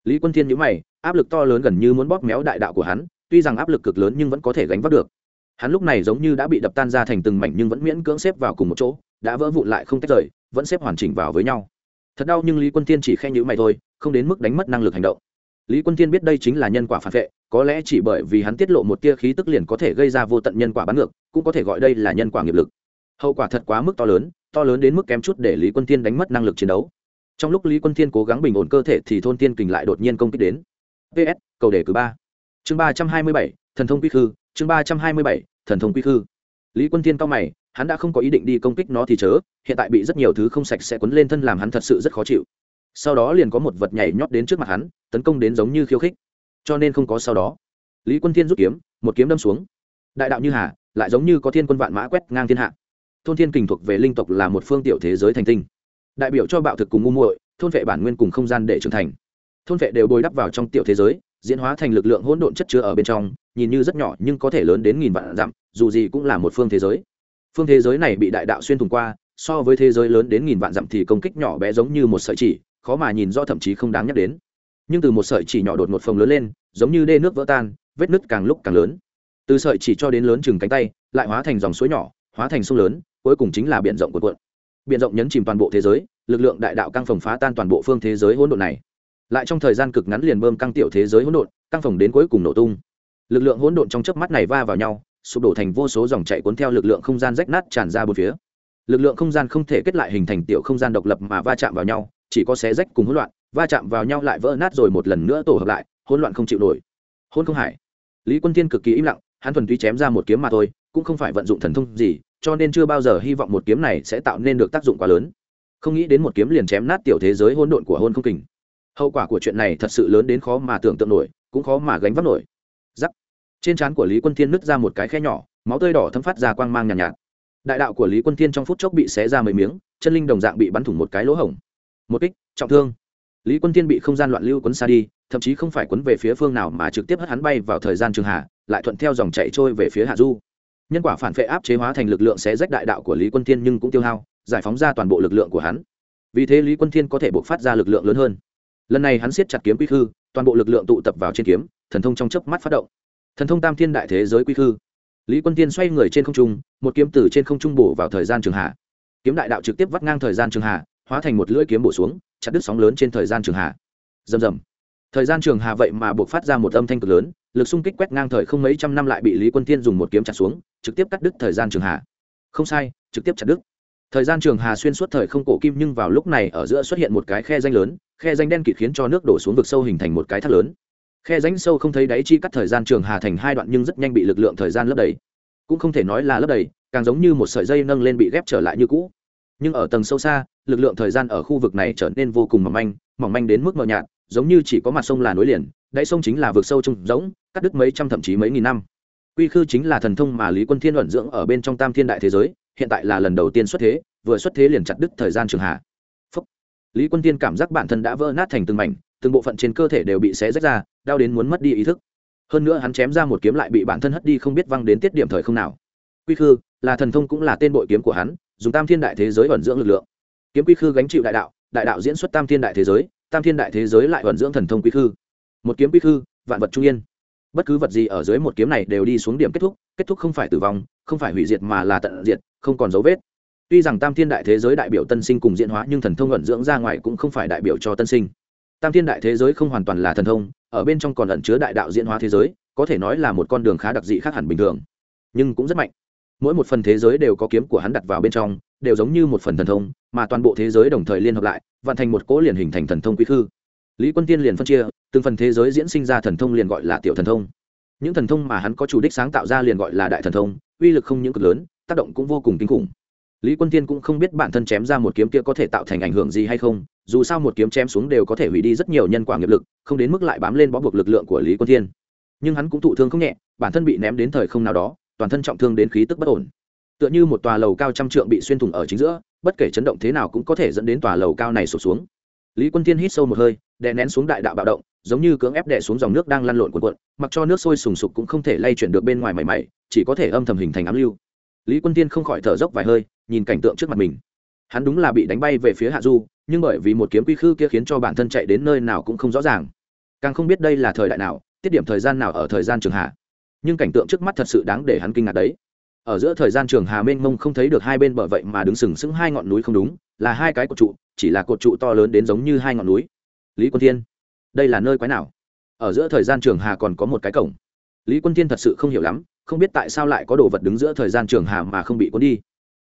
Lý quân thiên nhữ mày, áp lực to lớn gần như muốn bóp méo đại đạo của hắn, tuy rằng áp lực cực lớn nhưng vẫn có thể gánh vác được hắn lúc này giống như đã bị đập tan ra thành từng mảnh nhưng vẫn miễn cưỡng xếp vào cùng một chỗ, đã vỡ vụn lại không tách rời, vẫn xếp hoàn chỉnh vào với nhau. Thật đau nhưng lý quân thiên chỉ khen nhữ mày thôi, không đến mức đánh mất năng lực hành động. Lý quân thiên biết đây chính là nhân quả phản vệ, có lẽ chỉ bởi vì hắn tiết lộ một tia khí tức liền có thể gây ra vô tận nhân quả bắn ngược, cũng có thể gọi đây là nhân quả nghiệp lực. Hậu quả thật quá mức to lớn to lớn đến mức kém chút để lý quân thiên đánh mất năng lực chiến đấu. Trong lúc lý quân thiên cố gắng bình ổn cơ thể thì thôn tiên kình lại đột nhiên công kích đến. Ps cầu đề cử ba. Chương ba trăm hai mươi bảy thần thông quy khư, chương ba trăm hai mươi bảy, thần thông quy khư. Lý quân thiên cao mày, hắn đã không có ý định đi công kích nó thì chớ, hiện tại bị rất nhiều thứ không sạch sẽ quấn lên thân làm hắn thật sự rất khó chịu. Sau đó liền có một vật nhảy nhót đến trước mặt hắn, tấn công đến giống như khiêu khích. Cho nên không có sau đó. Lý quân thiên rút kiếm, một kiếm đâm xuống. Đại đạo như hà, lại giống như có thiên quân vạn mã quét ngang thiên hạ. Thôn thiên kình thuộc về linh tộc là một phương tiểu thế giới thành tinh. Đại biểu cho bạo thực cùng ngu muội, thôn vệ bản nguyên cùng không gian để trưởng thành. Thôn vệ đều bồi đắp vào trong tiểu thế giới, diễn hóa thành lực lượng hỗn độn chất chứa ở bên trong nhìn như rất nhỏ nhưng có thể lớn đến nghìn vạn dặm, dù gì cũng là một phương thế giới. Phương thế giới này bị đại đạo xuyên thủng qua, so với thế giới lớn đến nghìn vạn dặm thì công kích nhỏ bé giống như một sợi chỉ, khó mà nhìn rõ thậm chí không đáng nhắc đến. Nhưng từ một sợi chỉ nhỏ đột một phồng lớn lên, giống như đê nước vỡ tan, vết nứt càng lúc càng lớn. Từ sợi chỉ cho đến lớn chừng cánh tay, lại hóa thành dòng suối nhỏ, hóa thành sông lớn, cuối cùng chính là biển rộng của cuộn. Biển rộng nhấn chìm toàn bộ thế giới, lực lượng đại đạo căng phồng phá tan toàn bộ phương thế giới hỗn độn này. Lại trong thời gian cực ngắn liền bơm căng tiểu thế giới hỗn độn, căng phồng đến cuối cùng nổ tung lực lượng hỗn độn trong chớp mắt này va vào nhau, sụp đổ thành vô số dòng chảy cuốn theo lực lượng không gian rách nát tràn ra bốn phía. Lực lượng không gian không thể kết lại hình thành tiểu không gian độc lập mà va chạm vào nhau, chỉ có xé rách cùng hỗn loạn, va chạm vào nhau lại vỡ nát rồi một lần nữa tổ hợp lại, hỗn loạn không chịu nổi. Hỗn không hải. Lý quân tiên cực kỳ im lặng, hắn thuần túy chém ra một kiếm mà thôi, cũng không phải vận dụng thần thông gì, cho nên chưa bao giờ hy vọng một kiếm này sẽ tạo nên được tác dụng quá lớn. Không nghĩ đến một kiếm liền chém nát tiểu thế giới hỗn độn của hôn không kình. Hậu quả của chuyện này thật sự lớn đến khó mà tưởng tượng nổi, cũng khó mà gánh vác nổi trên trán của lý quân thiên nứt ra một cái khe nhỏ máu tươi đỏ thấm phát ra quang mang nhàn nhạt, nhạt. Đại đạo của lý quân thiên trong phút chốc bị xé ra mấy miếng chân linh đồng dạng bị bắn thủng một cái lỗ hổng. Một kích trọng thương. Lý quân thiên bị không gian loạn lưu quấn xa đi thậm chí không phải quấn về phía phương nào mà trực tiếp hất hắn bay vào thời gian trường hạ lại thuận theo dòng chạy trôi về phía hạ du. Nhân quả phản vệ áp chế hóa thành lực lượng xé rách đại đạo của lý quân thiên nhưng cũng tiêu hao giải phóng ra toàn bộ lực lượng của hắn. Vì thế lý quân thiên có thể buộc phát ra lực lượng lớn hơn. Lần này hắn siết chặt kiếm quy khư toàn bộ lực lượng tụ tập vào trên kiếm thần thông trong chớp mắt phát động thần thông tam thiên đại thế giới quy khư. Lý quân tiên xoay người trên không trung, một kiếm từ trên không trung bổ vào thời gian trường hạ. Kiếm đại đạo trực tiếp vắt ngang thời gian trường hạ, hóa thành một lưỡi kiếm bổ xuống, chặt đứt sóng lớn trên thời gian trường hạ. Rầm rầm. Thời gian trường hạ vậy mà buộc phát ra một âm thanh cực lớn, lực xung kích quét ngang thời không mấy trăm năm lại bị lý quân tiên dùng một kiếm chặt xuống, trực tiếp cắt đứt thời gian trường hạ. không sai, trực tiếp chặt đứt. Thời gian trường hà xuyên suốt thời không cổ kim nhưng vào lúc này ở giữa xuất hiện một cái khe danh lớn, khe danh đen kịt khiến cho nước đổ xuống vực sâu hình thành một cái thác lớn khe ránh sâu không thấy đáy chi cắt thời gian trường hà thành hai đoạn nhưng rất nhanh bị lực lượng thời gian lấp đầy. Cũng không thể nói là lấp đầy, càng giống như một sợi dây nâng lên bị ghép trở lại như cũ. Nhưng ở tầng sâu xa, lực lượng thời gian ở khu vực này trở nên vô cùng mỏng manh mỏng manh đến mức mờ nhạt, giống như chỉ có mặt sông là nối liền, đáy sông chính là vực sâu trùng rỗng, cắt đứt mấy trăm thậm chí mấy nghìn năm. Quy khư chính là thần thông mà lý quân thiên luận dưỡng ở bên trong tam thiên đại thế giới, hiện tại là lần đầu tiên xuất thế, vừa xuất thế liền chặt đứt thời gian trường hạ Phúc. lý quân tiên cảm giác bản thân đã vỡ nát thành từng mảnh, từng bộ phận trên cơ thể đều bị xé rách ra đau đến muốn mất đi ý thức. Hơn nữa hắn chém ra một kiếm lại bị bản thân hất đi không biết văng đến tiết điểm thời không nào. Quy khư, là thần thông cũng là tên bội kiếm của hắn, dùng tam thiên đại thế giới ẩn dưỡng lực lượng. Kiếm quy khư gánh chịu đại đạo đại đạo diễn xuất tam thiên đại thế giới, tam thiên đại thế giới lại ẩn dưỡng thần thông quy khư. Một kiếm quy khư, vạn vật trung yên. Bất cứ vật gì ở dưới một kiếm này đều đi xuống điểm kết thúc kết thúc không phải tử vong, không phải hủy diệt mà là tận diệt, không còn dấu vết. Tuy rằng tam thiên đại thế giới đại biểu tân sinh cùng diễn hóa, nhưng thần thông ẩn dưỡng ra ngoài cũng không phải đại biểu cho tân sinh. Tam thiên đại thế giới không hoàn toàn là thần thông ở bên trong còn ẩn chứa đại đạo diễn hóa thế giới, có thể nói là một con đường khá đặc dị khác hẳn bình thường, nhưng cũng rất mạnh. Mỗi một phần thế giới đều có kiếm của hắn đặt vào bên trong, đều giống như một phần thần thông, mà toàn bộ thế giới đồng thời liên hợp lại vận thành một cỗ liền hình thành thần thông quý khư. Lý quân tiên liền phân chia, từng phần thế giới diễn sinh ra thần thông liền gọi là tiểu thần thông. Những thần thông mà hắn có chủ đích sáng tạo ra liền gọi là đại thần thông, uy lực không những cực lớn, tác động cũng vô cùng kinh khủng lý quân tiên cũng không biết bản thân chém ra một kiếm kia có thể tạo thành ảnh hưởng gì hay không, dù sao một kiếm chém xuống đều có thể hủy đi rất nhiều nhân quả nghiệp lực, không đến mức lại bám lên bó buộc lực lượng của lý quân tiên nhưng hắn cũng thụ thương không nhẹ, bản thân bị ném đến thời không nào đó, toàn thân trọng thương đến khí tức bất ổn. Tựa như một tòa lầu cao trăm trượng bị xuyên thủng ở chính giữa, bất kể chấn động thế nào cũng có thể dẫn đến tòa lầu cao này sụp xuống. Lý quân tiên hít sâu một hơi, đè nén xuống đại đạo bạo động, giống như cưỡng ép đè xuống dòng nước đang lăn lộn cuộn cuộn, mặc cho nước sôi sùng sục cũng không thể lay chuyển được bên ngoài mảy mảy chỉ có thể âm thầm hình thành ám lưu. Lý quân tiên không khỏi thở dốc vài hơi nhìn cảnh tượng trước mặt mình. Hắn đúng là bị đánh bay về phía hạ du, nhưng bởi vì một kiếm quy khư kia khiến cho bản thân chạy đến nơi nào cũng không rõ ràng. Càng không biết đây là thời đại nào, tiết điểm thời gian nào ở thời gian trường hạ. Nhưng cảnh tượng trước mắt thật sự đáng để hắn kinh ngạc đấy. Ở giữa thời gian trường hà mênh mông không thấy được hai bên bờ vậy mà đứng sừng sững hai ngọn núi không đúng, là hai cái cột trụ, chỉ là cột trụ to lớn đến giống như hai ngọn núi. Lý quân thiên, đây là nơi quái nào? Ở giữa thời gian trường hà còn có một cái cổng. Lý quân thiên thật sự không hiểu lắm, không biết tại sao lại có đồ vật đứng giữa thời gian trường hà mà không bị cuốn đi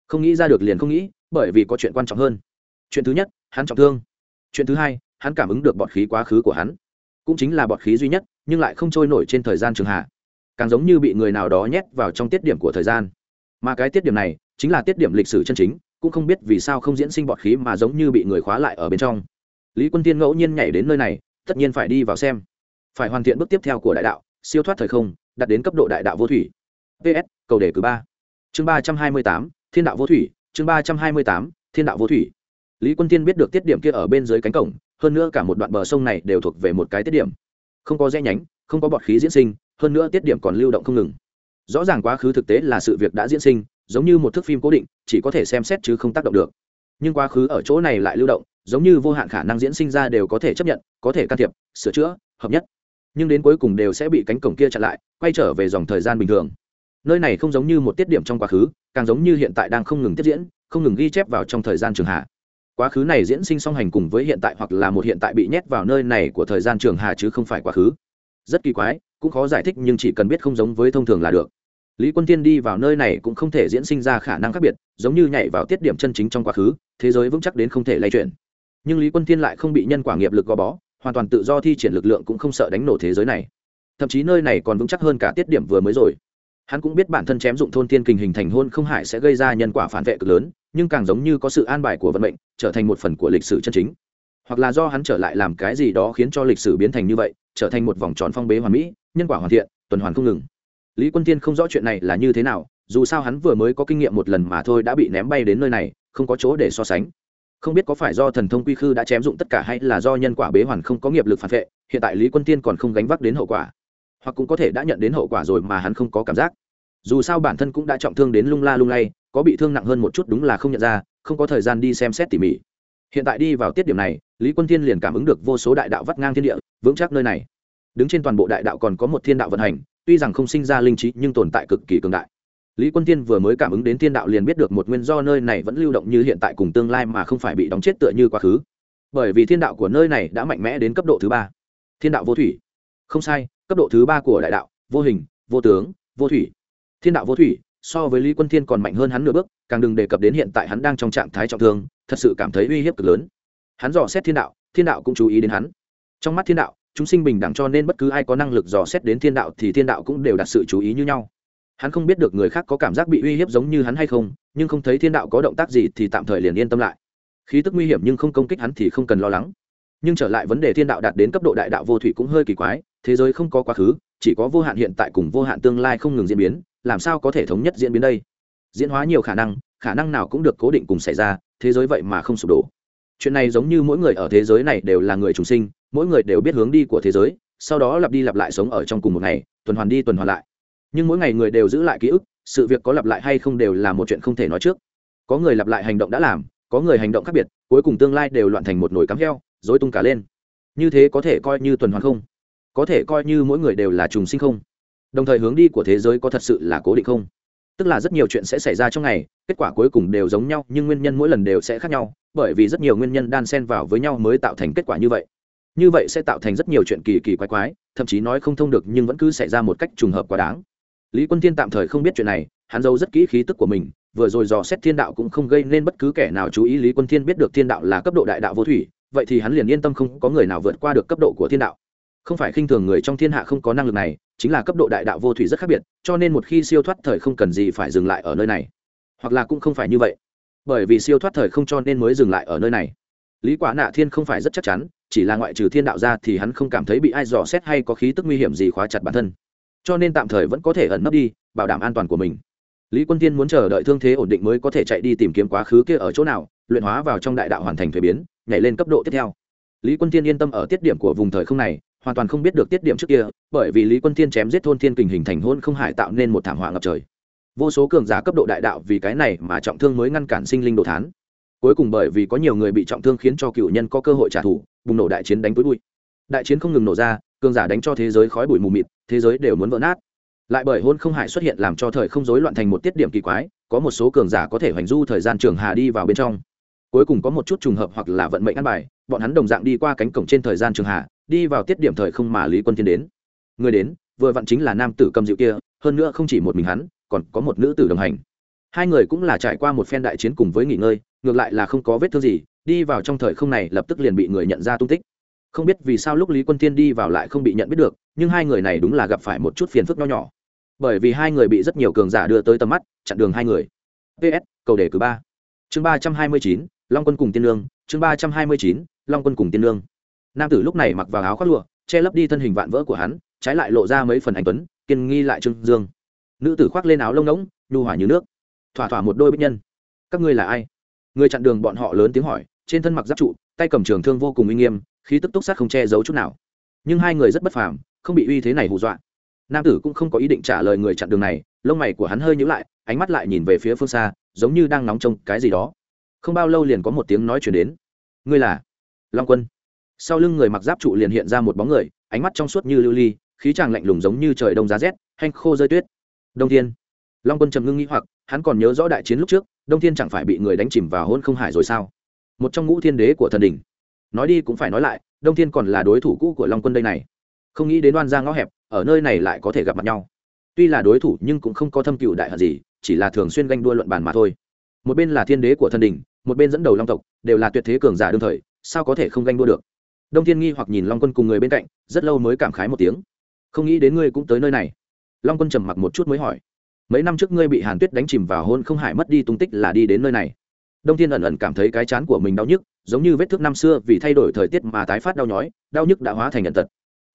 không nghĩ ra được liền không nghĩ, bởi vì có chuyện quan trọng hơn. Chuyện thứ nhất, hắn trọng thương. Chuyện thứ hai, hắn cảm ứng được bọt khí quá khứ của hắn. Cũng chính là bọt khí duy nhất, nhưng lại không trôi nổi trên thời gian trường hạ. Càng giống như bị người nào đó nhét vào trong tiết điểm của thời gian. Mà cái tiết điểm này, chính là tiết điểm lịch sử chân chính, cũng không biết vì sao không diễn sinh bọt khí mà giống như bị người khóa lại ở bên trong. Lý quân tiên ngẫu nhiên nhảy đến nơi này, tất nhiên phải đi vào xem. Phải hoàn thiện bước tiếp theo của đại đạo, siêu thoát thời không, đạt đến cấp độ đại đạo vô thủy. Ps cầu đề cử ba. Chương ba trăm hai mươi tám thiên đạo vô thủy, chương ba trăm hai mươi tám, thiên đạo vô thủy. Lý quân tiên biết được tiết điểm kia ở bên dưới cánh cổng, hơn nữa cả một đoạn bờ sông này đều thuộc về một cái tiết điểm. Không có rẽ nhánh, không có bọt khí diễn sinh, hơn nữa tiết điểm còn lưu động không ngừng. Rõ ràng quá khứ thực tế là sự việc đã diễn sinh, giống như một thước phim cố định, chỉ có thể xem xét chứ không tác động được. Nhưng quá khứ ở chỗ này lại lưu động, giống như vô hạn khả năng diễn sinh ra đều có thể chấp nhận, có thể can thiệp, sửa chữa, hợp nhất. Nhưng đến cuối cùng đều sẽ bị cánh cổng kia chặn lại, quay trở về dòng thời gian bình thường nơi này không giống như một tiết điểm trong quá khứ, càng giống như hiện tại đang không ngừng tiếp diễn, không ngừng ghi chép vào trong thời gian trường hạ. Quá khứ này diễn sinh song hành cùng với hiện tại hoặc là một hiện tại bị nhét vào nơi này của thời gian trường hà chứ không phải quá khứ. Rất kỳ quái, cũng khó giải thích nhưng chỉ cần biết không giống với thông thường là được. Lý quân tiên đi vào nơi này cũng không thể diễn sinh ra khả năng khác biệt, giống như nhảy vào tiết điểm chân chính trong quá khứ, thế giới vững chắc đến không thể lay chuyển. Nhưng lý quân tiên lại không bị nhân quả nghiệp lực gò bó, hoàn toàn tự do thi triển lực lượng cũng không sợ đánh nổ thế giới này. Thậm chí nơi này còn vững chắc hơn cả tiết điểm vừa mới rồi hắn cũng biết bản thân chém dụng thôn tiên kình hình thành hôn không hải sẽ gây ra nhân quả phản vệ cực lớn, nhưng càng giống như có sự an bài của vận mệnh, trở thành một phần của lịch sử chân chính. Hoặc là do hắn trở lại làm cái gì đó khiến cho lịch sử biến thành như vậy, trở thành một vòng tròn phong bế hoàn mỹ, nhân quả hoàn thiện, tuần hoàn không ngừng. Lý quân tiên không rõ chuyện này là như thế nào, dù sao hắn vừa mới có kinh nghiệm một lần mà thôi đã bị ném bay đến nơi này, không có chỗ để so sánh. Không biết có phải do thần thông quy khư đã chém dụng tất cả hay là do nhân quả bế hoàn không có nghiệp lực phản vệ, hiện tại lý quân tiên còn không gánh vác đến hậu quả hoặc cũng có thể đã nhận đến hậu quả rồi mà hắn không có cảm giác. Dù sao bản thân cũng đã trọng thương đến lung la lung lay, có bị thương nặng hơn một chút đúng là không nhận ra, không có thời gian đi xem xét tỉ mỉ. Hiện tại đi vào tiết điểm này, lý quân thiên liền cảm ứng được vô số đại đạo vắt ngang thiên địa, vững chắc nơi này. Đứng trên toàn bộ đại đạo còn có một thiên đạo vận hành, tuy rằng không sinh ra linh trí nhưng tồn tại cực kỳ cường đại. Lý quân thiên vừa mới cảm ứng đến thiên đạo liền biết được một nguyên do nơi này vẫn lưu động như hiện tại cùng tương lai mà không phải bị đóng chết tựa như quá khứ. Bởi vì thiên đạo của nơi này đã mạnh mẽ đến cấp độ thứ ba. Thiên đạo vô thủy. Không sai cấp độ thứ ba của đại đạo, vô hình, vô tướng, vô thủy. Thiên đạo vô thủy, so với lý quân thiên còn mạnh hơn hắn nửa bước, càng đừng đề cập đến hiện tại hắn đang trong trạng thái trọng thương, thật sự cảm thấy uy hiếp cực lớn. Hắn dò xét thiên đạo thiên đạo cũng chú ý đến hắn. Trong mắt thiên đạo, chúng sinh bình đẳng cho nên bất cứ ai có năng lực dò xét đến thiên đạo thì thiên đạo cũng đều đặt sự chú ý như nhau. Hắn không biết được người khác có cảm giác bị uy hiếp giống như hắn hay không, nhưng không thấy thiên đạo có động tác gì thì tạm thời liền yên tâm lại. Khí tức nguy hiểm nhưng không công kích hắn thì không cần lo lắng. Nhưng trở lại vấn đề thiên đạo đạt đến cấp độ đại đạo vô thủy cũng hơi kỳ quái thế giới không có quá khứ, chỉ có vô hạn hiện tại cùng vô hạn tương lai không ngừng diễn biến, làm sao có thể thống nhất diễn biến đây? Diễn hóa nhiều khả năng khả năng nào cũng được cố định cùng xảy ra, thế giới vậy mà không sụp đổ. Chuyện này giống như mỗi người ở thế giới này đều là người trùng sinh, mỗi người đều biết hướng đi của thế giới, sau đó lặp đi lặp lại sống ở trong cùng một ngày, tuần hoàn đi tuần hoàn lại. Nhưng mỗi ngày người đều giữ lại ký ức, sự việc có lặp lại hay không đều là một chuyện không thể nói trước. Có người lặp lại hành động đã làm, có người hành động khác biệt, cuối cùng tương lai đều loạn thành một nồi cắm heo dối tung cả lên. Như thế có thể coi như tuần hoàn không? Có thể coi như mỗi người đều là trùng sinh không? Đồng thời hướng đi của thế giới có thật sự là cố định không? Tức là rất nhiều chuyện sẽ xảy ra trong ngày, kết quả cuối cùng đều giống nhau, nhưng nguyên nhân mỗi lần đều sẽ khác nhau, bởi vì rất nhiều nguyên nhân đan xen vào với nhau mới tạo thành kết quả như vậy. Như vậy sẽ tạo thành rất nhiều chuyện kỳ kỳ quái quái, thậm chí nói không thông được nhưng vẫn cứ xảy ra một cách trùng hợp quá đáng. Lý quân tiên tạm thời không biết chuyện này, hắn giấu rất kỹ khí tức của mình, vừa rồi dò xét thiên đạo cũng không gây nên bất cứ kẻ nào chú ý. Lý quân thiên biết được thiên đạo là cấp độ đại đạo vô thủy, vậy thì hắn liền yên tâm không có người nào vượt qua được cấp độ của thiên đạo không phải khinh thường người trong thiên hạ không có năng lực này, chính là cấp độ đại đạo vô thủy rất khác biệt, cho nên một khi siêu thoát thời không cần gì phải dừng lại ở nơi này. Hoặc là cũng không phải như vậy. Bởi vì siêu thoát thời không cho nên mới dừng lại ở nơi này. Lý quả nạ thiên không phải rất chắc chắn, chỉ là ngoại trừ thiên đạo ra thì hắn không cảm thấy bị ai dò xét hay có khí tức nguy hiểm gì khóa chặt bản thân. Cho nên tạm thời vẫn có thể ẩn nấp đi, bảo đảm an toàn của mình. Lý quân tiên muốn chờ đợi thương thế ổn định mới có thể chạy đi tìm kiếm quá khứ kia ở chỗ nào, luyện hóa vào trong đại đạo hoàn thành thuế biến, nhảy lên cấp độ tiếp theo. Lý quân tiên yên tâm ở tiết điểm của vùng thời không này hoàn toàn không biết được tiết điểm trước kia, bởi vì lý quân Thiên chém giết thôn thiên kình hình thành hôn không hải tạo nên một thảm họa ngập trời. Vô số cường giả cấp độ đại đạo vì cái này mà trọng thương mới ngăn cản sinh linh đồ thán. Cuối cùng bởi vì có nhiều người bị trọng thương khiến cho cựu nhân có cơ hội trả thù, bùng nổ đại chiến đánh túi bụi. Đại chiến không ngừng nổ ra, cường giả đánh cho thế giới khói bụi mù mịt, thế giới đều muốn vỡ nát. Lại bởi hôn không hải xuất hiện làm cho thời không rối loạn thành một tiết điểm kỳ quái, có một số cường giả có thể hoành du thời gian trường hà đi vào bên trong. Cuối cùng có một chút trùng hợp hoặc là vận mệnh ăn bài, bọn hắn đồng dạng đi qua cánh cổng trên thời gian trường hà đi vào tiết điểm thời không mà lý quân thiên đến. Người đến, vừa vặn chính là nam tử cầm dịu kia, hơn nữa không chỉ một mình hắn, còn có một nữ tử đồng hành. Hai người cũng là trải qua một phen đại chiến cùng với nghỉ ngơi, ngược lại là không có vết thương gì, đi vào trong thời không này lập tức liền bị người nhận ra tung tích. Không biết vì sao lúc lý quân Thiên đi vào lại không bị nhận biết được, nhưng hai người này đúng là gặp phải một chút phiền phức nho nhỏ. Bởi vì hai người bị rất nhiều cường giả đưa tới tầm mắt, chặn đường hai người. Ps cầu đề cử ba. Chương ba trăm hai mươi chín, long quân cùng tiên lương. Chương ba trăm hai mươi chín, long quân cùng tiên lương nam tử lúc này mặc vào áo khoác lụa, che lấp đi thân hình vạn vỡ của hắn, trái lại lộ ra mấy phần anh tuấn, kiên nghi lại trương dương. Nữ tử khoác lên áo lông ngỗng, nhu hỏa như nước. Thỏa thỏa một đôi bích nhân. Các ngươi là ai? Người chặn đường bọn họ lớn tiếng hỏi, trên thân mặc giáp trụ, tay cầm trường thương vô cùng uy nghiêm, khí tức túc sát không che giấu chút nào. Nhưng hai người rất bất phàm, không bị uy thế này hù dọa. Nam tử cũng không có ý định trả lời người chặn đường này, lông mày của hắn hơi nhíu lại, ánh mắt lại nhìn về phía phương xa, giống như đang nóng trông cái gì đó. Không bao lâu liền có một tiếng nói chuyển đến. Ngươi là long quân sau lưng người mặc giáp trụ liền hiện ra một bóng người, ánh mắt trong suốt như lưu ly, khí tràng lạnh lùng giống như trời đông giá rét, hanh khô rơi tuyết. Đông thiên. Long quân trầm ngưng nghĩ hoặc, hắn còn nhớ rõ đại chiến lúc trước, đông thiên chẳng phải bị người đánh chìm vào hôn không hải rồi sao? Một trong ngũ thiên đế của thần đình nói đi cũng phải nói lại, đông thiên còn là đối thủ cũ của long quân đây này. Không nghĩ đến đoan ra ngõ hẹp, ở nơi này lại có thể gặp mặt nhau. Tuy là đối thủ nhưng cũng không có thâm cựu đại hận gì, chỉ là thường xuyên ganh đua luận bàn mà thôi. Một bên là thiên đế của thần đình một bên dẫn đầu long tộc, đều là tuyệt thế cường giả đương thời, sao có thể không ganh đua được? Đông thiên nghi hoặc nhìn long quân cùng người bên cạnh, rất lâu mới cảm khái một tiếng. Không nghĩ đến ngươi cũng tới nơi này. Long quân trầm mặc một chút mới hỏi. Mấy năm trước ngươi bị hàn tuyết đánh chìm vào hôn không hải mất đi tung tích là đi đến nơi này. Đông thiên ẩn ẩn cảm thấy cái chán của mình đau nhức, giống như vết thước năm xưa vì thay đổi thời tiết mà tái phát đau nhói, đau nhức đã hóa thành nhận tật.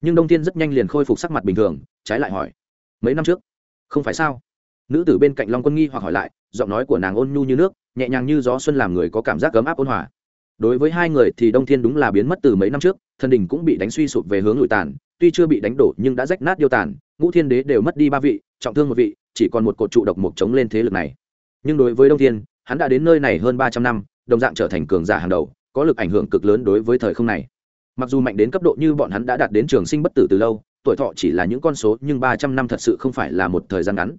Nhưng đông thiên rất nhanh liền khôi phục sắc mặt bình thường, trái lại hỏi. Mấy năm trước? Không phải sao? Nữ tử bên cạnh long quân nghi hoặc hỏi lại, giọng nói của nàng ôn nhu như nước, nhẹ nhàng như gió xuân làm người có cảm giác ấm áp ôn hòa đối với hai người thì đông thiên đúng là biến mất từ mấy năm trước thần đình cũng bị đánh suy sụp về hướng lụi tàn, tuy chưa bị đánh đổ nhưng đã rách nát điêu tàn, ngũ thiên đế đều mất đi ba vị, trọng thương một vị, chỉ còn một cột trụ độc mộc chống lên thế lực này. Nhưng đối với đông thiên, hắn đã đến nơi này hơn ba trăm năm, đồng dạng trở thành cường giả hàng đầu, có lực ảnh hưởng cực lớn đối với thời không này. Mặc dù mạnh đến cấp độ như bọn hắn đã đạt đến trường sinh bất tử từ lâu, tuổi thọ chỉ là những con số, nhưng ba trăm năm thật sự không phải là một thời gian ngắn.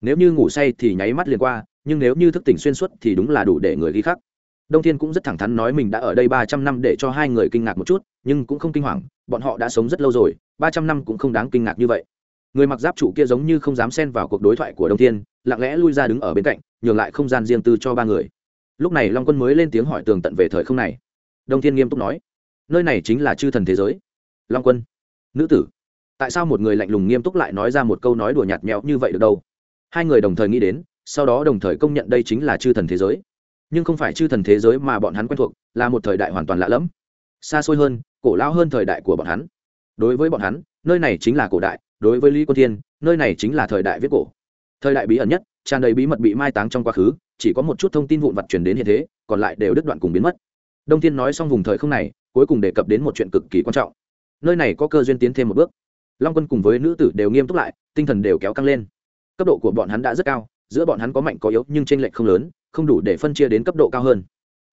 Nếu như ngủ say thì nháy mắt liền qua, nhưng nếu như thức tỉnh xuyên suốt thì đúng là đủ để người ghi khắc đông thiên cũng rất thẳng thắn nói mình đã ở đây ba trăm năm để cho hai người kinh ngạc một chút, nhưng cũng không kinh hoàng, bọn họ đã sống rất lâu rồi, ba trăm năm cũng không đáng kinh ngạc như vậy. Người mặc giáp trụ kia giống như không dám xen vào cuộc đối thoại của đông thiên, lặng lẽ lui ra đứng ở bên cạnh, nhường lại không gian riêng tư cho ba người. Lúc này long quân mới lên tiếng hỏi tường tận về thời không này. Đông thiên nghiêm túc nói, nơi này chính là chư thần thế giới. Long quân, nữ tử, tại sao một người lạnh lùng nghiêm túc lại nói ra một câu nói đùa nhạt nhẽo như vậy được đâu? Hai người đồng thời nghĩ đến, sau đó đồng thời công nhận đây chính là chư thần thế giới nhưng không phải chư thần thế giới mà bọn hắn quen thuộc, là một thời đại hoàn toàn lạ lẫm. Xa xôi hơn, cổ lao hơn thời đại của bọn hắn. Đối với bọn hắn, nơi này chính là cổ đại, đối với lý quân thiên, nơi này chính là thời đại viết cổ. Thời đại bí ẩn nhất, tràn đầy bí mật bị mai táng trong quá khứ, chỉ có một chút thông tin vụn vặt truyền đến hiện thế, còn lại đều đứt đoạn cùng biến mất. Đông thiên nói xong vùng thời không này, cuối cùng đề cập đến một chuyện cực kỳ quan trọng. Nơi này có cơ duyên tiến thêm một bước. Long quân cùng với nữ tử đều nghiêm túc lại, tinh thần đều kéo căng lên. Cấp độ của bọn hắn đã rất cao, giữa bọn hắn có mạnh có yếu, nhưng tranh lệch không lớn không đủ để phân chia đến cấp độ cao hơn.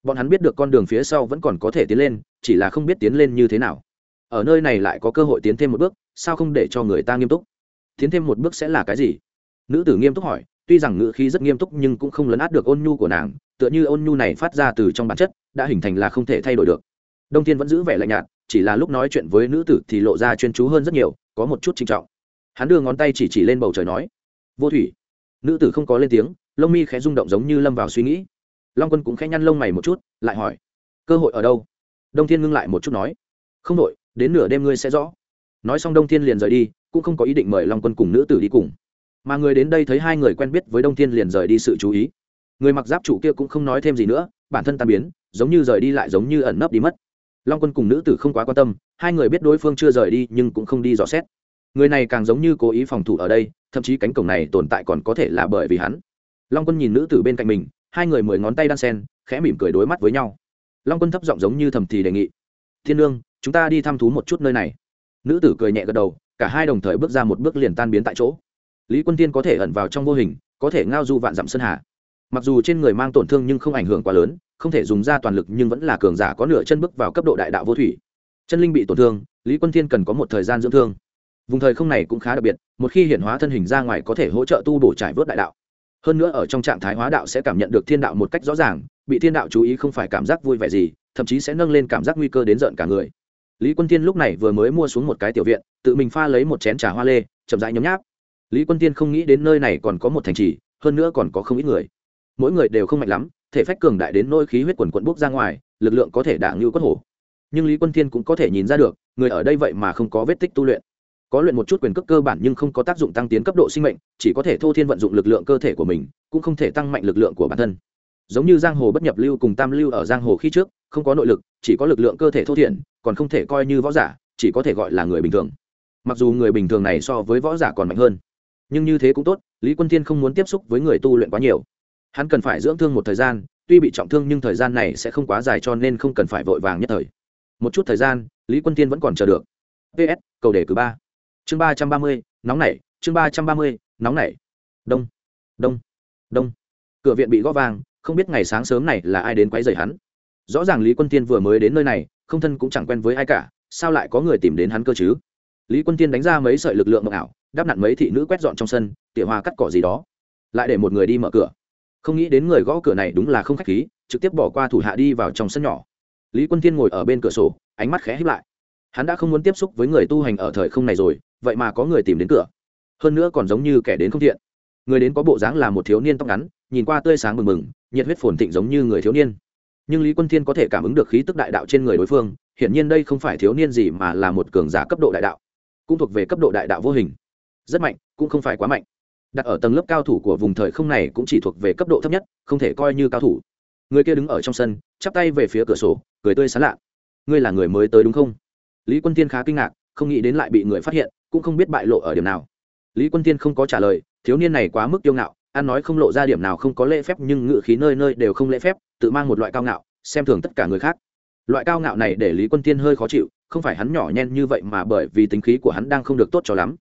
Bọn hắn biết được con đường phía sau vẫn còn có thể tiến lên, chỉ là không biết tiến lên như thế nào. Ở nơi này lại có cơ hội tiến thêm một bước, sao không để cho người ta nghiêm túc? Tiến thêm một bước sẽ là cái gì? Nữ tử nghiêm túc hỏi, tuy rằng ngữ khí rất nghiêm túc nhưng cũng không lấn át được ôn nhu của nàng, tựa như ôn nhu này phát ra từ trong bản chất, đã hình thành là không thể thay đổi được. Đông thiên vẫn giữ vẻ lạnh nhạt, chỉ là lúc nói chuyện với nữ tử thì lộ ra chuyên chú hơn rất nhiều, có một chút trinh trọng. Hắn đưa ngón tay chỉ chỉ lên bầu trời nói, vô thủy. Nữ tử không có lên tiếng lông mi khẽ rung động giống như lâm vào suy nghĩ. Long quân cũng khẽ nhăn lông mày một chút, lại hỏi, cơ hội ở đâu? Đông thiên ngưng lại một chút nói, không đội đến nửa đêm ngươi sẽ rõ. Nói xong đông thiên liền rời đi, cũng không có ý định mời long quân cùng nữ tử đi cùng. Mà người đến đây thấy hai người quen biết với đông thiên liền rời đi sự chú ý. Người mặc giáp chủ kia cũng không nói thêm gì nữa, bản thân tan biến, giống như rời đi lại giống như ẩn nấp đi mất. Long quân cùng nữ tử không quá quan tâm, hai người biết đối phương chưa rời đi nhưng cũng không đi dò xét. Người này càng giống như cố ý phòng thủ ở đây, thậm chí cánh cổng này tồn tại còn có thể là bởi vì hắn long quân nhìn nữ tử bên cạnh mình, hai người mười ngón tay đan sen, khẽ mỉm cười đối mắt với nhau. Long quân thấp giọng giống như thầm thì đề nghị, thiên lương chúng ta đi thăm thú một chút nơi này. Nữ tử cười nhẹ gật đầu, cả hai đồng thời bước ra một bước liền tan biến tại chỗ. Lý quân tiên có thể ẩn vào trong vô hình, có thể ngao du vạn dặm sơn hà. Mặc dù trên người mang tổn thương nhưng không ảnh hưởng quá lớn, không thể dùng ra toàn lực nhưng vẫn là cường giả có nửa chân bước vào cấp độ đại đạo vô thủy. Chân linh bị tổn thương, lý quân thiên cần có một thời gian dưỡng thương. Vùng thời không này cũng khá đặc biệt, một khi hiện hóa thân hình ra ngoài có thể hỗ trợ tu bổ trải vớt đại đạo hơn nữa ở trong trạng thái hóa đạo sẽ cảm nhận được thiên đạo một cách rõ ràng, bị thiên đạo chú ý không phải cảm giác vui vẻ gì, thậm chí sẽ nâng lên cảm giác nguy cơ đến giận cả người. Lý quân tiên lúc này vừa mới mua xuống một cái tiểu viện, tự mình pha lấy một chén trà hoa lê, chậm rãi nhấm nháp. Lý quân tiên không nghĩ đến nơi này còn có một thành trì, hơn nữa còn có không ít người. Mỗi người đều không mạnh lắm, thể phách cường đại đến nôi khí huyết quần quận bốc ra ngoài, lực lượng có thể đảng như quất hổ. Nhưng lý quân thiên cũng có thể nhìn ra được, người ở đây vậy mà không có vết tích tu luyện có luyện một chút quyền cước cơ bản nhưng không có tác dụng tăng tiến cấp độ sinh mệnh, chỉ có thể thô thiên vận dụng lực lượng cơ thể của mình, cũng không thể tăng mạnh lực lượng của bản thân. Giống như giang hồ bất nhập lưu cùng tam lưu ở giang hồ khi trước, không có nội lực, chỉ có lực lượng cơ thể thô thiện còn không thể coi như võ giả, chỉ có thể gọi là người bình thường. Mặc dù người bình thường này so với võ giả còn mạnh hơn, nhưng như thế cũng tốt, lý quân thiên không muốn tiếp xúc với người tu luyện quá nhiều. Hắn cần phải dưỡng thương một thời gian, tuy bị trọng thương nhưng thời gian này sẽ không quá dài cho nên không cần phải vội vàng nhất thời. Một chút thời gian, lý quân tiên vẫn còn chờ được. Ps cầu đề cử ba chương ba trăm ba mươi, nóng nảy, chương ba trăm ba mươi, nóng nảy. Đông đông đông. Cửa viện bị gõ vàng, không biết ngày sáng sớm này là ai đến quấy rầy hắn. Rõ ràng lý quân tiên vừa mới đến nơi này, không thân cũng chẳng quen với ai cả, sao lại có người tìm đến hắn cơ chứ? Lý quân tiên đánh ra mấy sợi lực lượng mộng ảo đáp nặn mấy thị nữ quét dọn trong sân, tỉa hoa cắt cỏ gì đó. Lại để một người đi mở cửa. Không nghĩ đến người gõ cửa này đúng là không khách khí, trực tiếp bỏ qua thủ hạ đi vào trong sân nhỏ. Lý quân thiên ngồi ở bên cửa sổ, ánh mắt khẽ hít lại. Hắn đã không muốn tiếp xúc với người tu hành ở thời không này rồi vậy mà có người tìm đến cửa. Hơn nữa còn giống như kẻ đến không thiện. Người đến có bộ dáng là một thiếu niên tóc ngắn, nhìn qua tươi sáng mừng mừng nhiệt huyết phồn thịnh giống như người thiếu niên. Nhưng lý quân thiên có thể cảm ứng được khí tức đại đạo trên người đối phương, hiển nhiên đây không phải thiếu niên gì mà là một cường giả cấp độ đại đạo, cũng thuộc về cấp độ đại đạo vô hình. Rất mạnh, cũng không phải quá mạnh. Đặt ở tầng lớp cao thủ của vùng thời không này cũng chỉ thuộc về cấp độ thấp nhất, không thể coi như cao thủ. Người kia đứng ở trong sân, chắp tay về phía cửa sổ, cười tươi sán lạ. Ngươi là người mới tới đúng không? Lý quân tiên khá kinh ngạc không nghĩ đến lại bị người phát hiện, cũng không biết bại lộ ở điểm nào. Lý quân tiên không có trả lời, thiếu niên này quá mức kiêu ngạo, ăn nói không lộ ra điểm nào không có lễ phép, nhưng ngự khí nơi nơi đều không lễ phép, tự mang một loại cao ngạo, xem thường tất cả người khác. Loại cao ngạo này để lý quân tiên hơi khó chịu, không phải hắn nhỏ nhen như vậy mà bởi vì tính khí của hắn đang không được tốt cho lắm.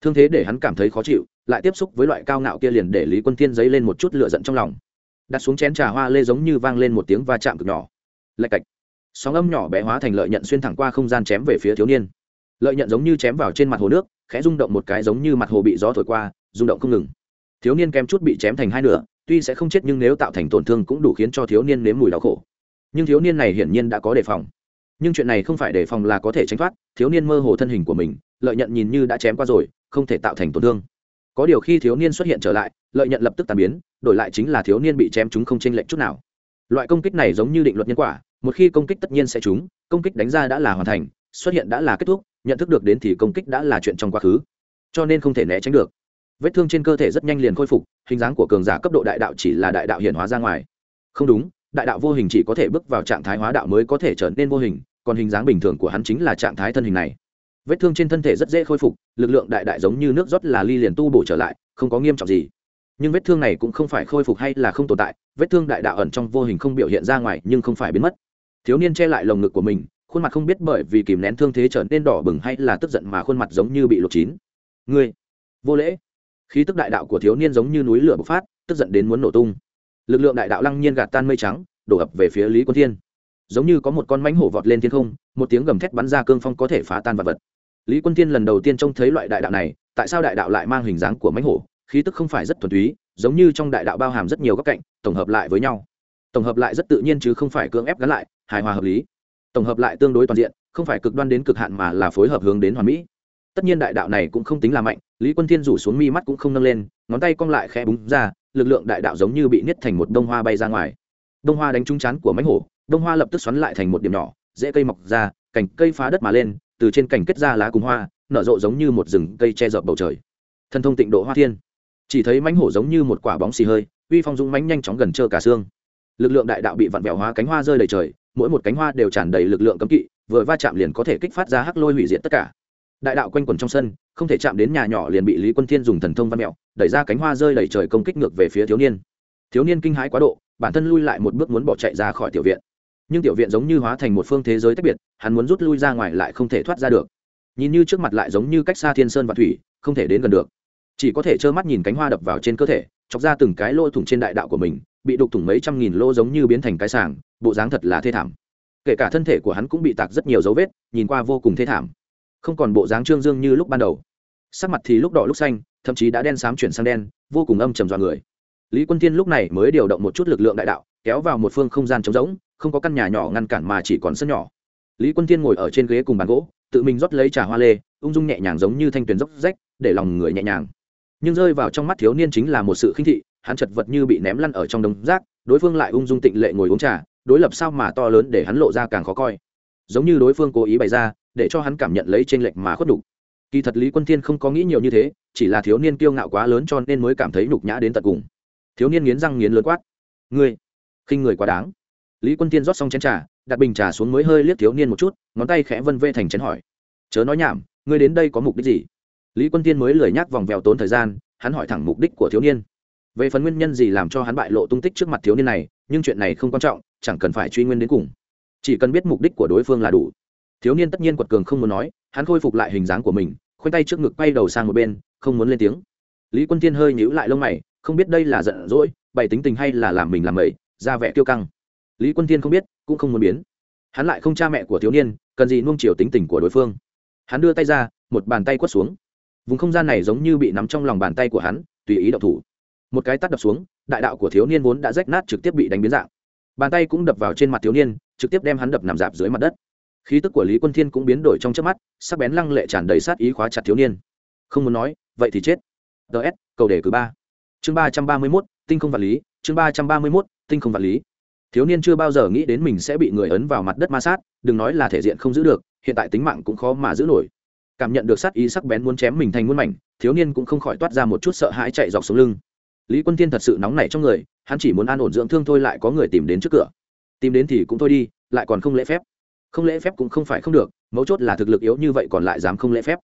Thương thế để hắn cảm thấy khó chịu, lại tiếp xúc với loại cao ngạo kia liền để lý quân tiên dấy lên một chút lựa giận trong lòng. Đặt xuống chén trà hoa lê giống như vang lên một tiếng va chạm cực nhỏ. Lạch cạch. Sóng âm nhỏ bé hóa thành lợi nhận xuyên thẳng qua không gian chém về phía thiếu niên lợi nhận giống như chém vào trên mặt hồ nước, khẽ rung động một cái giống như mặt hồ bị gió thổi qua, rung động không ngừng. Thiếu niên kém chút bị chém thành hai nửa, tuy sẽ không chết nhưng nếu tạo thành tổn thương cũng đủ khiến cho thiếu niên nếm mùi đau khổ. Nhưng thiếu niên này hiển nhiên đã có đề phòng. Nhưng chuyện này không phải đề phòng là có thể tránh thoát, thiếu niên mơ hồ thân hình của mình, lợi nhận nhìn như đã chém qua rồi, không thể tạo thành tổn thương. Có điều khi thiếu niên xuất hiện trở lại, lợi nhận lập tức tàn biến, đổi lại chính là thiếu niên bị chém chúng không chênh lệch chút nào. Loại công kích này giống như định luật nhân quả, một khi công kích tất nhiên sẽ trúng, công kích đánh ra đã là hoàn thành, xuất hiện đã là kết thúc nhận thức được đến thì công kích đã là chuyện trong quá khứ, cho nên không thể né tránh được. Vết thương trên cơ thể rất nhanh liền khôi phục, hình dáng của cường giả cấp độ đại đạo chỉ là đại đạo hiện hóa ra ngoài. Không đúng, đại đạo vô hình chỉ có thể bước vào trạng thái hóa đạo mới có thể trở nên vô hình, còn hình dáng bình thường của hắn chính là trạng thái thân hình này. Vết thương trên thân thể rất dễ khôi phục, lực lượng đại đại giống như nước rót là ly liền tu bổ trở lại, không có nghiêm trọng gì. Nhưng vết thương này cũng không phải khôi phục hay là không tồn tại, vết thương đại đạo ẩn trong vô hình không biểu hiện ra ngoài nhưng không phải biến mất. Thiếu niên che lại lồng ngực của mình khuôn mặt không biết bởi vì kìm nén thương thế trở nên đỏ bừng hay là tức giận mà khuôn mặt giống như bị lột chín. Ngươi, vô lễ. Khí tức đại đạo của thiếu niên giống như núi lửa bộc phát, tức giận đến muốn nổ tung. Lực lượng đại đạo lăng nhiên gạt tan mây trắng, đổ ập về phía lý quân thiên. Giống như có một con mánh hổ vọt lên thiên không, một tiếng gầm thét bắn ra cương phong có thể phá tan vật vật. Lý quân thiên lần đầu tiên trông thấy loại đại đạo này, tại sao đại đạo lại mang hình dáng của mánh hổ? Khí tức không phải rất thuần túy, giống như trong đại đạo bao hàm rất nhiều góc cạnh, tổng hợp lại với nhau. Tổng hợp lại rất tự nhiên chứ không phải cưỡng ép gắn lại, hài hòa hợp lý tổng hợp lại tương đối toàn diện, không phải cực đoan đến cực hạn mà là phối hợp hướng đến hoàn mỹ. Tất nhiên đại đạo này cũng không tính là mạnh, lý quân thiên rủ xuống mi mắt cũng không nâng lên, ngón tay cong lại khẽ búng ra, lực lượng đại đạo giống như bị niết thành một đông hoa bay ra ngoài. Đông hoa đánh trúng chán của mánh hổ đông hoa lập tức xoắn lại thành một điểm nhỏ, dễ cây mọc ra, cành cây phá đất mà lên, từ trên cành kết ra lá cùng hoa, nở rộ giống như một rừng cây che dợp bầu trời. Thân thông tịnh độ hoa thiên. Chỉ thấy mánh hổ giống như một quả bóng xì hơi, uy phong dũng mánh nhanh chóng gần trơ cả xương. Lực lượng đại đạo bị vặn vẹo hóa cánh hoa rơi đầy trời mỗi một cánh hoa đều tràn đầy lực lượng cấm kỵ, vừa va chạm liền có thể kích phát ra hắc lôi hủy diệt tất cả. Đại đạo quanh quẩn trong sân, không thể chạm đến nhà nhỏ liền bị lý quân thiên dùng thần thông văn mẹo, đẩy ra cánh hoa rơi đầy trời công kích ngược về phía thiếu niên. Thiếu niên kinh hãi quá độ, bản thân lui lại một bước muốn bỏ chạy ra khỏi tiểu viện. Nhưng tiểu viện giống như hóa thành một phương thế giới tách biệt, hắn muốn rút lui ra ngoài lại không thể thoát ra được. Nhìn như trước mặt lại giống như cách xa thiên sơn và thủy, không thể đến gần được. Chỉ có thể trơ mắt nhìn cánh hoa đập vào trên cơ thể, chọc ra từng cái lỗ thủng trên đại đạo của mình bị đục thủng mấy trăm nghìn lỗ giống như biến thành cái sàng bộ dáng thật là thê thảm. Kể cả thân thể của hắn cũng bị tạc rất nhiều dấu vết, nhìn qua vô cùng thê thảm. Không còn bộ dáng trương dương như lúc ban đầu. Sắc mặt thì lúc đỏ lúc xanh, thậm chí đã đen xám chuyển sang đen, vô cùng âm trầm dọa người. Lý quân tiên lúc này mới điều động một chút lực lượng đại đạo, kéo vào một phương không gian trống rỗng, không có căn nhà nhỏ ngăn cản mà chỉ còn sân nhỏ. Lý quân tiên ngồi ở trên ghế cùng bàn gỗ, tự mình rót lấy trà hoa lê, ung dung nhẹ nhàng giống như thanh tuyền dốc rách, để lòng người nhẹ nhàng. Nhưng rơi vào trong mắt thiếu niên chính là một sự khinh thị hắn chật vật như bị ném lăn ở trong đống rác, đối phương lại ung dung tịnh lệ ngồi uống trà, đối lập sao mà to lớn để hắn lộ ra càng khó coi. Giống như đối phương cố ý bày ra, để cho hắn cảm nhận lấy trên lệch mà khuất đục kỳ thật lý quân thiên không có nghĩ nhiều như thế, chỉ là thiếu niên kiêu ngạo quá lớn cho nên mới cảm thấy nhục nhã đến tận cùng. Thiếu niên nghiến răng nghiến lớn quát, ngươi, khinh người quá đáng. Lý quân thiên rót xong chén trà, đặt bình trà xuống mới hơi liếc thiếu niên một chút, ngón tay khẽ vân vê thành chén hỏi, chớ nói nhảm, ngươi đến đây có mục đích gì? Lý quân thiên mới lười nhác vòng vèo tốn thời gian, hắn hỏi thẳng mục đích của thiếu niên về phần nguyên nhân gì làm cho hắn bại lộ tung tích trước mặt thiếu niên này, nhưng chuyện này không quan trọng, chẳng cần phải truy nguyên đến cùng. Chỉ cần biết mục đích của đối phương là đủ. Thiếu niên tất nhiên quật cường không muốn nói, hắn khôi phục lại hình dáng của mình, khoanh tay trước ngực quay đầu sang một bên, không muốn lên tiếng. Lý quân tiên hơi nhíu lại lông mày, không biết đây là giận dỗi, bày tính tình hay là làm mình làm mẩy ra vẻ tiêu căng. Lý quân tiên không biết, cũng không muốn biến. Hắn lại không cha mẹ của thiếu niên, cần gì nuông chiều tính tình của đối phương. Hắn đưa tay ra, một bàn tay quất xuống. Vùng không gian này giống như bị nắm trong lòng bàn tay của hắn, tùy ý đậu thủ một cái tắt đập xuống, đại đạo của thiếu niên vốn đã rách nát trực tiếp bị đánh biến dạng. Bàn tay cũng đập vào trên mặt thiếu niên, trực tiếp đem hắn đập nằm dạp dưới mặt đất. Khí tức của lý quân thiên cũng biến đổi trong trước mắt, sắc bén lăng lệ tràn đầy sát ý khóa chặt thiếu niên. Không muốn nói, vậy thì chết. Ts cầu đề cử ba. Chương ba trăm ba mươi mốt, tinh không vật lý, chương ba trăm ba mươi mốt, tinh không vật lý. Thiếu niên chưa bao giờ nghĩ đến mình sẽ bị người ấn vào mặt đất ma sát, đừng nói là thể diện không giữ được, hiện tại tính mạng cũng khó mà giữ nổi. Cảm nhận được sát ý sắc bén muốn chém mình thành muôn mảnh, thiếu niên cũng không khỏi toát ra một chút sợ hãi chạy dọc xuống lưng lý quân thiên thật sự nóng nảy trong người, hắn chỉ muốn an ổn dưỡng thương thôi lại có người tìm đến trước cửa. Tìm đến thì cũng thôi đi, lại còn không lễ phép. Không lễ phép cũng không phải không được, mấu chốt là thực lực yếu như vậy còn lại dám không lễ phép.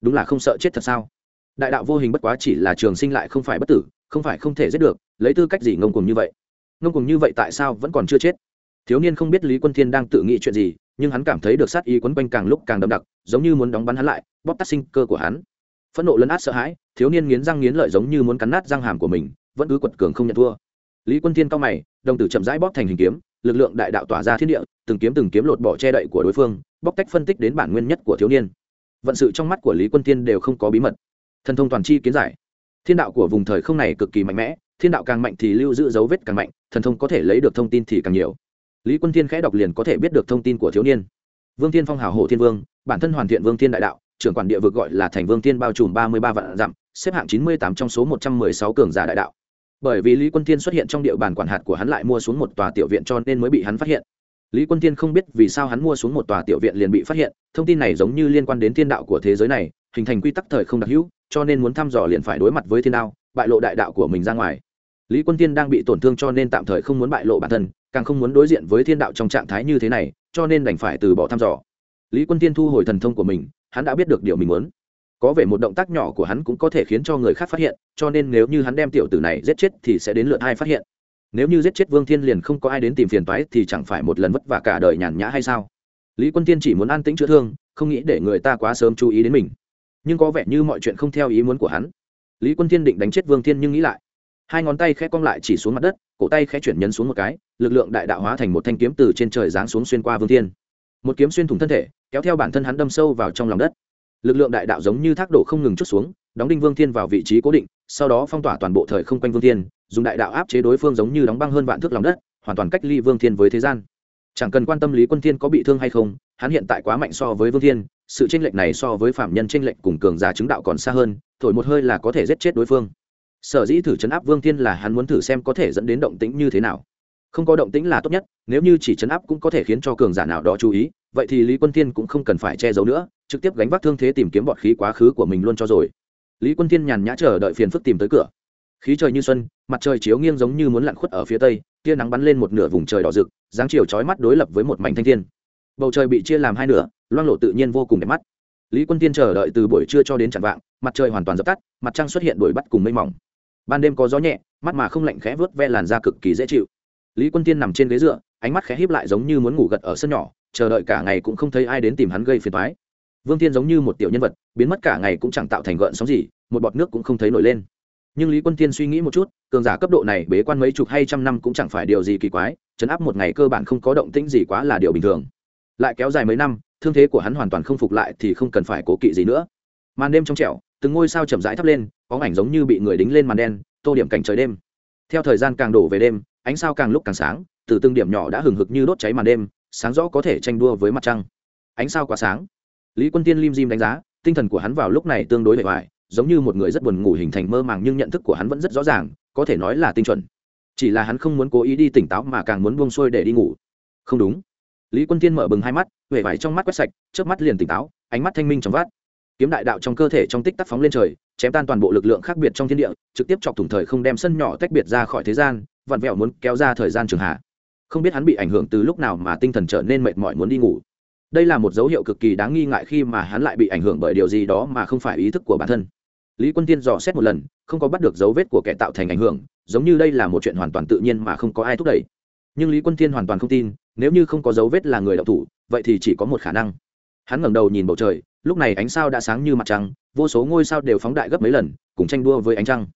Đúng là không sợ chết thật sao? Đại đạo vô hình bất quá chỉ là trường sinh lại không phải bất tử, không phải không thể giết được, lấy tư cách gì ngông cùng như vậy? Ngông cùng như vậy tại sao vẫn còn chưa chết? Thiếu niên không biết lý quân thiên đang tự nghĩ chuyện gì, nhưng hắn cảm thấy được sát ý quấn quanh càng lúc càng đậm đặc, giống như muốn đóng bắn hắn lại, bóp tắt sinh cơ của hắn phẫn nộ lấn át sợ hãi, thiếu niên nghiến răng nghiến lợi giống như muốn cắn nát răng hàm của mình, vẫn cứ quật cường không nhận thua. Lý quân thiên cao mày, đồng tử chậm rãi bóp thành hình kiếm, lực lượng đại đạo tỏa ra thiên địa, từng kiếm từng kiếm lột bỏ che đậy của đối phương, bóc tách phân tích đến bản nguyên nhất của thiếu niên. Vận sự trong mắt của lý quân tiên đều không có bí mật. Thần thông toàn chi kiến giải. Thiên đạo của vùng thời không này cực kỳ mạnh mẽ, thiên đạo càng mạnh thì lưu giữ dấu vết càng mạnh, thần thông có thể lấy được thông tin thì càng nhiều. Lý quân tiên khẽ đọc liền có thể biết được thông tin của thiếu niên. Vương tiên phong hào hộ thiên vương, bản thân hoàn thiện vương Thiên đại đạo trưởng quản địa vực gọi là thành vương tiên bao trùm ba mươi ba vạn dặm, xếp hạng chín mươi tám trong số một trăm mười sáu cường giả đại đạo. Bởi vì lý quân tiên xuất hiện trong địa bàn quản hạt của hắn lại mua xuống một tòa tiểu viện cho nên mới bị hắn phát hiện. Lý quân tiên không biết vì sao hắn mua xuống một tòa tiểu viện liền bị phát hiện, thông tin này giống như liên quan đến thiên đạo của thế giới này, hình thành quy tắc thời không đặc hữu, cho nên muốn thăm dò liền phải đối mặt với thiên đạo, bại lộ đại đạo của mình ra ngoài. Lý quân tiên đang bị tổn thương cho nên tạm thời không muốn bại lộ bản thân, càng không muốn đối diện với thiên đạo trong trạng thái như thế này, cho nên đành phải từ bỏ thăm dò. Lý quân tiên thu hồi thần thông của mình hắn đã biết được điều mình muốn. Có vẻ một động tác nhỏ của hắn cũng có thể khiến cho người khác phát hiện, cho nên nếu như hắn đem tiểu tử này giết chết thì sẽ đến lượt hai phát hiện? Nếu như giết chết vương thiên liền không có ai đến tìm phiền toái thì chẳng phải một lần vất vả cả đời nhàn nhã hay sao? Lý quân tiên chỉ muốn an tĩnh chữa thương, không nghĩ để người ta quá sớm chú ý đến mình. Nhưng có vẻ như mọi chuyện không theo ý muốn của hắn. Lý quân Thiên định đánh chết vương thiên nhưng nghĩ lại. Hai ngón tay khẽ cong lại chỉ xuống mặt đất, cổ tay khẽ chuyển nhấn xuống một cái, lực lượng đại đạo hóa thành một thanh kiếm từ trên trời giáng xuống xuyên qua vương thiên một kiếm xuyên thủng thân thể, kéo theo bản thân hắn đâm sâu vào trong lòng đất. Lực lượng đại đạo giống như thác đổ không ngừng chút xuống, đóng đinh vương thiên vào vị trí cố định, sau đó phong tỏa toàn bộ thời không quanh vương thiên, dùng đại đạo áp chế đối phương giống như đóng băng hơn vạn thước lòng đất, hoàn toàn cách ly vương thiên với thế gian. Chẳng cần quan tâm lý quân thiên có bị thương hay không, hắn hiện tại quá mạnh so với vương thiên, sự tranh lệch này so với phạm nhân tranh lệch cùng cường giả chứng đạo còn xa hơn, thổi một hơi là có thể giết chết đối phương. Sở dĩ thử chấn áp vương thiên là hắn muốn thử xem có thể dẫn đến động tĩnh như thế nào không có động tĩnh là tốt nhất, nếu như chỉ chấn áp cũng có thể khiến cho cường giả nào đó chú ý, vậy thì lý quân thiên cũng không cần phải che giấu nữa, trực tiếp gánh vác thương thế tìm kiếm bọt khí quá khứ của mình luôn cho rồi. Lý quân thiên nhàn nhã chờ đợi phiền phức tìm tới cửa. Khí trời như xuân, mặt trời chiếu nghiêng giống như muốn lặn khuất ở phía tây, tia nắng bắn lên một nửa vùng trời đỏ rực, dáng chiều chói mắt đối lập với một mảnh thanh thiên. Bầu trời bị chia làm hai nửa, loang lộ tự nhiên vô cùng đẹp mắt. Lý quân tiên chờ đợi từ buổi trưa cho đến chặn vạng, mặt trời hoàn toàn dập tắt, mặt trăng xuất hiện đuổi bắt cùng mây mỏng. Ban đêm có gió nhẹ, mắt mà không lạnh khẽ vớt ve làn da cực kỳ dễ chịu lý quân tiên nằm trên ghế dựa, ánh mắt khẽ híp lại giống như muốn ngủ gật ở sân nhỏ, chờ đợi cả ngày cũng không thấy ai đến tìm hắn gây phiền toái. Vương tiên giống như một tiểu nhân vật, biến mất cả ngày cũng chẳng tạo thành gợn sóng gì, một bọt nước cũng không thấy nổi lên. Nhưng lý quân tiên suy nghĩ một chút, cường giả cấp độ này bế quan mấy chục hay trăm năm cũng chẳng phải điều gì kỳ quái, chấn áp một ngày cơ bản không có động tĩnh gì quá là điều bình thường. Lại kéo dài mấy năm, thương thế của hắn hoàn toàn không phục lại thì không cần phải cố kỵ gì nữa. Màn đêm trong trẻo, từng ngôi sao chậm rãi thắp lên có ảnh giống như bị người đính lên màn đen, tô điểm cảnh trời đêm. Theo thời gian càng đổ về đêm ánh sao càng lúc càng sáng, từ từng điểm nhỏ đã hừng hực như đốt cháy màn đêm, sáng rõ có thể tranh đua với mặt trăng. Ánh sao quá sáng. Lý quân tiên lim dim đánh giá, tinh thần của hắn vào lúc này tương đối bề ngoài giống như một người rất buồn ngủ hình thành mơ màng nhưng nhận thức của hắn vẫn rất rõ ràng, có thể nói là tinh chuẩn. Chỉ là hắn không muốn cố ý đi tỉnh táo mà càng muốn buông xuôi để đi ngủ. Không đúng. Lý quân tiên mở bừng hai mắt huệ vải trong mắt quét sạch trước mắt liền tỉnh táo, ánh mắt thanh minh trong vát kiếm đại đạo trong cơ thể trong tích tắc phóng lên trời, chém tan toàn bộ lực lượng khác biệt trong thiên địa, trực tiếp chọc thủng thời không đem sân nhỏ tách biệt ra khỏi thế gian vặn vẹo muốn kéo ra thời gian trường hạ. Không biết hắn bị ảnh hưởng từ lúc nào mà tinh thần trở nên mệt mỏi muốn đi ngủ. Đây là một dấu hiệu cực kỳ đáng nghi ngại khi mà hắn lại bị ảnh hưởng bởi điều gì đó mà không phải ý thức của bản thân. Lý quân tiên dò xét một lần, không có bắt được dấu vết của kẻ tạo thành ảnh hưởng, giống như đây là một chuyện hoàn toàn tự nhiên mà không có ai thúc đẩy. Nhưng lý quân tiên hoàn toàn không tin, nếu như không có dấu vết là người đạo thủ, vậy thì chỉ có một khả năng. Hắn ngẩng đầu nhìn bầu trời, lúc này ánh sao đã sáng như mặt trăng, vô số ngôi sao đều phóng đại gấp mấy lần, cùng tranh đua với ánh trăng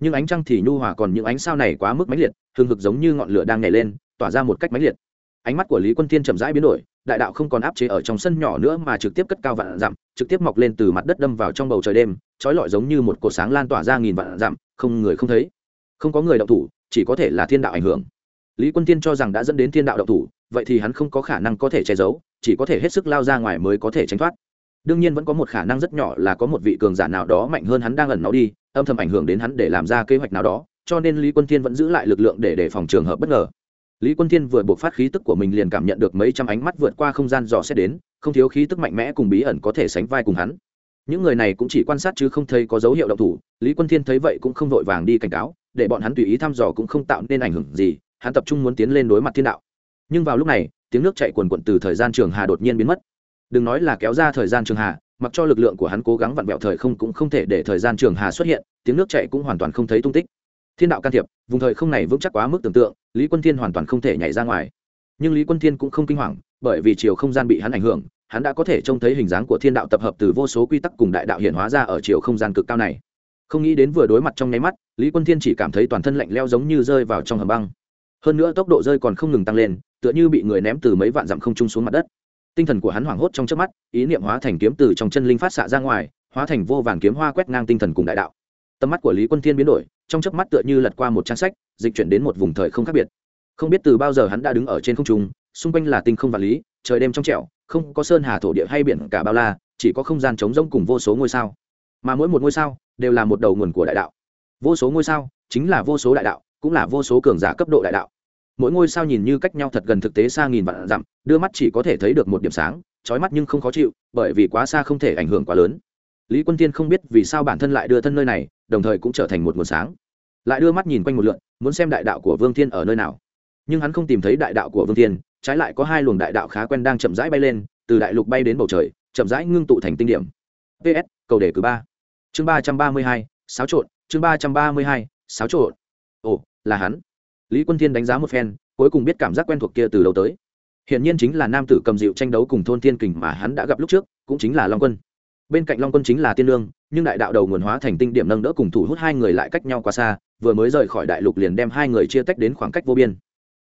nhưng ánh trăng thì nhu hòa còn những ánh sao này quá mức mãnh liệt, hừng hực giống như ngọn lửa đang nhảy lên, tỏa ra một cách mãnh liệt. Ánh mắt của lý quân Thiên chậm rãi biến đổi, đại đạo không còn áp chế ở trong sân nhỏ nữa mà trực tiếp cất cao vạn dặm, trực tiếp mọc lên từ mặt đất đâm vào trong bầu trời đêm, trói lọi giống như một cột sáng lan tỏa ra nghìn vạn dặm, không người không thấy. Không có người động thủ, chỉ có thể là thiên đạo ảnh hưởng. Lý quân tiên cho rằng đã dẫn đến thiên đạo động thủ, vậy thì hắn không có khả năng có thể che giấu, chỉ có thể hết sức lao ra ngoài mới có thể tránh thoát. Đương nhiên vẫn có một khả năng rất nhỏ là có một vị cường giả nào đó mạnh hơn hắn đang ẩn nó đi âm thầm ảnh hưởng đến hắn để làm ra kế hoạch nào đó, cho nên lý quân thiên vẫn giữ lại lực lượng để đề phòng trường hợp bất ngờ. Lý quân thiên vừa buộc phát khí tức của mình liền cảm nhận được mấy trăm ánh mắt vượt qua không gian dò xét đến, không thiếu khí tức mạnh mẽ cùng bí ẩn có thể sánh vai cùng hắn. Những người này cũng chỉ quan sát chứ không thấy có dấu hiệu động thủ, lý quân thiên thấy vậy cũng không vội vàng đi cảnh cáo, để bọn hắn tùy ý thăm dò cũng không tạo nên ảnh hưởng gì, hắn tập trung muốn tiến lên đối mặt thiên đạo. Nhưng vào lúc này, tiếng nước chạy quần quận từ thời gian trường hà đột nhiên biến mất. Đừng nói là kéo ra thời gian trường hà mặc cho lực lượng của hắn cố gắng vặn vẹo thời không cũng không thể để thời gian trường hà xuất hiện, tiếng nước chạy cũng hoàn toàn không thấy tung tích. Thiên đạo can thiệp, vùng thời không này vững chắc quá mức tưởng tượng, lý quân thiên hoàn toàn không thể nhảy ra ngoài. Nhưng lý quân thiên cũng không kinh hoàng, bởi vì chiều không gian bị hắn ảnh hưởng, hắn đã có thể trông thấy hình dáng của thiên đạo tập hợp từ vô số quy tắc cùng đại đạo hiện hóa ra ở chiều không gian cực cao này. Không nghĩ đến vừa đối mặt trong nháy mắt, lý quân thiên chỉ cảm thấy toàn thân lạnh leo giống như rơi vào trong hầm băng. Hơn nữa tốc độ rơi còn không ngừng tăng lên, tựa như bị người ném từ mấy vạn dặm không trung xuống mặt đất tinh thần của hắn hoảng hốt trong trước mắt, ý niệm hóa thành kiếm từ trong chân linh phát xạ ra ngoài, hóa thành vô vàng kiếm hoa quét ngang tinh thần cùng đại đạo. Tầm mắt của lý quân thiên biến đổi, trong chớp mắt tựa như lật qua một trang sách, dịch chuyển đến một vùng thời không khác biệt. Không biết từ bao giờ hắn đã đứng ở trên không trung, xung quanh là tinh không và lý, trời đêm trong trẻo, không có sơn hà thổ địa hay biển cả bao la, chỉ có không gian trống rỗng cùng vô số ngôi sao. Mà mỗi một ngôi sao đều là một đầu nguồn của đại đạo. Vô số ngôi sao chính là vô số đại đạo, cũng là vô số cường giả cấp độ đại đạo mỗi ngôi sao nhìn như cách nhau thật gần thực tế xa nghìn vạn dặm, đưa mắt chỉ có thể thấy được một điểm sáng trói mắt nhưng không khó chịu, bởi vì quá xa không thể ảnh hưởng quá lớn. Lý quân tiên không biết vì sao bản thân lại đưa thân nơi này, đồng thời cũng trở thành một nguồn sáng. Lại đưa mắt nhìn quanh một lượn, muốn xem đại đạo của vương thiên ở nơi nào. Nhưng hắn không tìm thấy đại đạo của vương thiên, trái lại có hai luồng đại đạo khá quen đang chậm rãi bay lên, từ đại lục bay đến bầu trời, chậm rãi ngưng tụ thành tinh điểm. Ps cầu đề cử ba. Chương ba trăm ba mươi hai, xáo trộn, chương ba trăm ba mươi hai, xáo trộn. Ồ, là hắn lý quân thiên đánh giá một phen, cuối cùng biết cảm giác quen thuộc kia từ đầu tới. Hiện nhiên chính là nam tử cầm dịu tranh đấu cùng thôn thiên kình mà hắn đã gặp lúc trước, cũng chính là long quân. Bên cạnh long quân chính là tiên lương, nhưng đại đạo đầu nguồn hóa thành tinh điểm nâng đỡ cùng thủ hút hai người lại cách nhau quá xa, vừa mới rời khỏi đại lục liền đem hai người chia tách đến khoảng cách vô biên.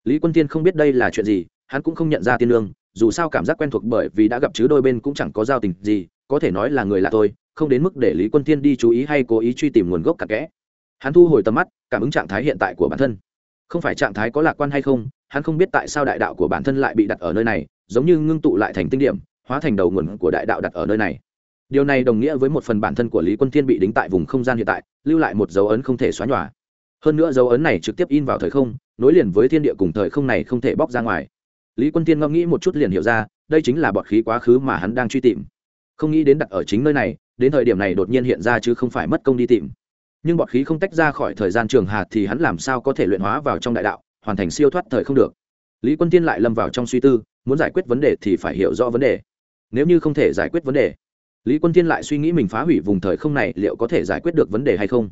Lý quân tiên không biết đây là chuyện gì, hắn cũng không nhận ra tiên lương, dù sao cảm giác quen thuộc bởi vì đã gặp chứ đôi bên cũng chẳng có giao tình gì, có thể nói là người lạ thôi, không đến mức để lý quân tiên đi chú ý hay cố ý truy tìm nguồn gốc cặn kẽ. Hắn thu hồi tầm mắt, cảm ứng trạng thái hiện tại của bản thân không phải trạng thái có lạc quan hay không, hắn không biết tại sao đại đạo của bản thân lại bị đặt ở nơi này, giống như ngưng tụ lại thành tinh điểm, hóa thành đầu nguồn của đại đạo đặt ở nơi này. Điều này đồng nghĩa với một phần bản thân của lý quân thiên bị đính tại vùng không gian hiện tại, lưu lại một dấu ấn không thể xóa nhòa. Hơn nữa dấu ấn này trực tiếp in vào thời không, nối liền với thiên địa cùng thời không này không thể bóc ra ngoài. Lý quân thiên ngẫm nghĩ một chút liền hiểu ra, đây chính là bọt khí quá khứ mà hắn đang truy tìm. Không nghĩ đến đặt ở chính nơi này, đến thời điểm này đột nhiên hiện ra chứ không phải mất công đi tìm nhưng bọt khí không tách ra khỏi thời gian trường hạt thì hắn làm sao có thể luyện hóa vào trong đại đạo, hoàn thành siêu thoát thời không được. Lý quân tiên lại lâm vào trong suy tư, muốn giải quyết vấn đề thì phải hiểu rõ vấn đề. Nếu như không thể giải quyết vấn đề, lý quân thiên lại suy nghĩ mình phá hủy vùng thời không này liệu có thể giải quyết được vấn đề hay không?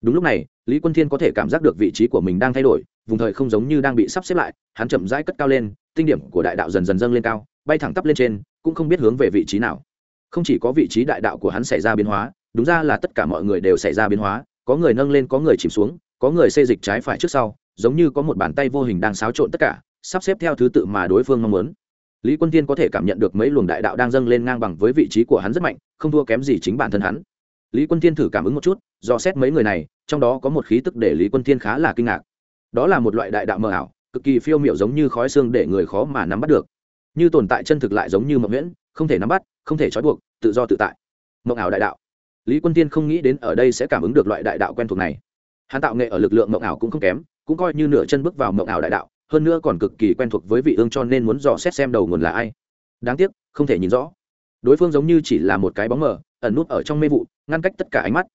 Đúng lúc này, lý quân thiên có thể cảm giác được vị trí của mình đang thay đổi, vùng thời không giống như đang bị sắp xếp lại, hắn chậm rãi cất cao lên, tinh điểm của đại đạo dần dần dâng lên cao, bay thẳng tắp lên trên, cũng không biết hướng về vị trí nào. Không chỉ có vị trí đại đạo của hắn xảy ra biến hóa, đúng ra là tất cả mọi người đều xảy ra biến hóa có người nâng lên, có người chìm xuống, có người xê dịch trái phải trước sau, giống như có một bàn tay vô hình đang xáo trộn tất cả, sắp xếp theo thứ tự mà đối phương mong muốn. Lý quân tiên có thể cảm nhận được mấy luồng đại đạo đang dâng lên ngang bằng với vị trí của hắn rất mạnh, không thua kém gì chính bản thân hắn. Lý quân tiên thử cảm ứng một chút do xét mấy người này, trong đó có một khí tức để lý quân tiên khá là kinh ngạc. Đó là một loại đại đạo mờ ảo, cực kỳ phiêu miệu giống như khói xương để người khó mà nắm bắt được. Như tồn tại chân thực lại giống như mộng nguyễn không thể nắm bắt, không thể trói buộc, tự do tự tại. Mộng ảo đại đạo lý quân tiên không nghĩ đến ở đây sẽ cảm ứng được loại đại đạo quen thuộc này. Hắn tạo nghệ ở lực lượng mộng ảo cũng không kém, cũng coi như nửa chân bước vào mộng ảo đại đạo, hơn nữa còn cực kỳ quen thuộc với vị ương cho nên muốn dò xét xem đầu nguồn là ai. Đáng tiếc, không thể nhìn rõ. Đối phương giống như chỉ là một cái bóng mờ, ẩn nút ở trong mê vụ, ngăn cách tất cả ánh mắt.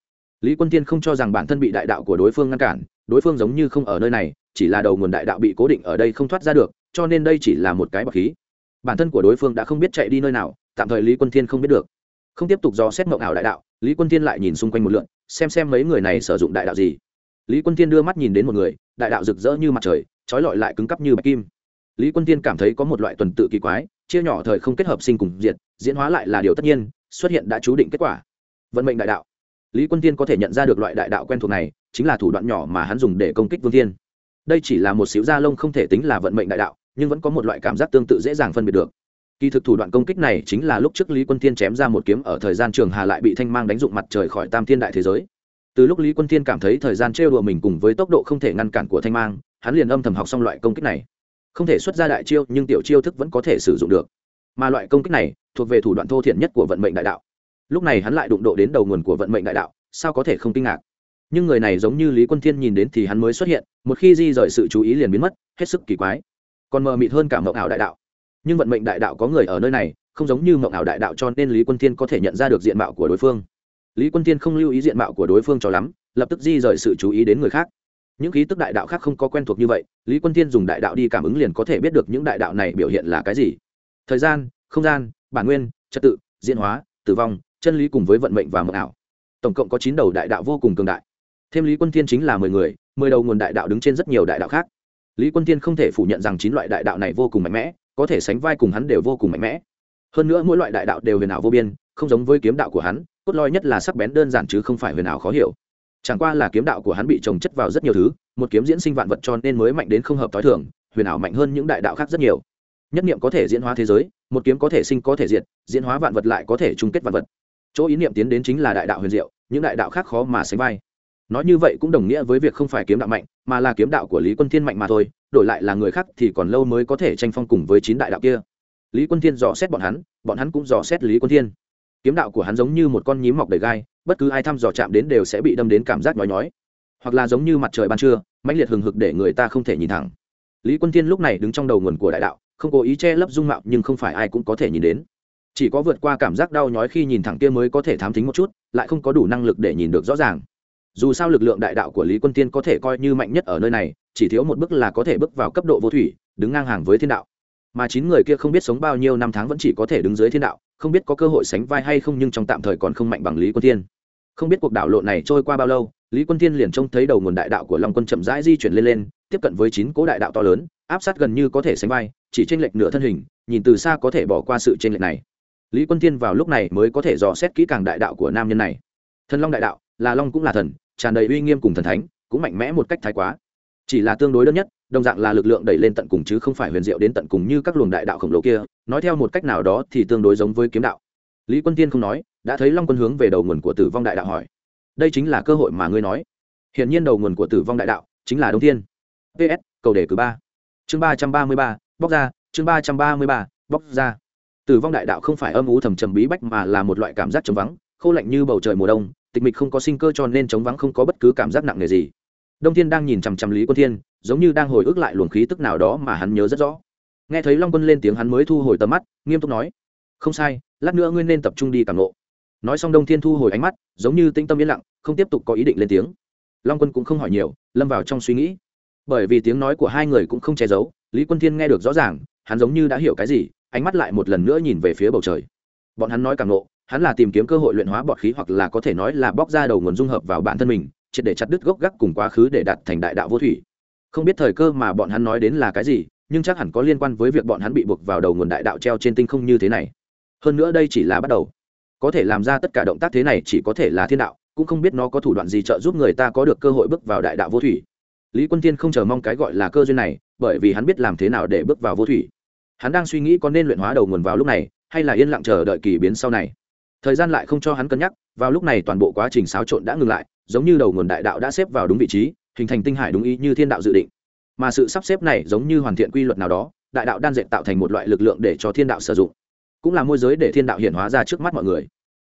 Lý quân tiên không cho rằng bản thân bị đại đạo của đối phương ngăn cản, đối phương giống như không ở nơi này, chỉ là đầu nguồn đại đạo bị cố định ở đây không thoát ra được, cho nên đây chỉ là một cái bọc khí. Bản thân của đối phương đã không biết chạy đi nơi nào, tạm thời lý quân thiên không biết được không tiếp tục do xét mộng ảo đại đạo, lý quân thiên lại nhìn xung quanh một lượn, xem xem mấy người này sử dụng đại đạo gì. Lý quân thiên đưa mắt nhìn đến một người, đại đạo rực rỡ như mặt trời, trói lọi lại cứng cắp như bạch kim. Lý quân tiên cảm thấy có một loại tuần tự kỳ quái, chia nhỏ thời không kết hợp sinh cùng diệt, diễn hóa lại là điều tất nhiên, xuất hiện đã chú định kết quả. Vận mệnh đại đạo. Lý quân tiên có thể nhận ra được loại đại đạo quen thuộc này, chính là thủ đoạn nhỏ mà hắn dùng để công kích vương tiên đây chỉ là một xíu da lông không thể tính là vận mệnh đại đạo, nhưng vẫn có một loại cảm giác tương tự dễ dàng phân biệt được kỳ thực thủ đoạn công kích này chính là lúc trước lý quân tiên chém ra một kiếm ở thời gian trường hà lại bị thanh mang đánh dụng mặt trời khỏi tam thiên đại thế giới. Từ lúc lý quân tiên cảm thấy thời gian trêu đùa mình cùng với tốc độ không thể ngăn cản của thanh mang, hắn liền âm thầm học xong loại công kích này. Không thể xuất ra đại chiêu, nhưng tiểu chiêu thức vẫn có thể sử dụng được. Mà loại công kích này thuộc về thủ đoạn thô thiện nhất của vận mệnh đại đạo. Lúc này hắn lại đụng độ đến đầu nguồn của vận mệnh đại đạo, sao có thể không kinh ngạc? Nhưng người này giống như lý quân thiên nhìn đến thì hắn mới xuất hiện, một khi di rời sự chú ý liền biến mất, hết sức kỳ quái. Còn mờ mịt hơn cả mộng ảo đại đạo nhưng vận mệnh đại đạo có người ở nơi này, không giống như mộng ảo đại đạo cho nên lý quân thiên có thể nhận ra được diện mạo của đối phương. Lý quân thiên không lưu ý diện mạo của đối phương cho lắm, lập tức di rời sự chú ý đến người khác. Những khí tức đại đạo khác không có quen thuộc như vậy, lý quân thiên dùng đại đạo đi cảm ứng liền có thể biết được những đại đạo này biểu hiện là cái gì. Thời gian, không gian, bản nguyên, trật tự, diễn hóa, tử vong, chân lý cùng với vận mệnh và mộng ảo. Tổng cộng có chín đầu đại đạo vô cùng cường đại. Thêm lý quân thiên chính là mười người, mười đầu nguồn đại đạo đứng trên rất nhiều đại đạo khác. Lý quân thiên không thể phủ nhận rằng chín loại đại đạo này vô cùng mạnh mẽ có thể sánh vai cùng hắn đều vô cùng mạnh mẽ. Hơn nữa mỗi loại đại đạo đều huyền ảo vô biên, không giống với kiếm đạo của hắn, cốt lõi nhất là sắc bén đơn giản chứ không phải huyền ảo khó hiểu. Chẳng qua là kiếm đạo của hắn bị trồng chất vào rất nhiều thứ, một kiếm diễn sinh vạn vật cho nên mới mạnh đến không hợp t h o i thường, huyền ảo mạnh hơn những đại đạo khác rất nhiều. Nhất niệm có thể diễn hóa thế giới, một kiếm có thể sinh có thể diệt, diễn hóa vạn vật lại có thể chung kết vạn vật. Chỗ ý niệm tiến đến chính là đại đạo huyền diệu, những đại đạo khác khó mà sánh vai. Nói như vậy cũng đồng nghĩa với việc không phải kiếm đạo mạnh, mà là kiếm đạo của lý quân thiên mạnh mà thôi đổi lại là người khác thì còn lâu mới có thể tranh phong cùng với chín đại đạo kia. Lý quân thiên dò xét bọn hắn bọn hắn cũng dò xét lý quân thiên. Kiếm đạo của hắn giống như một con nhím mọc đầy gai, bất cứ ai thăm dò chạm đến đều sẽ bị đâm đến cảm giác nhói nhói. Hoặc là giống như mặt trời ban trưa, mãnh liệt hừng hực để người ta không thể nhìn thẳng. Lý quân thiên lúc này đứng trong đầu nguồn của đại đạo, không cố ý che lấp dung mạo nhưng không phải ai cũng có thể nhìn đến. Chỉ có vượt qua cảm giác đau nhói khi nhìn thẳng kia mới có thể thám thính một chút, lại không có đủ năng lực để nhìn được rõ ràng. Dù sao lực lượng đại đạo của lý quân tiên có thể coi như mạnh nhất ở nơi này chỉ thiếu một bước là có thể bước vào cấp độ vô thủy, đứng ngang hàng với thiên đạo. Mà chín người kia không biết sống bao nhiêu năm tháng vẫn chỉ có thể đứng dưới thiên đạo, không biết có cơ hội sánh vai hay không nhưng trong tạm thời còn không mạnh bằng lý quân Thiên. không biết cuộc đảo lộn này trôi qua bao lâu, lý quân Thiên liền trông thấy đầu nguồn đại đạo của long quân chậm rãi di chuyển lên lên, tiếp cận với chín cố đại đạo to lớn, áp sát gần như có thể sánh vai, chỉ tranh lệch nửa thân hình, nhìn từ xa có thể bỏ qua sự tranh lệch này. Lý quân Thiên vào lúc này mới có thể dò xét kỹ càng đại đạo của nam nhân này. Thần long đại đạo, là long cũng là thần, tràn đầy uy nghiêm cùng thần thánh, cũng mạnh mẽ một cách thái quá chỉ là tương đối đơn nhất, đồng dạng là lực lượng đẩy lên tận cùng chứ không phải huyền diệu đến tận cùng như các luồng đại đạo khổng lồ kia, nói theo một cách nào đó thì tương đối giống với kiếm đạo. Lý quân tiên không nói, đã thấy long quân hướng về đầu nguồn của tử vong đại đạo hỏi. Đây chính là cơ hội mà ngươi nói. Hiện nhiên đầu nguồn của tử vong đại đạo chính là đông thiên. Ps cầu đề cử ba. Chương ba trăm ba mươi ba, bóc ra. Chương ba trăm ba mươi ba, bóc ra. Tử vong đại đạo không phải âm ú thầm trầm bí bách mà là một loại cảm giác trống vắng, khô lạnh như bầu trời mùa đông, tịch mịch không có sinh cơ cho nên chống vắng không có bất cứ cảm giác nặng nề gì đông thiên đang nhìn chằm chằm lý quân thiên, giống như đang hồi ức lại luồng khí tức nào đó mà hắn nhớ rất rõ. Nghe thấy long quân lên tiếng hắn mới thu hồi tầm mắt, nghiêm túc nói, không sai, lát nữa ngươi nên tập trung đi cảm nộ nói xong đông thiên thu hồi ánh mắt, giống như tĩnh tâm yên lặng, không tiếp tục có ý định lên tiếng. Long quân cũng không hỏi nhiều, lâm vào trong suy nghĩ. Bởi vì tiếng nói của hai người cũng không che giấu, lý quân thiên nghe được rõ ràng, hắn giống như đã hiểu cái gì, ánh mắt lại một lần nữa nhìn về phía bầu trời. Bọn hắn nói càng nộ hắn là tìm kiếm cơ hội luyện hóa bọt khí hoặc là có thể nói là bóc ra đầu nguồn dung hợp vào bản thân mình triệt để chặt đứt gốc gác cùng quá khứ để đạt thành đại đạo vô thủy. Không biết thời cơ mà bọn hắn nói đến là cái gì, nhưng chắc hẳn có liên quan với việc bọn hắn bị buộc vào đầu nguồn đại đạo treo trên tinh không như thế này. Hơn nữa đây chỉ là bắt đầu. Có thể làm ra tất cả động tác thế này chỉ có thể là thiên đạo, cũng không biết nó có thủ đoạn gì trợ giúp người ta có được cơ hội bước vào đại đạo vô thủy. Lý quân tiên không chờ mong cái gọi là cơ duyên này, bởi vì hắn biết làm thế nào để bước vào vô thủy. Hắn đang suy nghĩ có nên luyện hóa đầu nguồn vào lúc này, hay là yên lặng chờ đợi kỳ biến sau này. Thời gian lại không cho hắn cân nhắc, vào lúc này toàn bộ quá trình xáo trộn đã ngừng lại giống như đầu nguồn đại đạo đã xếp vào đúng vị trí, hình thành tinh hải đúng ý như thiên đạo dự định. Mà sự sắp xếp này giống như hoàn thiện quy luật nào đó, đại đạo đan dệt tạo thành một loại lực lượng để cho thiên đạo sử dụng. Cũng là môi giới để thiên đạo hiện hóa ra trước mắt mọi người.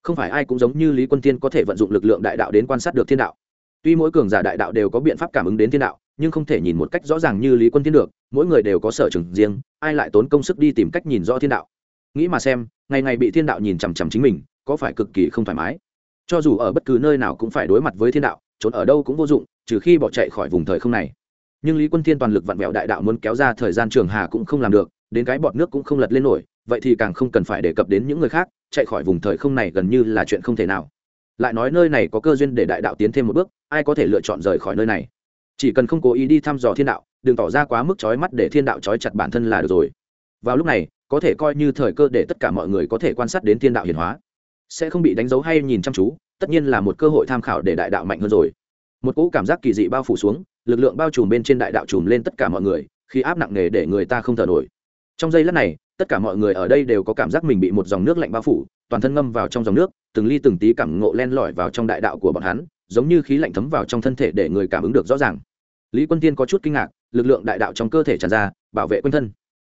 Không phải ai cũng giống như lý quân tiên có thể vận dụng lực lượng đại đạo đến quan sát được thiên đạo. Tuy mỗi cường giả đại đạo đều có biện pháp cảm ứng đến thiên đạo, nhưng không thể nhìn một cách rõ ràng như lý quân tiên được, mỗi người đều có sở trường riêng, ai lại tốn công sức đi tìm cách nhìn rõ thiên đạo. Nghĩ mà xem, ngày ngày bị thiên đạo nhìn chằm chằm chính mình, có phải cực kỳ không thoải mái? Cho dù ở bất cứ nơi nào cũng phải đối mặt với thiên đạo, trốn ở đâu cũng vô dụng, trừ khi bỏ chạy khỏi vùng thời không này. Nhưng lý quân thiên toàn lực vặn vẹo đại đạo muốn kéo ra thời gian trường hà cũng không làm được, đến cái bọt nước cũng không lật lên nổi, vậy thì càng không cần phải đề cập đến những người khác, chạy khỏi vùng thời không này gần như là chuyện không thể nào. Lại nói nơi này có cơ duyên để đại đạo tiến thêm một bước, ai có thể lựa chọn rời khỏi nơi này? Chỉ cần không cố ý đi thăm dò thiên đạo, đừng tỏ ra quá mức trói mắt để thiên đạo trói chặt bản thân là được rồi. Vào lúc này, có thể coi như thời cơ để tất cả mọi người có thể quan sát đến thiên đạo hiển hóa sẽ không bị đánh dấu hay nhìn chăm chú, tất nhiên là một cơ hội tham khảo để đại đạo mạnh hơn rồi. Một cỗ cảm giác kỳ dị bao phủ xuống, lực lượng bao trùm bên trên đại đạo trùm lên tất cả mọi người, khi áp nặng nề để người ta không thở nổi. Trong giây lát này, tất cả mọi người ở đây đều có cảm giác mình bị một dòng nước lạnh bao phủ, toàn thân ngâm vào trong dòng nước, từng ly từng tí cảm ngộ len lỏi vào trong đại đạo của bọn hắn, giống như khí lạnh thấm vào trong thân thể để người cảm ứng được rõ ràng. Lý quân tiên có chút kinh ngạc, lực lượng đại đạo trong cơ thể tràn ra, bảo vệ quanh thân.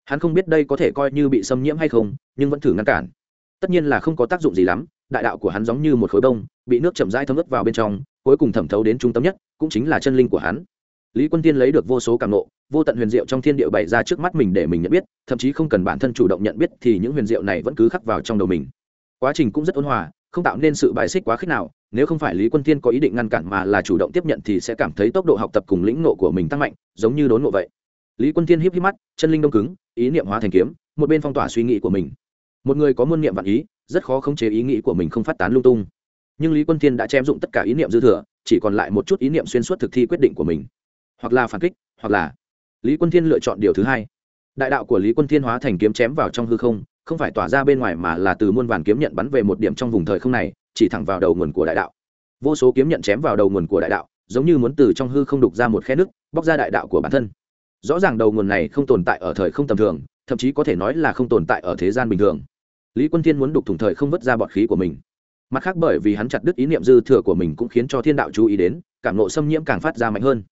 Hắn không biết đây có thể coi như bị xâm nhiễm hay không, nhưng vẫn thử ngăn cản tất nhiên là không có tác dụng gì lắm, đại đạo của hắn giống như một khối bông, bị nước chậm rãi thấm ướt vào bên trong, cuối cùng thẩm thấu đến trung tâm nhất, cũng chính là chân linh của hắn. Lý quân tiên lấy được vô số cảm nộ, vô tận huyền diệu trong thiên địa bày ra trước mắt mình để mình nhận biết, thậm chí không cần bản thân chủ động nhận biết thì những huyền diệu này vẫn cứ khắc vào trong đầu mình. Quá trình cũng rất ôn hòa, không tạo nên sự bài xích quá khích nào, nếu không phải lý quân tiên có ý định ngăn cản mà là chủ động tiếp nhận thì sẽ cảm thấy tốc độ học tập cùng lĩnh nộ của mình tăng mạnh, giống như đốn nộ vậy. Lý quân tiên híp híp mắt, chân linh đông cứng, ý niệm hóa thành kiếm, một bên phong tỏa suy nghĩ của mình một người có muôn niệm vạn ý, rất khó khống chế ý nghĩ của mình không phát tán lung tung. Nhưng lý quân thiên đã chém dụng tất cả ý niệm dư thừa, chỉ còn lại một chút ý niệm xuyên suốt thực thi quyết định của mình. Hoặc là phản kích, hoặc là lý quân thiên lựa chọn điều thứ hai. Đại đạo của lý quân thiên hóa thành kiếm chém vào trong hư không không phải tỏa ra bên ngoài mà là từ muôn vàn kiếm nhận bắn về một điểm trong vùng thời không này, chỉ thẳng vào đầu nguồn của đại đạo. Vô số kiếm nhận chém vào đầu nguồn của đại đạo, giống như muốn từ trong hư không đục ra một khe nứt, bóc ra đại đạo của bản thân. Rõ ràng đầu nguồn này không tồn tại ở thời không tầm thường thậm chí có thể nói là không tồn tại ở thế gian bình thường. Lý quân thiên muốn đục thủng thời không vứt ra bọt khí của mình. Mặt khác bởi vì hắn chặt đứt ý niệm dư thừa của mình cũng khiến cho thiên đạo chú ý đến, cảm nộ xâm nhiễm càng phát ra mạnh hơn.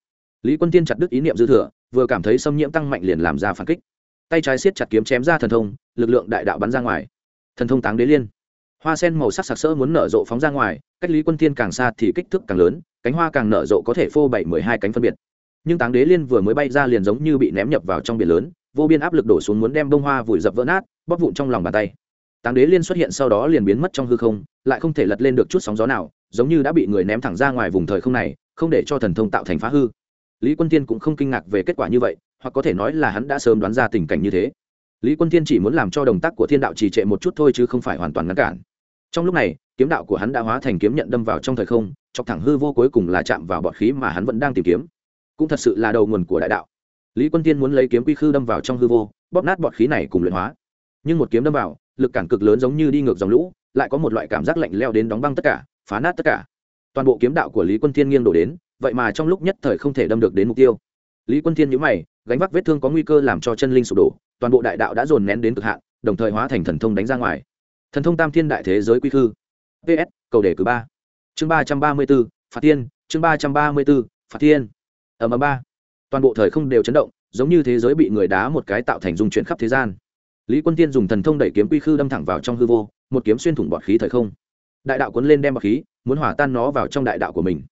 Lý quân tiên chặt đứt ý niệm dư thừa, vừa cảm thấy xâm nhiễm tăng mạnh liền làm ra phản kích. Tay trái siết chặt kiếm chém ra thần thông, lực lượng đại đạo bắn ra ngoài. Thần thông táng đế liên. Hoa sen màu sắc sặc sỡ muốn nở rộ phóng ra ngoài, cách lý quân tiên càng xa thì kích thước càng lớn, cánh hoa càng nở rộ có thể phô bảy mười hai cánh phân biệt. Nhưng táng đế liên vừa mới bay ra liền giống như bị ném nhập vào trong biển lớn vô biên áp lực đổ xuống muốn đem bông hoa vùi dập vỡ nát, bóp vụn trong lòng bàn tay. Táng đế liên xuất hiện sau đó liền biến mất trong hư không, lại không thể lật lên được chút sóng gió nào, giống như đã bị người ném thẳng ra ngoài vùng thời không này, không để cho thần thông tạo thành phá hư. Lý quân tiên cũng không kinh ngạc về kết quả như vậy, hoặc có thể nói là hắn đã sớm đoán ra tình cảnh như thế. Lý quân tiên chỉ muốn làm cho đồng tác của thiên đạo trì trệ một chút thôi chứ không phải hoàn toàn ngăn cản. Trong lúc này, kiếm đạo của hắn đã hóa thành kiếm nhận đâm vào trong thời không, chọc thẳng hư vô cuối cùng là chạm vào bọt khí mà hắn vẫn đang tìm kiếm. Cũng thật sự là đầu nguồn của đại đạo lý quân tiên muốn lấy kiếm quy khư đâm vào trong hư vô, bóp nát bọt khí này cùng luyện hóa. Nhưng một kiếm đâm vào, lực cản cực lớn giống như đi ngược dòng lũ, lại có một loại cảm giác lạnh leo đến đóng băng tất cả, phá nát tất cả. Toàn bộ kiếm đạo của lý quân thiên nghiêng đổ đến, vậy mà trong lúc nhất thời không thể đâm được đến mục tiêu. Lý quân thiên nhữ mày, gánh vác vết thương có nguy cơ làm cho chân linh sụp đổ, toàn bộ đại đạo đã dồn nén đến cực hạn, đồng thời hóa thành thần thông đánh ra ngoài. Thần thông tam thiên đại thế giới quy khư. Ps cầu đề cử ba. Chương ba trăm ba mươi b ố phạt tiên chương ba trăm ba mươi b ố phạt tiên ở ầm ba toàn bộ thời không đều chấn động, giống như thế giới bị người đá một cái tạo thành dung chuyển khắp thế gian. Lý quân tiên dùng thần thông đẩy kiếm quy khư đâm thẳng vào trong hư vô, một kiếm xuyên thủng bọt khí thời không. Đại đạo cuốn lên đem bọt khí, muốn hỏa tan nó vào trong đại đạo của mình.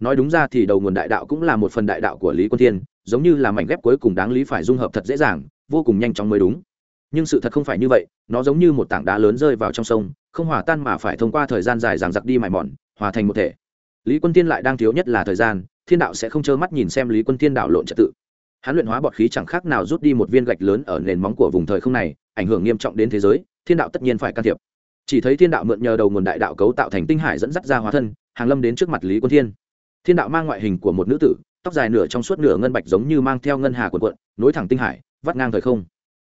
Nói đúng ra thì đầu nguồn đại đạo cũng là một phần đại đạo của lý quân tiên giống như là mảnh ghép cuối cùng đáng lý phải dung hợp thật dễ dàng, vô cùng nhanh chóng mới đúng. Nhưng sự thật không phải như vậy, nó giống như một tảng đá lớn rơi vào trong sông, không hòa tan mà phải thông qua thời gian dài ràng giặc đi mài mòn, hòa thành một thể. Lý quân tiên lại đang thiếu nhất là thời gian thiên đạo sẽ không trơ mắt nhìn xem lý quân Thiên đạo lộn trật tự. Hắn luyện hóa bọt khí chẳng khác nào rút đi một viên gạch lớn ở nền móng của vùng thời không này, ảnh hưởng nghiêm trọng đến thế giới, thiên đạo tất nhiên phải can thiệp. Chỉ thấy thiên đạo mượn nhờ đầu nguồn đại đạo cấu tạo thành tinh hải dẫn dắt ra hóa thân, hàng lâm đến trước mặt lý quân thiên. Thiên đạo mang ngoại hình của một nữ tử, tóc dài nửa trong suốt nửa ngân bạch giống như mang theo ngân hà quần quận nối thẳng tinh hải, vắt ngang thời không.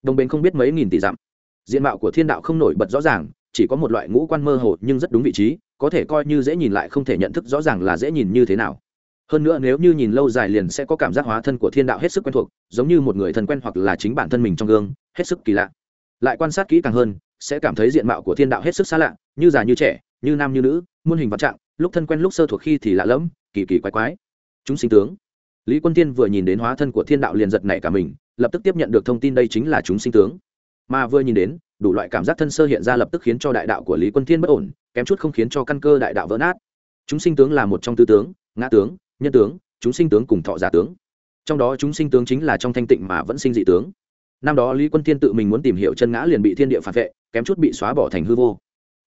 Đồng bên không biết mấy nghìn tỷ dặm. Diện mạo của thiên đạo không nổi bật rõ ràng, chỉ có một loại ngũ quan mơ hồ nhưng rất đúng vị trí, có thể coi như dễ nhìn lại không thể nhận thức rõ ràng là dễ nhìn như thế nào hơn nữa nếu như nhìn lâu dài liền sẽ có cảm giác hóa thân của thiên đạo hết sức quen thuộc, giống như một người thân quen hoặc là chính bản thân mình trong gương, hết sức kỳ lạ. Lại quan sát kỹ càng hơn, sẽ cảm thấy diện mạo của thiên đạo hết sức xa lạ, như già như trẻ, như nam như nữ, muôn hình vạn trạng, lúc thân quen lúc sơ thuộc khi thì lạ lẫm, kỳ kỳ quái quái. Chúng sinh tướng. Lý quân tiên vừa nhìn đến hóa thân của thiên đạo liền giật nảy cả mình, lập tức tiếp nhận được thông tin đây chính là chúng sinh tướng. Mà vừa nhìn đến, đủ loại cảm giác thân sơ hiện ra lập tức khiến cho đại đạo của lý quân thiên bất ổn, kém chút không khiến cho căn cơ đại đạo vỡ nát. Chúng sinh tướng là một trong tứ tướng, ngã tướng nhân tướng, chúng sinh tướng cùng thọ giả tướng. Trong đó chúng sinh tướng chính là trong thanh tịnh mà vẫn sinh dị tướng. Năm đó lý quân thiên tự mình muốn tìm hiểu chân ngã liền bị thiên địa phản vệ, kém chút bị xóa bỏ thành hư vô.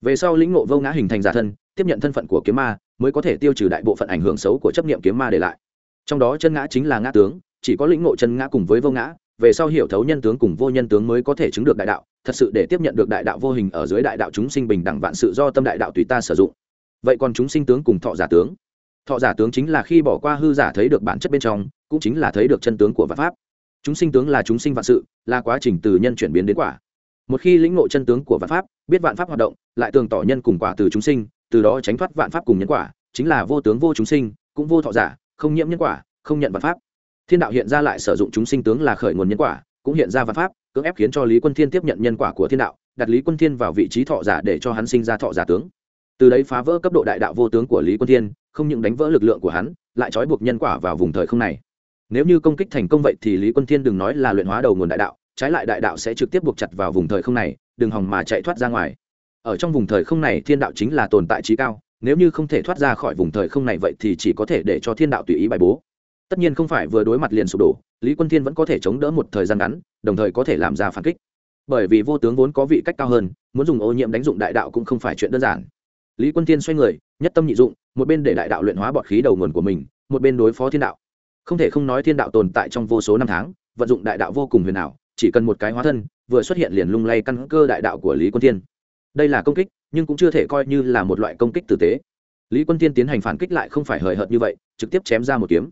Về sau lĩnh ngộ vô ngã hình thành giả thân, tiếp nhận thân phận của kiếm ma, mới có thể tiêu trừ đại bộ phận ảnh hưởng xấu của chấp niệm kiếm ma để lại. Trong đó chân ngã chính là ngã tướng, chỉ có lĩnh ngộ chân ngã cùng với vô ngã, về sau hiểu thấu nhân tướng cùng vô nhân tướng mới có thể chứng được đại đạo, thật sự để tiếp nhận được đại đạo vô hình ở dưới đại đạo chúng sinh bình đẳng vạn sự do tâm đại đạo tùy ta sử dụng. Vậy còn chúng sinh tướng cùng thọ giả tướng? Thọ giả tướng chính là khi bỏ qua hư giả thấy được bản chất bên trong, cũng chính là thấy được chân tướng của vạn pháp. Chúng sinh tướng là chúng sinh vạn sự, là quá trình từ nhân chuyển biến đến quả. Một khi lĩnh ngộ chân tướng của vạn pháp, biết vạn pháp hoạt động, lại tường tỏ nhân cùng quả từ chúng sinh, từ đó tránh thoát vạn pháp cùng nhân quả, chính là vô tướng vô chúng sinh, cũng vô thọ giả, không nhiễm nhân quả, không nhận vạn pháp. Thiên đạo hiện ra lại sử dụng chúng sinh tướng là khởi nguồn nhân quả, cũng hiện ra vạn pháp, cưỡng ép khiến cho lý quân thiên tiếp nhận nhân quả của thiên đạo, đặt lý quân thiên vào vị trí thọ giả để cho hắn sinh ra thọ giả tướng. Từ đấy phá vỡ cấp độ đại đạo vô tướng của lý quân thiên không những đánh vỡ lực lượng của hắn, lại trói buộc nhân quả vào vùng thời không này. Nếu như công kích thành công vậy thì lý quân thiên đừng nói là luyện hóa đầu nguồn đại đạo, trái lại đại đạo sẽ trực tiếp buộc chặt vào vùng thời không này, đừng hòng mà chạy thoát ra ngoài. Ở trong vùng thời không này, thiên đạo chính là tồn tại trí cao, nếu như không thể thoát ra khỏi vùng thời không này vậy thì chỉ có thể để cho thiên đạo tùy ý bài bố. Tất nhiên không phải vừa đối mặt liền sụp đổ, lý quân thiên vẫn có thể chống đỡ một thời gian ngắn, đồng thời có thể làm ra phản kích. Bởi vì vô tướng vốn có vị cách cao hơn, muốn dùng ô nhiễm đánh dụng đại đạo cũng không phải chuyện đơn giản lý quân thiên xoay người, nhất tâm nhị dụng, một bên để đại đạo luyện hóa bọt khí đầu nguồn của mình, một bên đối phó thiên đạo. Không thể không nói thiên đạo tồn tại trong vô số năm tháng, vận dụng đại đạo vô cùng huyền ảo, chỉ cần một cái hóa thân, vừa xuất hiện liền lung lay căn cơ đại đạo của lý quân thiên. Đây là công kích, nhưng cũng chưa thể coi như là một loại công kích tử tế. Lý quân thiên tiến hành phản kích lại không phải hời hợt như vậy, trực tiếp chém ra một kiếm.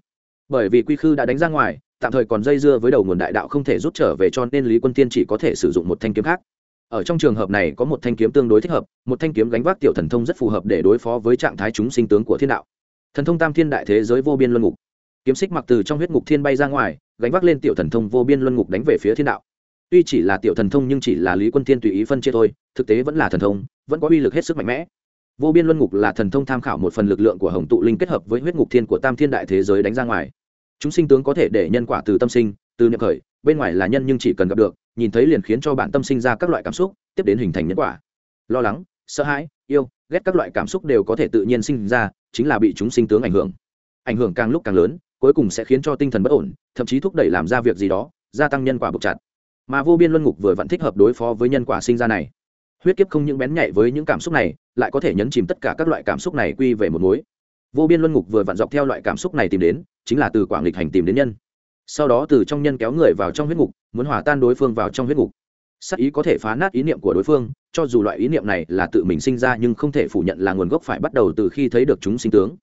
Bởi vì quy khư đã đánh ra ngoài, tạm thời còn dây dưa với đầu nguồn đại đạo không thể rút trở về cho nên lý quân thiên chỉ có thể sử dụng một thanh kiếm khác ở trong trường hợp này có một thanh kiếm tương đối thích hợp, một thanh kiếm gánh vác tiểu thần thông rất phù hợp để đối phó với trạng thái chúng sinh tướng của thiên đạo. Thần thông tam thiên đại thế giới vô biên luân ngục. Kiếm xích mặc từ trong huyết ngục thiên bay ra ngoài, gánh vác lên tiểu thần thông vô biên luân ngục đánh về phía thiên đạo. Tuy chỉ là tiểu thần thông nhưng chỉ là lý quân thiên tùy ý phân chia thôi, thực tế vẫn là thần thông, vẫn có uy lực hết sức mạnh mẽ. Vô biên luân ngục là thần thông tham khảo một phần lực lượng của hồng tụ linh kết hợp với huyết ngục thiên của tam thiên đại thế giới đánh ra ngoài. Chúng sinh tướng có thể để nhân quả từ tâm sinh, từ niệm khởi bên ngoài là nhân nhưng chỉ cần gặp được, nhìn thấy liền khiến cho bản tâm sinh ra các loại cảm xúc, tiếp đến hình thành nhân quả. Lo lắng, sợ hãi, yêu, ghét các loại cảm xúc đều có thể tự nhiên sinh ra, chính là bị chúng sinh tướng ảnh hưởng. Ảnh hưởng càng lúc càng lớn, cuối cùng sẽ khiến cho tinh thần bất ổn, thậm chí thúc đẩy làm ra việc gì đó, gia tăng nhân quả bục chặt. Mà vô biên luân ngục vừa vẫn thích hợp đối phó với nhân quả sinh ra này. Huyết kiếp không những bén nhạy với những cảm xúc này, lại có thể nhấn chìm tất cả các loại cảm xúc này quy về một mối. Vô biên luân ngục vừa vặn dọc theo loại cảm xúc này tìm đến, chính là từ quảng lịch hành tìm đến nhân sau đó từ trong nhân kéo người vào trong huyết ngục, muốn hòa tan đối phương vào trong huyết ngục. Sắc ý có thể phá nát ý niệm của đối phương, cho dù loại ý niệm này là tự mình sinh ra nhưng không thể phủ nhận là nguồn gốc phải bắt đầu từ khi thấy được chúng sinh tướng.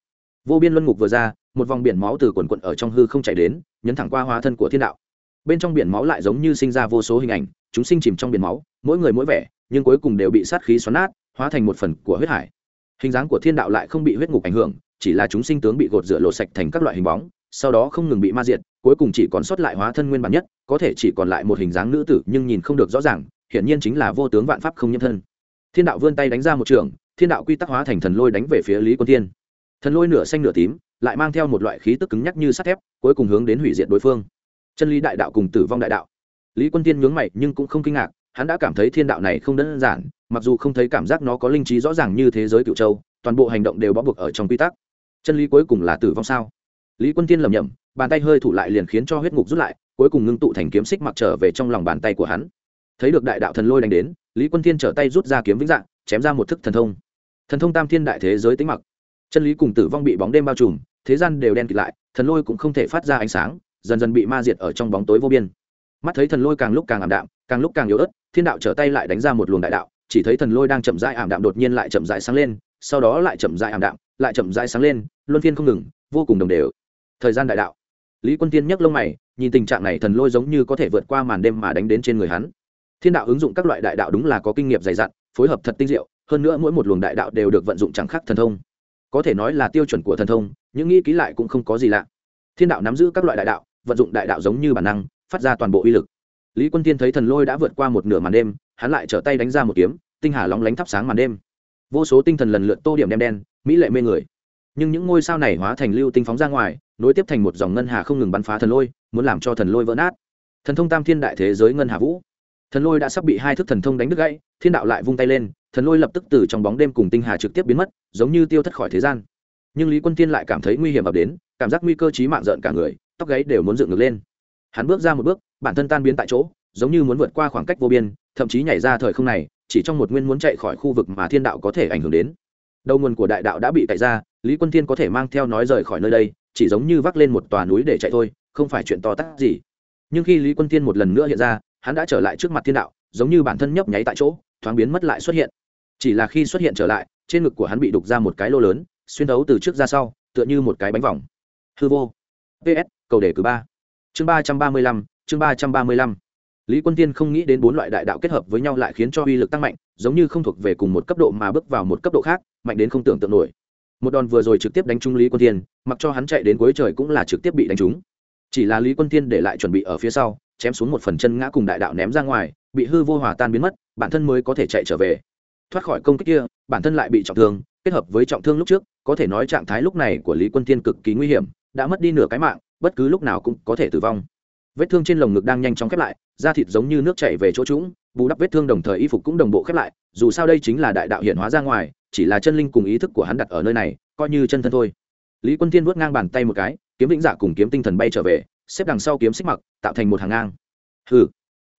Vô biên luân ngục vừa ra, một vòng biển máu từ quần quận ở trong hư không chạy đến, nhấn thẳng qua hóa thân của thiên đạo. Bên trong biển máu lại giống như sinh ra vô số hình ảnh, chúng sinh chìm trong biển máu, mỗi người mỗi vẻ, nhưng cuối cùng đều bị sát khí xoắn nát, hóa thành một phần của huyết hải. Hình dáng của thiên đạo lại không bị huyết ngục ảnh hưởng, chỉ là chúng sinh tướng bị gột rửa lộ sạch thành các loại hình bóng sau đó không ngừng bị ma diệt, cuối cùng chỉ còn sót lại hóa thân nguyên bản nhất, có thể chỉ còn lại một hình dáng nữ tử, nhưng nhìn không được rõ ràng, hiển nhiên chính là vô tướng vạn pháp không nhân thân. Thiên đạo vươn tay đánh ra một trường, thiên đạo quy tắc hóa thành thần lôi đánh về phía lý quân tiên thần lôi nửa xanh nửa tím, lại mang theo một loại khí tức cứng nhắc như sắt thép, cuối cùng hướng đến hủy diệt đối phương. Chân lý đại đạo cùng tử vong đại đạo. Lý quân tiên nhướng mày, nhưng cũng không kinh ngạc, hắn đã cảm thấy thiên đạo này không đơn giản, mặc dù không thấy cảm giác nó có linh trí rõ ràng như thế giới cựu châu, toàn bộ hành động đều bó buộc ở trong quy tắc. Chân lý cuối cùng là tử vong sao? Lý quân tiên lầm nhầm bàn tay hơi thủ lại liền khiến cho huyết ngục rút lại, cuối cùng ngưng tụ thành kiếm xích mặc trở về trong lòng bàn tay của hắn. Thấy được đại đạo thần lôi đánh đến, lý quân tiên trở tay rút ra kiếm vĩnh dạng, chém ra một thức thần thông. Thần thông tam thiên đại thế giới tính mặc. Chân lý cùng tử vong bị bóng đêm bao trùm, thế gian đều đen kịt lại, thần lôi cũng không thể phát ra ánh sáng, dần dần bị ma diệt ở trong bóng tối vô biên. Mắt thấy thần lôi càng lúc càng ảm đạm, càng lúc càng yếu ớt, thiên đạo trở tay lại đánh ra một luồng đại đạo, chỉ thấy thần lôi đang chậm rãi ảm đạm đột nhiên lại chậm rãi sáng lên, sau đó lại chậm rãi ảm đạm, lại chậm rãi sáng lên, luân phiên không ngừng, vô cùng đồng đều thời gian đại đạo. Lý quân tiên nhấc lông mày, nhìn tình trạng này thần lôi giống như có thể vượt qua màn đêm mà đánh đến trên người hắn. Thiên đạo ứng dụng các loại đại đạo đúng là có kinh nghiệm dày dặn, phối hợp thật tinh diệu, hơn nữa mỗi một luồng đại đạo đều được vận dụng chẳng khác thần thông. Có thể nói là tiêu chuẩn của thần thông, những nghĩ ký lại cũng không có gì lạ. Thiên đạo nắm giữ các loại đại đạo, vận dụng đại đạo giống như bản năng, phát ra toàn bộ uy lực. Lý quân tiên thấy thần lôi đã vượt qua một nửa màn đêm, hắn lại trở tay đánh ra một kiếm, tinh hà lóng lánh thắp sáng màn đêm. Vô số tinh thần lần lượt tô điểm đen đen, mỹ lệ mê người. Nhưng những ngôi sao này hóa thành lưu tinh phóng ra ngoài nối tiếp thành một dòng ngân hà không ngừng bắn phá thần lôi, muốn làm cho thần lôi vỡ nát. Thần thông tam thiên đại thế giới ngân hà vũ. Thần lôi đã sắp bị hai thức thần thông đánh đứt gãy, thiên đạo lại vung tay lên, thần lôi lập tức từ trong bóng đêm cùng tinh hà trực tiếp biến mất, giống như tiêu thất khỏi thế gian. Nhưng lý quân tiên lại cảm thấy nguy hiểm ập đến, cảm giác nguy cơ chí mạng rợn cả người, tóc gáy đều muốn dựng ngược lên. Hắn bước ra một bước, bản thân tan biến tại chỗ, giống như muốn vượt qua khoảng cách vô biên, thậm chí nhảy ra thời không này, chỉ trong một nguyên muốn chạy khỏi khu vực mà thiên đạo có thể ảnh hưởng đến. Đầu nguồn của đại đạo đã bị cậy ra, lý quân thiên có thể mang theo nói rời khỏi nơi đây chỉ giống như vác lên một tòa núi để chạy thôi, không phải chuyện to tát gì. Nhưng khi lý quân thiên một lần nữa hiện ra, hắn đã trở lại trước mặt thiên đạo, giống như bản thân nhấp nháy tại chỗ, thoáng biến mất lại xuất hiện. Chỉ là khi xuất hiện trở lại, trên ngực của hắn bị đục ra một cái lô lớn, xuyên thấu từ trước ra sau, tựa như một cái bánh vòng. Hư vô. Ps cầu đề cử ba. Chương ba trăm ba mươi lăm, chương ba trăm ba mươi lăm. Lý quân tiên không nghĩ đến bốn loại đại đạo kết hợp với nhau lại khiến cho uy lực tăng mạnh, giống như không thuộc về cùng một cấp độ mà bước vào một cấp độ khác, mạnh đến không tưởng tượng nổi một đòn vừa rồi trực tiếp đánh trúng lý quân Thiên, mặc cho hắn chạy đến cuối trời cũng là trực tiếp bị đánh trúng. Chỉ là lý quân Thiên để lại chuẩn bị ở phía sau chém xuống một phần chân ngã cùng đại đạo ném ra ngoài bị hư vô hòa tan biến mất bản thân mới có thể chạy trở về. Thoát khỏi công kích kia bản thân lại bị trọng thương kết hợp với trọng thương lúc trước có thể nói trạng thái lúc này của lý quân Thiên cực kỳ nguy hiểm đã mất đi nửa cái mạng bất cứ lúc nào cũng có thể tử vong. Vết thương trên lồng ngực đang nhanh chóng khép lại da thịt giống như nước chảy về chỗ trũng bù đắp vết thương đồng thời y phục cũng đồng bộ khép lại dù sao đây chính là đại đạo hiện hóa ra ngoài chỉ là chân linh cùng ý thức của hắn đặt ở nơi này, coi như chân thân thôi. Lý quân tiên vuốt ngang bàn tay một cái, kiếm vĩnh dạ cùng kiếm tinh thần bay trở về, xếp đằng sau kiếm xích mặc, tạo thành một hàng ngang. Hừ.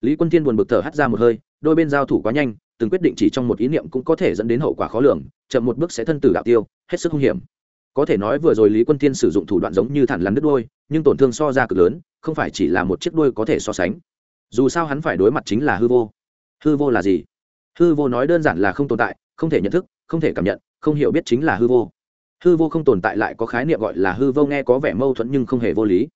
Lý quân tiên buồn bực thở hắt ra một hơi, đôi bên giao thủ quá nhanh, từng quyết định chỉ trong một ý niệm cũng có thể dẫn đến hậu quả khó lường, chậm một bước sẽ thân tử đạo tiêu, hết sức hung hiểm. Có thể nói vừa rồi lý quân tiên sử dụng thủ đoạn giống như thản lắn đứt đôi, nhưng tổn thương so ra cực lớn, không phải chỉ là một chiếc đuôi có thể so sánh. Dù sao hắn phải đối mặt chính là hư vô. Hư vô là gì? Hư vô nói đơn giản là không tồn tại, không thể nhận thức không thể cảm nhận, không hiểu biết chính là hư vô. Hư vô không tồn tại lại có khái niệm gọi là hư vô nghe có vẻ mâu thuẫn nhưng không hề vô lý.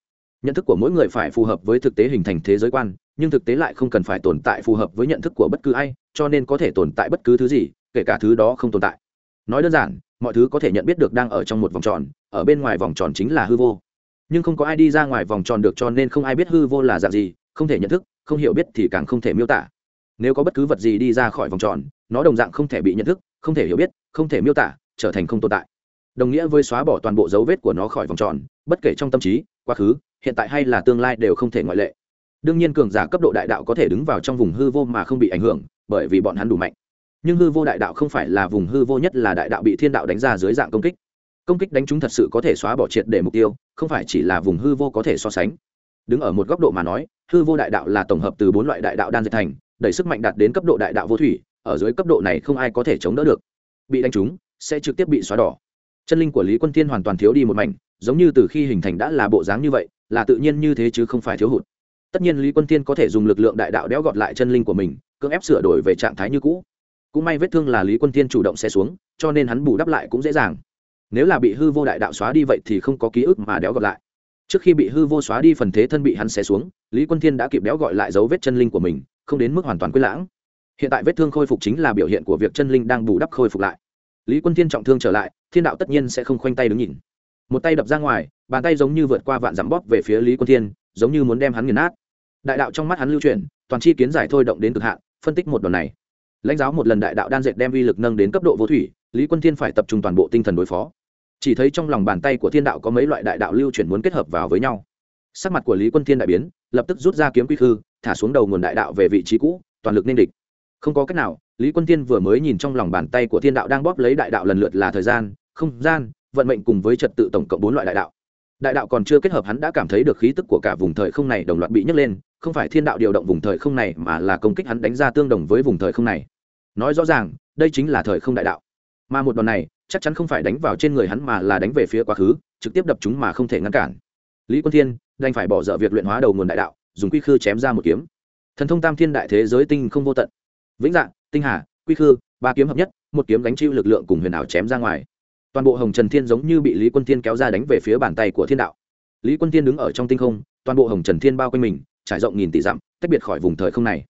Nhận thức của mỗi người phải phù hợp với thực tế hình thành thế giới quan, nhưng thực tế lại không cần phải tồn tại phù hợp với nhận thức của bất cứ ai, cho nên có thể tồn tại bất cứ thứ gì, kể cả thứ đó không tồn tại. Nói đơn giản, mọi thứ có thể nhận biết được đang ở trong một vòng tròn, ở bên ngoài vòng tròn chính là hư vô. Nhưng không có ai đi ra ngoài vòng tròn được cho nên không ai biết hư vô là dạng gì, không thể nhận thức, không hiểu biết thì càng không thể miêu tả nếu có bất cứ vật gì đi ra khỏi vòng tròn, nó đồng dạng không thể bị nhận thức, không thể hiểu biết, không thể miêu tả, trở thành không tồn tại. Đồng nghĩa với xóa bỏ toàn bộ dấu vết của nó khỏi vòng tròn, bất kể trong tâm trí, quá khứ, hiện tại hay là tương lai đều không thể ngoại lệ. Đương nhiên cường giả cấp độ đại đạo có thể đứng vào trong vùng hư vô mà không bị ảnh hưởng, bởi vì bọn hắn đủ mạnh. Nhưng hư vô đại đạo không phải là vùng hư vô nhất là đại đạo bị thiên đạo đánh ra dưới dạng công kích. Công kích đánh chúng thật sự có thể xóa bỏ triệt để mục tiêu, không phải chỉ là vùng hư vô có thể so sánh. Đứng ở một góc độ mà nói, hư vô đại đạo là tổng hợp từ bốn loại đại đạo đan dệt thành đẩy sức mạnh đạt đến cấp độ đại đạo vô thủy, ở dưới cấp độ này không ai có thể chống đỡ được. Bị đánh trúng, sẽ trực tiếp bị xóa đỏ. Chân linh của lý quân tiên hoàn toàn thiếu đi một mảnh, giống như từ khi hình thành đã là bộ dáng như vậy, là tự nhiên như thế chứ không phải thiếu hụt. Tất nhiên lý quân tiên có thể dùng lực lượng đại đạo đẽo gọt lại chân linh của mình, cưỡng ép sửa đổi về trạng thái như cũ. Cũng may vết thương là lý quân tiên chủ động xe xuống, cho nên hắn bù đắp lại cũng dễ dàng. Nếu là bị hư vô đại đạo xóa đi vậy thì không có ký ức mà đéo gọt lại. Trước khi bị hư vô xóa đi phần thế thân bị hắn xé xuống, lý quân thiên đã kịp đéo gọi lại dấu vết chân linh của mình không đến mức hoàn toàn quyết lãng. Hiện tại vết thương khôi phục chính là biểu hiện của việc chân linh đang bù đắp khôi phục lại. Lý quân thiên trọng thương trở lại, thiên đạo tất nhiên sẽ không khoanh tay đứng nhìn. Một tay đập ra ngoài, bàn tay giống như vượt qua vạn dặm bóp về phía lý quân thiên, giống như muốn đem hắn nghiền nát. Đại đạo trong mắt hắn lưu chuyển, toàn chi kiến giải thôi động đến cực hạn, phân tích một đòn này. Lãnh giáo một lần đại đạo đan dệt đem uy lực nâng đến cấp độ vô thủy, lý quân thiên phải tập trung toàn bộ tinh thần đối phó. Chỉ thấy trong lòng bàn tay của thiên đạo có mấy loại đại đạo lưu chuyển muốn kết hợp vào với nhau. Sắc mặt của lý quân thiên đại biến, lập tức rút ra kiếm quy khư thả xuống đầu nguồn đại đạo về vị trí cũ, toàn lực nên địch. Không có cách nào, lý quân thiên vừa mới nhìn trong lòng bàn tay của thiên đạo đang bóp lấy đại đạo lần lượt là thời gian, không gian, vận mệnh cùng với trật tự tổng cộng bốn loại đại đạo. Đại đạo còn chưa kết hợp hắn đã cảm thấy được khí tức của cả vùng thời không này đồng loạt bị nhấc lên, không phải thiên đạo điều động vùng thời không này mà là công kích hắn đánh ra tương đồng với vùng thời không này. Nói rõ ràng, đây chính là thời không đại đạo. Mà một đòn này, chắc chắn không phải đánh vào trên người hắn mà là đánh về phía quá khứ, trực tiếp đập chúng mà không thể ngăn cản. Lý quân thiên, đành phải bỏ dở việc luyện hóa đầu nguồn đại đạo dùng quy khư chém ra một kiếm. Thần thông tam thiên đại thế giới tinh không vô tận. Vĩnh dạng tinh hà quy khư ba kiếm hợp nhất một kiếm đánh chịu lực lượng cùng huyền ảo chém ra ngoài. Toàn bộ hồng trần thiên giống như bị lý quân thiên kéo ra đánh về phía bàn tay của thiên đạo. Lý quân thiên đứng ở trong tinh không toàn bộ hồng trần thiên bao quanh mình trải rộng nghìn tỷ dặm tách biệt khỏi vùng thời không này.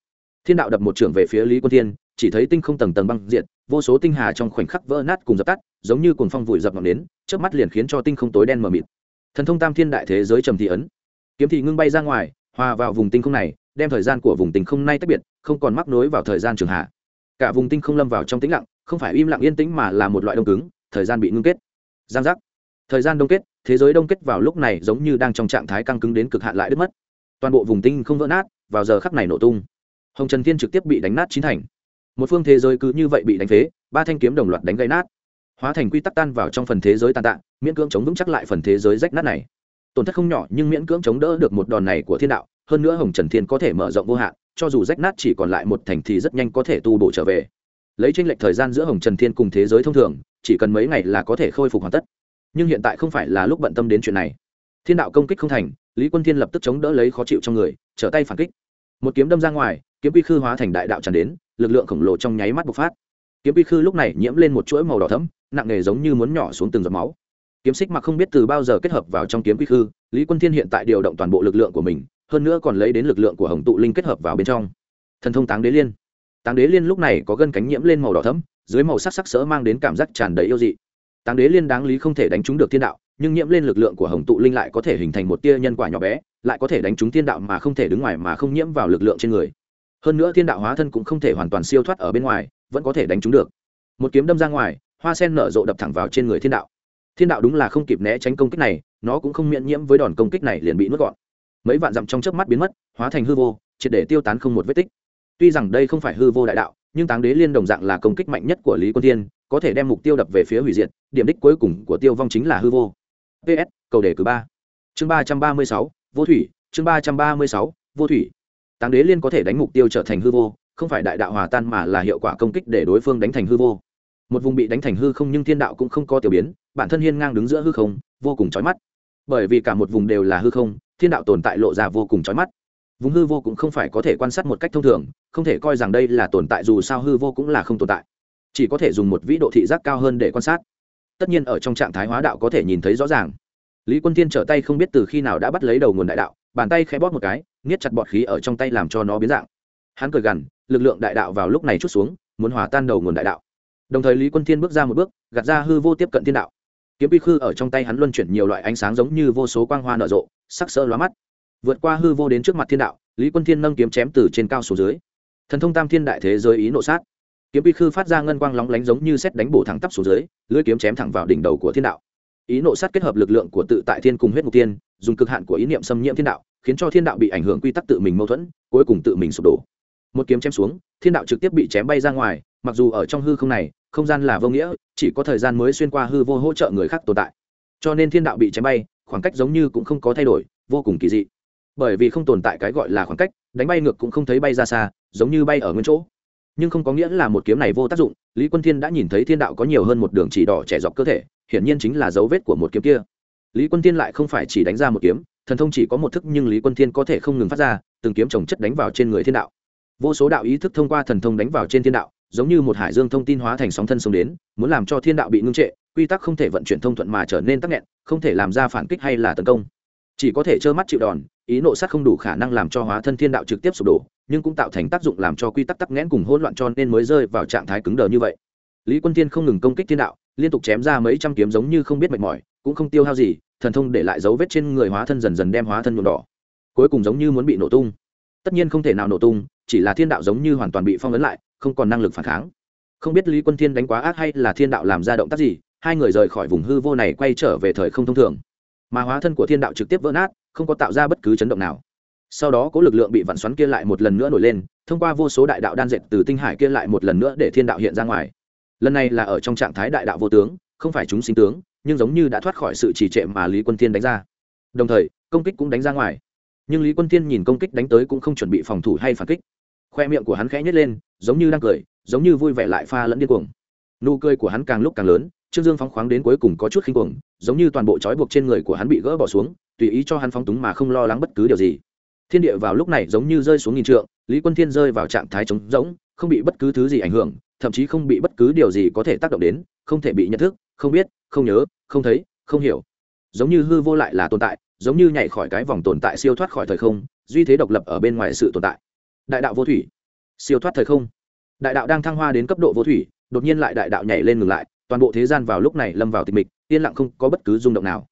Thiên đạo đập một trường về phía lý quân thiên chỉ thấy tinh không tầng tầng băng diện vô số tinh hà trong khoảnh khắc vỡ nát cùng dập tắt giống như cuồng phong vùi dập ngọn nến, trước mắt liền khiến cho tinh không tối đen mờ mịt. Thần thông tam thiên đại thế giới trầm thị ấn. Kiếm thị ngưng bay ra ngoài hòa vào vùng tinh không này, đem thời gian của vùng tinh không nay tách biệt, không còn mắc nối vào thời gian trường hạ. Cả vùng tinh không lâm vào trong tĩnh lặng, không phải im lặng yên tĩnh mà là một loại đông cứng, thời gian bị ngưng kết. Giang giác. Thời gian đông kết, thế giới đông kết vào lúc này giống như đang trong trạng thái căng cứng đến cực hạn lại đứt mất. Toàn bộ vùng tinh không vỡ nát, vào giờ khắc này nổ tung. Hồng trần thiên trực tiếp bị đánh nát chín thành. Một phương thế giới cứ như vậy bị đánh phế, ba thanh kiếm đồng loạt đánh gây nát. Hóa thành quy tắc tan vào trong phần thế giới tàn tạ, miễn cưỡng chống vững chắc lại phần thế giới rách nát này tổn thất không nhỏ nhưng miễn cưỡng chống đỡ được một đòn này của thiên đạo, hơn nữa hồng trần thiên có thể mở rộng vô hạn, cho dù rách nát chỉ còn lại một thành thì rất nhanh có thể tu bổ trở về. Lấy tranh lệch thời gian giữa hồng trần thiên cùng thế giới thông thường, chỉ cần mấy ngày là có thể khôi phục hoàn tất. Nhưng hiện tại không phải là lúc bận tâm đến chuyện này. Thiên đạo công kích không thành, lý quân thiên lập tức chống đỡ lấy khó chịu trong người, trở tay phản kích. Một kiếm đâm ra ngoài, kiếm quy khư hóa thành đại đạo tràn đến, lực lượng khổng lồ trong nháy mắt bộc phát. Kiếm quy khư lúc này nhiễm lên một chuỗi màu đỏ thẫm, nặng nề giống như muốn nhỏ xuống từng giọt máu kiếm xích mặc không biết từ bao giờ kết hợp vào trong kiếm quy khư, lý quân thiên hiện tại điều động toàn bộ lực lượng của mình, hơn nữa còn lấy đến lực lượng của hồng tụ linh kết hợp vào bên trong. Thần thông táng đế liên. Táng đế liên lúc này có gân cánh nhiễm lên màu đỏ thẫm, dưới màu sắc sắc sỡ mang đến cảm giác tràn đầy yêu dị. Táng đế liên đáng lý không thể đánh trúng được thiên đạo, nhưng nhiễm lên lực lượng của hồng tụ linh lại có thể hình thành một tia nhân quả nhỏ bé, lại có thể đánh trúng thiên đạo mà không thể đứng ngoài mà không nhiễm vào lực lượng trên người. Hơn nữa thiên đạo hóa thân cũng không thể hoàn toàn siêu thoát ở bên ngoài, vẫn có thể đánh trúng được. Một kiếm đâm ra ngoài, hoa sen nở rộ đập thẳng vào trên người thiên đạo thiên đạo đúng là không kịp né tránh công kích này nó cũng không miễn nhiễm với đòn công kích này liền bị nuốt gọn. Mấy vạn dặm trong chớp mắt biến mất hóa thành hư vô triệt để tiêu tán không một vết tích. Tuy rằng đây không phải hư vô đại đạo nhưng táng đế liên đồng dạng là công kích mạnh nhất của lý quân Thiên, có thể đem mục tiêu đập về phía hủy diệt điểm đích cuối cùng của tiêu vong chính là hư vô. Ps cầu đề cử ba. Chương ba trăm ba mươi sáu vô thủy chương ba trăm ba mươi sáu vô thủy. Táng đế liên có thể đánh mục tiêu trở thành hư vô không phải đại đạo hòa tan mà là hiệu quả công kích để đối phương đánh thành hư vô một vùng bị đánh thành hư không nhưng thiên đạo cũng không có tiểu biến, bản thân hiên ngang đứng giữa hư không, vô cùng chói mắt. Bởi vì cả một vùng đều là hư không, thiên đạo tồn tại lộ ra vô cùng chói mắt. Vùng hư vô cũng không phải có thể quan sát một cách thông thường, không thể coi rằng đây là tồn tại, dù sao hư vô cũng là không tồn tại. Chỉ có thể dùng một vĩ độ thị giác cao hơn để quan sát. Tất nhiên ở trong trạng thái hóa đạo có thể nhìn thấy rõ ràng. Lý quân tiên trở tay không biết từ khi nào đã bắt lấy đầu nguồn đại đạo, bàn tay khẽ bóp một cái niết chặt bọt khí ở trong tay làm cho nó biến dạng. Hắn cười gằn, lực lượng đại đạo vào lúc này chút xuống, muốn hòa tan đầu nguồn đại đạo đồng thời lý quân thiên bước ra một bước, gạt ra hư vô tiếp cận thiên đạo. Kiếm quy khư ở trong tay hắn luân chuyển nhiều loại ánh sáng giống như vô số quang hoa nở rộ, sắc sỡ lóa mắt. Vượt qua hư vô đến trước mặt thiên đạo, lý quân thiên nâng kiếm chém từ trên cao xuống dưới. Thần thông tam thiên đại thế giới ý nộ sát. Kiếm quy khư phát ra ngân quang lóng lánh giống như xét đánh bổ thẳng tắp xuống dưới, lưỡi kiếm chém thẳng vào đỉnh đầu của thiên đạo. Ý nộ sát kết hợp lực lượng của tự tại thiên cùng huyết mục tiên, dùng cực hạn của ý niệm xâm nhiễm thiên đạo, khiến cho thiên đạo bị ảnh hưởng quy tắc tự mình mâu thuẫn, cuối cùng tự mình sụp đổ. Một kiếm chém xuống, thiên đạo trực tiếp bị chém bay ra ngoài, mặc dù ở trong hư không này không gian là vô nghĩa, chỉ có thời gian mới xuyên qua hư vô hỗ trợ người khác tồn tại. Cho nên thiên đạo bị chém bay, khoảng cách giống như cũng không có thay đổi, vô cùng kỳ dị. Bởi vì không tồn tại cái gọi là khoảng cách, đánh bay ngược cũng không thấy bay ra xa, giống như bay ở nguyên chỗ. Nhưng không có nghĩa là một kiếm này vô tác dụng, lý quân thiên đã nhìn thấy thiên đạo có nhiều hơn một đường chỉ đỏ trẻ dọc cơ thể, hiển nhiên chính là dấu vết của một kiếm kia. Lý quân thiên lại không phải chỉ đánh ra một kiếm, thần thông chỉ có một thức nhưng lý quân thiên có thể không ngừng phát ra, từng kiếm trồng chất đánh vào trên người thiên đạo. Vô số đạo ý thức thông qua thần thông đánh vào trên thiên đạo giống như một hải dương thông tin hóa thành sóng thân sông đến, muốn làm cho thiên đạo bị ngưng trệ, quy tắc không thể vận chuyển thông thuận mà trở nên tắc nghẹn, không thể làm ra phản kích hay là tấn công. Chỉ có thể trơ mắt chịu đòn, ý nộ sát không đủ khả năng làm cho hóa thân thiên đạo trực tiếp sụp đổ, nhưng cũng tạo thành tác dụng làm cho quy tắc tắc nghẽn cùng hỗn loạn cho nên mới rơi vào trạng thái cứng đờ như vậy. Lý quân tiên không ngừng công kích thiên đạo, liên tục chém ra mấy trăm kiếm giống như không biết mệt mỏi, cũng không tiêu hao gì, thần thông để lại dấu vết trên người hóa thân dần dần đem hóa thân nhuộm đỏ. Cuối cùng giống như muốn bị nổ tung. Tất nhiên không thể nào nổ tung, chỉ là thiên đạo giống như hoàn toàn bị phong ấn lại không còn năng lực phản kháng. Không biết lý quân thiên đánh quá ác hay là thiên đạo làm ra động tác gì, hai người rời khỏi vùng hư vô này quay trở về thời không thông thường. Mà hóa thân của thiên đạo trực tiếp vỡ nát, không có tạo ra bất cứ chấn động nào. Sau đó có lực lượng bị vặn xoắn kia lại một lần nữa nổi lên, thông qua vô số đại đạo đan dệt từ tinh hải kia lại một lần nữa để thiên đạo hiện ra ngoài. Lần này là ở trong trạng thái đại đạo vô tướng, không phải chúng sinh tướng, nhưng giống như đã thoát khỏi sự trì trệ mà lý quân thiên đánh ra. Đồng thời, công kích cũng đánh ra ngoài. Nhưng lý quân thiên nhìn công kích đánh tới cũng không chuẩn bị phòng thủ hay phản kích khoe miệng của hắn khẽ nhếch lên, giống như đang cười, giống như vui vẻ lại pha lẫn điên cuồng. Nụ cười của hắn càng lúc càng lớn, trương dương phóng khoáng đến cuối cùng có chút khinh cuồng, giống như toàn bộ trói buộc trên người của hắn bị gỡ bỏ xuống, tùy ý cho hắn phóng túng mà không lo lắng bất cứ điều gì. Thiên địa vào lúc này giống như rơi xuống nghìn trượng, lý quân thiên rơi vào trạng thái trống rỗng, không bị bất cứ thứ gì ảnh hưởng, thậm chí không bị bất cứ điều gì có thể tác động đến, không thể bị nhận thức, không biết, không nhớ, không thấy, không hiểu. Giống như hư vô lại là tồn tại, giống như nhảy khỏi cái vòng tồn tại siêu thoát khỏi thời không, duy thế độc lập ở bên ngoài sự tồn tại đại đạo vô thủy. Siêu thoát thời không. Đại đạo đang thăng hoa đến cấp độ vô thủy, đột nhiên lại đại đạo nhảy lên ngừng lại, toàn bộ thế gian vào lúc này lâm vào tịch mịch, yên lặng không có bất cứ rung động nào.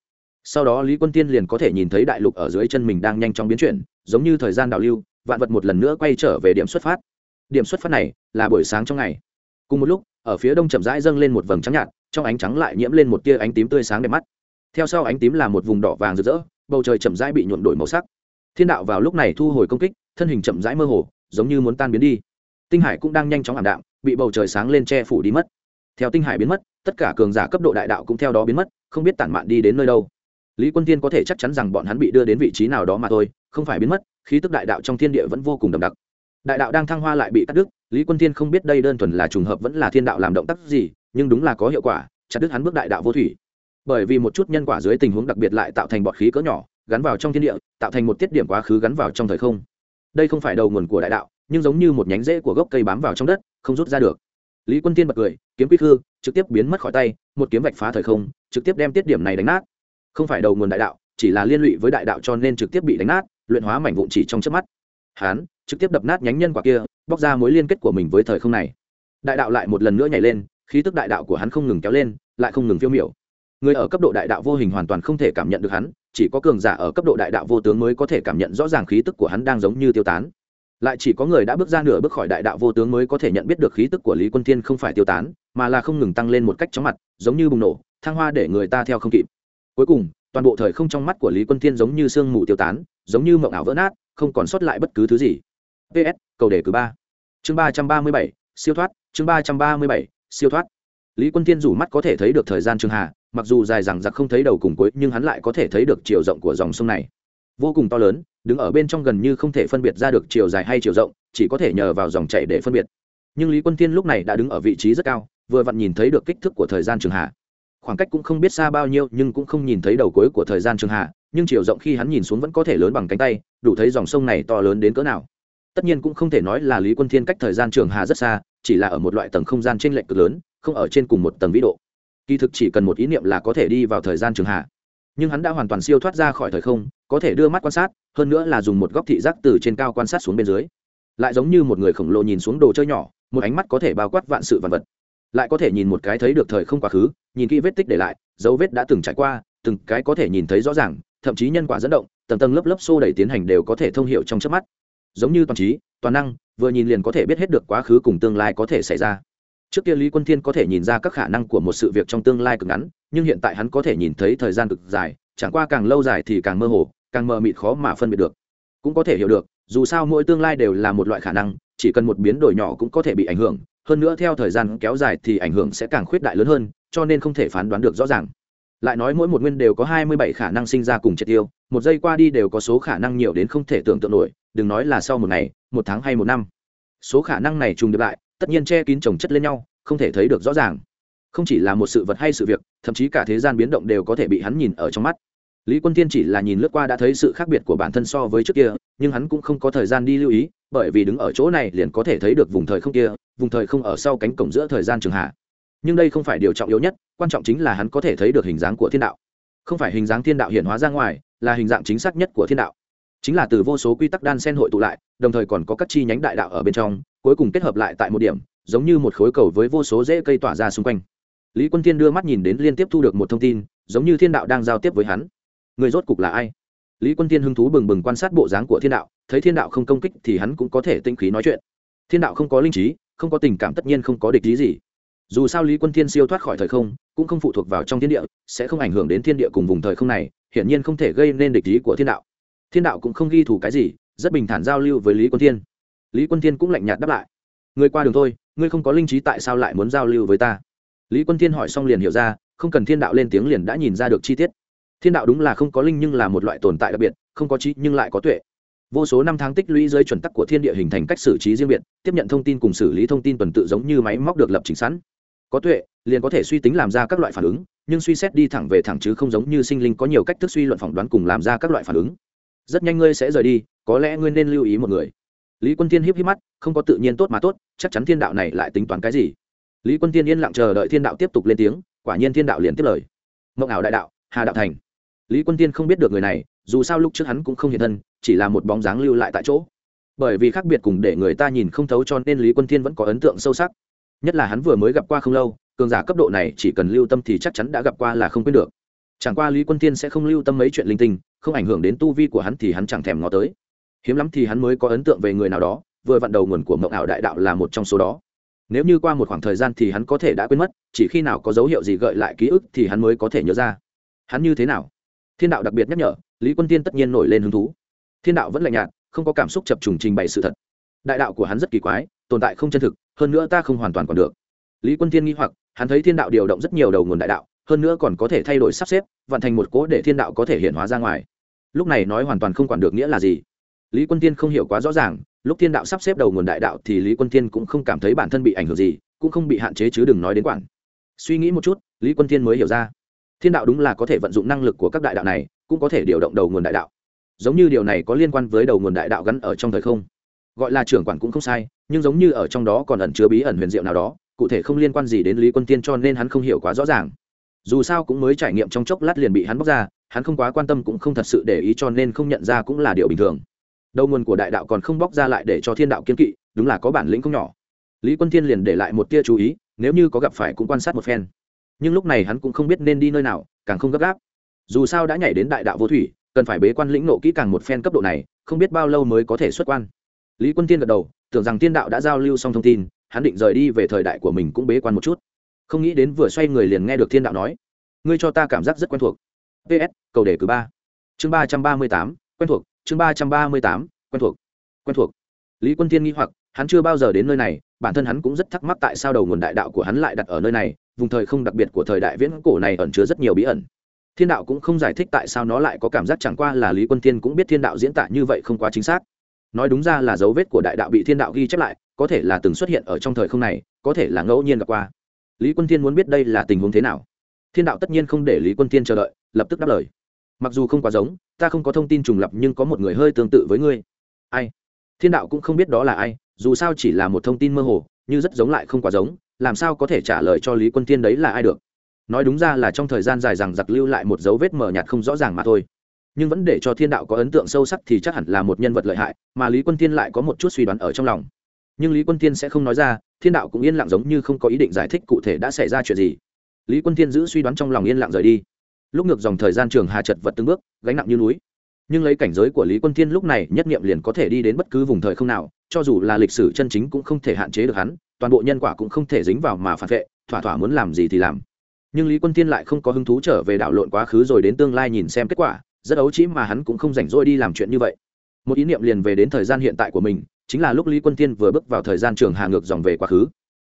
Sau đó lý quân tiên liền có thể nhìn thấy đại lục ở dưới chân mình đang nhanh chóng biến chuyển, giống như thời gian đảo lưu, vạn vật một lần nữa quay trở về điểm xuất phát. Điểm xuất phát này là buổi sáng trong ngày. Cùng một lúc, ở phía đông chậm rãi dâng lên một vầng trắng nhạt, trong ánh trắng lại nhiễm lên một tia ánh tím tươi sáng đẹp mắt. Theo sau ánh tím là một vùng đỏ vàng rực rỡ, bầu trời chậm rãi bị nhuộm đổi màu sắc. Thiên đạo vào lúc này thu hồi công kích thân hình chậm rãi mơ hồ, giống như muốn tan biến đi. Tinh hải cũng đang nhanh chóng ảm đạm, bị bầu trời sáng lên che phủ đi mất. Theo tinh hải biến mất, tất cả cường giả cấp độ đại đạo cũng theo đó biến mất, không biết tản mạn đi đến nơi đâu. Lý quân tiên có thể chắc chắn rằng bọn hắn bị đưa đến vị trí nào đó mà thôi, không phải biến mất, khí tức đại đạo trong thiên địa vẫn vô cùng đậm đặc. Đại đạo đang thăng hoa lại bị cắt đứt, lý quân tiên không biết đây đơn thuần là trùng hợp vẫn là thiên đạo làm động tác gì, nhưng đúng là có hiệu quả, chặt đứt hắn bước đại đạo vô thủy. Bởi vì một chút nhân quả dưới tình huống đặc biệt lại tạo thành bọt khí cỡ nhỏ, gắn vào trong thiên địa, tạo thành một tiết điểm quá khứ gắn vào trong thời không đây không phải đầu nguồn của đại đạo, nhưng giống như một nhánh rễ của gốc cây bám vào trong đất, không rút ra được. Lý quân tiên bật cười, kiếm quy khư, trực tiếp biến mất khỏi tay, một kiếm vạch phá thời không, trực tiếp đem tiết điểm này đánh nát. Không phải đầu nguồn đại đạo, chỉ là liên lụy với đại đạo cho nên trực tiếp bị đánh nát, luyện hóa mảnh vụn chỉ trong chớp mắt. Hán, trực tiếp đập nát nhánh nhân quả kia, bóc ra mối liên kết của mình với thời không này. Đại đạo lại một lần nữa nhảy lên, khí tức đại đạo của hắn không ngừng kéo lên, lại không ngừng phiêu miểu người ở cấp độ đại đạo vô hình hoàn toàn không thể cảm nhận được hắn, chỉ có cường giả ở cấp độ đại đạo vô tướng mới có thể cảm nhận rõ ràng khí tức của hắn đang giống như tiêu tán. Lại chỉ có người đã bước ra nửa bước khỏi đại đạo vô tướng mới có thể nhận biết được khí tức của lý quân thiên không phải tiêu tán, mà là không ngừng tăng lên một cách chóng mặt, giống như bùng nổ, thăng hoa để người ta theo không kịp. Cuối cùng, toàn bộ thời không trong mắt của lý quân thiên giống như sương mù tiêu tán, giống như mộng ảo vỡ nát, không còn sót lại bất cứ thứ gì. Ps cầu đề cử ba. Chương ba trăm ba mươi bảy, siêu thoát, chương ba trăm ba mươi bảy, siêu thoát lý quân thiên rủ mắt có thể thấy được thời gian trường hà, mặc dù dài rằng giặc không thấy đầu cùng cuối, nhưng hắn lại có thể thấy được chiều rộng của dòng sông này. Vô cùng to lớn, đứng ở bên trong gần như không thể phân biệt ra được chiều dài hay chiều rộng, chỉ có thể nhờ vào dòng chảy để phân biệt. Nhưng lý quân thiên lúc này đã đứng ở vị trí rất cao, vừa vặn nhìn thấy được kích thước của thời gian trường hạ khoảng cách cũng không biết xa bao nhiêu, nhưng cũng không nhìn thấy đầu cuối của thời gian trường hạ nhưng chiều rộng khi hắn nhìn xuống vẫn có thể lớn bằng cánh tay, đủ thấy dòng sông này to lớn đến cỡ nào. Tất nhiên cũng không thể nói là lý quân thiên cách thời gian trường hà rất xa chỉ là ở một loại tầng không gian t r ê n lệch cực lớn, không ở trên cùng một tầng vĩ độ. Kỳ thực chỉ cần một ý niệm là có thể đi vào thời gian trường hạ. Nhưng hắn đã hoàn toàn siêu thoát ra khỏi thời không, có thể đưa mắt quan sát, hơn nữa là dùng một góc thị giác từ trên cao quan sát xuống bên dưới. Lại giống như một người khổng lồ nhìn xuống đồ chơi nhỏ, một ánh mắt có thể bao quát vạn sự vạn vật. Lại có thể nhìn một cái thấy được thời không quá khứ, nhìn kỹ vết tích để lại, dấu vết đã từng trải qua, từng cái có thể nhìn thấy rõ ràng, thậm chí nhân quả dẫn động, tầng tầng lớp lớp xô đẩy tiến hành đều có thể thông hiệu trong chớp mắt giống như toàn trí, toàn năng, vừa nhìn liền có thể biết hết được quá khứ cùng tương lai có thể xảy ra. Trước kia lý quân thiên có thể nhìn ra các khả năng của một sự việc trong tương lai cực ngắn, nhưng hiện tại hắn có thể nhìn thấy thời gian cực dài, chẳng qua càng lâu dài thì càng mơ hồ, càng mờ mịt khó mà phân biệt được. Cũng có thể hiểu được, dù sao mỗi tương lai đều là một loại khả năng, chỉ cần một biến đổi nhỏ cũng có thể bị ảnh hưởng, hơn nữa theo thời gian kéo dài thì ảnh hưởng sẽ càng khuyết đại lớn hơn, cho nên không thể phán đoán được rõ ràng lại nói mỗi một nguyên đều có hai mươi bảy khả năng sinh ra cùng triệt tiêu, một giây qua đi đều có số khả năng nhiều đến không thể tưởng tượng nổi, đừng nói là sau một ngày, một tháng hay một năm. Số khả năng này trùng điệp lại, tất nhiên che kín trồng chất lên nhau, không thể thấy được rõ ràng. Không chỉ là một sự vật hay sự việc, thậm chí cả thế gian biến động đều có thể bị hắn nhìn ở trong mắt. Lý quân tiên chỉ là nhìn lướt qua đã thấy sự khác biệt của bản thân so với trước kia, nhưng hắn cũng không có thời gian đi lưu ý, bởi vì đứng ở chỗ này liền có thể thấy được vùng thời không kia, vùng thời không ở sau cánh cổng giữa thời gian trường hạ nhưng đây không phải điều trọng yếu nhất, quan trọng chính là hắn có thể thấy được hình dáng của thiên đạo. Không phải hình dáng thiên đạo hiện hóa ra ngoài, là hình dạng chính xác nhất của thiên đạo. Chính là từ vô số quy tắc đan sen hội tụ lại, đồng thời còn có các chi nhánh đại đạo ở bên trong, cuối cùng kết hợp lại tại một điểm, giống như một khối cầu với vô số rễ cây tỏa ra xung quanh. Lý quân thiên đưa mắt nhìn đến liên tiếp thu được một thông tin, giống như thiên đạo đang giao tiếp với hắn. Người rốt cục là ai? Lý quân thiên hứng thú bừng bừng quan sát bộ dáng của thiên đạo, thấy thiên đạo không công kích thì hắn cũng có thể tinh khí nói chuyện. Thiên đạo không có linh trí, không có tình cảm tất nhiên không có địch lý gì dù sao lý quân thiên siêu thoát khỏi thời không, cũng không phụ thuộc vào trong thiên địa, sẽ không ảnh hưởng đến thiên địa cùng vùng thời không này, hiển nhiên không thể gây nên địch ý của thiên đạo. Thiên đạo cũng không ghi thủ cái gì, rất bình thản giao lưu với lý quân thiên. Lý quân thiên cũng lạnh nhạt đáp lại, người qua đường thôi, ngươi không có linh trí tại sao lại muốn giao lưu với ta? Lý quân thiên hỏi xong liền hiểu ra, không cần thiên đạo lên tiếng liền đã nhìn ra được chi tiết. Thiên đạo đúng là không có linh nhưng là một loại tồn tại đặc biệt, không có trí nhưng lại có tuệ. Vô số năm tháng tích lũy dưới chuẩn tắc của thiên địa hình thành cách xử trí riêng biệt, tiếp nhận thông tin cùng xử lý thông tin tuần tự giống như máy móc được lập trình sẵn có tuệ, liền có thể suy tính làm ra các loại phản ứng, nhưng suy xét đi thẳng về thẳng chứ không giống như sinh linh có nhiều cách thức suy luận phỏng đoán cùng làm ra các loại phản ứng. Rất nhanh ngươi sẽ rời đi, có lẽ ngươi nên lưu ý một người. Lý quân tiên híp híp mắt, không có tự nhiên tốt mà tốt, chắc chắn thiên đạo này lại tính toán cái gì. Lý quân tiên yên lặng chờ đợi thiên đạo tiếp tục lên tiếng, quả nhiên thiên đạo liền tiếp lời. Mộng ảo đại đạo, hà đạo thành. Lý quân tiên không biết được người này, dù sao lúc trước hắn cũng không hiện thân, chỉ là một bóng dáng lưu lại tại chỗ. Bởi vì khác biệt cùng để người ta nhìn không thấu cho nên lý quân tiên vẫn có ấn tượng sâu sắc nhất là hắn vừa mới gặp qua không lâu, cường giả cấp độ này chỉ cần lưu tâm thì chắc chắn đã gặp qua là không quên được. Chẳng qua lý quân tiên sẽ không lưu tâm mấy chuyện linh tinh, không ảnh hưởng đến tu vi của hắn thì hắn chẳng thèm ngó tới. Hiếm lắm thì hắn mới có ấn tượng về người nào đó, vừa vặn đầu nguồn của mộng ảo đại đạo là một trong số đó. Nếu như qua một khoảng thời gian thì hắn có thể đã quên mất, chỉ khi nào có dấu hiệu gì gợi lại ký ức thì hắn mới có thể nhớ ra. Hắn như thế nào? Thiên đạo đặc biệt nhắc nhở, lý quân tiên tất nhiên nổi lên hứng thú. Thiên đạo vẫn lạnh nhạt, không có cảm xúc chập trùng trình bày sự thật. Đại đạo của hắn rất kỳ quái tồn tại không chân thực, hơn nữa ta không hoàn toàn còn được. Lý quân Thiên nghi hoặc, hắn thấy thiên đạo điều động rất nhiều đầu nguồn đại đạo, hơn nữa còn có thể thay đổi sắp xếp, vận thành một cố để thiên đạo có thể hiện hóa ra ngoài. Lúc này nói hoàn toàn không quản được nghĩa là gì. Lý quân tiên không hiểu quá rõ ràng, lúc thiên đạo sắp xếp đầu nguồn đại đạo thì lý quân tiên cũng không cảm thấy bản thân bị ảnh hưởng gì, cũng không bị hạn chế chứ đừng nói đến quản. Suy nghĩ một chút, lý quân tiên mới hiểu ra. Thiên đạo đúng là có thể vận dụng năng lực của các đại đạo này, cũng có thể điều động đầu nguồn đại đạo. Giống như điều này có liên quan với đầu nguồn đại đạo gắn ở trong thời không. Gọi là trưởng quản cũng không sai nhưng giống như ở trong đó còn ẩn chứa bí ẩn huyền diệu nào đó, cụ thể không liên quan gì đến lý quân tiên cho nên hắn không hiểu quá rõ ràng. Dù sao cũng mới trải nghiệm trong chốc lát liền bị hắn bóc ra, hắn không quá quan tâm cũng không thật sự để ý cho nên không nhận ra cũng là điều bình thường. Đầu nguồn của đại đạo còn không bóc ra lại để cho thiên đạo kiên kỵ, đúng là có bản lĩnh không nhỏ. Lý quân thiên liền để lại một tia chú ý, nếu như có gặp phải cũng quan sát một phen. Nhưng lúc này hắn cũng không biết nên đi nơi nào, càng không gấp gáp. Dù sao đã nhảy đến đại đạo vô thủy, cần phải bế quan lĩnh nộ kỹ càng một phen cấp độ này, không biết bao lâu mới có thể xuất quan lý quân tiên gật đầu, tưởng rằng tiên đạo đã giao lưu xong thông tin, hắn định rời đi về thời đại của mình cũng bế quan một chút. Không nghĩ đến vừa xoay người liền nghe được thiên đạo nói, ngươi cho ta cảm giác rất quen thuộc. Ps cầu đề cử ba. Chương ba trăm ba mươi tám, quen thuộc, chương ba trăm ba mươi tám, quen thuộc quen thuộc. Lý quân tiên nghi hoặc, hắn chưa bao giờ đến nơi này, bản thân hắn cũng rất thắc mắc tại sao đầu nguồn đại đạo của hắn lại đặt ở nơi này, vùng thời không đặc biệt của thời đại viễn cổ này ẩn chứa rất nhiều bí ẩn. Thiên đạo cũng không giải thích tại sao nó lại có cảm giác chẳng qua là lý quân tiên cũng biết thiên đạo diễn tả như vậy không quá chính xác nói đúng ra là dấu vết của đại đạo bị thiên đạo ghi chép lại, có thể là từng xuất hiện ở trong thời không này, có thể là ngẫu nhiên gặp qua. Lý quân thiên muốn biết đây là tình huống thế nào. Thiên đạo tất nhiên không để lý quân thiên chờ đợi, lập tức đáp lời. Mặc dù không quá giống, ta không có thông tin trùng lập nhưng có một người hơi tương tự với ngươi. Ai? Thiên đạo cũng không biết đó là ai, dù sao chỉ là một thông tin mơ hồ nhưng rất giống lại không quá giống, làm sao có thể trả lời cho lý quân thiên đấy là ai được? Nói đúng ra là trong thời gian dài rằng giặc lưu lại một dấu vết mờ nhạt không rõ ràng mà thôi nhưng vẫn để cho thiên đạo có ấn tượng sâu sắc thì chắc hẳn là một nhân vật lợi hại, mà lý quân thiên lại có một chút suy đoán ở trong lòng. Nhưng lý quân thiên sẽ không nói ra, thiên đạo cũng yên lặng giống như không có ý định giải thích cụ thể đã xảy ra chuyện gì. Lý quân thiên giữ suy đoán trong lòng yên lặng rời đi. Lúc ngược dòng thời gian trường hà chật vật từng bước, gánh nặng như núi. Nhưng lấy cảnh giới của lý quân thiên lúc này nhất nghiệm liền có thể đi đến bất cứ vùng thời không nào, cho dù là lịch sử chân chính cũng không thể hạn chế được hắn, toàn bộ nhân quả cũng không thể dính vào mà phản vệ, thỏa thỏa muốn làm gì thì làm. Nhưng lý quân thiên lại không có hứng thú trở về đảo lộn quá khứ rồi đến tương lai nhìn xem kết quả rất ấu trí mà hắn cũng không rảnh rỗi đi làm chuyện như vậy. Một ý niệm liền về đến thời gian hiện tại của mình, chính là lúc lý quân thiên vừa bước vào thời gian trường hà ngược dòng về quá khứ.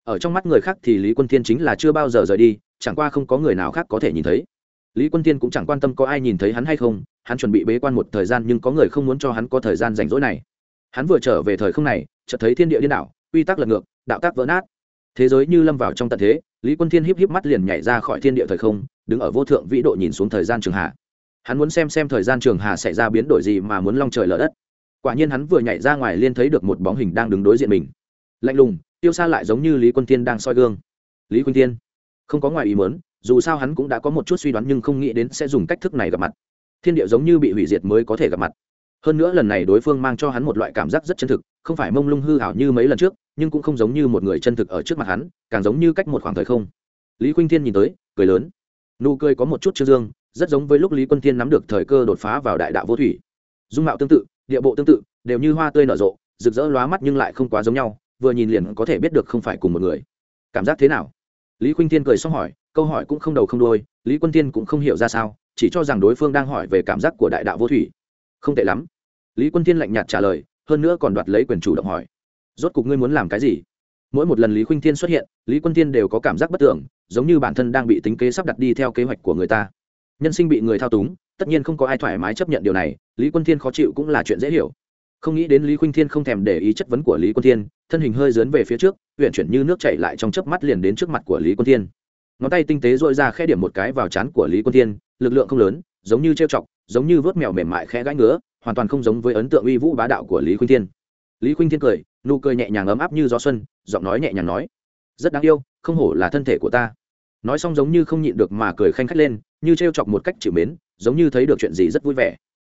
Ở trong mắt người khác thì lý quân thiên chính là chưa bao giờ rời đi, chẳng qua không có người nào khác có thể nhìn thấy. Lý quân thiên cũng chẳng quan tâm có ai nhìn thấy hắn hay không, hắn chuẩn bị bế quan một thời gian nhưng có người không muốn cho hắn có thời gian rảnh rỗi này. Hắn vừa trở về thời không này, chợt thấy thiên địa điên đảo, quy tắc lật ngược, đạo tác vỡ nát. Thế giới như lâm vào trong tận thế, lý quân thiên híp híp mắt liền nhảy ra khỏi thiên địa thời không, đứng ở vô thượng vĩ độ nhìn xuống thời gian trường hạ hắn muốn xem xem thời gian trường hà xảy ra biến đổi gì mà muốn long trời lở đất. Quả nhiên hắn vừa nhảy ra ngoài liên thấy được một bóng hình đang đứng đối diện mình. Lạnh lùng, tiêu xa lại giống như lý quân tiên đang soi gương. Lý quân tiên không có ngoài ý muốn, dù sao hắn cũng đã có một chút suy đoán nhưng không nghĩ đến sẽ dùng cách thức này gặp mặt. Thiên điệu giống như bị hủy diệt mới có thể gặp mặt. Hơn nữa lần này đối phương mang cho hắn một loại cảm giác rất chân thực, không phải mông lung hư hảo như mấy lần trước, nhưng cũng không giống như một người chân thực ở trước mặt hắn, càng giống như cách một khoảng thời không. Lý khuynh thiên nhìn tới, cười lớn. Nụ cười có một chút chưa dương rất giống với lúc lý quân thiên nắm được thời cơ đột phá vào đại đạo vô thủy. Dung mạo tương tự, địa bộ tương tự, đều như hoa tươi nở rộ, rực rỡ lóa mắt nhưng lại không quá giống nhau, vừa nhìn liền có thể biết được không phải cùng một người. Cảm giác thế nào? Lý khuynh thiên cười xong hỏi, câu hỏi cũng không đầu không đôi lý quân thiên cũng không hiểu ra sao, chỉ cho rằng đối phương đang hỏi về cảm giác của đại đạo vô thủy. Không tệ lắm. Lý quân thiên lạnh nhạt trả lời, hơn nữa còn đoạt lấy quyền chủ động hỏi. Rốt cục ngươi muốn làm cái gì? Mỗi một lần lý khuynh thiên xuất hiện, lý quân thiên đều có cảm giác bất tưởng, giống như bản thân đang bị tính kế sắp đặt đi theo kế hoạch của người ta nhân sinh bị người thao túng, tất nhiên không có ai thoải mái chấp nhận điều này, lý quân thiên khó chịu cũng là chuyện dễ hiểu. Không nghĩ đến lý khuynh thiên không thèm để ý chất vấn của lý quân thiên, thân hình hơi dớn về phía trước huyện chuyển như nước chảy lại trong chớp mắt liền đến trước mặt của lý quân thiên. Ngón tay tinh tế dội ra khẽ điểm một cái vào trán của lý quân thiên, lực lượng không lớn, giống như trêu chọc, giống như vớt mèo mềm mại khẽ gãi ngứa, hoàn toàn không giống với ấn tượng uy vũ bá đạo của lý khuynh thiên. Lý khuynh thiên cười, nụ cười nhẹ nhàng ấm áp như gió xuân, giọng nói nhẹ nhàng nói, rất đáng yêu, không hổ là thân thể của ta nói xong giống như không nhịn được mà cười khanh khách lên, như trêu chọc một cách chịu mến, giống như thấy được chuyện gì rất vui vẻ.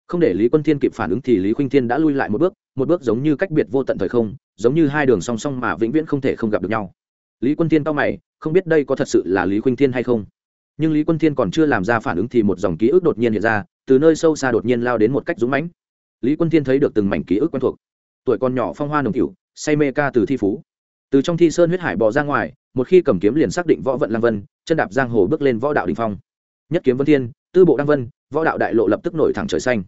Không để lý quân thiên kịp phản ứng thì lý khuynh thiên đã lui lại một bước một bước giống như cách biệt vô tận thời không, giống như hai đường song song mà vĩnh viễn không thể không gặp được nhau. Lý quân thiên cao mày, không biết đây có thật sự là lý khuynh thiên hay không. Nhưng lý quân thiên còn chưa làm ra phản ứng thì một dòng ký ức đột nhiên hiện ra, từ nơi sâu xa đột nhiên lao đến một cách dũng mãnh. Lý quân thiên thấy được từng mảnh ký ức quen thuộc. Tuổi còn nhỏ phong hoa nồng cựu say mê ca từ thi phú từ trong thi sơn huyết hải bò ra ngoài, một khi cầm kiếm liền xác định võ vận lang vân, chân đạp giang hồ bước lên võ đạo đình phong. Nhất kiếm vân thiên, tư bộ đăng vân, võ đạo đại lộ lập tức nổi thẳng trời xanh.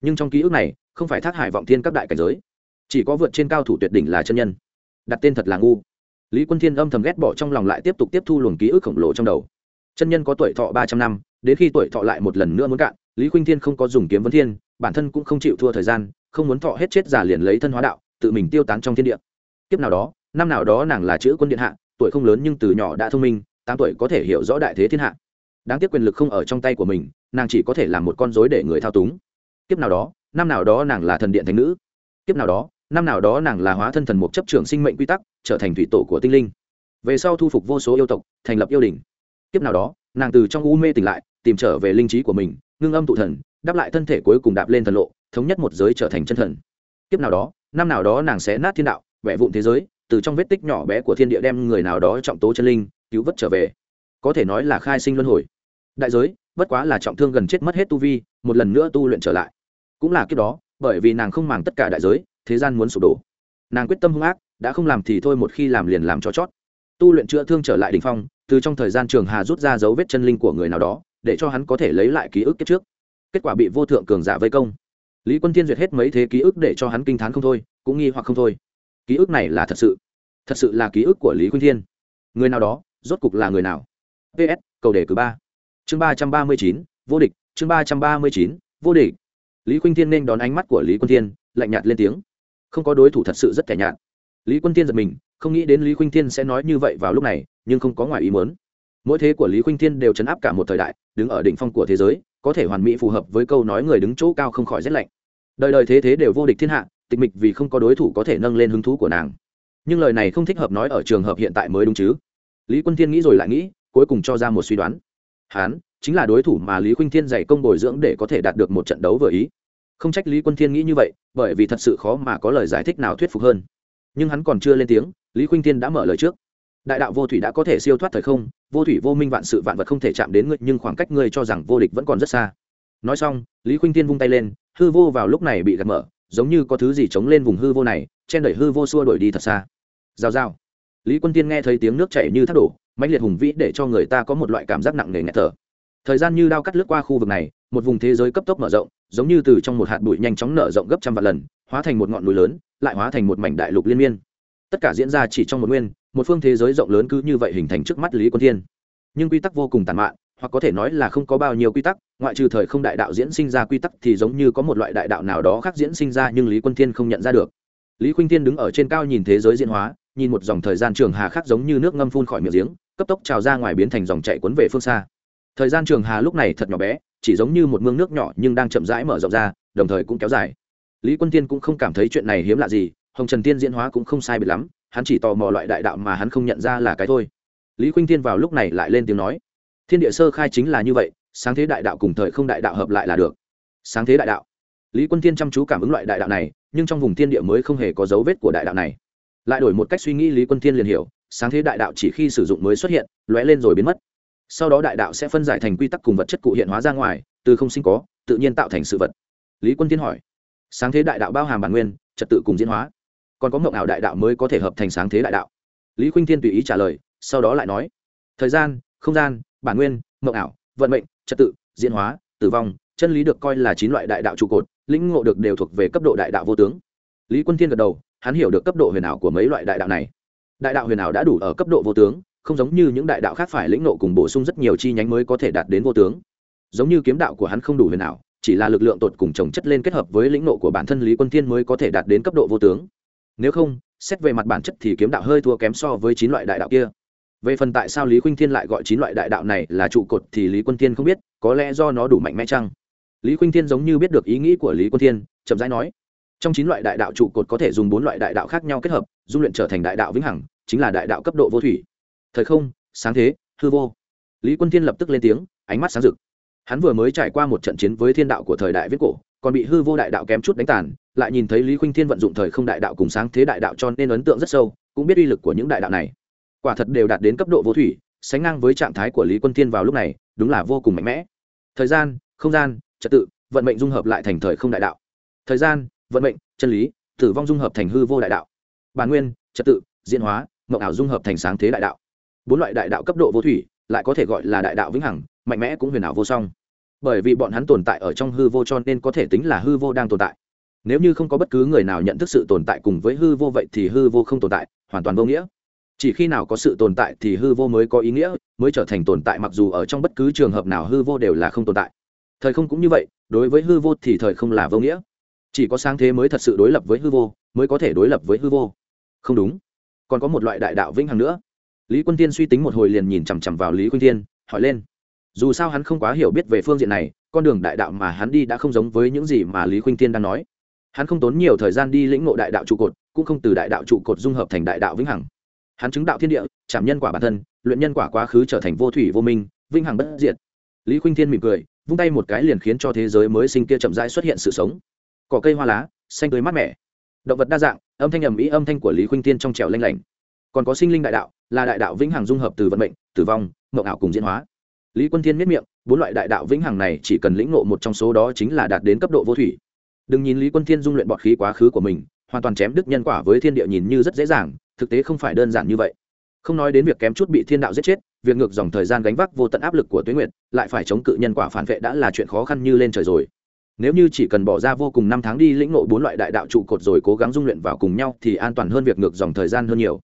Nhưng trong ký ức này, không phải thác hải vọng thiên các đại cảnh giới. Chỉ có vượt trên cao thủ tuyệt đỉnh là chân nhân. Đặt tên thật là ngu. Lý quân thiên âm thầm ghét bỏ trong lòng lại tiếp tục tiếp thu luồng ký ức khổng lồ trong đầu. Chân nhân có tuổi thọ ba trăm năm, đến khi tuổi thọ lại một lần nữa muốn cạn, lý khuynh thiên không có dùng kiếm vấn thiên, bản thân cũng không chịu thua thời gian, không muốn thọ hết chết giả liền lấy thân hóa đạo, tự mình tiêu tán trong thiên địa. Kiếp nào đó năm nào đó nàng là chữ quân điện hạ, tuổi không lớn nhưng từ nhỏ đã thông minh, tám tuổi có thể hiểu rõ đại thế thiên hạ. Đáng tiếc quyền lực không ở trong tay của mình, nàng chỉ có thể làm một con dối để người thao túng. Kiếp nào đó, năm nào đó nàng là thần điện thánh nữ. Kiếp nào đó, năm nào đó nàng là hóa thân thần mục chấp trưởng sinh mệnh quy tắc, trở thành thủy tổ của tinh linh. Về sau thu phục vô số yêu tộc, thành lập yêu đình. Kiếp nào đó, nàng từ trong u mê tỉnh lại, tìm trở về linh trí của mình, ngưng âm tụ thần đáp lại thân thể cuối cùng đạp lên thần lộ, thống nhất một giới trở thành chân thần. Kiếp nào đó, năm nào đó nàng sẽ nát thiên đạo vẽ vụn thế giới từ trong vết tích nhỏ bé của thiên địa đem người nào đó trọng tố chân linh, cứu vớt trở về. Có thể nói là khai sinh luân hồi. Đại giới, bất quá là trọng thương gần chết mất hết tu vi, một lần nữa tu luyện trở lại. Cũng là kiếp đó, bởi vì nàng không màng tất cả đại giới, thế gian muốn sụp đổ. Nàng quyết tâm hung ác, đã không làm thì thôi một khi làm liền làm cho chót. Tu luyện chữa thương trở lại đ ỉ n h phong, từ trong thời gian trường hà rút ra dấu vết chân linh của người nào đó, để cho hắn có thể lấy lại ký ức kết trước. Kết quả bị vô thượng cường giả vây công. Lý quân thiên duyệt hết mấy thế ký ức để cho hắn kinh t h á n không thôi, cũng nghi hoặc không thôi ký ức này là thật sự. Thật sự là ký ức của lý khuynh thiên. Người nào đó, rốt cục là người nào? Ps cầu đề cử ba. Chương ba trăm ba mươi chín, vô địch. Chương ba trăm ba mươi chín, vô địch. Lý khuynh thiên nên đón ánh mắt của lý quân thiên, lạnh nhạt lên tiếng. Không có đối thủ thật sự rất kẻ nhạt. Lý quân thiên giật mình, không nghĩ đến lý khuynh thiên sẽ nói như vậy vào lúc này, nhưng không có ngoài ý muốn. Mỗi thế của lý khuynh thiên đều chấn áp cả một thời đại, đứng ở đỉnh phong của thế giới, có thể hoàn mỹ phù hợp với câu nói người đứng chỗ cao không khỏi rét lạnh. Đời đời thế thế đều vô địch thiên hạ tịch mịch vì không có đối thủ có thể nâng lên hứng thú của nàng. Nhưng lời này không thích hợp nói ở trường hợp hiện tại mới đúng chứ? Lý quân thiên nghĩ rồi lại nghĩ, cuối cùng cho ra một suy đoán. Hán, chính là đối thủ mà lý khuynh thiên dạy công bồi dưỡng để có thể đạt được một trận đấu vừa ý. Không trách lý quân thiên nghĩ như vậy, bởi vì thật sự khó mà có lời giải thích nào thuyết phục hơn. Nhưng hắn còn chưa lên tiếng, lý khuynh thiên đã mở lời trước. Đại đạo vô thủy đã có thể siêu thoát thời không, vô thủy vô minh vạn sự vạn vật không thể chạm đến ngươi, nhưng khoảng cách ngươi cho rằng vô địch vẫn còn rất xa. Nói xong, lý khuynh Thiên vung tay lên, hư vô vào lúc này bị gạt mở giống như có thứ gì chống lên vùng hư vô này, chen đẩy hư vô xua đuổi đi thật xa. Rào rào lý quân tiên nghe thấy tiếng nước chảy như thác đổ, mãnh liệt hùng vĩ để cho người ta có một loại cảm giác nặng nề nghẹt thở. Thời gian như đao cắt lướt qua khu vực này, một vùng thế giới cấp tốc mở rộng, giống như từ trong một hạt bụi nhanh chóng nở rộng gấp trăm vạn lần, hóa thành một ngọn núi lớn, lại hóa thành một mảnh đại lục liên miên. Tất cả diễn ra chỉ trong một nguyên, một phương thế giới rộng lớn cứ như vậy hình thành trước mắt lý quân thiên nhưng quy tắc vô cùng tàn mạn, hoặc có thể nói là không có bao nhiêu quy tắc ngoại trừ thời không đại đạo diễn sinh ra quy tắc thì giống như có một loại đại đạo nào đó khác diễn sinh ra nhưng lý quân thiên không nhận ra được. Lý khuynh thiên đứng ở trên cao nhìn thế giới diễn hóa, nhìn một dòng thời gian trường hà khác giống như nước ngâm phun khỏi miệng giếng, cấp tốc trào ra ngoài biến thành dòng chạy cuốn về phương xa. Thời gian trường hà lúc này thật nhỏ bé, chỉ giống như một mương nước nhỏ nhưng đang chậm rãi mở rộng ra, đồng thời cũng kéo dài. Lý quân tiên cũng không cảm thấy chuyện này hiếm lạ gì, hồng trần tiên diễn hóa cũng không sai biệt lắm, hắn chỉ tò mò loại đại đạo mà hắn không nhận ra là cái thôi. Lý khuynh thiên vào lúc này lại lên tiếng nói, thiên địa sơ khai chính là như vậy sáng thế đại đạo cùng thời không đại đạo hợp lại là được. Sáng thế đại đạo. Lý quân thiên chăm chú cảm ứng loại đại đạo này, nhưng trong vùng thiên địa mới không hề có dấu vết của đại đạo này. Lại đổi một cách suy nghĩ, lý quân thiên liền hiểu, sáng thế đại đạo chỉ khi sử dụng mới xuất hiện, lóe lên rồi biến mất. Sau đó đại đạo sẽ phân giải thành quy tắc cùng vật chất cụ hiện hóa ra ngoài, từ không sinh có, tự nhiên tạo thành sự vật. Lý quân thiên hỏi, sáng thế đại đạo bao hàm bản nguyên, trật tự cùng diễn hóa. Còn có mộng ảo đại đạo mới có thể hợp thành sáng thế đại đạo. Lý khuynh thiên tùy ý trả lời, sau đó lại nói, thời gian, không gian, bản nguyên, mộng ảo, vận mệnh trật tự, diễn hóa, tử vong, chân lý được coi là chín loại đại đạo trụ cột, lĩnh ngộ được đều thuộc về cấp độ đại đạo vô tướng. Lý quân thiên gật đầu, hắn hiểu được cấp độ huyền ảo của mấy loại đại đạo này. Đại đạo huyền ảo đã đủ ở cấp độ vô tướng, không giống như những đại đạo khác phải lĩnh ngộ cùng bổ sung rất nhiều chi nhánh mới có thể đạt đến vô tướng. Giống như kiếm đạo của hắn không đủ huyền ảo, chỉ là lực lượng tột cùng trồng chất lên kết hợp với lĩnh ngộ của bản thân lý quân thiên mới có thể đạt đến cấp độ vô tướng. Nếu không, xét về mặt bản chất thì kiếm đạo hơi thua kém so với chín loại đại đạo kia về phần tại sao lý khuynh thiên lại gọi chín loại đại đạo này là trụ cột thì lý quân thiên không biết, có lẽ do nó đủ mạnh mẽ chăng? Lý khuynh thiên giống như biết được ý nghĩ của lý quân thiên, chậm rãi nói, trong chín loại đại đạo trụ cột có thể dùng bốn loại đại đạo khác nhau kết hợp, dung luyện trở thành đại đạo vĩnh hằng, chính là đại đạo cấp độ vô thủy. Thời không, sáng thế, hư vô. Lý quân thiên lập tức lên tiếng, ánh mắt sáng rực. Hắn vừa mới trải qua một trận chiến với thiên đạo của thời đại viết cổ, còn bị hư vô đại đạo kém chút đánh tàn, lại nhìn thấy lý khuynh thiên vận dụng thời không đại đạo cùng sáng thế đại đạo cho nên ấn tượng rất sâu, cũng biết uy lực của những đại đạo này quả thật đều đạt đến cấp độ vô thủy, sánh ngang với trạng thái của lý quân thiên vào lúc này, đúng là vô cùng mạnh mẽ. Thời gian, không gian, trật tự, vận mệnh dung hợp lại thành thời không đại đạo. Thời gian, vận mệnh, chân lý, tử vong dung hợp thành hư vô đại đạo. Bản nguyên, trật tự, diễn hóa, mộng ảo dung hợp thành sáng thế đại đạo. Bốn loại đại đạo cấp độ vô thủy, lại có thể gọi là đại đạo vĩnh hằng, mạnh mẽ cũng huyền ảo vô song. Bởi vì bọn hắn tồn tại ở trong hư vô cho nên có thể tính là hư vô đang tồn tại. Nếu như không có bất cứ người nào nhận thức sự tồn tại cùng với hư vô vậy thì hư vô không tồn tại, hoàn toàn vô nghĩa chỉ khi nào có sự tồn tại thì hư vô mới có ý nghĩa, mới trở thành tồn tại mặc dù ở trong bất cứ trường hợp nào hư vô đều là không tồn tại. Thời không cũng như vậy, đối với hư vô thì thời không là vô nghĩa. Chỉ có sáng thế mới thật sự đối lập với hư vô, mới có thể đối lập với hư vô. Không đúng. Còn có một loại đại đạo vĩnh hằng nữa. Lý quân tiên suy tính một hồi liền nhìn chằm chằm vào lý quân tiên hỏi lên. Dù sao hắn không quá hiểu biết về phương diện này, con đường đại đạo mà hắn đi đã không giống với những gì mà lý khuynh tiên đang nói. Hắn không tốn nhiều thời gian đi lĩnh ngộ đại đạo trụ cột, cũng không từ đại đạo trụ cột dung hợp thành đại đạo vĩnh hằng hắn chứng đạo thiên địa chạm nhân quả bản thân, luyện nhân quả quá khứ trở thành vô thủy vô minh, vinh hằng bất diệt. Lý khuynh thiên mỉm cười, vung tay một cái liền khiến cho thế giới mới sinh kia chậm rãi xuất hiện sự sống. Cỏ cây hoa lá, xanh tươi mát mẻ. Động vật đa dạng, âm thanh ầm ĩ âm thanh của lý khuynh thiên trong trẻo lanh lảnh. Còn có sinh linh đại đạo, là đại đạo vĩnh hằng dung hợp từ vận mệnh, tử vong, mộng ảo cùng diễn hóa. Lý quân thiên miết miệng, bốn loại đại đạo vĩnh hằng này chỉ cần lĩnh ngộ một trong số đó chính là đạt đến cấp độ vô thủy. Đừng nhìn lý quân thiên dung luyện bọt khí quá khứ của mình, hoàn toàn chém đức nhân quả với thiên địa nhìn như rất dễ dàng thực tế không phải đơn giản như vậy. Không nói đến việc kém chút bị thiên đạo giết chết, việc ngược dòng thời gian gánh vác vô tận áp lực của tuyến nguyệt, lại phải chống cự nhân quả phản vệ đã là chuyện khó khăn như lên trời rồi. Nếu như chỉ cần bỏ ra vô cùng năm tháng đi lĩnh ngộ bốn loại đại đạo trụ cột rồi cố gắng dung luyện vào cùng nhau thì an toàn hơn việc ngược dòng thời gian hơn nhiều.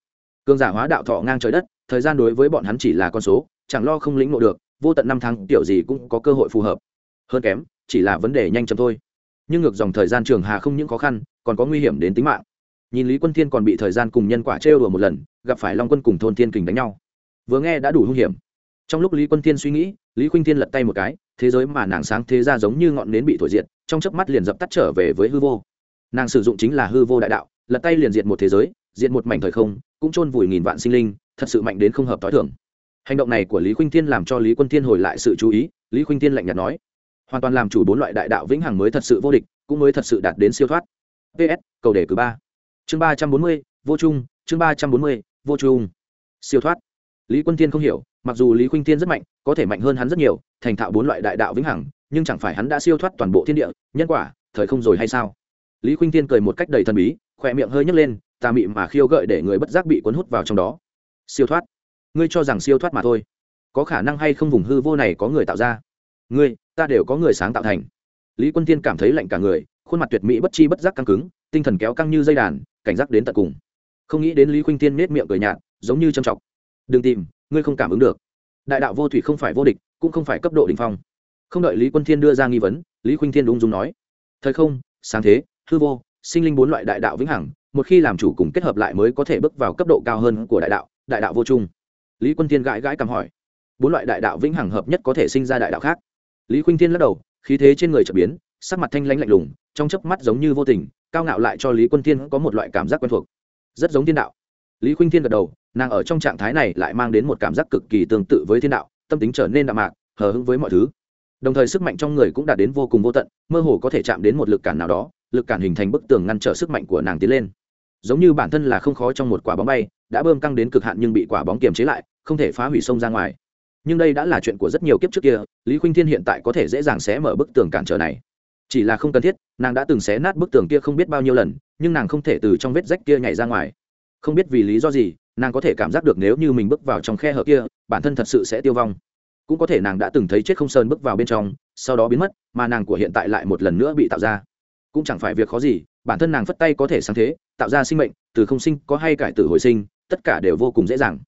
Cương giả hóa đạo thọ ngang trời đất, thời gian đối với bọn hắn chỉ là con số, chẳng lo không lĩnh ngộ được, vô tận năm tháng kiểu gì cũng có cơ hội phù hợp. Hơn kém, chỉ là vấn đề nhanh chậm thôi. Nhưng ngược dòng thời gian trường hà không những khó khăn, còn có nguy hiểm đến tính mạng nhìn lý quân thiên còn bị thời gian cùng nhân quả trêu đùa một lần, gặp phải long quân cùng thôn thiên kình đánh nhau. Vừa nghe đã đủ hung hiểm. Trong lúc lý quân thiên suy nghĩ, lý khuynh thiên lật tay một cái, thế giới mà nàng sáng thế ra giống như ngọn nến bị thổi diệt, trong chớp mắt liền dập tắt trở về với hư vô. Nàng sử dụng chính là hư vô đại đạo, lật tay liền diệt một thế giới, diệt một mảnh thời không, cũng chôn vùi nghìn vạn sinh linh, thật sự mạnh đến không hợp t h i thường. Hành động này của lý khuynh thiên làm cho lý quân thiên hồi lại sự chú ý, lý khuynh thiên lạnh nhạt nói, hoàn toàn làm chủ bốn loại đại đạo vĩnh hằng mới thật sự vô địch, cũng mới thật sự đạt đến siêu thoát. Ps cầu đề cử ba chương ba trăm bốn mươi, vô trung chương ba trăm bốn mươi, vô trung siêu thoát. Lý quân tiên không hiểu, mặc dù lý khuynh tiên rất mạnh, có thể mạnh hơn hắn rất nhiều, thành thạo bốn loại đại đạo vĩnh hằng, nhưng chẳng phải hắn đã siêu thoát toàn bộ thiên địa, nhân quả, thời không rồi hay sao? Lý khuynh tiên cười một cách đầy thần bí, khỏe miệng hơi nhấc lên, tà mị mà khiêu gợi để người bất giác bị cuốn hút vào trong đó. Siêu thoát. Ngươi cho rằng siêu thoát mà thôi. Có khả năng hay không vùng hư vô này có người tạo ra? Ngươi, ta đều có người sáng tạo thành. Lý quân tiên cảm thấy lạnh cả người, khuôn mặt tuyệt mỹ bất chi bất giác căng cứng tinh thần kéo căng như dây đàn, cảnh giác đến tận cùng. Không nghĩ đến lý khuynh tiên nết miệng cười nhạt, giống như trầm trọng đừng tìm, ngươi không cảm ứng được. Đại đạo vô thủy không phải vô địch, cũng không phải cấp độ đ ỉ n h phong. Không đợi lý quân thiên đưa ra nghi vấn, lý khuynh thiên ung dung nói, thời không, sáng thế, hư vô, sinh linh bốn loại đại đạo vĩnh hằng, một khi làm chủ cùng kết hợp lại mới có thể bước vào cấp độ cao hơn của đại đạo đại đạo vô trung. Lý quân thiên gãi gãi cầm hỏi, bốn loại đại đạo vĩnh hằng hợp nhất có thể sinh ra đại đạo khác? Lý khuynh thiên lắc đầu, khí thế trên người trở biến, sắc mặt thanh lãnh lạnh lùng, trong chớp mắt giống như vô tình cao ngạo lại cho lý quân thiên có một loại cảm giác quen thuộc. Rất giống thiên đạo. Lý khuynh thiên gật đầu, nàng ở trong trạng thái này lại mang đến một cảm giác cực kỳ tương tự với thiên đạo, tâm tính trở nên đạm mạc, hờ hững với mọi thứ. Đồng thời sức mạnh trong người cũng đạt đến vô cùng vô tận, mơ hồ có thể chạm đến một lực cản nào đó, lực cản hình thành bức tường ngăn trở sức mạnh của nàng tiến lên. Giống như bản thân là không khó trong một quả bóng bay, đã bơm căng đến cực hạn nhưng bị quả bóng kiềm chế lại, không thể phá hủy sông ra ngoài. Nhưng đây đã là chuyện của rất nhiều kiếp trước kia, lý khuynh thiên hiện tại có thể dễ dàng xé mở bức tường cản trở này chỉ là không cần thiết, nàng đã từng xé nát bức tường kia không biết bao nhiêu lần, nhưng nàng không thể từ trong vết rách kia nhảy ra ngoài. Không biết vì lý do gì, nàng có thể cảm giác được nếu như mình bước vào trong khe hở kia, bản thân thật sự sẽ tiêu vong. Cũng có thể nàng đã từng thấy chết không sơn bước vào bên trong, sau đó biến mất, mà nàng của hiện tại lại một lần nữa bị tạo ra. Cũng chẳng phải việc khó gì, bản thân nàng phất tay có thể sáng thế, tạo ra sinh mệnh, từ không sinh có hay cải tử hồi sinh, tất cả đều vô cùng dễ dàng.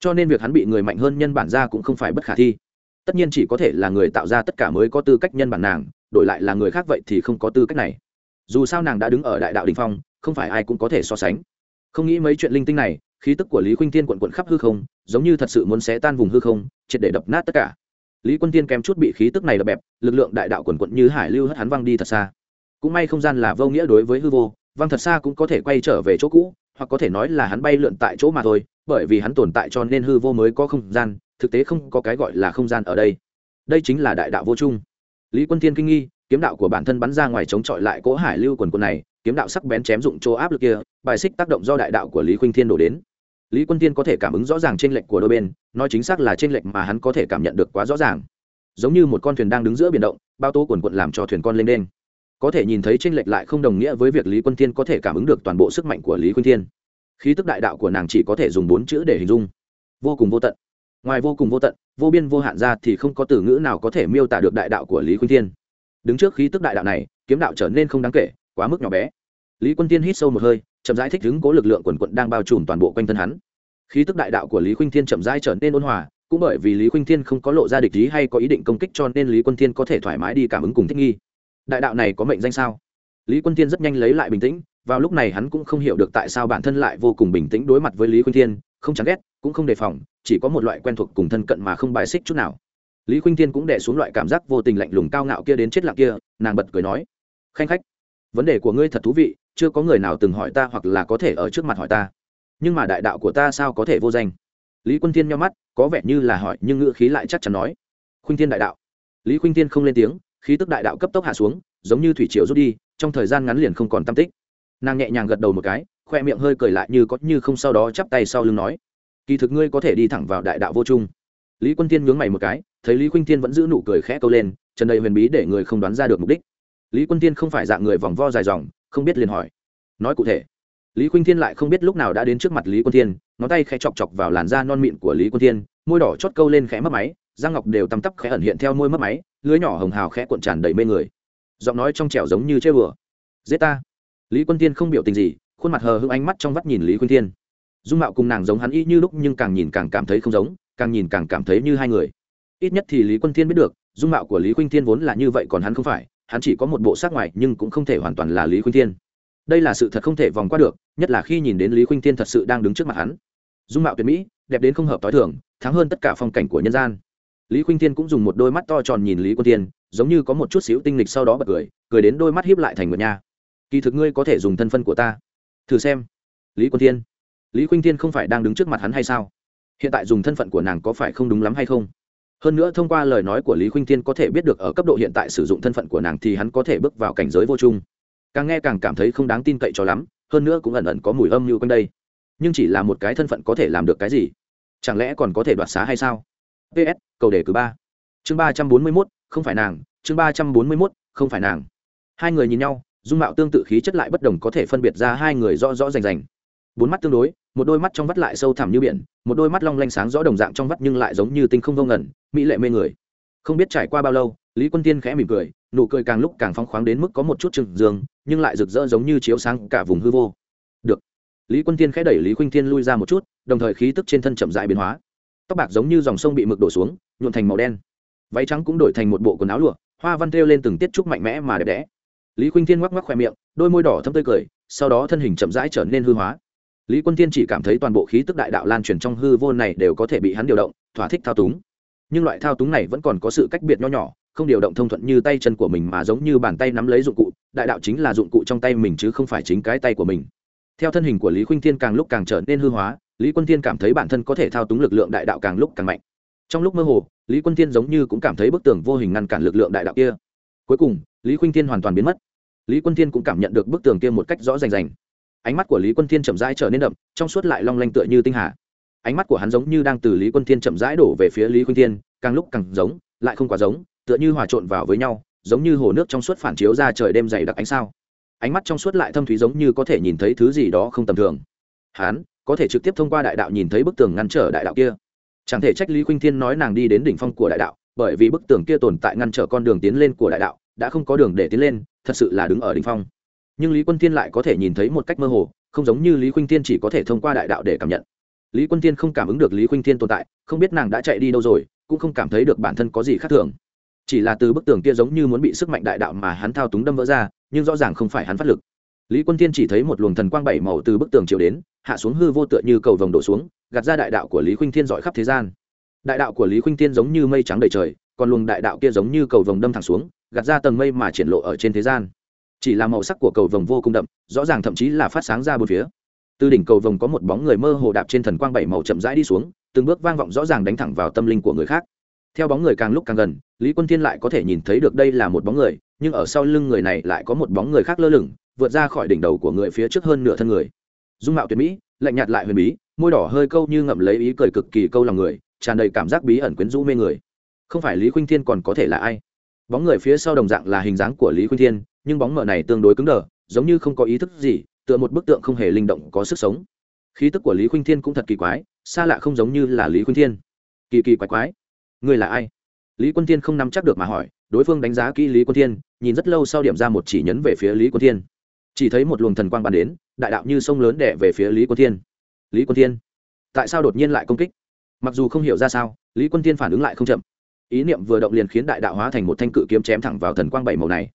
Cho nên việc hắn bị người mạnh hơn nhân bản ra cũng không phải bất khả thi. Tất nhiên chỉ có thể là người tạo ra tất cả mới có tư cách nhân bản nàng đổi lại là người khác vậy thì không có tư cách này. Dù sao nàng đã đứng ở đại đạo đình phong, không phải ai cũng có thể so sánh. Không nghĩ mấy chuyện linh tinh này, khí tức của lý khuynh tiên quận quận khắp hư không, giống như thật sự muốn xé tan vùng hư không, triệt để đập nát tất cả. Lý quân tiên kém chút bị khí tức này đập bẹp, lực lượng đại đạo quần quận như hải lưu hất hắn văng đi thật xa. Cũng may không gian là vô nghĩa đối với hư vô, văng thật xa cũng có thể quay trở về chỗ cũ, hoặc có thể nói là hắn bay lượn tại chỗ mà thôi, bởi vì hắn tồn tại cho nên hư vô mới có không gian, thực tế không có cái gọi là không gian ở đây. Đây chính là đại đạo vô trung lý quân Thiên kinh nghi, kiếm đạo của bản thân bắn ra ngoài chống chọi lại cỗ hải lưu quần quần này, kiếm đạo sắc bén chém dụng chỗ áp lực kia, bài xích tác động do đại đạo của lý khuynh thiên đổ đến. Lý quân tiên có thể cảm ứng rõ ràng trên lệch của đôi bên, nói chính xác là trên lệch mà hắn có thể cảm nhận được quá rõ ràng. Giống như một con thuyền đang đứng giữa biển động, bao tố quần quận làm cho thuyền con lên đen có thể nhìn thấy trên lệch lại không đồng nghĩa với việc lý quân tiên có thể cảm ứng được toàn bộ sức mạnh của lý quân tiên khí tức đại đạo của nàng chỉ có thể dùng bốn chữ để hình dung. Vô cùng vô tận ngoài vô cùng vô tận, vô biên vô hạn ra thì không có từ ngữ nào có thể miêu tả được đại đạo của lý khuynh thiên. Đứng trước khí tức đại đạo này, kiếm đạo trở nên không đáng kể, quá mức nhỏ bé. Lý quân tiên hít sâu một hơi, chậm rãi thích ứng cố lực lượng quần quận đang bao trùm toàn bộ quanh thân hắn. Khí tức đại đạo của lý khuynh thiên chậm rãi trở nên ôn hòa, cũng bởi vì lý khuynh thiên không có lộ ra địch ý hay có ý định công kích cho nên lý quân thiên có thể thoải mái đi cảm ứng cùng thích nghi. Đại đạo này có mệnh danh sao? Lý quân thiên rất nhanh lấy lại bình tĩnh, vào lúc này hắn cũng không hiểu được tại sao bản thân lại vô cùng bình tĩnh đối mặt với lý khuynh thiên không chán ghét, cũng không đề phòng, chỉ có một loại quen thuộc cùng thân cận mà không bài xích chút nào. Lý khuynh thiên cũng đẻ xuống loại cảm giác vô tình lạnh lùng cao ngạo kia đến chết lặng kia, nàng bật cười nói, khanh khách, vấn đề của ngươi thật thú vị, chưa có người nào từng hỏi ta hoặc là có thể ở trước mặt hỏi ta. Nhưng mà đại đạo của ta sao có thể vô danh? Lý quân thiên nhau mắt, có vẻ như là hỏi nhưng ngữ khí lại chắc chắn nói, khuynh thiên đại đạo. Lý khuynh thiên không lên tiếng, khí tức đại đạo cấp tốc hạ xuống, giống như thủy triều rút đi, trong thời gian ngắn liền không còn tam tích. Nàng nhẹ nhàng gật đầu một cái khoe miệng hơi cười lại như có như không sau đó chắp tay sau lưng nói, kỳ thực ngươi có thể đi thẳng vào đại đạo vô trung. Lý quân thiên nhướng mày một cái, thấy lý khuynh thiên vẫn giữ nụ cười khẽ câu lên, trần đầy huyền bí để người không đoán ra được mục đích. Lý quân thiên không phải dạng người vòng vo dài dòng, không biết liền hỏi. Nói cụ thể, lý khuynh thiên lại không biết lúc nào đã đến trước mặt lý quân thiên, ngón tay khẽ chọc chọc vào làn da non mịn của lý quân thiên, môi đỏ chót câu lên khẽ mất máy, răng ngọc đều tăm tắp khẽ ẩn hiện theo môi mất máy, lưới nhỏ hồng hào khẽ cuộn tràn đầy mê người. Giọng nói trong trẻo giống như chơi bừa. Giết ta. Lý quân thiên không biểu tình gì khuôn mặt hờ hững ánh mắt trong vắt nhìn lý khuynh thiên. Dung mạo cùng nàng giống hắn y như lúc nhưng càng nhìn càng cảm thấy không giống, càng nhìn càng cảm thấy như hai người. Ít nhất thì lý quân thiên biết được, dung mạo của lý khuynh thiên vốn là như vậy còn hắn không phải, hắn chỉ có một bộ sát ngoài nhưng cũng không thể hoàn toàn là lý khuynh thiên. Đây là sự thật không thể vòng qua được, nhất là khi nhìn đến lý khuynh thiên thật sự đang đứng trước mặt hắn. Dung mạo tuyệt mỹ, đẹp đến không hợp t h i thường, thắng hơn tất cả phong cảnh của nhân gian. Lý khuynh thiên cũng dùng một đôi mắt to tròn nhìn lý quân tiên giống như có một chút xíu tinh lịch sau đó bật cười cười đến đôi mắt hiếp lại thành một nha. Kỳ thực ngươi có thể dùng thân phân của ta thử xem. Lý quân Thiên, lý khuynh thiên không phải đang đứng trước mặt hắn hay sao? Hiện tại dùng thân phận của nàng có phải không đúng lắm hay không? Hơn nữa thông qua lời nói của lý khuynh thiên có thể biết được ở cấp độ hiện tại sử dụng thân phận của nàng thì hắn có thể bước vào cảnh giới vô trung. Càng nghe càng cảm thấy không đáng tin cậy cho lắm hơn nữa cũng ẩn ẩn có mùi âm như quanh đây. Nhưng chỉ là một cái thân phận có thể làm được cái gì? Chẳng lẽ còn có thể đoạt xá hay sao? Ps cầu đề cử ba. Chương ba trăm bốn mươi mốt không phải nàng. Chương ba trăm bốn mươi mốt không phải nàng. Hai người nhìn nhau dung mạo tương tự khí chất lại bất đồng có thể phân biệt ra hai người rõ rõ rành rành. Bốn mắt tương đối, một đôi mắt trong vắt lại sâu thẳm như biển, một đôi mắt long lanh sáng rõ đồng dạng trong vắt nhưng lại giống như tinh không vô ngẩn mỹ lệ mê người. Không biết trải qua bao lâu, lý quân tiên khẽ mỉm cười, nụ cười càng lúc càng phong khoáng đến mức có một chút trừng dương, nhưng lại rực rỡ giống như chiếu sáng cả vùng hư vô. Được. Lý quân tiên khẽ đẩy lý khuynh thiên lui ra một chút, đồng thời khí tức trên thân chậm dại biến hóa. Tóc bạc giống như dòng sông bị mực đổ xuống, nhuộn thành màu đen. Váy trắng cũng đổi thành một bộ quần áo lụa, hoa văn thêu lên từng tiết trúc mạnh mẽ mà đẹp đẽ lý khuynh thiên ngoắc ngoắc khoe miệng, đôi môi đỏ thâm tươi cười, sau đó thân hình chậm rãi trở nên hư hóa. Lý quân tiên chỉ cảm thấy toàn bộ khí tức đại đạo lan truyền trong hư vô này đều có thể bị hắn điều động, thỏa thích thao túng. Nhưng loại thao túng này vẫn còn có sự cách biệt nho nhỏ, không điều động thông thuận như tay chân của mình mà giống như bàn tay nắm lấy dụng cụ, đại đạo chính là dụng cụ trong tay mình chứ không phải chính cái tay của mình. Theo thân hình của lý khuynh thiên càng lúc càng trở nên hư hóa, lý quân thiên cảm thấy bản thân có thể thao túng lực lượng đại đạo càng lúc càng mạnh. Trong lúc mơ hồ, lý quân thiên giống như cũng cảm thấy bức tường vô hình ngăn cản lực lượng đại đạo kia. Cuối cùng lý khuynh thiên hoàn toàn biến mất. Lý quân thiên cũng cảm nhận được bức tường kia một cách rõ rành rành. Ánh mắt của lý quân thiên chậm rãi trở nên đậm, trong suốt lại long lanh tựa như tinh hà. Ánh mắt của hắn giống như đang từ lý quân thiên chậm rãi đổ về phía lý khuynh thiên, càng lúc càng giống, lại không quá giống, tựa như hòa trộn vào với nhau, giống như hồ nước trong suốt phản chiếu ra trời đêm dày đặc ánh sao. Ánh mắt trong suốt lại thâm thúy giống như có thể nhìn thấy thứ gì đó không tầm thường. Hắn có thể trực tiếp thông qua đại đạo nhìn thấy bức tường ngăn trở đại đạo kia. Chẳng thể trách lý khuynh thiên nói nàng đi đến đỉnh phong của đại đạo, bởi vì bức tường kia tồn tại ngăn trở con đường tiến lên của đại đạo đã không có đường để tiến lên, thật sự là đứng ở đỉnh phong. Nhưng lý quân thiên lại có thể nhìn thấy một cách mơ hồ, không giống như lý khuynh thiên chỉ có thể thông qua đại đạo để cảm nhận. Lý quân thiên không cảm ứng được lý khuynh thiên tồn tại, không biết nàng đã chạy đi đâu rồi, cũng không cảm thấy được bản thân có gì khác thường. Chỉ là từ bức tường kia giống như muốn bị sức mạnh đại đạo mà hắn thao túng đâm vỡ ra, nhưng rõ ràng không phải hắn phát lực. Lý quân thiên chỉ thấy một luồng thần quang bảy màu từ bức tường chiều đến, hạ xuống hư vô tựa như cầu vồng đổ xuống, gạt ra đại đạo của lý khuynh thiên dọi khắp thế gian. Đại đạo của lý khuynh thiên giống như mây trắng đầy trời, còn luồng đại đạo kia giống như cầu vồng đâm thẳng xuống gạt ra tầng mây mà triển lộ ở trên thế gian. Chỉ là màu sắc của cầu vồng vô cùng đậm, rõ ràng thậm chí là phát sáng ra bốn phía. Từ đỉnh cầu vồng có một bóng người mơ hồ đạp trên thần quang bảy màu chậm rãi đi xuống, từng bước vang vọng rõ ràng đánh thẳng vào tâm linh của người khác. Theo bóng người càng lúc càng gần, lý quân thiên lại có thể nhìn thấy được đây là một bóng người, nhưng ở sau lưng người này lại có một bóng người khác lơ lửng, vượt ra khỏi đỉnh đầu của người phía trước hơn nửa thân người. Dung mạo tuyệt mỹ, lạnh nhạt lại huyền bí, môi đỏ hơi câu như ngậm lấy ý cười cực kỳ câu lòng người, tràn đầy cảm giác bí ẩn quyến rũ mê người. Không phải lý khuynh thiên còn có thể là ai? Bóng người phía sau đồng dạng là hình dáng của lý khuynh thiên, nhưng bóng mờ này tương đối cứng đờ, giống như không có ý thức gì, tựa một bức tượng không hề linh động có sức sống. Khí tức của lý khuynh thiên cũng thật kỳ quái, xa lạ không giống như là lý khuynh thiên. Kỳ kỳ quái quái. Người là ai? Lý quân thiên không nắm chắc được mà hỏi, đối phương đánh giá kỹ lý quân thiên, nhìn rất lâu sau điểm ra một chỉ nhấn về phía lý quân thiên. Chỉ thấy một luồng thần quang bắn đến, đại đạo như sông lớn đẻ về phía lý quân thiên. Lý quân thiên, tại sao đột nhiên lại công kích? Mặc dù không hiểu ra sao, lý quân thiên phản ứng lại không chậm ý niệm vừa động liền khiến đại đạo hóa thành một thanh cự kiếm chém thẳng vào thần quang bảy màu này.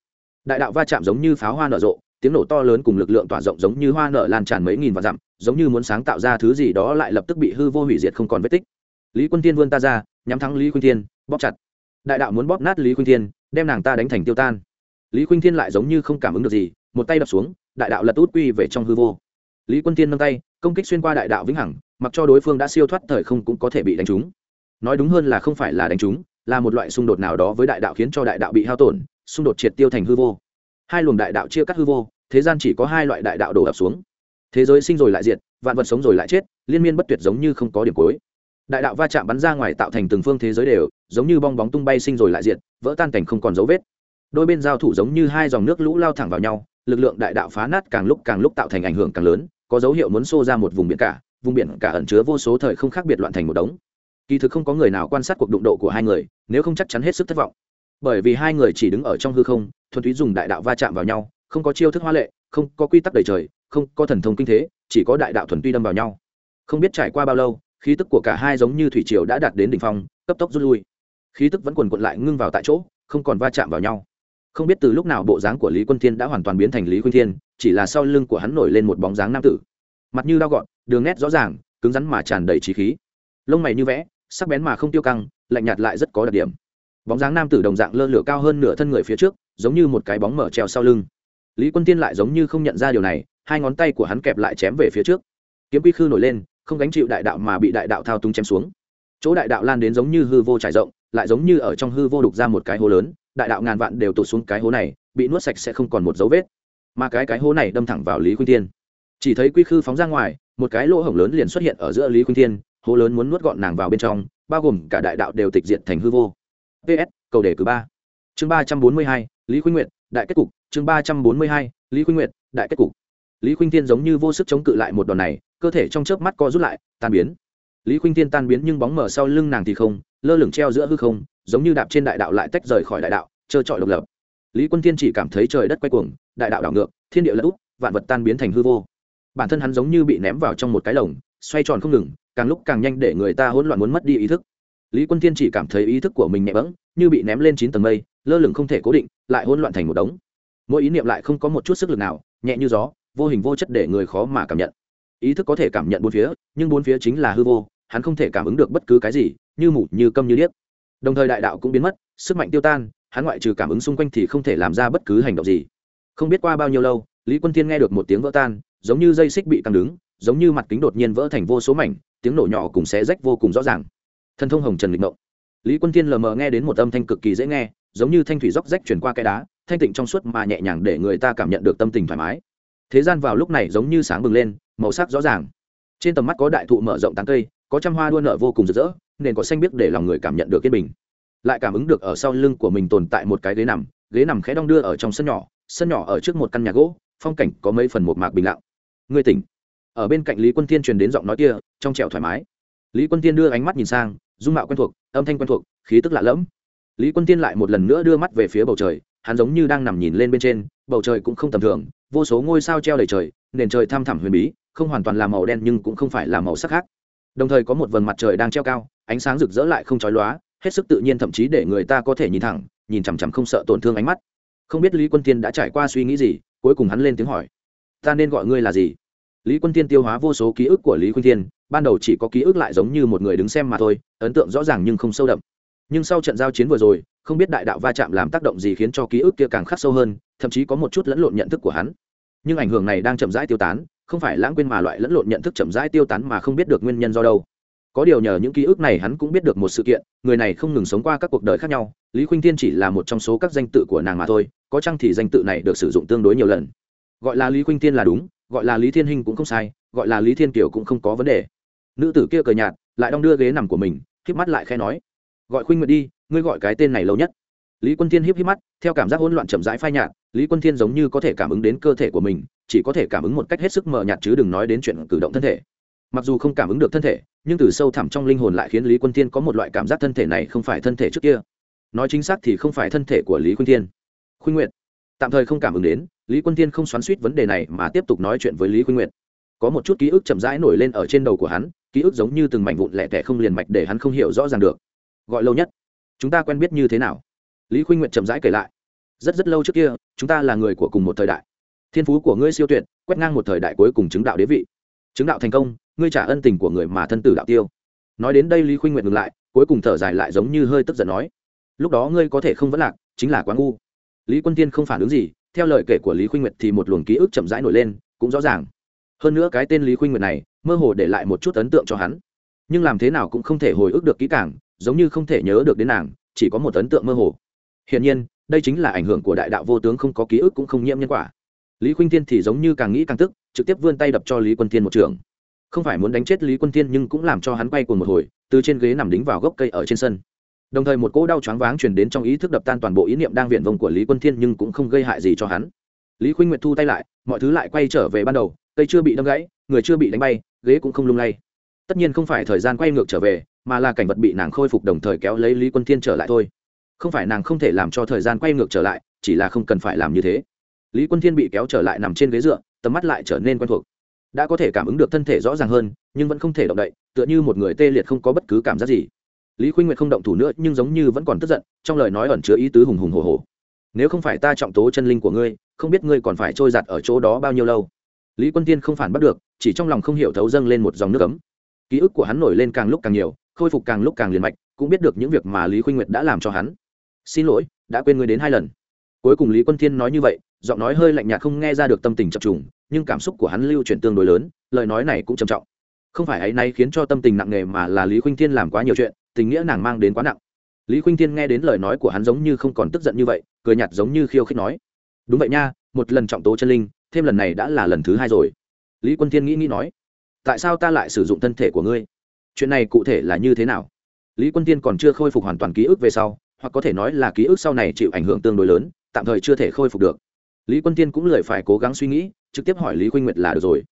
Đại đạo va chạm giống như pháo hoa nở rộ, tiếng nổ to lớn cùng lực lượng tỏa rộng giống như hoa nở lan tràn mấy nghìn vạn dặm, giống như muốn sáng tạo ra thứ gì đó lại lập tức bị hư vô hủy diệt không còn vết tích. Lý quân tiên vươn ta ra, nhắm thắng lý khuynh thiên, bóp chặt. Đại đạo muốn bóp nát lý khuynh thiên, đem nàng ta đánh thành tiêu tan. Lý khuynh thiên lại giống như không cảm ứng được gì, một tay đập xuống, đại đạo lật út quy về trong hư vô. Lý quân tiên nâng tay, công kích xuyên qua đại đạo vĩnh hằng, mặc cho đối phương đã siêu thoát thời không cũng có thể bị đánh trúng. Nói đúng hơn là không phải là đánh trúng là một loại xung đột nào đó với đại đạo khiến cho đại đạo bị hao tổn, xung đột triệt tiêu thành hư vô. Hai luồng đại đạo chia cắt hư vô, thế gian chỉ có hai loại đại đạo đổ ập xuống. Thế giới sinh rồi lại diệt, vạn vật sống rồi lại chết, liên miên bất tuyệt giống như không có điểm cuối. Đại đạo va chạm bắn ra ngoài tạo thành từng phương thế giới đều, giống như bong bóng tung bay sinh rồi lại diệt, vỡ tan cảnh không còn dấu vết. Đôi bên giao thủ giống như hai dòng nước lũ lao thẳng vào nhau, lực lượng đại đạo phá nát càng lúc càng lúc tạo thành ảnh hưởng càng lớn, có dấu hiệu muốn xô ra một vùng biển cả, vùng biển cả ẩn chứa vô số thời không khác biệt loạn thành một đống kỳ thực không có người nào quan sát cuộc đụng độ của hai người, nếu không chắc chắn hết sức thất vọng. Bởi vì hai người chỉ đứng ở trong hư không, thuần túy dùng đại đạo va chạm vào nhau, không có chiêu thức hoa lệ, không có quy tắc đầy trời, không có thần thông kinh thế, chỉ có đại đạo thuần tuy đâm vào nhau. Không biết trải qua bao lâu, khí tức của cả hai giống như thủy triều đã đạt đến đỉnh phong, cấp tốc rút lui. Khí tức vẫn quần quận lại ngưng vào tại chỗ, không còn va chạm vào nhau. Không biết từ lúc nào bộ dáng của lý quân thiên đã hoàn toàn biến thành lý quân thiên, chỉ là sau lưng của hắn nổi lên một bóng dáng nam tử. Mặt như đau gọn đường nét rõ ràng, cứng rắn mà tràn đầy trí khí. Lông mày như vẽ sắc bén mà không tiêu căng, lạnh nhạt lại rất có đặc điểm. Bóng dáng nam tử đồng dạng lơ lửa cao hơn nửa thân người phía trước, giống như một cái bóng mở treo sau lưng. Lý quân tiên lại giống như không nhận ra điều này, hai ngón tay của hắn kẹp lại chém về phía trước. Kiếm quy khư nổi lên, không gánh chịu đại đạo mà bị đại đạo thao túng chém xuống. Chỗ đại đạo lan đến giống như hư vô trải rộng, lại giống như ở trong hư vô đục ra một cái hố lớn, đại đạo ngàn vạn đều tụt xuống cái hố này, bị nuốt sạch sẽ không còn một dấu vết. Mà cái cái hố này đâm thẳng vào lý khuynh tiên chỉ thấy quy khư phóng ra ngoài, một cái lỗ hổng lớn liền xuất hiện ở giữa lý khuynh thiên hố lớn muốn nuốt gọn nàng vào bên trong, bao gồm cả đại đạo đều tịch diệt thành hư vô. Ps cầu đề cử ba. Chương ba trăm bốn mươi hai, lý khuynh nguyện đại kết cục. Chương ba trăm bốn mươi hai, lý khuynh nguyện đại kết cục. Lý khuynh thiên giống như vô sức chống cự lại một đòn này, cơ thể trong chớp mắt co rút lại, tan biến. Lý khuynh thiên tan biến nhưng bóng mở sau lưng nàng thì không, lơ lửng treo giữa hư không, giống như đạp trên đại đạo lại tách rời khỏi đại đạo, trơ trọi độc lập. Lý quân thiên chỉ cảm thấy trời đất quay cuồng, đại đạo đảo ngược, thiên địa lỡ út vạn vật tan biến thành hư vô. Bản thân hắn giống như bị ném vào trong một cái lồng, xoay tròn không ngừng càng lúc càng nhanh để người ta hỗn loạn muốn mất đi ý thức. Lý quân thiên chỉ cảm thấy ý thức của mình nhẹ bẫng, như bị ném lên chín tầng mây, lơ lửng không thể cố định, lại hỗn loạn thành một đống. Mỗi ý niệm lại không có một chút sức lực nào, nhẹ như gió, vô hình vô chất để người khó mà cảm nhận. Ý thức có thể cảm nhận bốn phía, nhưng bốn phía chính là hư vô, hắn không thể cảm ứng được bất cứ cái gì, như mủ như câm, như điếc. Đồng thời đại đạo cũng biến mất, sức mạnh tiêu tan, hắn ngoại trừ cảm ứng xung quanh thì không thể làm ra bất cứ hành động gì. Không biết qua bao nhiêu lâu, lý quân thiên nghe được một tiếng vỡ tan, giống như dây xích bị căng đứng, giống như mặt kính đột nhiên vỡ thành vô số mảnh tiếng nổ nhỏ cùng xé rách vô cùng rõ ràng. Thân thông hồng trần lịch mộng lý quân thiên lờ mờ nghe đến một âm thanh cực kỳ dễ nghe, giống như thanh thủy róc rách chuyển qua cái đá, thanh tịnh trong suốt mà nhẹ nhàng để người ta cảm nhận được tâm tình thoải mái. Thế gian vào lúc này giống như sáng bừng lên, màu sắc rõ ràng. Trên tầm mắt có đại thụ mở rộng tán cây, có trăm hoa đua nở vô cùng rực rỡ nền có xanh biếc để lòng người cảm nhận được yên bình. Lại cảm ứng được ở sau lưng của mình tồn tại một cái ghế nằm ghế nằm khẽ đong đưa ở trong sân nhỏ sân nhỏ ở trước một căn nhà gỗ, phong cảnh có mấy phần một mạc bình lặng. Người tỉnh ở bên cạnh lý quân thiên truyền đến giọng nói kia, trong trẻo thoải mái. Lý quân thiên đưa ánh mắt nhìn sang, dung mạo quen thuộc, âm thanh quen thuộc, khí tức lạ lẫm. Lý quân thiên lại một lần nữa đưa mắt về phía bầu trời, hắn giống như đang nằm nhìn lên bên trên, bầu trời cũng không tầm thường, vô số ngôi sao treo đầy trời, nền trời thăm thẳm huyền bí, không hoàn toàn là màu đen nhưng cũng không phải là màu sắc khác. Đồng thời có một vầng mặt trời đang treo cao, ánh sáng rực rỡ lại không chói lóa, hết sức tự nhiên thậm chí để người ta có thể nhìn thẳng, nhìn chằm chằm không sợ tổn thương ánh mắt. Không biết lý quân tiên đã trải qua suy nghĩ gì, cuối cùng hắn lên tiếng hỏi, ta nên gọi ngươi là gì? Lý quân tiên tiêu hóa vô số ký ức của lý khuynh thiên, ban đầu chỉ có ký ức lại giống như một người đứng xem mà thôi, ấn tượng rõ ràng nhưng không sâu đậm. Nhưng sau trận giao chiến vừa rồi, không biết đại đạo va chạm làm tác động gì khiến cho ký ức kia càng khắc sâu hơn, thậm chí có một chút lẫn lộn nhận thức của hắn. Nhưng ảnh hưởng này đang chậm rãi tiêu tán, không phải lãng quên mà loại lẫn lộn nhận thức chậm rãi tiêu tán mà không biết được nguyên nhân do đâu. Có điều nhờ những ký ức này hắn cũng biết được một sự kiện, người này không ngừng sống qua các cuộc đời khác nhau, lý khuynh thiên chỉ là một trong số các danh tự của nàng mà thôi, có chăng thì danh tự này được sử dụng tương đối nhiều lần? Gọi là lý khuynh thiên là đúng gọi là lý thiên hinh cũng không sai, gọi là lý thiên kiều cũng không có vấn đề. Nữ tử kia cờ nhạt, lại đong đưa ghế nằm của mình k mắt lại khe nói, gọi khuynh nguyệt đi, ngươi gọi cái tên này lâu nhất. Lý quân thiên híp híp mắt, theo cảm giác hỗn loạn chậm rãi phai nhạt, lý quân thiên giống như có thể cảm ứng đến cơ thể của mình, chỉ có thể cảm ứng một cách hết sức mờ nhạt chứ đừng nói đến chuyện cử động thân thể. Mặc dù không cảm ứng được thân thể, nhưng từ sâu thẳm trong linh hồn lại khiến lý quân thiên có một loại cảm giác thân thể này không phải thân thể trước kia. Nói chính xác thì không phải thân thể của lý quân thiên. Khuyên nguyện tạm thời không cảm ứng đến, lý quân thiên không xoắn suýt vấn đề này mà tiếp tục nói chuyện với lý khuyên Nguyệt. có một chút ký ức chậm rãi nổi lên ở trên đầu của hắn, ký ức giống như từng mảnh vụn lẻ tẻ không liền mạch để hắn không hiểu rõ ràng được. Gọi lâu nhất. Chúng ta quen biết như thế nào? Lý khuynh Nguyệt chậm rãi kể lại. Rất rất lâu trước kia, chúng ta là người của cùng một thời đại. Thiên phú của ngươi siêu tuyệt, quét ngang một thời đại cuối cùng chứng đạo đế vị. Chứng đạo thành công, ngươi trả ân tình của người mà thân tử đạo tiêu. Nói đến đây lý khuynh nguyện ngừng lại, cuối cùng thở dài lại giống như hơi tức giận nói. Lúc đó ngươi có thể không vẫn lạc, chính là quá ngu lý quân tiên không phản ứng gì, theo lời kể của lý khuynh nguyệt thì một luồng ký ức chậm rãi nổi lên, cũng rõ ràng. Hơn nữa cái tên lý khuynh nguyệt này, mơ hồ để lại một chút ấn tượng cho hắn. Nhưng làm thế nào cũng không thể hồi ức được kỹ càng, giống như không thể nhớ được đến nàng, chỉ có một ấn tượng mơ hồ. Hiển nhiên, đây chính là ảnh hưởng của đại đạo vô tướng không có ký ức cũng không nhiễm nhân quả. Lý khuynh thiên thì giống như càng nghĩ càng tức, trực tiếp vươn tay đập cho lý quân thiên một trường. Không phải muốn đánh chết lý quân thiên nhưng cũng làm cho hắn quay cuồng một hồi, từ trên ghế nằm đính vào gốc cây ở trên sân đồng thời một cỗ đau choáng váng truyền đến trong ý thức đập tan toàn bộ ý niệm đang viện vông của lý quân thiên nhưng cũng không gây hại gì cho hắn. Lý khuynh nguyệt thu tay lại, mọi thứ lại quay trở về ban đầu, cây chưa bị đâm gãy, người chưa bị đánh bay, ghế cũng không lung lay. Tất nhiên không phải thời gian quay ngược trở về, mà là cảnh vật bị nàng khôi phục đồng thời kéo lấy lý quân thiên trở lại thôi. Không phải nàng không thể làm cho thời gian quay ngược trở lại, chỉ là không cần phải làm như thế. Lý quân thiên bị kéo trở lại nằm trên ghế dựa, tầm mắt lại trở nên quen thuộc. Đã có thể cảm ứng được thân thể rõ ràng hơn, nhưng vẫn không thể động đậy, tựa như một người tê liệt không có bất cứ cảm giác gì lý khuynh nguyệt không động thủ nữa, nhưng giống như vẫn còn tức giận, trong lời nói ẩn chứa ý tứ hùng hùng hồ hồ nếu không phải ta trọng tố chân linh của ngươi, không biết ngươi còn phải trôi giặt ở chỗ đó bao nhiêu lâu. Lý quân tiên không phản bắt được, chỉ trong lòng không hiểu thấu dâng lên một dòng nước cấm. ký ức của hắn nổi lên càng lúc càng nhiều, khôi phục càng lúc càng liền mạch, cũng biết được những việc mà lý khuynh nguyệt đã làm cho hắn. Xin lỗi, đã quên ngươi đến hai lần. Cuối cùng lý quân thiên nói như vậy, giọng nói hơi lạnh nhạt không nghe ra được tâm tình chập trùng, nhưng cảm xúc của hắn lưu chuyển tương đối lớn, lời nói này cũng trầm trọng. Không phải ấy nay khiến cho tâm tình nặng nề mà là lý khuynh thiên làm quá nhiều chuyện tình nghĩa nàng mang đến quá nặng. Lý khuynh thiên nghe đến lời nói của hắn giống như không còn tức giận như vậy, cười nhạt giống như khiêu khích nói, đúng vậy nha, một lần trọng tố chân linh, thêm lần này đã là lần thứ hai rồi. Lý quân thiên nghĩ nghĩ nói, tại sao ta lại sử dụng thân thể của ngươi? Chuyện này cụ thể là như thế nào? Lý quân tiên còn chưa khôi phục hoàn toàn ký ức về sau, hoặc có thể nói là ký ức sau này chịu ảnh hưởng tương đối lớn, tạm thời chưa thể khôi phục được. Lý quân tiên cũng lười phải cố gắng suy nghĩ, trực tiếp hỏi lý khuynh nguyệt là được rồi.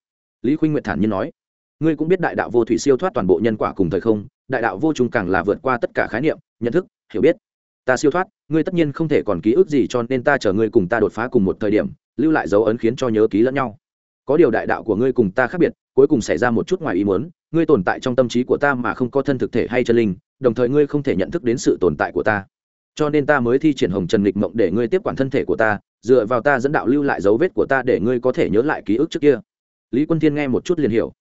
Lý khuynh nguyệt thản nhiên nói, ngươi cũng biết đại đạo vô thủy siêu thoát toàn bộ nhân quả cùng thời không đại đạo vô trùng càng là vượt qua tất cả khái niệm, nhận thức, hiểu biết. Ta siêu thoát, ngươi tất nhiên không thể còn ký ức gì cho nên ta chờ ngươi cùng ta đột phá cùng một thời điểm, lưu lại dấu ấn khiến cho nhớ ký lẫn nhau. Có điều đại đạo của ngươi cùng ta khác biệt, cuối cùng xảy ra một chút ngoài ý muốn, ngươi tồn tại trong tâm trí của ta mà không có thân thực thể hay chân linh, đồng thời ngươi không thể nhận thức đến sự tồn tại của ta. Cho nên ta mới thi triển hồng trần lịch mộng để ngươi tiếp quản thân thể của ta, dựa vào ta dẫn đạo lưu lại dấu vết của ta để ngươi có thể nhớ lại ký ức trước kia. Lý quân thiên nghe một chút liền hiểu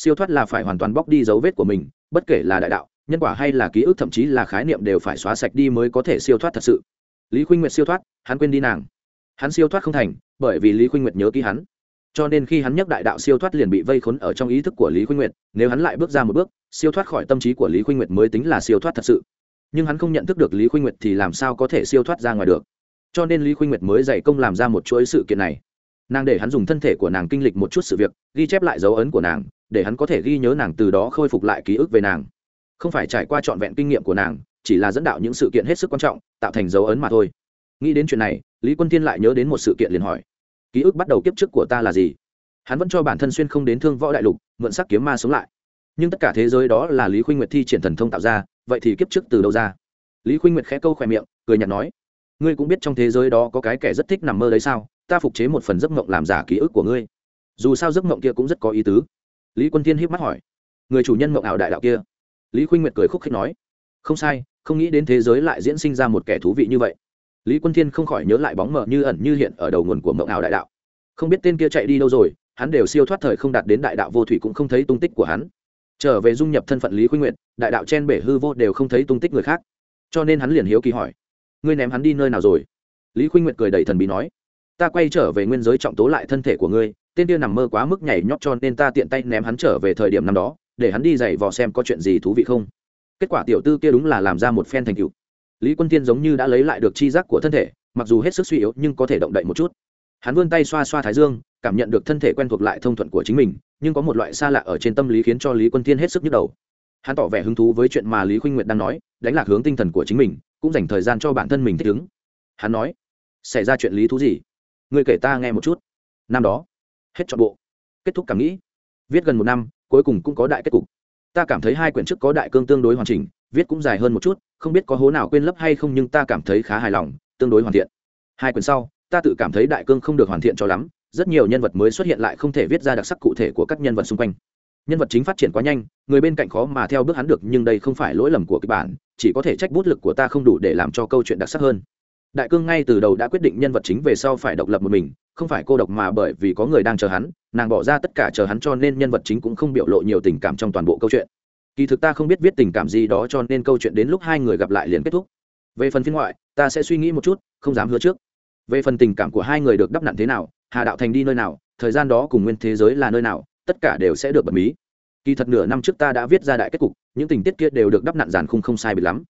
siêu thoát là phải hoàn toàn bóc đi dấu vết của mình, bất kể là đại đạo, nhân quả hay là ký ức, thậm chí là khái niệm đều phải xóa sạch đi mới có thể siêu thoát thật sự. Lý khuynh nguyệt siêu thoát, hắn quên đi nàng. Hắn siêu thoát không thành, bởi vì lý khuynh nguyệt nhớ ký hắn. Cho nên khi hắn nhắc đại đạo siêu thoát liền bị vây khốn ở trong ý thức của lý khuynh nguyệt, nếu hắn lại bước ra một bước, siêu thoát khỏi tâm trí của lý khuynh nguyệt mới tính là siêu thoát thật sự. Nhưng hắn không nhận thức được lý khuynh nguyệt thì làm sao có thể siêu thoát ra ngoài được? Cho nên lý khuynh nguyệt mới dạy công làm ra một chuỗi sự kiện này nàng để hắn dùng thân thể của nàng kinh lịch một chút sự việc, ghi chép lại dấu ấn của nàng, để hắn có thể ghi nhớ nàng từ đó khôi phục lại ký ức về nàng. Không phải trải qua trọn vẹn kinh nghiệm của nàng, chỉ là dẫn đạo những sự kiện hết sức quan trọng, tạo thành dấu ấn mà thôi. Nghĩ đến chuyện này, lý quân thiên lại nhớ đến một sự kiện liền hỏi. Ký ức bắt đầu kiếp trước của ta là gì? Hắn vẫn cho bản thân xuyên không đến thương võ đại lục, mượn sắc kiếm ma sống lại. Nhưng tất cả thế giới đó là lý khuynh nguyệt thi triển thần thông tạo ra, vậy thì kiếp trước từ đâu ra? Lý khuynh nguyệt khẽ câu khỏe miệng, cười nhạt nói. Ngươi cũng biết trong thế giới đó có cái kẻ rất thích nằm mơ đấy sao? Ta phục chế một phần giấc mộng làm giả ký ức của ngươi. Dù sao giấc mộng kia cũng rất có ý tứ. Lý quân thiên hiếp mắt hỏi. Người chủ nhân mộng ảo đại đạo kia. Lý khuynh nguyệt cười khúc khích nói. Không sai không nghĩ đến thế giới lại diễn sinh ra một kẻ thú vị như vậy. Lý quân thiên không khỏi nhớ lại bóng mờ như ẩn như hiện ở đầu nguồn của mộng ảo đại đạo. Không biết tên kia chạy đi đâu rồi hắn đều siêu thoát thời không đạt đến đại đạo vô thủy cũng không thấy tung tích của hắn. Trở về dung nhập thân phận lý khuynh Nguyệt, đại đạo chen bể hư vô đều không thấy tung tích người khác. Cho nên hắn liền hiếu kỳ hỏi. Ngươi ném hắn đi nơi nào rồi? Lý khuynh Nguyệt cười đầy thần bí nói ta quay trở về nguyên giới trọng tố lại thân thể của ngươi, tên kia nằm mơ quá mức nhảy nhót cho nên ta tiện tay ném hắn trở về thời điểm năm đó, để hắn đi dày vò xem có chuyện gì thú vị không. Kết quả tiểu tư kia đúng là làm ra một phen thành cựu. lý quân tiên giống như đã lấy lại được chi giác của thân thể, mặc dù hết sức suy yếu nhưng có thể động đậy một chút. Hắn vươn tay xoa xoa thái dương, cảm nhận được thân thể quen thuộc lại thông thuận của chính mình, nhưng có một loại xa lạ ở trên tâm lý khiến cho lý quân tiên hết sức nhức đầu. Hắn tỏ vẻ hứng thú với chuyện mà lý khuynh nguyệt đang nói, đánh lạc hướng tinh thần của chính mình, cũng dành thời gian cho bản thân mình thích ứng. Hắn nói, xảy ra chuyện lý thú gì? Người kể ta nghe một chút. Năm đó, hết chọn bộ, kết thúc cảm nghĩ. Viết gần một năm, cuối cùng cũng có đại kết cục. Ta cảm thấy hai quyển trước có đại cương tương đối hoàn chỉnh, viết cũng dài hơn một chút, không biết có hố nào quên lấp hay không nhưng ta cảm thấy khá hài lòng, tương đối hoàn thiện. Hai quyển sau, ta tự cảm thấy đại cương không được hoàn thiện cho lắm, rất nhiều nhân vật mới xuất hiện lại không thể viết ra đặc sắc cụ thể của các nhân vật xung quanh. Nhân vật chính phát triển quá nhanh, người bên cạnh khó mà theo bước hắn được nhưng đây không phải lỗi lầm của kịch bản, chỉ có thể trách bút lực của ta không đủ để làm cho câu chuyện đặc sắc hơn đại cương ngay từ đầu đã quyết định nhân vật chính về sau phải độc lập một mình, không phải cô độc mà bởi vì có người đang chờ hắn, nàng bỏ ra tất cả chờ hắn cho nên nhân vật chính cũng không biểu lộ nhiều tình cảm trong toàn bộ câu chuyện. Kỳ thực ta không biết viết tình cảm gì đó cho nên câu chuyện đến lúc hai người gặp lại liền kết thúc. Về phần phiên ngoại, ta sẽ suy nghĩ một chút, không dám hứa trước. Về phần tình cảm của hai người được đắp nặn thế nào, hà đạo thành đi nơi nào, thời gian đó cùng nguyên thế giới là nơi nào, tất cả đều sẽ được bật mí. Kỳ thật nửa năm trước ta đã viết ra đại kết cục, những tình tiết kia đều được đắp nặn giàn khung không sai biệt lắm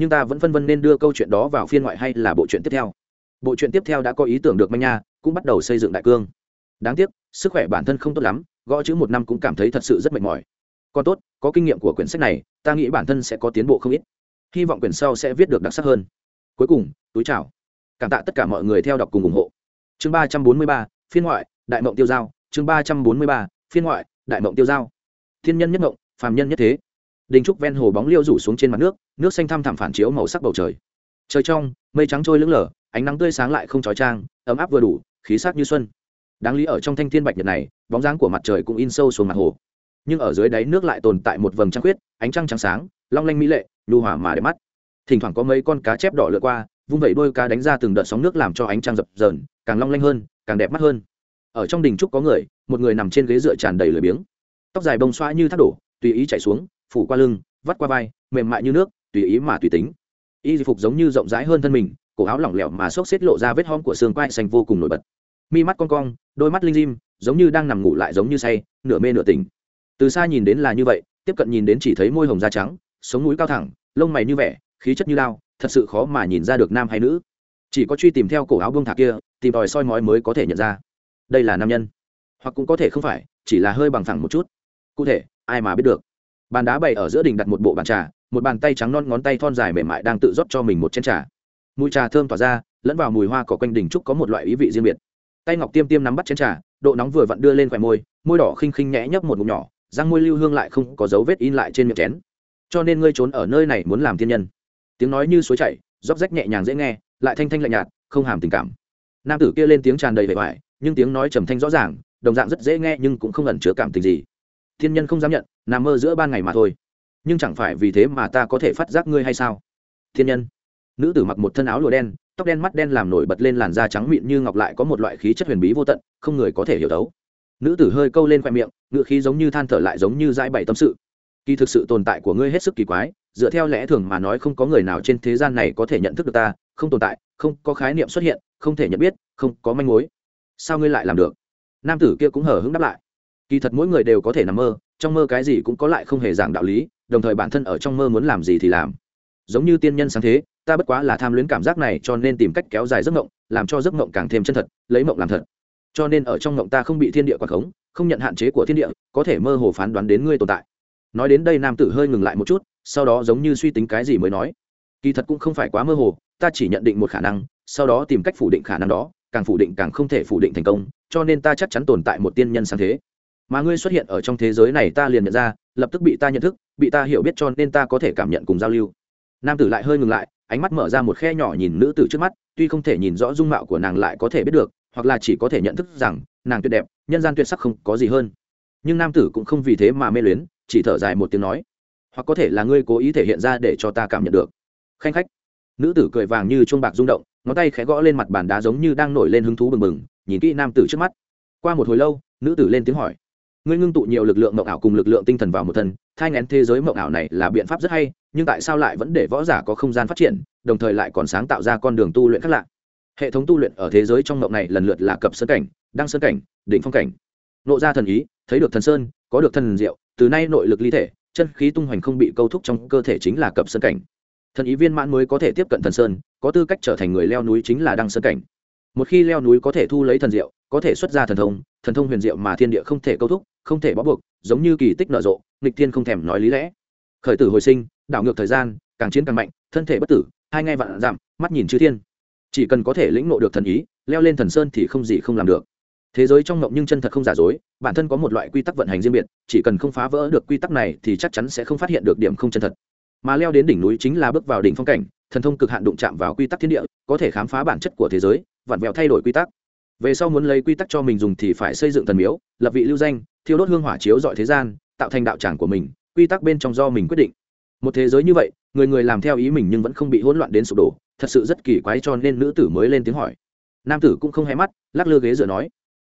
nhưng ta vẫn phân vân nên đưa câu chuyện đó vào phiên ngoại hay là bộ truyện tiếp theo? Bộ truyện tiếp theo đã có ý tưởng được manh nha, cũng bắt đầu xây dựng đại cương. Đáng tiếc, sức khỏe bản thân không tốt lắm, gõ chữ một năm cũng cảm thấy thật sự rất mệt mỏi. Còn tốt, có kinh nghiệm của quyển sách này, ta nghĩ bản thân sẽ có tiến bộ không ít. Hy vọng quyển sau sẽ viết được đặc sắc hơn. Cuối cùng, túi chào. Cảm tạ tất cả mọi người theo đọc cùng ủng hộ. Chương ba trăm bốn mươi ba, phiên ngoại, đại mộng tiêu giao. Chương ba trăm bốn mươi ba, phiên ngoại, đại mộng tiêu giao. Thiên nhân nhất mộng, phàm nhân nhất thế đình trúc ven hồ bóng liêu rủ xuống trên mặt nước nước xanh thăm thẳm phản chiếu màu sắc bầu trời. Trời trong, mây trắng trôi lững lờ, ánh nắng tươi sáng lại không trói trang, ấm áp vừa đủ, khí sắc như xuân. Đáng lý ở trong thanh thiên bạch nhật này, bóng dáng của mặt trời cũng in sâu xuống mặt hồ. Nhưng ở dưới đáy nước lại tồn tại một vầng trăng khuyết, ánh trăng trắng sáng, long lanh mỹ lệ, nhu hòa mà đẹp mắt. Thỉnh thoảng có mấy con cá chép đỏ lượt qua, vung vẩy đôi cá đánh ra từng đợt sóng nước làm cho ánh trăng dập dờn, càng long lanh hơn, càng đẹp mắt hơn. Ở trong đình trúc có người, một người nằm trên ghế dựa tràn đầy lười biếng. Tóc dài bông xoa như thác đổ, tùy ý chảy xuống phủ qua lưng, vắt qua vai, mềm mại như nước, tùy ý mà tùy tính. Y phục giống như rộng rãi hơn thân mình, cổ áo lỏng lẻo mà xốc xếp lộ ra vết hom của xương quai xanh vô cùng nổi bật. Mi mắt con cong, đôi mắt linh dim, giống như đang nằm ngủ lại giống như say, nửa mê nửa tỉnh. Từ xa nhìn đến là như vậy, tiếp cận nhìn đến chỉ thấy môi hồng da trắng, sống mũi cao thẳng, lông mày như vẻ, khí chất như lao, thật sự khó mà nhìn ra được nam hay nữ. Chỉ có truy tìm theo cổ áo bông thả kia, tìm tòi soi mói mới có thể nhận ra. Đây là nam nhân. Hoặc cũng có thể không phải, chỉ là hơi bằng phẳng một chút. Cụ thể, ai mà biết được bàn đá bày ở giữa đình đặt một bộ bàn trà, một bàn tay trắng non ngón tay thon dài mềm mại đang tự rót cho mình một chén trà. Mùi trà thơm tỏa ra, lẫn vào mùi hoa cỏ quanh đỉnh trúc có một loại ý vị riêng biệt. Tay ngọc tiêm tiêm nắm bắt chén trà, độ nóng vừa vặn đưa lên khỏe môi môi đỏ khinh khinh nhẽ nhấp một ngụm nhỏ, răng môi lưu hương lại không có dấu vết in lại trên miệng chén. Cho nên ngươi trốn ở nơi này muốn làm thiên nhân. Tiếng nói như suối chảy, róc rách nhẹ nhàng dễ nghe, lại thanh thanh lạnh nhạt, không hàm tình cảm. Nam tử kia lên tiếng tràn đầy vẻ vải, nhưng tiếng nói trầm thanh rõ ràng, đồng dạng rất dễ nghe nhưng cũng không ẩn chứa cảm tình gì thiên nhân không dám nhận, nằm mơ giữa ban ngày mà thôi. Nhưng chẳng phải vì thế mà ta có thể phát giác ngươi hay sao? Thiên nhân. Nữ tử mặc một thân áo lụa đen, tóc đen mắt đen làm nổi bật lên làn da trắng mịn như ngọc lại có một loại khí chất huyền bí vô tận, không người có thể hiểu đấu nữ tử hơi câu lên khoe miệng, ngựa khí giống như than thở lại giống như dãi bày tâm sự. Kỳ thực sự tồn tại của ngươi hết sức kỳ quái, dựa theo lẽ thường mà nói không có người nào trên thế gian này có thể nhận thức được ta, không tồn tại, không có khái niệm xuất hiện, không thể nhận biết, không có manh mối. Sao ngươi lại làm được? Nam tử kia cũng hờ hững đáp lại kỳ thật mỗi người đều có thể nằm mơ, trong mơ cái gì cũng có lại không hề giảng đạo lý, đồng thời bản thân ở trong mơ muốn làm gì thì làm. Giống như tiên nhân sáng thế, ta bất quá là tham luyến cảm giác này cho nên tìm cách kéo dài giấc mộng, làm cho giấc mộng càng thêm chân thật, lấy mộng làm thật. Cho nên ở trong mộng ta không bị thiên địa quạt khống, không nhận hạn chế của thiên địa, có thể mơ hồ phán đoán đến ngươi tồn tại. Nói đến đây nam tử hơi ngừng lại một chút, sau đó giống như suy tính cái gì mới nói. Kỳ thật cũng không phải quá mơ hồ, ta chỉ nhận định một khả năng, sau đó tìm cách phủ định khả năng đó, càng phủ định càng không thể phủ định thành công, cho nên ta chắc chắn tồn tại một tiên nhân sáng thế mà ngươi xuất hiện ở trong thế giới này ta liền nhận ra, lập tức bị ta nhận thức, bị ta hiểu biết cho nên ta có thể cảm nhận cùng giao lưu. Nam tử lại hơi ngừng lại, ánh mắt mở ra một khe nhỏ nhìn nữ tử trước mắt, tuy không thể nhìn rõ dung mạo của nàng lại có thể biết được, hoặc là chỉ có thể nhận thức rằng, nàng tuyệt đẹp, nhân gian tuyệt sắc không có gì hơn. Nhưng nam tử cũng không vì thế mà mê luyến, chỉ thở dài một tiếng nói, hoặc có thể là ngươi cố ý thể hiện ra để cho ta cảm nhận được. Khanh khách. Nữ tử cười vàng như chuông bạc rung động, ngón tay khẽ gõ lên mặt bàn đá giống như đang nổi lên hứng thú bừng bừng, nhìn kỹ nam tử trước mắt. Qua một hồi lâu, nữ tử lên tiếng hỏi ngươi ngưng tụ nhiều lực lượng mộng ảo cùng lực lượng tinh thần vào một thân, thai ngén thế giới mộng ảo này là biện pháp rất hay, nhưng tại sao lại vẫn để võ giả có không gian phát triển, đồng thời lại còn sáng tạo ra con đường tu luyện khác lạ? Hệ thống tu luyện ở thế giới trong mộng này lần lượt là cập sơn cảnh, đăng sơn cảnh, đỉnh phong cảnh. Nộ ra thần ý, thấy được thần sơn, có được thần diệu, từ nay nội lực ly thể, chân khí tung hoành không bị câu thúc trong cơ thể chính là cập sơn cảnh. Thần ý viên mãn mới có thể tiếp cận thần sơn, có tư cách trở thành người leo núi chính là đăng sơn cảnh. Một khi leo núi có thể thu lấy thần diệu, có thể xuất ra thần thông thần thông huyền diệu mà thiên địa không thể câu thúc không thể bó buộc, giống như kỳ tích nở rộ, nghịch thiên không thèm nói lý lẽ. Khởi tử hồi sinh, đảo ngược thời gian, càng chiến càng mạnh, thân thể bất tử, hai ngay vạn giảm, mắt nhìn chư thiên. Chỉ cần có thể lĩnh ngộ được thần ý, leo lên thần sơn thì không gì không làm được. Thế giới trong ngộng nhưng chân thật không giả dối, bản thân có một loại quy tắc vận hành riêng biệt, chỉ cần không phá vỡ được quy tắc này thì chắc chắn sẽ không phát hiện được điểm không chân thật. Mà leo đến đỉnh núi chính là bước vào đỉnh phong cảnh, thần thông cực hạn đụng chạm vào quy tắc thiên địa, có thể khám phá bản chất của thế giới, vặn vẹo thay đổi quy tắc về sau muốn lấy quy tắc cho mình dùng thì phải xây dựng thần miếu, lập vị lưu danh, thiêu đốt hương hỏa chiếu dọi thế gian, tạo thành đạo tràng của mình, quy tắc bên trong do mình quyết định. Một thế giới như vậy, người người làm theo ý mình nhưng vẫn không bị hỗn loạn đến sụp đổ, thật sự rất kỳ quái cho nên nữ tử mới lên tiếng hỏi. Nam tử cũng không hé mắt, lắc lơ ghế dựa nói,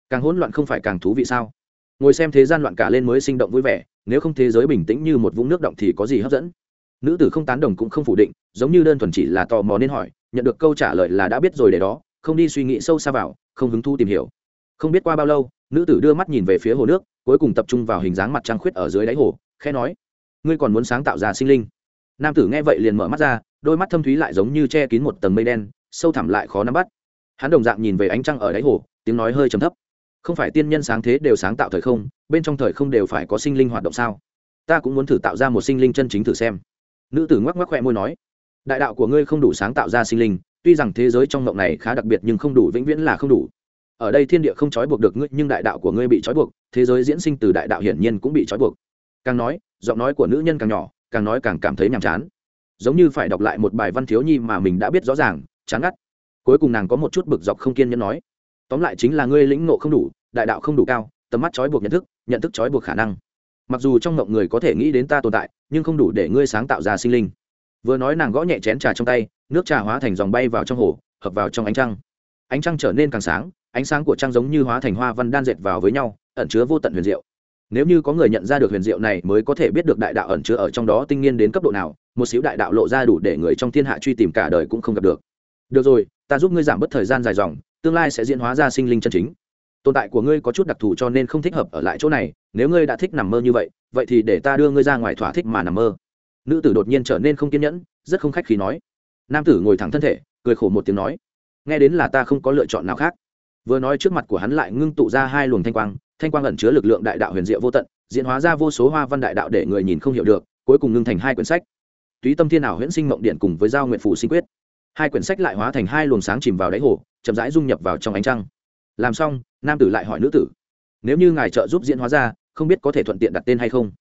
càng hỗn loạn không phải càng thú vị sao? Ngồi xem thế gian loạn cả lên mới sinh động vui vẻ, nếu không thế giới bình tĩnh như một vũng nước động thì có gì hấp dẫn? Nữ tử không tán đồng cũng không phủ định, giống như đơn thuần chỉ là tò mò nên hỏi, nhận được câu trả lời là đã biết rồi để đó không đi suy nghĩ sâu xa vào, không hứng thu tìm hiểu. Không biết qua bao lâu, nữ tử đưa mắt nhìn về phía hồ nước, cuối cùng tập trung vào hình dáng mặt trăng khuyết ở dưới đáy hồ khe nói, ngươi còn muốn sáng tạo ra sinh linh? Nam tử nghe vậy liền mở mắt ra, đôi mắt thâm thúy lại giống như che kín một tầng mây đen, sâu thẳm lại khó nắm bắt. Hắn đồng dạng nhìn về ánh trăng ở đáy hồ, tiếng nói hơi trầm thấp. Không phải tiên nhân sáng thế đều sáng tạo thời không, bên trong thời không đều phải có sinh linh hoạt động sao? Ta cũng muốn thử tạo ra một sinh linh chân chính thử xem. Nữ tử ngoắc ngoắc khoe môi nói, đại đạo của ngươi không đủ sáng tạo ra sinh linh tuy rằng thế giới trong mộng này khá đặc biệt nhưng không đủ, vĩnh viễn là không đủ. Ở đây thiên địa không trói buộc được ngươi, nhưng đại đạo của ngươi bị trói buộc, thế giới diễn sinh từ đại đạo hiển nhiên cũng bị trói buộc. Càng nói, giọng nói của nữ nhân càng nhỏ, càng nói càng cảm thấy nhàm chán. Giống như phải đọc lại một bài văn thiếu nhi mà mình đã biết rõ ràng, chán ngắt. Cuối cùng nàng có một chút bực dọc không kiên nhẫn nói, tóm lại chính là ngươi lĩnh ngộ không đủ, đại đạo không đủ cao, tầm mắt trói buộc nhận thức nhận thức trói buộc khả năng. Mặc dù trong mộng người có thể nghĩ đến ta tồn tại, nhưng không đủ để ngươi sáng tạo ra sinh linh vừa nói nàng gõ nhẹ chén trà trong tay, nước trà hóa thành dòng bay vào trong hồ, hợp vào trong ánh trăng. Ánh trăng trở nên càng sáng, ánh sáng của trăng giống như hóa thành hoa văn đan dệt vào với nhau, ẩn chứa vô tận huyền diệu. Nếu như có người nhận ra được huyền diệu này mới có thể biết được đại đạo ẩn chứa ở trong đó tinh nghiên đến cấp độ nào, một xíu đại đạo lộ ra đủ để người trong thiên hạ truy tìm cả đời cũng không gặp được. Được rồi, ta giúp ngươi giảm bớt thời gian dài dòng, tương lai sẽ diễn hóa ra sinh linh chân chính. Tồn tại của ngươi có chút đặc thù cho nên không thích hợp ở lại chỗ này, nếu ngươi đã thích nằm mơ như vậy vậy thì để ta đưa ngươi ra ngoài thỏa thích mà nằm mơ nữ tử đột nhiên trở nên không kiên nhẫn, rất không khách khí nói. Nam tử ngồi thẳng thân thể, cười khổ một tiếng nói. Nghe đến là ta không có lựa chọn nào khác. Vừa nói trước mặt của hắn lại ngưng tụ ra hai luồng thanh quang thanh quang ẩn chứa lực lượng đại đạo huyền diệu vô tận, diễn hóa ra vô số hoa văn đại đạo để người nhìn không hiểu được, cuối cùng ngưng thành hai quyển sách. Túy tâm thiên ảo huyễn sinh mộng điện cùng với giao nguyện phủ sinh quyết. Hai quyển sách lại hóa thành hai luồng sáng chìm vào đáy hồ, chậm rãi dung nhập vào trong ánh trăng. Làm xong, nam tử lại hỏi nữ tử, nếu như ngài trợ giúp diễn hóa ra, không biết có thể thuận tiện đặt tên hay không?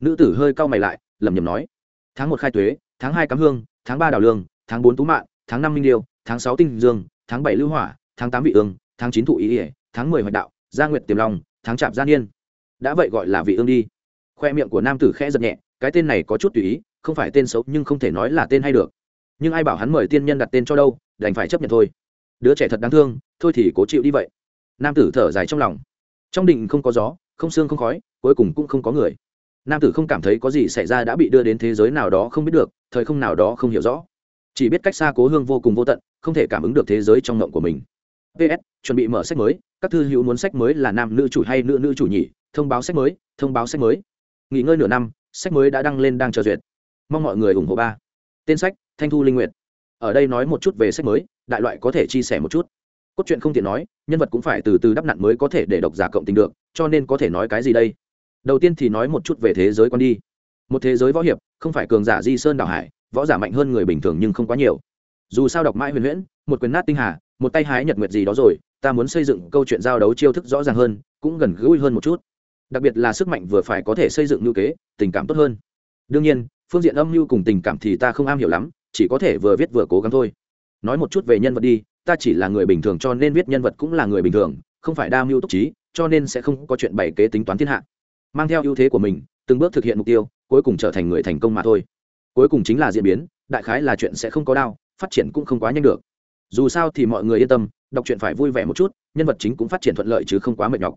Nữ tử hơi cau mày lại, lẩm nhẩm nói tháng một khai tuế tháng hai cắm hương, tháng ba đào lương, tháng bốn tú mạng tháng năm minh điêu, tháng sáu tinh dương, tháng bảy lưu hỏa, tháng tám vị ương, tháng chín thụ ý ỉa, tháng mười hoạch đạo, gia nguyệt tiềm long, tháng chạp gia niên. Đã vậy gọi là vị ương đi. Khoe miệng của nam tử khẽ giật nhẹ, cái tên này có chút tùy ý, không phải tên xấu nhưng không thể nói là tên hay được. Nhưng ai bảo hắn mời tiên nhân đặt tên cho đâu, đành phải chấp nhận thôi. Đứa trẻ thật đáng thương, thôi thì cố chịu đi vậy. Nam tử thở dài trong lòng. Trong đình không có gió, không xương không khói, cuối cùng cũng không có người nam tử không cảm thấy có gì xảy ra đã bị đưa đến thế giới nào đó không biết được, thời không nào đó không hiểu rõ. Chỉ biết cách xa cố hương vô cùng vô tận, không thể cảm ứng được thế giới trong ngộng của mình. Ps chuẩn bị mở sách mới, các thư hữu muốn sách mới là nam nữ chủ hay nữ nữ chủ nhỉ? Thông báo sách mới, thông báo sách mới. Nghỉ ngơi nửa năm, sách mới đã đăng lên đang chờ duyệt. Mong mọi người ủng hộ ba. Tên sách, thanh thu linh nguyện ở đây nói một chút về sách mới, đại loại có thể chia sẻ một chút. Cốt truyện không tiện nói, nhân vật cũng phải từ từ đắp nặn mới có thể để độc giả cộng tình được, cho nên có thể nói cái gì đây? Đầu tiên thì nói một chút về thế giới quan đi. Một thế giới võ hiệp, không phải cường giả di sơn đảo hải, võ giả mạnh hơn người bình thường nhưng không quá nhiều. Dù sao đọc mãi huyền huyễn, một quyền nát tinh hà, một tay hái nhật nguyệt gì đó rồi, ta muốn xây dựng câu chuyện giao đấu chiêu thức rõ ràng hơn, cũng gần gũi hơn một chút. Đặc biệt là sức mạnh vừa phải có thể xây dựng ngữ kế, tình cảm tốt hơn. Đương nhiên, phương diện âm mưu cùng tình cảm thì ta không am hiểu lắm, chỉ có thể vừa viết vừa cố gắng thôi. Nói một chút về nhân vật đi, ta chỉ là người bình thường cho nên viết nhân vật cũng là người bình thường, không phải đa mưu túc trí, cho nên sẽ không có chuyện bày kế tính toán thiên hạ mang theo ưu thế của mình, từng bước thực hiện mục tiêu, cuối cùng trở thành người thành công mà thôi. Cuối cùng chính là diễn biến, đại khái là chuyện sẽ không có đau, phát triển cũng không quá nhanh được. Dù sao thì mọi người yên tâm, đọc truyện phải vui vẻ một chút, nhân vật chính cũng phát triển thuận lợi chứ không quá mệt nhọc.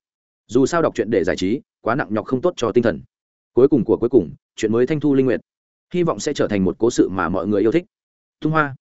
Dù sao đọc truyện để giải trí, quá nặng nhọc không tốt cho tinh thần. Cuối cùng của cuối cùng, chuyện mới thanh thu linh nguyện hy vọng sẽ trở thành một cố sự mà mọi người yêu thích. Tung hoa.